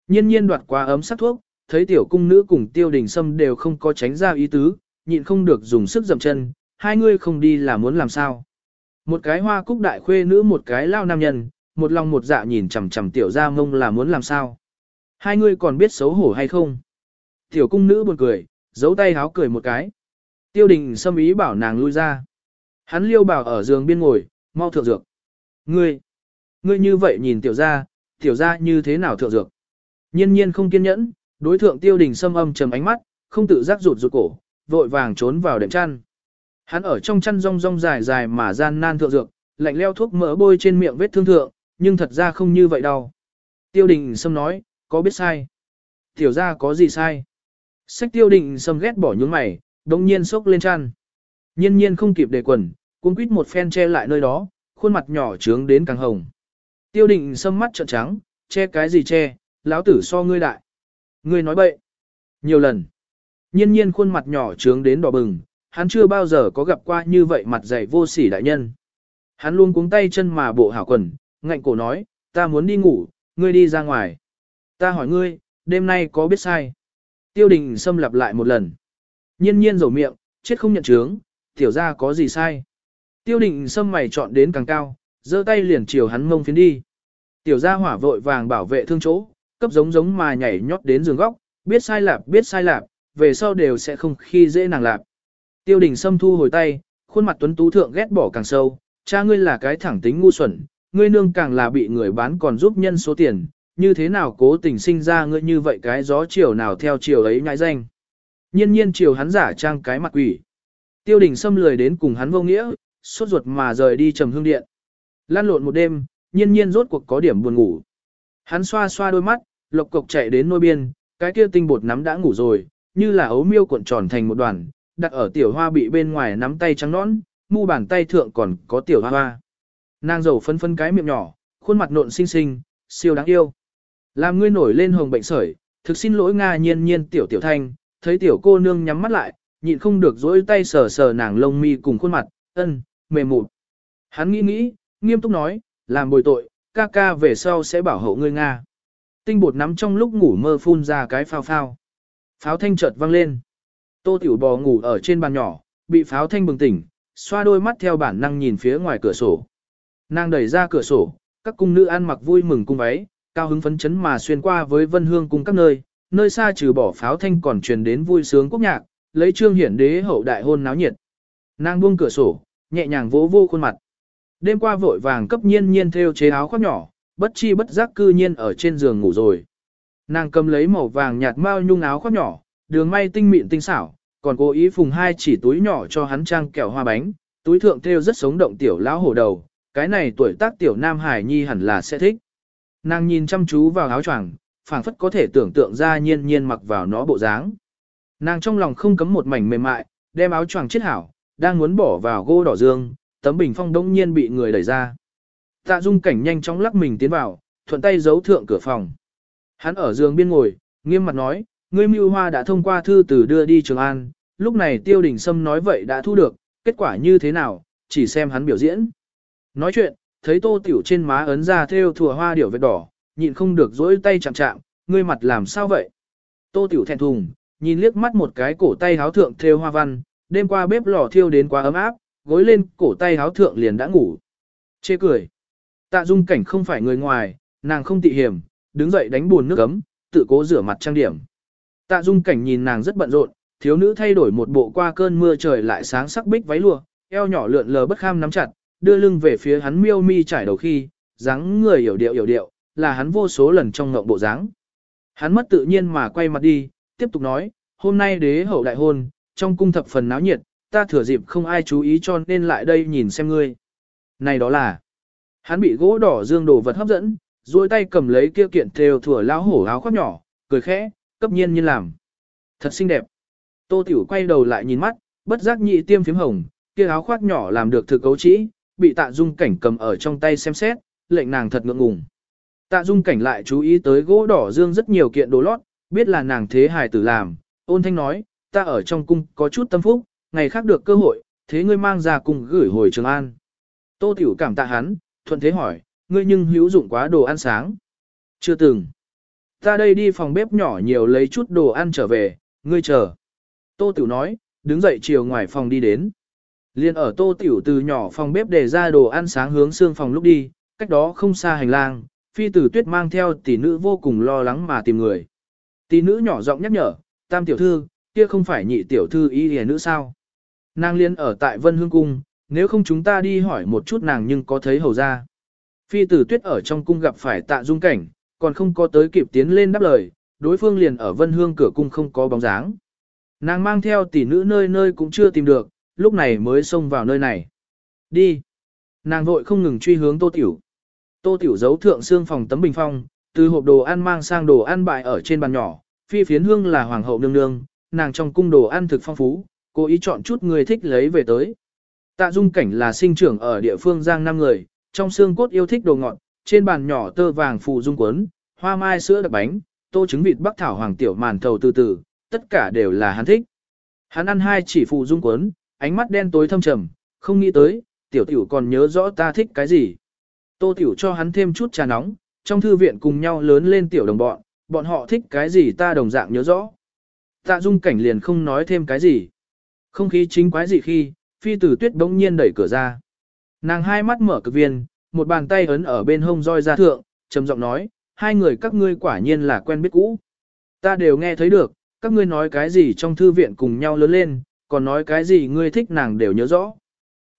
Speaker 1: Nhiên nhiên đoạt qua ấm sắc thuốc, thấy tiểu cung nữ cùng tiêu đình sâm đều không có tránh ra ý tứ, nhịn không được dùng sức dậm chân, hai ngươi không đi là muốn làm sao. Một cái hoa cúc đại khuê nữ một cái lao nam nhân, một lòng một dạ nhìn chằm chằm tiểu ra mông là muốn làm sao. Hai ngươi còn biết xấu hổ hay không? Tiểu cung nữ buồn cười, giấu tay háo cười một cái. Tiêu đình xâm ý bảo nàng lui ra. Hắn liêu bảo ở giường biên ngồi, mau thượng dược. Ngươi, ngươi như vậy nhìn tiểu ra, tiểu ra như thế nào thượng dược? Nhiên nhiên không kiên nhẫn, đối thượng tiêu đình xâm âm trầm ánh mắt, không tự giác rụt rụt cổ, vội vàng trốn vào đệm chăn. Hắn ở trong chăn rong rong dài dài mà gian nan thượng dược, lạnh leo thuốc mỡ bôi trên miệng vết thương thượng, nhưng thật ra không như vậy đâu. Tiêu đình xâm nói, có biết sai? Tiểu ra có gì sai? Sách tiêu đình xâm ghét bỏ nhướng mày, đồng nhiên sốc lên chăn. Nhiên nhiên không kịp để quần, cuốn quýt một phen che lại nơi đó, khuôn mặt nhỏ trướng đến càng hồng. Tiêu định sâm mắt trợn trắng, che cái gì che, lão tử so ngươi đại. Ngươi nói bậy. Nhiều lần. Nhiên nhiên khuôn mặt nhỏ trướng đến đỏ bừng, hắn chưa bao giờ có gặp qua như vậy mặt dày vô sỉ đại nhân. Hắn luôn cuống tay chân mà bộ hảo quần, ngạnh cổ nói, ta muốn đi ngủ, ngươi đi ra ngoài. Ta hỏi ngươi, đêm nay có biết sai? Tiêu đình xâm lặp lại một lần. Nhiên nhiên rầu miệng, chết không nhận chướng, tiểu ra có gì sai? Tiêu định xâm mày chọn đến càng cao, giơ tay liền chiều hắn mông phiến đi. Tiểu gia hỏa vội vàng bảo vệ thương chỗ, cấp giống giống mà nhảy nhót đến giường góc, biết sai lạp biết sai lạp, về sau đều sẽ không khi dễ nàng lạp. Tiêu đình xâm thu hồi tay, khuôn mặt tuấn tú thượng ghét bỏ càng sâu, cha ngươi là cái thẳng tính ngu xuẩn, ngươi nương càng là bị người bán còn giúp nhân số tiền, như thế nào cố tình sinh ra ngươi như vậy cái gió chiều nào theo chiều ấy nhãi danh. Nhiên nhiên chiều hắn giả trang cái mặt quỷ. Tiêu đình xâm lười đến cùng hắn vô nghĩa, suốt ruột mà rời đi trầm hương điện. Lan lộn một đêm, nhiên nhiên rốt cuộc có điểm buồn ngủ. Hắn xoa xoa đôi mắt, lộc cộc chạy đến nôi biên, cái kia tinh bột nắm đã ngủ rồi, như là ấu miêu cuộn tròn thành một đoàn, đặt ở tiểu hoa bị bên ngoài nắm tay trắng nõn, mu bàn tay thượng còn có tiểu hoa hoa. Nàng dầu phân phân cái miệng nhỏ, khuôn mặt nộn xinh xinh, siêu đáng yêu. Làm ngươi nổi lên hồng bệnh sởi, thực xin lỗi Nga nhiên nhiên tiểu tiểu thanh, thấy tiểu cô nương nhắm mắt lại, nhịn không được dỗi tay sờ sờ nàng lông mi cùng khuôn mặt, ân, mềm mụt. Hắn nghĩ nghĩ, nghiêm túc nói, làm bồi tội, ca ca về sau sẽ bảo hộ ngươi Nga. Tinh bột nắm trong lúc ngủ mơ phun ra cái phao phao. Pháo thanh chợt vang lên. Tô tiểu bò ngủ ở trên bàn nhỏ, bị pháo thanh bừng tỉnh, xoa đôi mắt theo bản năng nhìn phía ngoài cửa sổ. Nàng đẩy ra cửa sổ, các cung nữ ăn mặc vui mừng cung váy, cao hứng phấn chấn mà xuyên qua với vân hương cùng các nơi, nơi xa trừ bỏ pháo thanh còn truyền đến vui sướng quốc nhạc, lấy trương hiển đế hậu đại hôn náo nhiệt. Nàng buông cửa sổ, nhẹ nhàng vỗ vô khuôn mặt. Đêm qua vội vàng cấp nhiên nhiên theo chế áo khoác nhỏ, bất chi bất giác cư nhiên ở trên giường ngủ rồi. Nàng cầm lấy màu vàng nhạt mao nhung áo khoác nhỏ, đường may tinh mịn tinh xảo, còn cố ý phùng hai chỉ túi nhỏ cho hắn trang kẹo hoa bánh, túi thượng theo rất sống động tiểu lão hổ đầu, cái này tuổi tác tiểu nam hải nhi hẳn là sẽ thích. Nàng nhìn chăm chú vào áo choàng, phảng phất có thể tưởng tượng ra nhiên nhiên mặc vào nó bộ dáng. Nàng trong lòng không cấm một mảnh mềm mại, đem áo choàng chết hảo, đang muốn bỏ vào gỗ đỏ dương, tấm bình phong đông nhiên bị người đẩy ra. Tạ dung cảnh nhanh chóng lắc mình tiến vào, thuận tay giấu thượng cửa phòng. Hắn ở giường biên ngồi, nghiêm mặt nói, ngươi mưu hoa đã thông qua thư từ đưa đi Trường An, lúc này tiêu đình sâm nói vậy đã thu được, kết quả như thế nào, chỉ xem hắn biểu diễn. Nói chuyện, thấy tô tiểu trên má ấn ra theo thùa hoa điểu vết đỏ, nhịn không được dỗi tay chạm chạm, ngươi mặt làm sao vậy? Tô tiểu thẹn thùng, nhìn liếc mắt một cái cổ tay háo thượng theo hoa văn, đêm qua bếp lò thiêu đến quá ấm áp, gối lên cổ tay háo thượng liền đã ngủ. Chê cười. Tạ dung cảnh không phải người ngoài, nàng không tị hiểm, đứng dậy đánh buồn nước ấm, tự cố rửa mặt trang điểm. Tạ dung cảnh nhìn nàng rất bận rộn, thiếu nữ thay đổi một bộ qua cơn mưa trời lại sáng sắc bích váy lụa, eo nhỏ lượn lờ bất kham nắm chặt, đưa lưng về phía hắn miêu mi trải đầu khi, dáng người hiểu điệu hiểu điệu, là hắn vô số lần trong ngộng bộ dáng. Hắn mất tự nhiên mà quay mặt đi, tiếp tục nói, hôm nay đế hậu đại hôn, trong cung thập phần náo nhiệt, ta thừa dịp không ai chú ý cho nên lại đây nhìn xem ngươi. Này đó là, hắn bị gỗ đỏ dương đồ vật hấp dẫn, duỗi tay cầm lấy kia kiện thêu thủa lao hổ áo khoác nhỏ, cười khẽ, cấp nhiên như làm. Thật xinh đẹp. Tô Tiểu quay đầu lại nhìn mắt, bất giác nhị tiêm phím hồng, kia áo khoác nhỏ làm được thực cấu trĩ, bị tạ dung cảnh cầm ở trong tay xem xét, lệnh nàng thật ngượng ngùng. Tạ dung cảnh lại chú ý tới gỗ đỏ dương rất nhiều kiện đồ lót, biết là nàng thế hài tử làm, ôn thanh nói, ta ở trong cung có chút tâm phúc, ngày khác được cơ hội, thế ngươi mang ra cùng gửi hồi Trường An. Tô Tiểu cảm tạ hắn, thuận thế hỏi, ngươi nhưng hữu dụng quá đồ ăn sáng. Chưa từng. Ta đây đi phòng bếp nhỏ nhiều lấy chút đồ ăn trở về, ngươi chờ. Tô Tiểu nói, đứng dậy chiều ngoài phòng đi đến. Liên ở Tô Tiểu từ nhỏ phòng bếp để ra đồ ăn sáng hướng xương phòng lúc đi, cách đó không xa hành lang, phi tử tuyết mang theo tỷ nữ vô cùng lo lắng mà tìm người. Tỷ nữ nhỏ giọng nhắc nhở, tam tiểu thư, kia không phải nhị tiểu thư y hề nữ sao. Nàng liên ở tại Vân Hương Cung, nếu không chúng ta đi hỏi một chút nàng nhưng có thấy hầu ra. Phi tử tuyết ở trong cung gặp phải tạ dung cảnh, còn không có tới kịp tiến lên đáp lời, đối phương liền ở Vân Hương cửa cung không có bóng dáng. Nàng mang theo tỷ nữ nơi nơi cũng chưa tìm được, lúc này mới xông vào nơi này. Đi. Nàng vội không ngừng truy hướng Tô Tiểu. Tô Tiểu giấu thượng xương phòng tấm bình phong, từ hộp đồ ăn mang sang đồ ăn bại ở trên bàn nhỏ, phi phiến hương là hoàng hậu nương nương, nàng trong cung đồ ăn thực phong phú, cố ý chọn chút người thích lấy về tới. Tạ Dung Cảnh là sinh trưởng ở địa phương Giang Nam người, trong xương cốt yêu thích đồ ngọt, trên bàn nhỏ tơ vàng phù dung cuốn, hoa mai sữa đặc bánh, tô trứng vịt bắc thảo hoàng tiểu màn thầu từ từ, tất cả đều là hắn thích. Hắn ăn hai chỉ phù dung cuốn, ánh mắt đen tối thâm trầm, không nghĩ tới, tiểu tiểu còn nhớ rõ ta thích cái gì. Tô tiểu cho hắn thêm chút trà nóng, trong thư viện cùng nhau lớn lên tiểu đồng bọn, bọn họ thích cái gì ta đồng dạng nhớ rõ. Tạ dung cảnh liền không nói thêm cái gì. Không khí chính quái gì khi, phi tử tuyết bỗng nhiên đẩy cửa ra. Nàng hai mắt mở cực viên, một bàn tay ấn ở bên hông roi ra thượng, trầm giọng nói, hai người các ngươi quả nhiên là quen biết cũ. Ta đều nghe thấy được, các ngươi nói cái gì trong thư viện cùng nhau lớn lên, còn nói cái gì ngươi thích nàng đều nhớ rõ.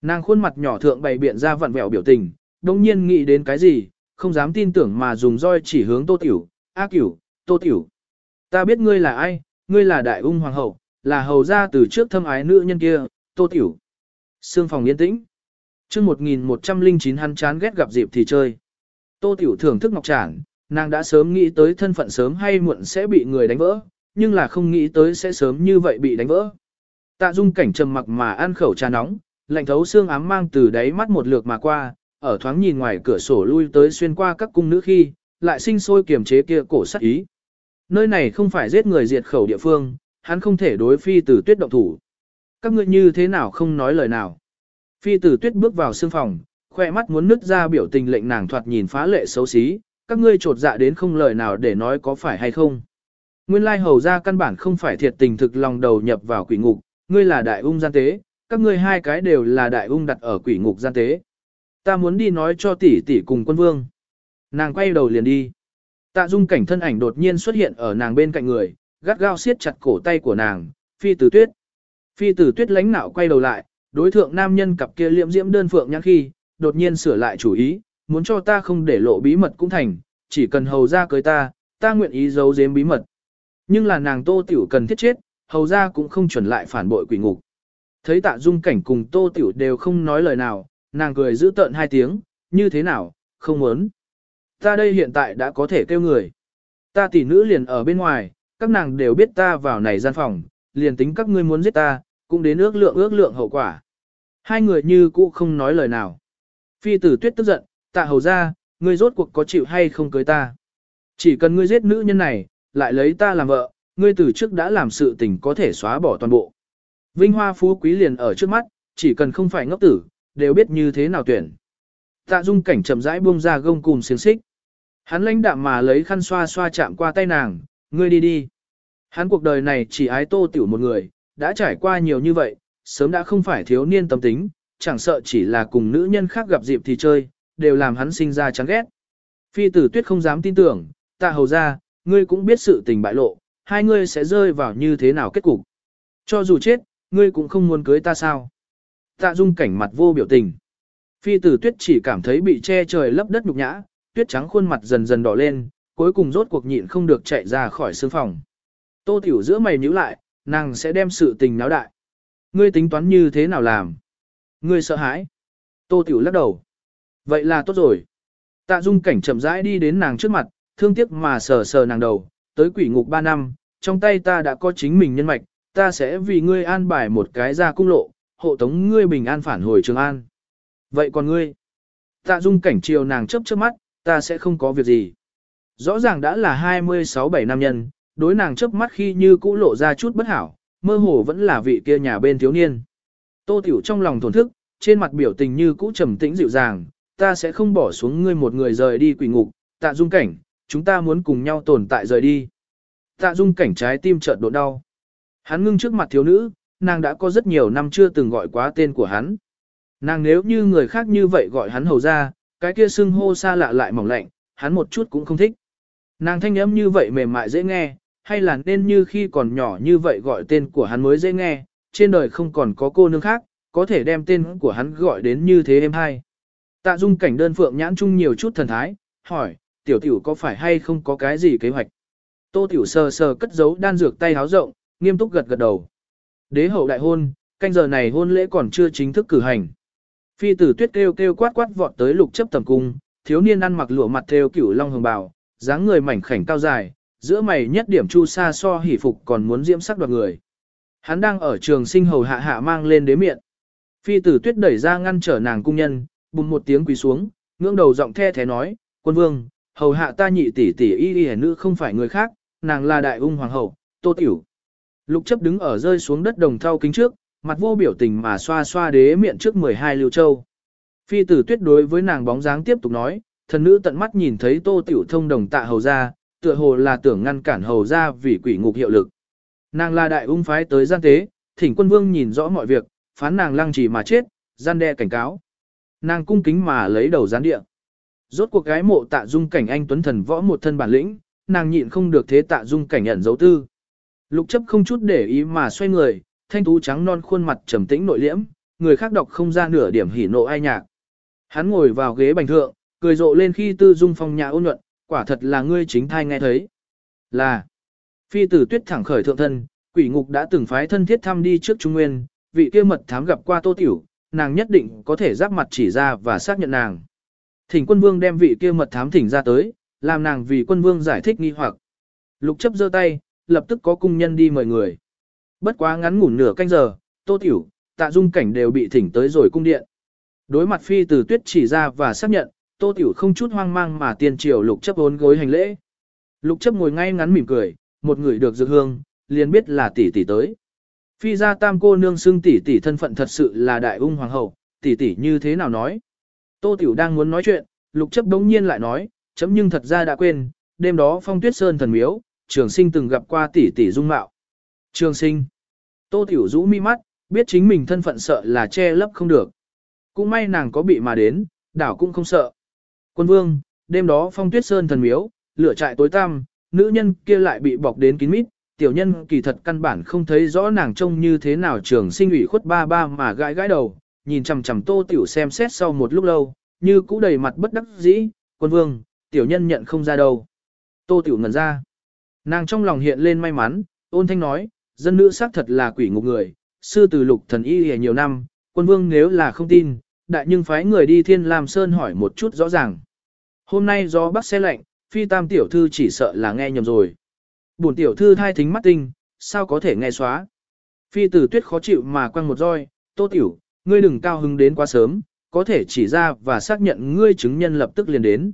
Speaker 1: Nàng khuôn mặt nhỏ thượng bày biện ra vặn vẹo biểu tình, đông nhiên nghĩ đến cái gì, không dám tin tưởng mà dùng roi chỉ hướng tô tiểu, a cửu, tô tiểu. Ta biết ngươi là ai, ngươi là đại ung hoàng hậu, là hầu gia từ trước thâm ái nữ nhân kia, tô tiểu. Sương phòng yên tĩnh. Trước 1109 hắn chán ghét gặp dịp thì chơi. Tô tiểu thưởng thức ngọc trản, nàng đã sớm nghĩ tới thân phận sớm hay muộn sẽ bị người đánh vỡ, nhưng là không nghĩ tới sẽ sớm như vậy bị đánh vỡ. Tạ dung cảnh trầm mặc mà ăn khẩu trà nóng, lạnh thấu xương ám mang từ đáy mắt một lượt mà qua, ở thoáng nhìn ngoài cửa sổ lui tới xuyên qua các cung nữ khi, lại sinh sôi kiềm chế kia cổ sát ý. Nơi này không phải giết người diệt khẩu địa phương, hắn không thể đối phi tử tuyết động thủ. Các ngươi như thế nào không nói lời nào. Phi tử tuyết bước vào sương phòng, khoe mắt muốn nứt ra biểu tình lệnh nàng thoạt nhìn phá lệ xấu xí, các ngươi trột dạ đến không lời nào để nói có phải hay không. Nguyên lai hầu ra căn bản không phải thiệt tình thực lòng đầu nhập vào quỷ ngục, ngươi là đại ung gian tế, các ngươi hai cái đều là đại ung đặt ở quỷ ngục gian tế. Ta muốn đi nói cho tỷ tỷ cùng quân vương. Nàng quay đầu liền đi. Tạ dung cảnh thân ảnh đột nhiên xuất hiện ở nàng bên cạnh người, gắt gao siết chặt cổ tay của nàng, phi tử tuyết. Phi tử tuyết lánh nạo quay đầu lại, đối thượng nam nhân cặp kia liễm diễm đơn phượng nhãn khi, đột nhiên sửa lại chủ ý, muốn cho ta không để lộ bí mật cũng thành, chỉ cần hầu ra cưới ta, ta nguyện ý giấu giếm bí mật. Nhưng là nàng tô tiểu cần thiết chết, hầu ra cũng không chuẩn lại phản bội quỷ ngục. Thấy tạ dung cảnh cùng tô tiểu đều không nói lời nào, nàng cười giữ tợn hai tiếng, như thế nào, không muốn. Ta đây hiện tại đã có thể kêu người. Ta tỷ nữ liền ở bên ngoài, các nàng đều biết ta vào này gian phòng, liền tính các ngươi muốn giết ta, cũng đến ước lượng ước lượng hậu quả. Hai người như cũ không nói lời nào. Phi tử tuyết tức giận, tạ hầu ra, ngươi rốt cuộc có chịu hay không cưới ta. Chỉ cần ngươi giết nữ nhân này, lại lấy ta làm vợ, ngươi từ trước đã làm sự tình có thể xóa bỏ toàn bộ. Vinh hoa phú quý liền ở trước mắt, chỉ cần không phải ngốc tử, đều biết như thế nào tuyển. Tạ dung cảnh chậm rãi buông ra gông cùng xiềng xích. Hắn lãnh đạm mà lấy khăn xoa xoa chạm qua tay nàng, ngươi đi đi. Hắn cuộc đời này chỉ ái tô tiểu một người, đã trải qua nhiều như vậy, sớm đã không phải thiếu niên tâm tính, chẳng sợ chỉ là cùng nữ nhân khác gặp dịp thì chơi, đều làm hắn sinh ra chán ghét. Phi tử tuyết không dám tin tưởng, tạ hầu ra, ngươi cũng biết sự tình bại lộ, hai ngươi sẽ rơi vào như thế nào kết cục. Cho dù chết, ngươi cũng không muốn cưới ta sao. Tạ dung cảnh mặt vô biểu tình. Phi tử tuyết chỉ cảm thấy bị che trời lấp đất nhục nhã, tuyết trắng khuôn mặt dần dần đỏ lên, cuối cùng rốt cuộc nhịn không được chạy ra khỏi sương phòng. Tô tiểu giữa mày nhíu lại, nàng sẽ đem sự tình náo đại. Ngươi tính toán như thế nào làm? Ngươi sợ hãi? Tô tiểu lắc đầu. Vậy là tốt rồi. Tạ dung cảnh chậm rãi đi đến nàng trước mặt, thương tiếc mà sờ sờ nàng đầu, tới quỷ ngục 3 năm, trong tay ta đã có chính mình nhân mạch, ta sẽ vì ngươi an bài một cái ra cung lộ, hộ tống ngươi bình an phản hồi Trường An. Vậy còn ngươi? Tạ dung cảnh chiều nàng chấp trước mắt, ta sẽ không có việc gì. Rõ ràng đã là 26-7 nam nhân, đối nàng chớp mắt khi như cũ lộ ra chút bất hảo, mơ hồ vẫn là vị kia nhà bên thiếu niên. Tô Tiểu trong lòng thổn thức, trên mặt biểu tình như cũ trầm tĩnh dịu dàng, ta sẽ không bỏ xuống ngươi một người rời đi quỷ ngục, tạ dung cảnh, chúng ta muốn cùng nhau tồn tại rời đi. Tạ dung cảnh trái tim chợt độ đau. Hắn ngưng trước mặt thiếu nữ, nàng đã có rất nhiều năm chưa từng gọi quá tên của hắn. Nàng nếu như người khác như vậy gọi hắn hầu ra, cái kia xưng hô xa lạ lại mỏng lạnh, hắn một chút cũng không thích. Nàng thanh âm như vậy mềm mại dễ nghe, hay là nên như khi còn nhỏ như vậy gọi tên của hắn mới dễ nghe, trên đời không còn có cô nương khác, có thể đem tên của hắn gọi đến như thế em hay. Tạ dung cảnh đơn phượng nhãn chung nhiều chút thần thái, hỏi, tiểu tiểu có phải hay không có cái gì kế hoạch? Tô tiểu sờ sờ cất giấu đan dược tay háo rộng, nghiêm túc gật gật đầu. Đế hậu đại hôn, canh giờ này hôn lễ còn chưa chính thức cử hành. Phi tử tuyết kêu kêu quát quát vọt tới lục chấp tầm cung, thiếu niên ăn mặc lụa mặt theo cửu long hồng bào, dáng người mảnh khảnh cao dài, giữa mày nhất điểm chu sa so hỉ phục còn muốn diễm sắc đoạt người. Hắn đang ở trường sinh hầu hạ hạ mang lên đế miệng. Phi tử tuyết đẩy ra ngăn trở nàng cung nhân, bùng một tiếng quỳ xuống, ngưỡng đầu giọng the thế nói, quân vương, hầu hạ ta nhị tỷ tỷ y y nữ không phải người khác, nàng là đại ung hoàng hậu, tô tiểu. Lục chấp đứng ở rơi xuống đất đồng thau kính trước, mặt vô biểu tình mà xoa xoa đế miệng trước 12 lưu châu. Phi tử tuyết đối với nàng bóng dáng tiếp tục nói, thần nữ tận mắt nhìn thấy tô tiểu thông đồng tạ hầu ra, tựa hồ là tưởng ngăn cản hầu ra vì quỷ ngục hiệu lực. Nàng là đại ung phái tới gian tế, thỉnh quân vương nhìn rõ mọi việc, phán nàng lăng trì mà chết, gian đe cảnh cáo. Nàng cung kính mà lấy đầu gián địa. Rốt cuộc gái mộ tạ dung cảnh anh tuấn thần võ một thân bản lĩnh, nàng nhịn không được thế tạ dung cảnh ẩn dấu tư. Lục chấp không chút để ý mà xoay người, thanh tú trắng non khuôn mặt trầm tĩnh nội liễm, người khác đọc không ra nửa điểm hỉ nộ ai nhạc. Hắn ngồi vào ghế bành thượng, cười rộ lên khi tư dung phong nhã ôn nhuận, quả thật là ngươi chính thai nghe thấy. Là, phi tử tuyết thẳng khởi thượng thân, quỷ ngục đã từng phái thân thiết thăm đi trước Trung Nguyên, vị kia mật thám gặp qua tô tiểu, nàng nhất định có thể giáp mặt chỉ ra và xác nhận nàng. Thỉnh quân vương đem vị kia mật thám thỉnh ra tới, làm nàng vì quân vương giải thích nghi hoặc. Lục chấp giơ tay, lập tức có cung nhân đi mời người. Bất quá ngắn ngủn nửa canh giờ, tô tiểu, tạ dung cảnh đều bị thỉnh tới rồi cung điện. Đối mặt phi từ tuyết chỉ ra và xác nhận, tô tiểu không chút hoang mang mà tiền triều lục chấp ốn gối hành lễ. Lục chấp ngồi ngay ngắn mỉm cười, một người được dược hương, liền biết là tỷ tỷ tới. Phi gia tam cô nương xưng tỷ tỷ thân phận thật sự là đại ung hoàng hậu, tỷ tỷ như thế nào nói. Tô tiểu đang muốn nói chuyện, lục chấp đống nhiên lại nói, chấm nhưng thật ra đã quên, đêm đó phong tuyết sơn thần miếu, trường sinh từng gặp qua tỷ tỷ dung mạo. Trường sinh. Tô tiểu rũ mi mắt, biết chính mình thân phận sợ là che lấp không được. Cũng may nàng có bị mà đến, đảo cũng không sợ. Quân vương, đêm đó phong tuyết sơn thần miếu, lửa trại tối tăm, nữ nhân kia lại bị bọc đến kín mít, tiểu nhân kỳ thật căn bản không thấy rõ nàng trông như thế nào trường sinh ủy khuất ba ba mà gãi gãi đầu, nhìn chằm chằm tô tiểu xem xét sau một lúc lâu, như cũ đầy mặt bất đắc dĩ, quân vương, tiểu nhân nhận không ra đâu. Tô tiểu ngẩn ra. Nàng trong lòng hiện lên may mắn, ôn thanh nói, dân nữ xác thật là quỷ ngục người, sư từ lục thần y hề nhiều năm, quân vương nếu là không tin, đại nhưng phái người đi thiên làm sơn hỏi một chút rõ ràng. Hôm nay do bắc xe lạnh, phi tam tiểu thư chỉ sợ là nghe nhầm rồi. Bổn tiểu thư thai thính mắt tinh, sao có thể nghe xóa. Phi tử tuyết khó chịu mà quăng một roi, tô tiểu, ngươi đừng cao hứng đến quá sớm, có thể chỉ ra và xác nhận ngươi chứng nhân lập tức liền đến.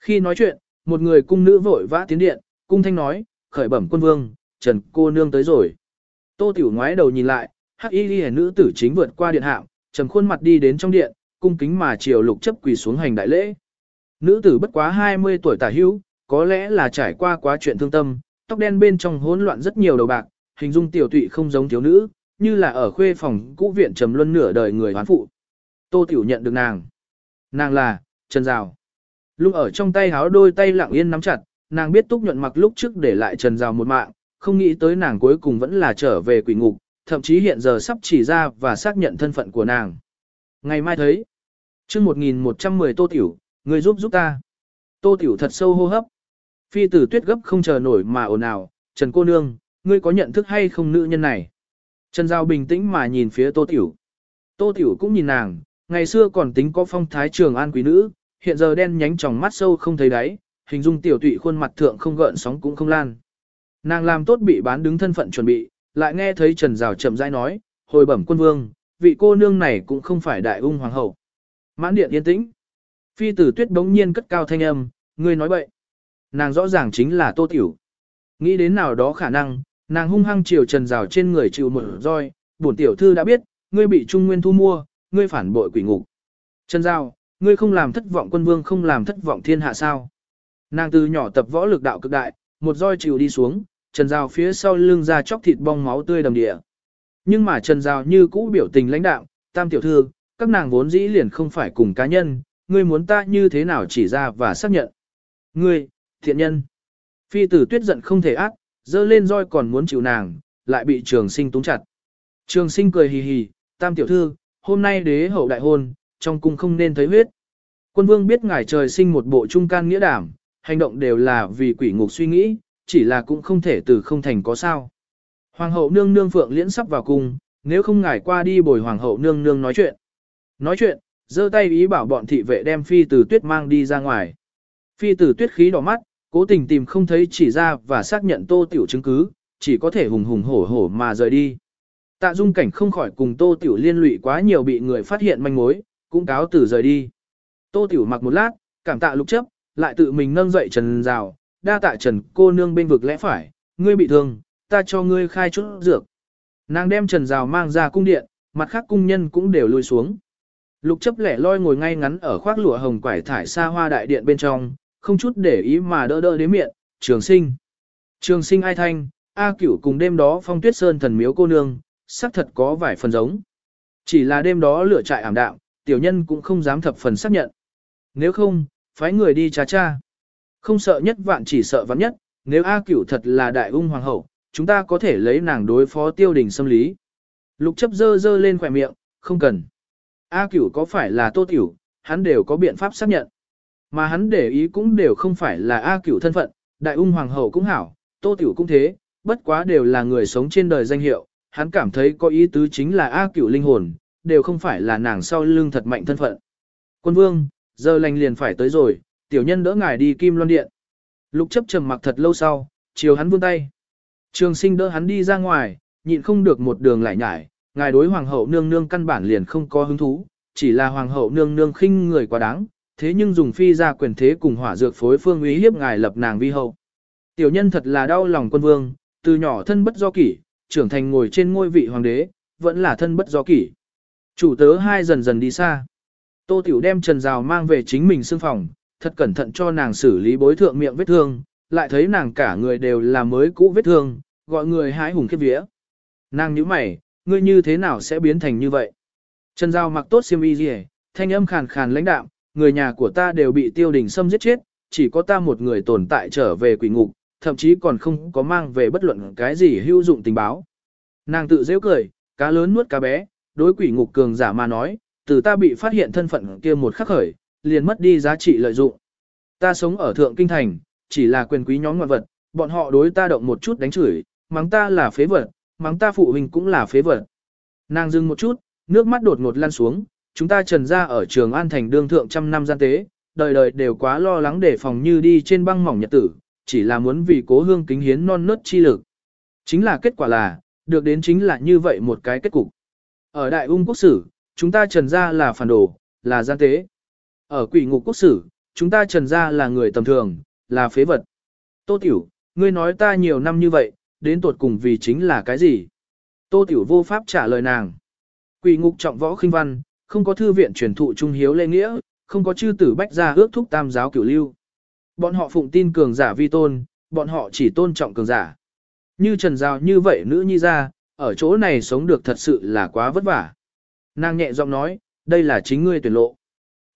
Speaker 1: Khi nói chuyện, một người cung nữ vội vã tiến điện, cung thanh nói, khởi bẩm quân vương, trần cô nương tới rồi. Tô tiểu ngoái đầu nhìn lại, hắc y ghi nữ tử chính vượt qua điện hạng, trầm khuôn mặt đi đến trong điện, cung kính mà triều lục chấp quỳ xuống hành đại lễ. Nữ tử bất quá 20 tuổi tả hữu, có lẽ là trải qua quá chuyện thương tâm, tóc đen bên trong hỗn loạn rất nhiều đầu bạc, hình dung tiểu tụy không giống thiếu nữ, như là ở khuê phòng cũ viện trầm luân nửa đời người hoán phụ. Tô Tiểu nhận được nàng. Nàng là, Trần Rào. Lúc ở trong tay háo đôi tay lặng yên nắm chặt, nàng biết túc nhuận mặc lúc trước để lại Trần Rào một mạng, không nghĩ tới nàng cuối cùng vẫn là trở về quỷ ngục, thậm chí hiện giờ sắp chỉ ra và xác nhận thân phận của nàng. Ngày mai thấy, chương 1110 Tô Tiểu, người giúp giúp ta. Tô Tiểu thật sâu hô hấp. Phi tử tuyết gấp không chờ nổi mà ồn ào, Trần cô nương, ngươi có nhận thức hay không nữ nhân này? Trần Giao bình tĩnh mà nhìn phía Tô Tiểu. Tô Tiểu cũng nhìn nàng, ngày xưa còn tính có phong thái trường an quý nữ, hiện giờ đen nhánh tròng mắt sâu không thấy đáy, hình dung tiểu tụy khuôn mặt thượng không gợn sóng cũng không lan. Nàng làm tốt bị bán đứng thân phận chuẩn bị, lại nghe thấy Trần Giao chậm rãi nói, hồi bẩm quân vương, vị cô nương này cũng không phải đại ung hoàng hậu. Mãn điện yên tĩnh. Phi tử tuyết bỗng nhiên cất cao thanh âm, ngươi nói bậy. Nàng rõ ràng chính là Tô Tiểu. Nghĩ đến nào đó khả năng, nàng hung hăng chiều trần Giảo trên người chịu một roi, bổn tiểu thư đã biết, ngươi bị Trung Nguyên thu mua, ngươi phản bội quỷ ngục. Trần Giao, ngươi không làm thất vọng quân vương không làm thất vọng thiên hạ sao. Nàng từ nhỏ tập võ lực đạo cực đại, một roi chịu đi xuống, trần rào phía sau lưng ra chóc thịt bong máu tươi đầm địa. Nhưng mà trần rào như cũ biểu tình lãnh đạo, tam tiểu thư, các nàng vốn dĩ liền không phải cùng cá nhân, ngươi muốn ta như thế nào chỉ ra và xác nhận. Ngươi, thiện nhân. Phi tử tuyết giận không thể ác, dơ lên roi còn muốn chịu nàng, lại bị trường sinh túng chặt. Trường sinh cười hì hì, tam tiểu thư, hôm nay đế hậu đại hôn, trong cung không nên thấy huyết. Quân vương biết ngài trời sinh một bộ trung can nghĩa đảm, hành động đều là vì quỷ ngục suy nghĩ, chỉ là cũng không thể từ không thành có sao. Hoàng hậu nương nương phượng liễn sắp vào cung, nếu không ngài qua đi bồi hoàng hậu nương nương nói chuyện. Nói chuyện, giơ tay ý bảo bọn thị vệ đem phi tử tuyết mang đi ra ngoài. Phi tử tuyết khí đỏ mắt, cố tình tìm không thấy chỉ ra và xác nhận tô tiểu chứng cứ, chỉ có thể hùng hùng hổ hổ mà rời đi. Tạ dung cảnh không khỏi cùng tô tiểu liên lụy quá nhiều bị người phát hiện manh mối, cũng cáo từ rời đi. Tô tiểu mặc một lát, cảm tạ lục chấp, lại tự mình nâng dậy trần rào, đa tạ trần cô nương bên vực lẽ phải, ngươi bị thương, ta cho ngươi khai chút dược. Nàng đem trần rào mang ra cung điện, mặt khác cung nhân cũng đều lùi xuống. Lục chấp lẻ loi ngồi ngay ngắn ở khoác lụa hồng quải thải xa hoa đại điện bên trong, không chút để ý mà đỡ đỡ đến miệng, trường sinh. Trường sinh ai thanh, A cửu cùng đêm đó phong tuyết sơn thần miếu cô nương, xác thật có vài phần giống. Chỉ là đêm đó lửa trại ảm đạm, tiểu nhân cũng không dám thập phần xác nhận. Nếu không, phái người đi cha cha. Không sợ nhất vạn chỉ sợ vạn nhất, nếu A cửu thật là đại ung hoàng hậu, chúng ta có thể lấy nàng đối phó tiêu đình xâm lý. Lục chấp dơ dơ lên khỏe miệng, không cần. A cửu có phải là tô tiểu, hắn đều có biện pháp xác nhận. Mà hắn để ý cũng đều không phải là A cửu thân phận, đại ung hoàng hậu cũng hảo, tô tiểu cũng thế, bất quá đều là người sống trên đời danh hiệu, hắn cảm thấy có ý tứ chính là A cửu linh hồn, đều không phải là nàng sau lưng thật mạnh thân phận. Quân vương, giờ lành liền phải tới rồi, tiểu nhân đỡ ngài đi kim loan điện. Lục chấp trầm mặc thật lâu sau, chiều hắn vươn tay. Trường sinh đỡ hắn đi ra ngoài, nhịn không được một đường lại nhải, ngài đối hoàng hậu nương nương căn bản liền không có hứng thú, chỉ là hoàng hậu nương nương khinh người quá đáng, thế nhưng dùng phi ra quyền thế cùng hỏa dược phối phương uy hiếp ngài lập nàng vi hậu. Tiểu nhân thật là đau lòng quân vương, từ nhỏ thân bất do kỷ, trưởng thành ngồi trên ngôi vị hoàng đế, vẫn là thân bất do kỷ. Chủ tớ hai dần dần đi xa. Tô Tiểu đem Trần Rào mang về chính mình xương phòng, thật cẩn thận cho nàng xử lý bối thượng miệng vết thương, lại thấy nàng cả người đều là mới cũ vết thương, gọi người hái hùng khiếp vía. Nàng nhíu mày, ngươi như thế nào sẽ biến thành như vậy? Trần Giao mặc tốt xiêm y gì thanh âm khàn khàn lãnh đạm, người nhà của ta đều bị tiêu đình xâm giết chết, chỉ có ta một người tồn tại trở về quỷ ngục, thậm chí còn không có mang về bất luận cái gì hữu dụng tình báo. Nàng tự dễ cười, cá lớn nuốt cá bé, đối quỷ ngục cường giả mà nói, từ ta bị phát hiện thân phận kia một khắc khởi, liền mất đi giá trị lợi dụng. Ta sống ở thượng kinh thành, chỉ là quyền quý nhóm ngoại vật, bọn họ đối ta động một chút đánh chửi, mắng ta là phế vật, mắng ta phụ huynh cũng là phế vật. Nàng dừng một chút, nước mắt đột ngột lăn xuống, chúng ta trần ra ở trường An Thành đương thượng trăm năm gian tế, đời đời đều quá lo lắng để phòng như đi trên băng mỏng nhật tử, chỉ là muốn vì cố hương kính hiến non nớt chi lực. Chính là kết quả là, được đến chính là như vậy một cái kết cục. Ở Đại Ung Quốc Sử, chúng ta trần ra là phản đồ, là gian tế. Ở quỷ ngục quốc sử, chúng ta trần ra là người tầm thường, là phế vật. Tô Tiểu, ngươi nói ta nhiều năm như vậy, đến tuột cùng vì chính là cái gì? Tô Tiểu vô pháp trả lời nàng. Quỷ ngục trọng võ khinh văn, không có thư viện truyền thụ trung hiếu lễ nghĩa, không có chư tử bách gia ước thúc tam giáo cửu lưu. Bọn họ phụng tin cường giả vi tôn, bọn họ chỉ tôn trọng cường giả. Như Trần Giao như vậy nữ nhi ra, ở chỗ này sống được thật sự là quá vất vả. Nàng nhẹ giọng nói, đây là chính ngươi tuyển lộ.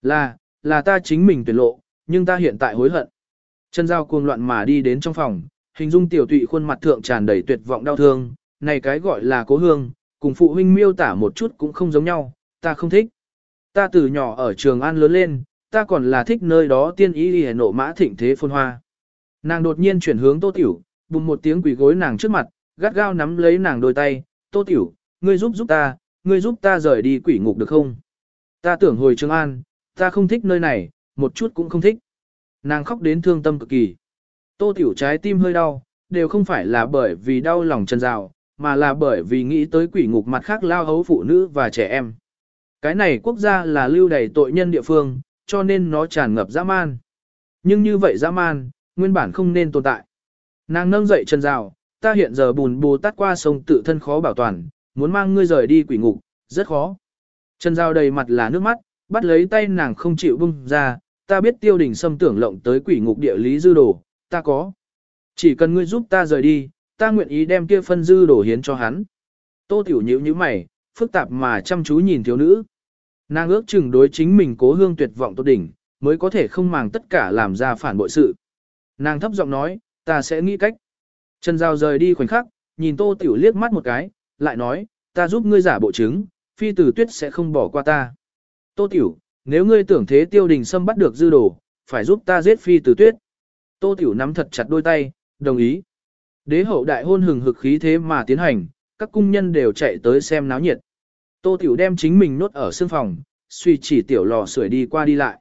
Speaker 1: Là, là ta chính mình tuyển lộ, nhưng ta hiện tại hối hận. Chân dao cuồng loạn mà đi đến trong phòng, hình dung tiểu tụy khuôn mặt thượng tràn đầy tuyệt vọng đau thương, này cái gọi là cố hương, cùng phụ huynh miêu tả một chút cũng không giống nhau, ta không thích. Ta từ nhỏ ở trường An lớn lên, ta còn là thích nơi đó tiên ý đi nộ mã thịnh thế phôn hoa. Nàng đột nhiên chuyển hướng tô tiểu, bùng một tiếng quỷ gối nàng trước mặt, gắt gao nắm lấy nàng đôi tay, tô tiểu, ngươi giúp giúp ta, ngươi giúp ta rời đi quỷ ngục được không? Ta tưởng hồi Trường An, ta không thích nơi này, một chút cũng không thích. Nàng khóc đến thương tâm cực kỳ. Tô tiểu trái tim hơi đau, đều không phải là bởi vì đau lòng chân rào, mà là bởi vì nghĩ tới quỷ ngục mặt khác lao hấu phụ nữ và trẻ em. Cái này quốc gia là lưu đầy tội nhân địa phương, cho nên nó tràn ngập dã man. Nhưng như vậy dã man, nguyên bản không nên tồn tại. Nàng nâng dậy chân rào, ta hiện giờ bùn bù tắt qua sông tự thân khó bảo toàn, muốn mang ngươi rời đi quỷ ngục, rất khó. Chân giao đầy mặt là nước mắt, bắt lấy tay nàng không chịu bung ra, ta biết tiêu đình xâm tưởng lộng tới quỷ ngục địa lý dư đồ, ta có. Chỉ cần ngươi giúp ta rời đi, ta nguyện ý đem kia phân dư đồ hiến cho hắn. Tô tiểu nhíu như mày, phức tạp mà chăm chú nhìn thiếu nữ. Nàng ước chừng đối chính mình cố hương tuyệt vọng tốt đỉnh, mới có thể không màng tất cả làm ra phản bội sự. Nàng thấp giọng nói, ta sẽ nghĩ cách. Trần Giao rời đi khoảnh khắc, nhìn Tô Tiểu liếc mắt một cái, lại nói, ta giúp ngươi giả bộ chứng, phi tử tuyết sẽ không bỏ qua ta. Tô Tiểu, nếu ngươi tưởng thế tiêu đình xâm bắt được dư đồ, phải giúp ta giết phi tử tuyết. Tô Tiểu nắm thật chặt đôi tay, đồng ý. Đế hậu đại hôn hừng hực khí thế mà tiến hành, các cung nhân đều chạy tới xem náo nhiệt. Tô Tiểu đem chính mình nốt ở sương phòng, suy chỉ tiểu lò sưởi đi qua đi lại.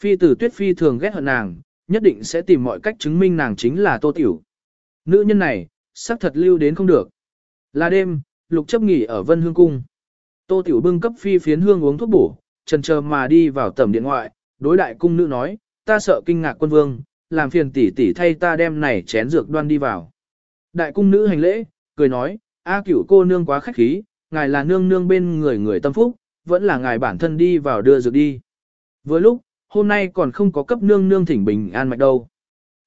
Speaker 1: Phi tử tuyết phi thường ghét hận nàng, nhất định sẽ tìm mọi cách chứng minh nàng chính là Tô Tiểu. Nữ nhân này, sắc thật lưu đến không được. Là đêm, lục chấp nghỉ ở Vân Hương Cung. Tô Tiểu bưng cấp phi phiến hương uống thuốc bổ, trần chờ mà đi vào tầm điện ngoại, đối đại cung nữ nói, ta sợ kinh ngạc quân vương, làm phiền tỷ tỷ thay ta đem này chén dược đoan đi vào. Đại cung nữ hành lễ, cười nói, A cửu cô nương quá khách khí, ngài là nương nương bên người người tâm phúc, vẫn là ngài bản thân đi vào đưa dược đi. Với lúc, hôm nay còn không có cấp nương nương thỉnh bình an mạch đâu.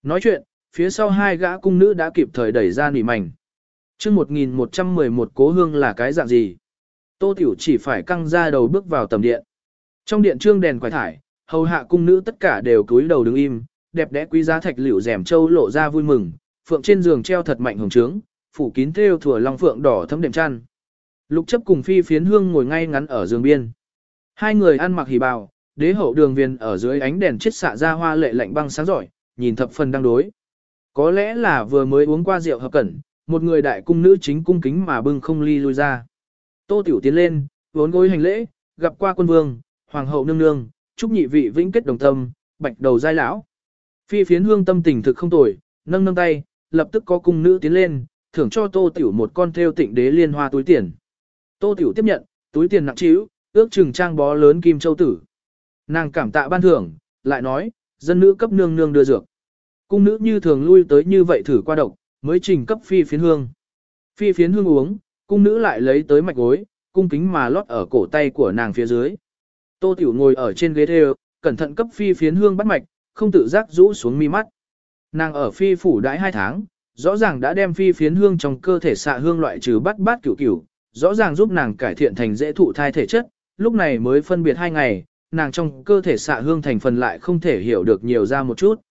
Speaker 1: Nói chuyện, phía sau hai gã cung nữ đã kịp thời đẩy ra nỉ mảnh chương 1111 cố hương là cái dạng gì? Tô Tiểu chỉ phải căng ra đầu bước vào tầm điện. Trong điện trương đèn quải thải, hầu hạ cung nữ tất cả đều cúi đầu đứng im, đẹp đẽ quý giá thạch liễu rèm châu lộ ra vui mừng, phượng trên giường treo thật mạnh hồng trướng, phủ kín thêu thừa long phượng đỏ thấm đệm chăn. Lục chấp cùng phi phiến hương ngồi ngay ngắn ở giường biên. Hai người ăn mặc hỉ bào, đế hậu đường viên ở dưới ánh đèn chiết xạ ra hoa lệ lạnh băng sáng giỏi, nhìn thập phần đang đối. Có lẽ là vừa mới uống qua rượu hợp cẩn, một người đại cung nữ chính cung kính mà bưng không ly lui ra. Tô tiểu tiến lên, vốn gối hành lễ, gặp qua quân vương, hoàng hậu nương nương, chúc nhị vị vĩnh kết đồng tâm, bạch đầu giai lão. Phi phiến hương tâm tình thực không tồi, nâng nâng tay, lập tức có cung nữ tiến lên, thưởng cho tô tiểu một con theo tịnh đế liên hoa túi tiền. Tô tiểu tiếp nhận, túi tiền nặng trĩu, ước chừng trang bó lớn kim châu tử. Nàng cảm tạ ban thưởng, lại nói, dân nữ cấp nương nương đưa dược. Cung nữ như thường lui tới như vậy thử qua độc, mới trình cấp phi phiến hương. Phi phiến hương uống, cung nữ lại lấy tới mạch gối, cung kính mà lót ở cổ tay của nàng phía dưới. Tô Tiểu ngồi ở trên ghế thêu, cẩn thận cấp phi phiến hương bắt mạch, không tự giác rũ xuống mi mắt. Nàng ở phi phủ đãi hai tháng, rõ ràng đã đem phi phiến hương trong cơ thể xạ hương loại trừ bắt bát cửu cửu, rõ ràng giúp nàng cải thiện thành dễ thụ thai thể chất, lúc này mới phân biệt hai ngày, nàng trong cơ thể xạ hương thành phần lại không thể hiểu được nhiều ra một chút.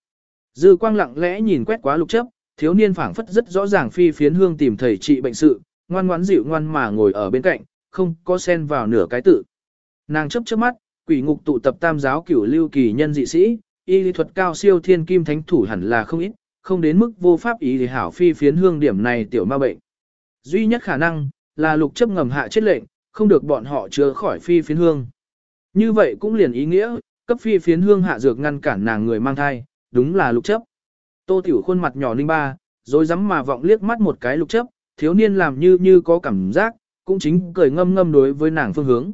Speaker 1: Dư quang lặng lẽ nhìn quét quá lục chấp, thiếu niên phảng phất rất rõ ràng phi phiến hương tìm thầy trị bệnh sự, ngoan ngoãn dịu ngoan mà ngồi ở bên cạnh, không có xen vào nửa cái tự. Nàng chấp chớp mắt, quỷ ngục tụ tập tam giáo cửu lưu kỳ nhân dị sĩ, y lý thuật cao siêu thiên kim thánh thủ hẳn là không ít, không đến mức vô pháp ý thì hảo phi phiến hương điểm này tiểu ma bệnh. Duy nhất khả năng, là lục chấp ngầm hạ chết lệnh, không được bọn họ chứa khỏi phi phiến hương. Như vậy cũng liền ý nghĩa, cấp phi phiến hương hạ dược ngăn cản nàng người mang thai, đúng là lục chấp. Tô tiểu khuôn mặt nhỏ ninh ba, rồi rắm mà vọng liếc mắt một cái lục chấp, thiếu niên làm như như có cảm giác, cũng chính cười ngâm ngâm đối với nàng phương hướng.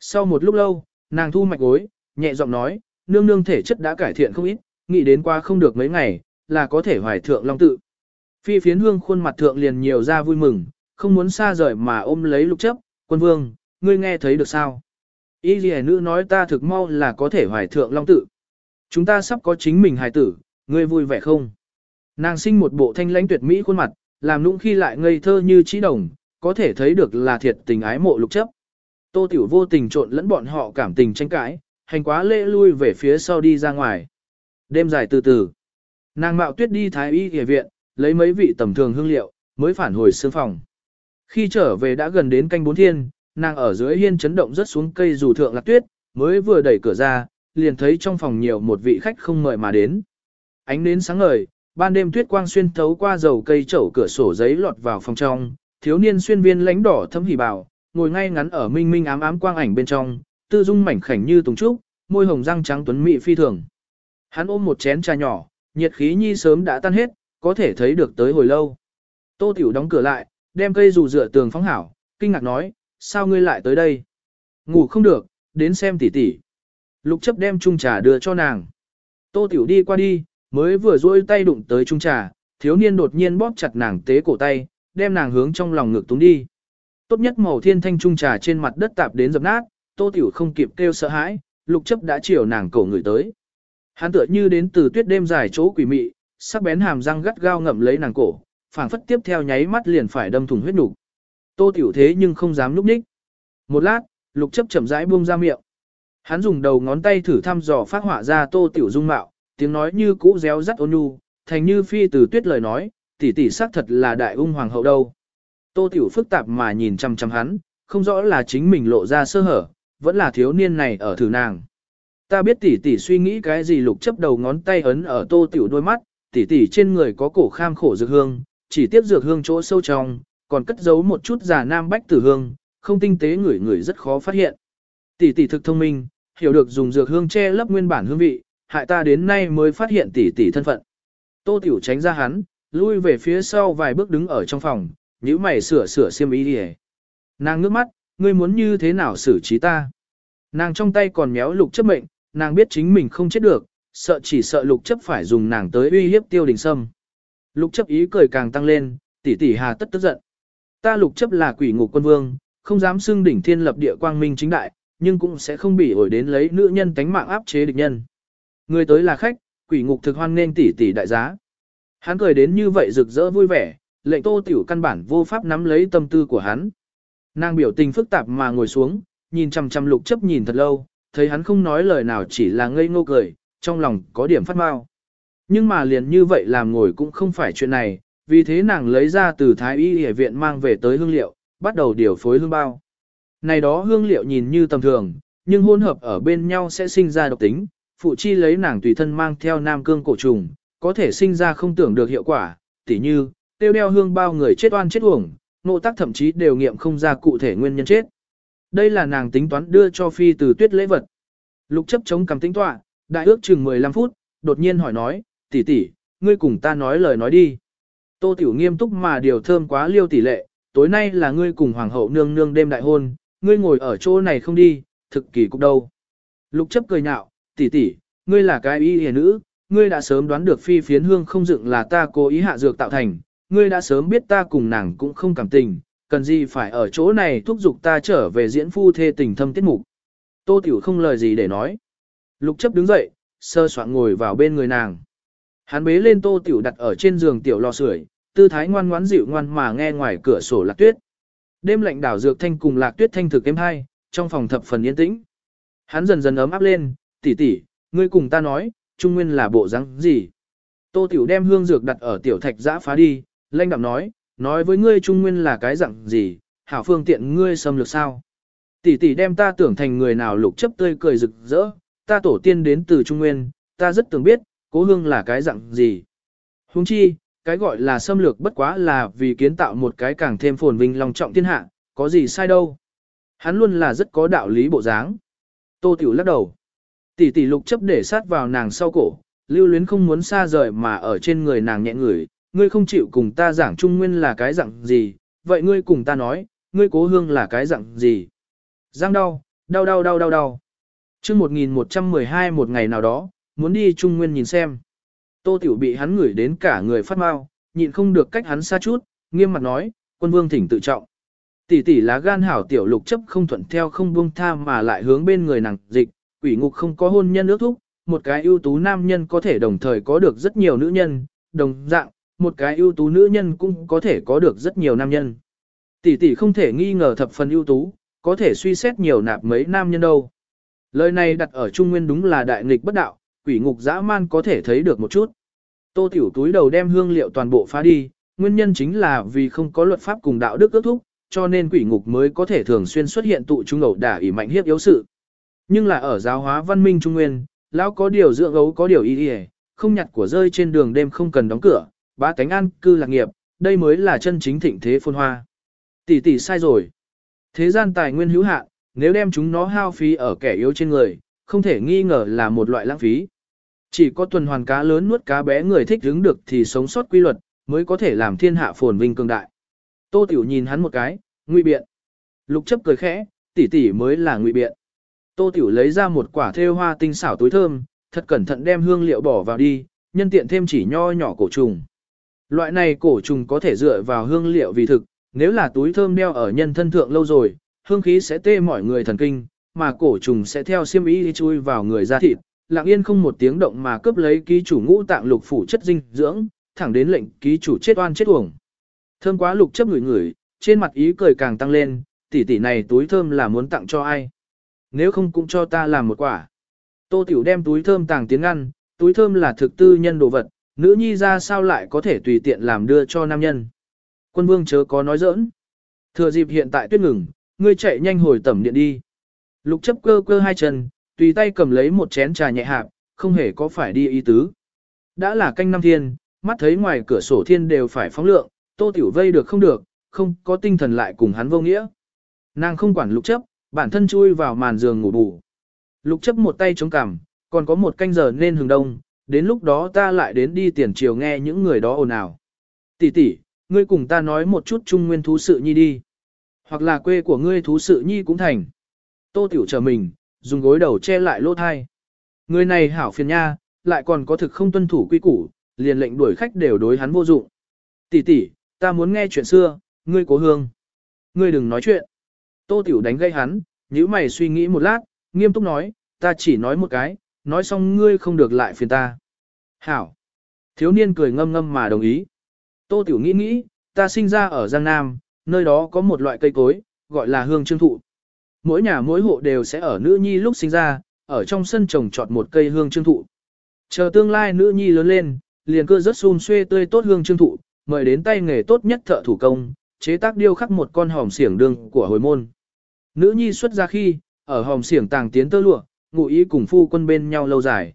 Speaker 1: Sau một lúc lâu, nàng thu mạch gối, nhẹ giọng nói, nương nương thể chất đã cải thiện không ít, nghĩ đến qua không được mấy ngày, là có thể hoài thượng long tự. Phi phiến hương khuôn mặt thượng liền nhiều ra vui mừng, không muốn xa rời mà ôm lấy lục chấp, quân vương, ngươi nghe thấy được sao? Y dì nữ nói ta thực mau là có thể hoài thượng long tự. Chúng ta sắp có chính mình hài tử, ngươi vui vẻ không? Nàng sinh một bộ thanh lãnh tuyệt mỹ khuôn mặt, làm nũng khi lại ngây thơ như trí đồng, có thể thấy được là thiệt tình ái mộ lục chấp. Tô Tiểu vô tình trộn lẫn bọn họ cảm tình tranh cãi, hành quá lễ lui về phía sau đi ra ngoài. Đêm dài từ từ, nàng mạo tuyết đi thái y y viện, lấy mấy vị tầm thường hương liệu, mới phản hồi sương phòng. Khi trở về đã gần đến canh bốn thiên, nàng ở dưới hiên chấn động rất xuống cây dù thượng lạc tuyết, mới vừa đẩy cửa ra, liền thấy trong phòng nhiều một vị khách không mời mà đến. Ánh nến sáng ngời, ban đêm tuyết quang xuyên thấu qua dầu cây chậu cửa sổ giấy lọt vào phòng trong, thiếu niên xuyên viên lãnh đỏ thâm hỉ bảo, ngồi ngay ngắn ở minh minh ám ám quang ảnh bên trong, tư dung mảnh khảnh như tùng trúc, môi hồng răng trắng tuấn mỹ phi thường. Hắn ôm một chén trà nhỏ, nhiệt khí nhi sớm đã tan hết, có thể thấy được tới hồi lâu. Tô Tiểu đóng cửa lại, đem cây dù dựa tường phóng hảo, kinh ngạc nói, sao ngươi lại tới đây? Ngủ không được, đến xem tỉ tỉ. Lục chấp đem chung trà đưa cho nàng. Tô Tiểu đi qua đi, mới vừa duỗi tay đụng tới trung trà, thiếu niên đột nhiên bóp chặt nàng tế cổ tay, đem nàng hướng trong lòng ngực túng đi. Tốt nhất màu thiên thanh trung trà trên mặt đất tạp đến dập nát, Tô Tiểu không kịp kêu sợ hãi, lục chấp đã chiều nàng cổ người tới. Hắn tựa như đến từ tuyết đêm dài chỗ quỷ mị, sắc bén hàm răng gắt gao ngậm lấy nàng cổ, phảng phất tiếp theo nháy mắt liền phải đâm thủng huyết nục. Tô Tiểu thế nhưng không dám núp ních. Một lát, lục chấp chậm rãi buông ra miệng. Hắn dùng đầu ngón tay thử thăm dò phát họa ra Tô Tiểu dung mạo, tiếng nói như cũ réo rắt ôn nhu, thành như phi từ tuyết lời nói, tỷ tỷ xác thật là đại ung hoàng hậu đâu. Tô Tiểu phức tạp mà nhìn chăm chăm hắn, không rõ là chính mình lộ ra sơ hở, vẫn là thiếu niên này ở thử nàng. Ta biết tỷ tỷ suy nghĩ cái gì lục chấp đầu ngón tay ấn ở Tô Tiểu đôi mắt, tỷ tỷ trên người có cổ kham khổ dược hương, chỉ tiếp dược hương chỗ sâu trong, còn cất giấu một chút giả nam bách tử hương, không tinh tế người người rất khó phát hiện. Tỷ tỷ thực thông minh, hiểu được dùng dược hương che lấp nguyên bản hương vị, hại ta đến nay mới phát hiện tỷ tỷ thân phận. Tô Tiểu tránh ra hắn, lui về phía sau vài bước đứng ở trong phòng, nhíu mày sửa sửa xiêm ý đi Nàng ngước mắt, ngươi muốn như thế nào xử trí ta? Nàng trong tay còn méo lục chấp mệnh, nàng biết chính mình không chết được, sợ chỉ sợ lục chấp phải dùng nàng tới uy hiếp tiêu đình sâm. Lục chấp ý cười càng tăng lên, tỷ tỷ hà tất tức giận. Ta lục chấp là quỷ ngục quân vương, không dám xưng đỉnh thiên lập địa quang minh chính đại, nhưng cũng sẽ không bị ổi đến lấy nữ nhân tánh mạng áp chế địch nhân. Người tới là khách, quỷ ngục thực hoan nên tỷ tỷ đại giá. Hắn cười đến như vậy rực rỡ vui vẻ, lệnh tô tiểu căn bản vô pháp nắm lấy tâm tư của hắn. Nàng biểu tình phức tạp mà ngồi xuống, nhìn chằm chằm lục chấp nhìn thật lâu, thấy hắn không nói lời nào chỉ là ngây ngô cười, trong lòng có điểm phát mau. Nhưng mà liền như vậy làm ngồi cũng không phải chuyện này, vì thế nàng lấy ra từ thái y hệ viện mang về tới hương liệu, bắt đầu điều phối hương bao. Này đó hương liệu nhìn như tầm thường, nhưng hỗn hợp ở bên nhau sẽ sinh ra độc tính, phụ chi lấy nàng tùy thân mang theo nam cương cổ trùng, có thể sinh ra không tưởng được hiệu quả, tỉ như, tiêu đeo hương bao người chết oan chết uổng, nộ tác thậm chí đều nghiệm không ra cụ thể nguyên nhân chết. Đây là nàng tính toán đưa cho phi từ tuyết lễ vật. Lục chấp chống cầm tính tọa, đại ước chừng 15 phút, đột nhiên hỏi nói, tỷ tỷ, ngươi cùng ta nói lời nói đi. Tô tiểu nghiêm túc mà điều thơm quá liêu tỷ lệ, tối nay là ngươi cùng hoàng hậu nương nương đêm đại hôn, ngươi ngồi ở chỗ này không đi, thực kỳ cục đâu. Lục chấp cười nhạo, tỷ tỷ, ngươi là cái y hề nữ, ngươi đã sớm đoán được phi phiến hương không dựng là ta cố ý hạ dược tạo thành, ngươi đã sớm biết ta cùng nàng cũng không cảm tình, cần gì phải ở chỗ này thúc giục ta trở về diễn phu thê tình thâm tiết mục. Tô Tiểu không lời gì để nói. Lục chấp đứng dậy, sơ soạn ngồi vào bên người nàng. Hắn bế lên Tô Tiểu đặt ở trên giường tiểu lò sưởi, tư thái ngoan ngoãn dịu ngoan mà nghe ngoài cửa sổ lạc tuyết. Đêm lạnh đảo dược thanh cùng lạc tuyết thanh thực êm hai, trong phòng thập phần yên tĩnh. Hắn dần dần ấm áp lên, tỷ tỷ, ngươi cùng ta nói, trung nguyên là bộ răng gì? Tô Tiểu đem hương dược đặt ở tiểu thạch giã phá đi, lanh đạm nói, nói với ngươi trung nguyên là cái dạng gì, hảo phương tiện ngươi xâm lược sao? Tỷ tỷ đem ta tưởng thành người nào lục chấp tươi cười rực rỡ, ta tổ tiên đến từ trung nguyên, ta rất tưởng biết, cố hương là cái dạng gì. Huống chi, cái gọi là xâm lược bất quá là vì kiến tạo một cái càng thêm phồn vinh long trọng thiên hạ, có gì sai đâu. Hắn luôn là rất có đạo lý bộ dáng. Tô Tiểu lắc đầu. Tỷ tỷ lục chấp để sát vào nàng sau cổ, lưu luyến không muốn xa rời mà ở trên người nàng nhẹ ngửi, ngươi không chịu cùng ta giảng trung nguyên là cái dạng gì, vậy ngươi cùng ta nói, ngươi cố hương là cái dạng gì. Giang đau, đau đau đau đau đau. Trước 1112 một ngày nào đó, muốn đi trung nguyên nhìn xem. Tô Tiểu bị hắn ngửi đến cả người phát mau, nhịn không được cách hắn xa chút, nghiêm mặt nói, quân vương thỉnh tự trọng. Tỷ tỷ lá gan hảo tiểu lục chấp không thuận theo không buông tha mà lại hướng bên người nàng dịch, quỷ ngục không có hôn nhân ước thúc, một cái ưu tú nam nhân có thể đồng thời có được rất nhiều nữ nhân, đồng dạng, một cái ưu tú nữ nhân cũng có thể có được rất nhiều nam nhân. Tỷ tỷ không thể nghi ngờ thập phần ưu tú, có thể suy xét nhiều nạp mấy nam nhân đâu. Lời này đặt ở Trung Nguyên đúng là đại nghịch bất đạo, quỷ ngục dã man có thể thấy được một chút. Tô tiểu túi đầu đem hương liệu toàn bộ phá đi, nguyên nhân chính là vì không có luật pháp cùng đạo đức ước thúc, cho nên quỷ ngục mới có thể thường xuyên xuất hiện tụ trung ẩu đả ỉ mạnh hiếp yếu sự. Nhưng là ở giáo hóa văn minh Trung Nguyên, lão có điều dưỡng ấu có điều ý ý, không nhặt của rơi trên đường đêm không cần đóng cửa, ba cánh an cư lạc nghiệp, đây mới là chân chính thịnh thế phồn hoa. Tỷ tỷ sai rồi. Thế gian tài nguyên hữu hạn, nếu đem chúng nó hao phí ở kẻ yếu trên người, không thể nghi ngờ là một loại lãng phí. Chỉ có tuần hoàn cá lớn nuốt cá bé người thích hứng được thì sống sót quy luật, mới có thể làm thiên hạ phồn vinh cường đại. Tô Tiểu nhìn hắn một cái, ngụy biện. Lục chấp cười khẽ, tỷ tỷ mới là ngụy biện. Tô Tiểu lấy ra một quả thêu hoa tinh xảo túi thơm, thật cẩn thận đem hương liệu bỏ vào đi, nhân tiện thêm chỉ nho nhỏ cổ trùng. Loại này cổ trùng có thể dựa vào hương liệu vì thực, nếu là túi thơm đeo ở nhân thân thượng lâu rồi, hương khí sẽ tê mọi người thần kinh, mà cổ trùng sẽ theo xiêm y chui vào người da thịt, lặng yên không một tiếng động mà cướp lấy ký chủ ngũ tạng lục phủ chất dinh dưỡng, thẳng đến lệnh ký chủ chết oan chết uổng. Thơm quá lục chấp người người, trên mặt ý cười càng tăng lên, tỷ tỷ này túi thơm là muốn tặng cho ai. Nếu không cũng cho ta làm một quả. Tô Tiểu đem túi thơm tàng tiếng ăn, túi thơm là thực tư nhân đồ vật, nữ nhi ra sao lại có thể tùy tiện làm đưa cho nam nhân. Quân vương chớ có nói giỡn. Thừa dịp hiện tại tuyết ngừng, ngươi chạy nhanh hồi tẩm điện đi. Lục chấp cơ cơ hai chân, tùy tay cầm lấy một chén trà nhẹ hạp, không hề có phải đi ý tứ. Đã là canh năm thiên, mắt thấy ngoài cửa sổ thiên đều phải phóng lượng, tô tiểu vây được không được, không có tinh thần lại cùng hắn vô nghĩa. Nàng không quản lục chấp, bản thân chui vào màn giường ngủ bù. Lục chấp một tay chống cằm, còn có một canh giờ nên hừng đông, đến lúc đó ta lại đến đi tiền chiều nghe những người đó ồn ào. Tỷ tỷ, ngươi cùng ta nói một chút trung nguyên thú sự nhi đi. Hoặc là quê của ngươi thú sự nhi cũng thành. Tô tiểu chờ mình, dùng gối đầu che lại lỗ thai. Người này hảo phiền nha, lại còn có thực không tuân thủ quy củ, liền lệnh đuổi khách đều đối hắn vô dụng. Tỷ tỷ, ta muốn nghe chuyện xưa, ngươi cố hương. Ngươi đừng nói chuyện. Tô Tiểu đánh gây hắn, nhíu mày suy nghĩ một lát, nghiêm túc nói, ta chỉ nói một cái, nói xong ngươi không được lại phiền ta. Hảo. Thiếu niên cười ngâm ngâm mà đồng ý. Tô Tiểu nghĩ nghĩ, ta sinh ra ở Giang Nam, nơi đó có một loại cây cối, gọi là hương trương thụ. Mỗi nhà mỗi hộ đều sẽ ở nữ nhi lúc sinh ra, ở trong sân trồng trọt một cây hương trương thụ. Chờ tương lai nữ nhi lớn lên, liền cơ rất xun xuê tươi tốt hương trương thụ, mời đến tay nghề tốt nhất thợ thủ công, chế tác điêu khắc một con hòm xiển đường của hồi môn. Nữ nhi xuất ra khi, ở hòm xiển tàng tiến tơ lụa, ngụ ý cùng phu quân bên nhau lâu dài.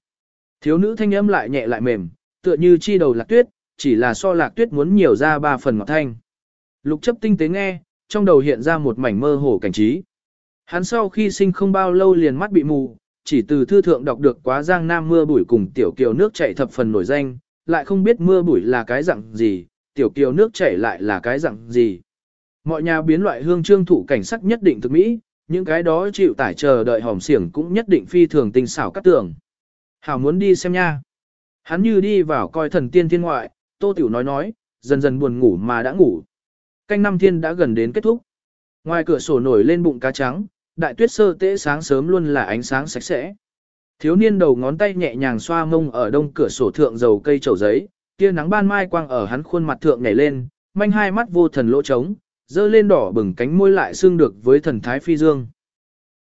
Speaker 1: Thiếu nữ thanh âm lại nhẹ lại mềm, tựa như chi đầu lạc tuyết, chỉ là so lạc tuyết muốn nhiều ra ba phần ngọt thanh. Lục chấp tinh tế nghe, trong đầu hiện ra một mảnh mơ hồ cảnh trí. Hắn sau khi sinh không bao lâu liền mắt bị mù, chỉ từ thư thượng đọc được quá giang nam mưa bụi cùng tiểu kiều nước chảy thập phần nổi danh, lại không biết mưa bụi là cái dạng gì, tiểu kiều nước chảy lại là cái dạng gì. Mọi nhà biến loại hương trương thụ cảnh sắc nhất định thực mỹ, những cái đó chịu tải chờ đợi hòm xiển cũng nhất định phi thường tinh xảo cắt tường. Hảo muốn đi xem nha. Hắn như đi vào coi thần tiên thiên ngoại, tô tiểu nói nói, dần dần buồn ngủ mà đã ngủ. Canh năm thiên đã gần đến kết thúc. Ngoài cửa sổ nổi lên bụng cá trắng, đại tuyết sơ tễ sáng sớm luôn là ánh sáng sạch sẽ. Thiếu niên đầu ngón tay nhẹ nhàng xoa mông ở đông cửa sổ thượng dầu cây trầu giấy, tia nắng ban mai quang ở hắn khuôn mặt thượng nhảy lên, manh hai mắt vô thần lỗ trống, dơ lên đỏ bừng cánh môi lại xương được với thần thái phi dương.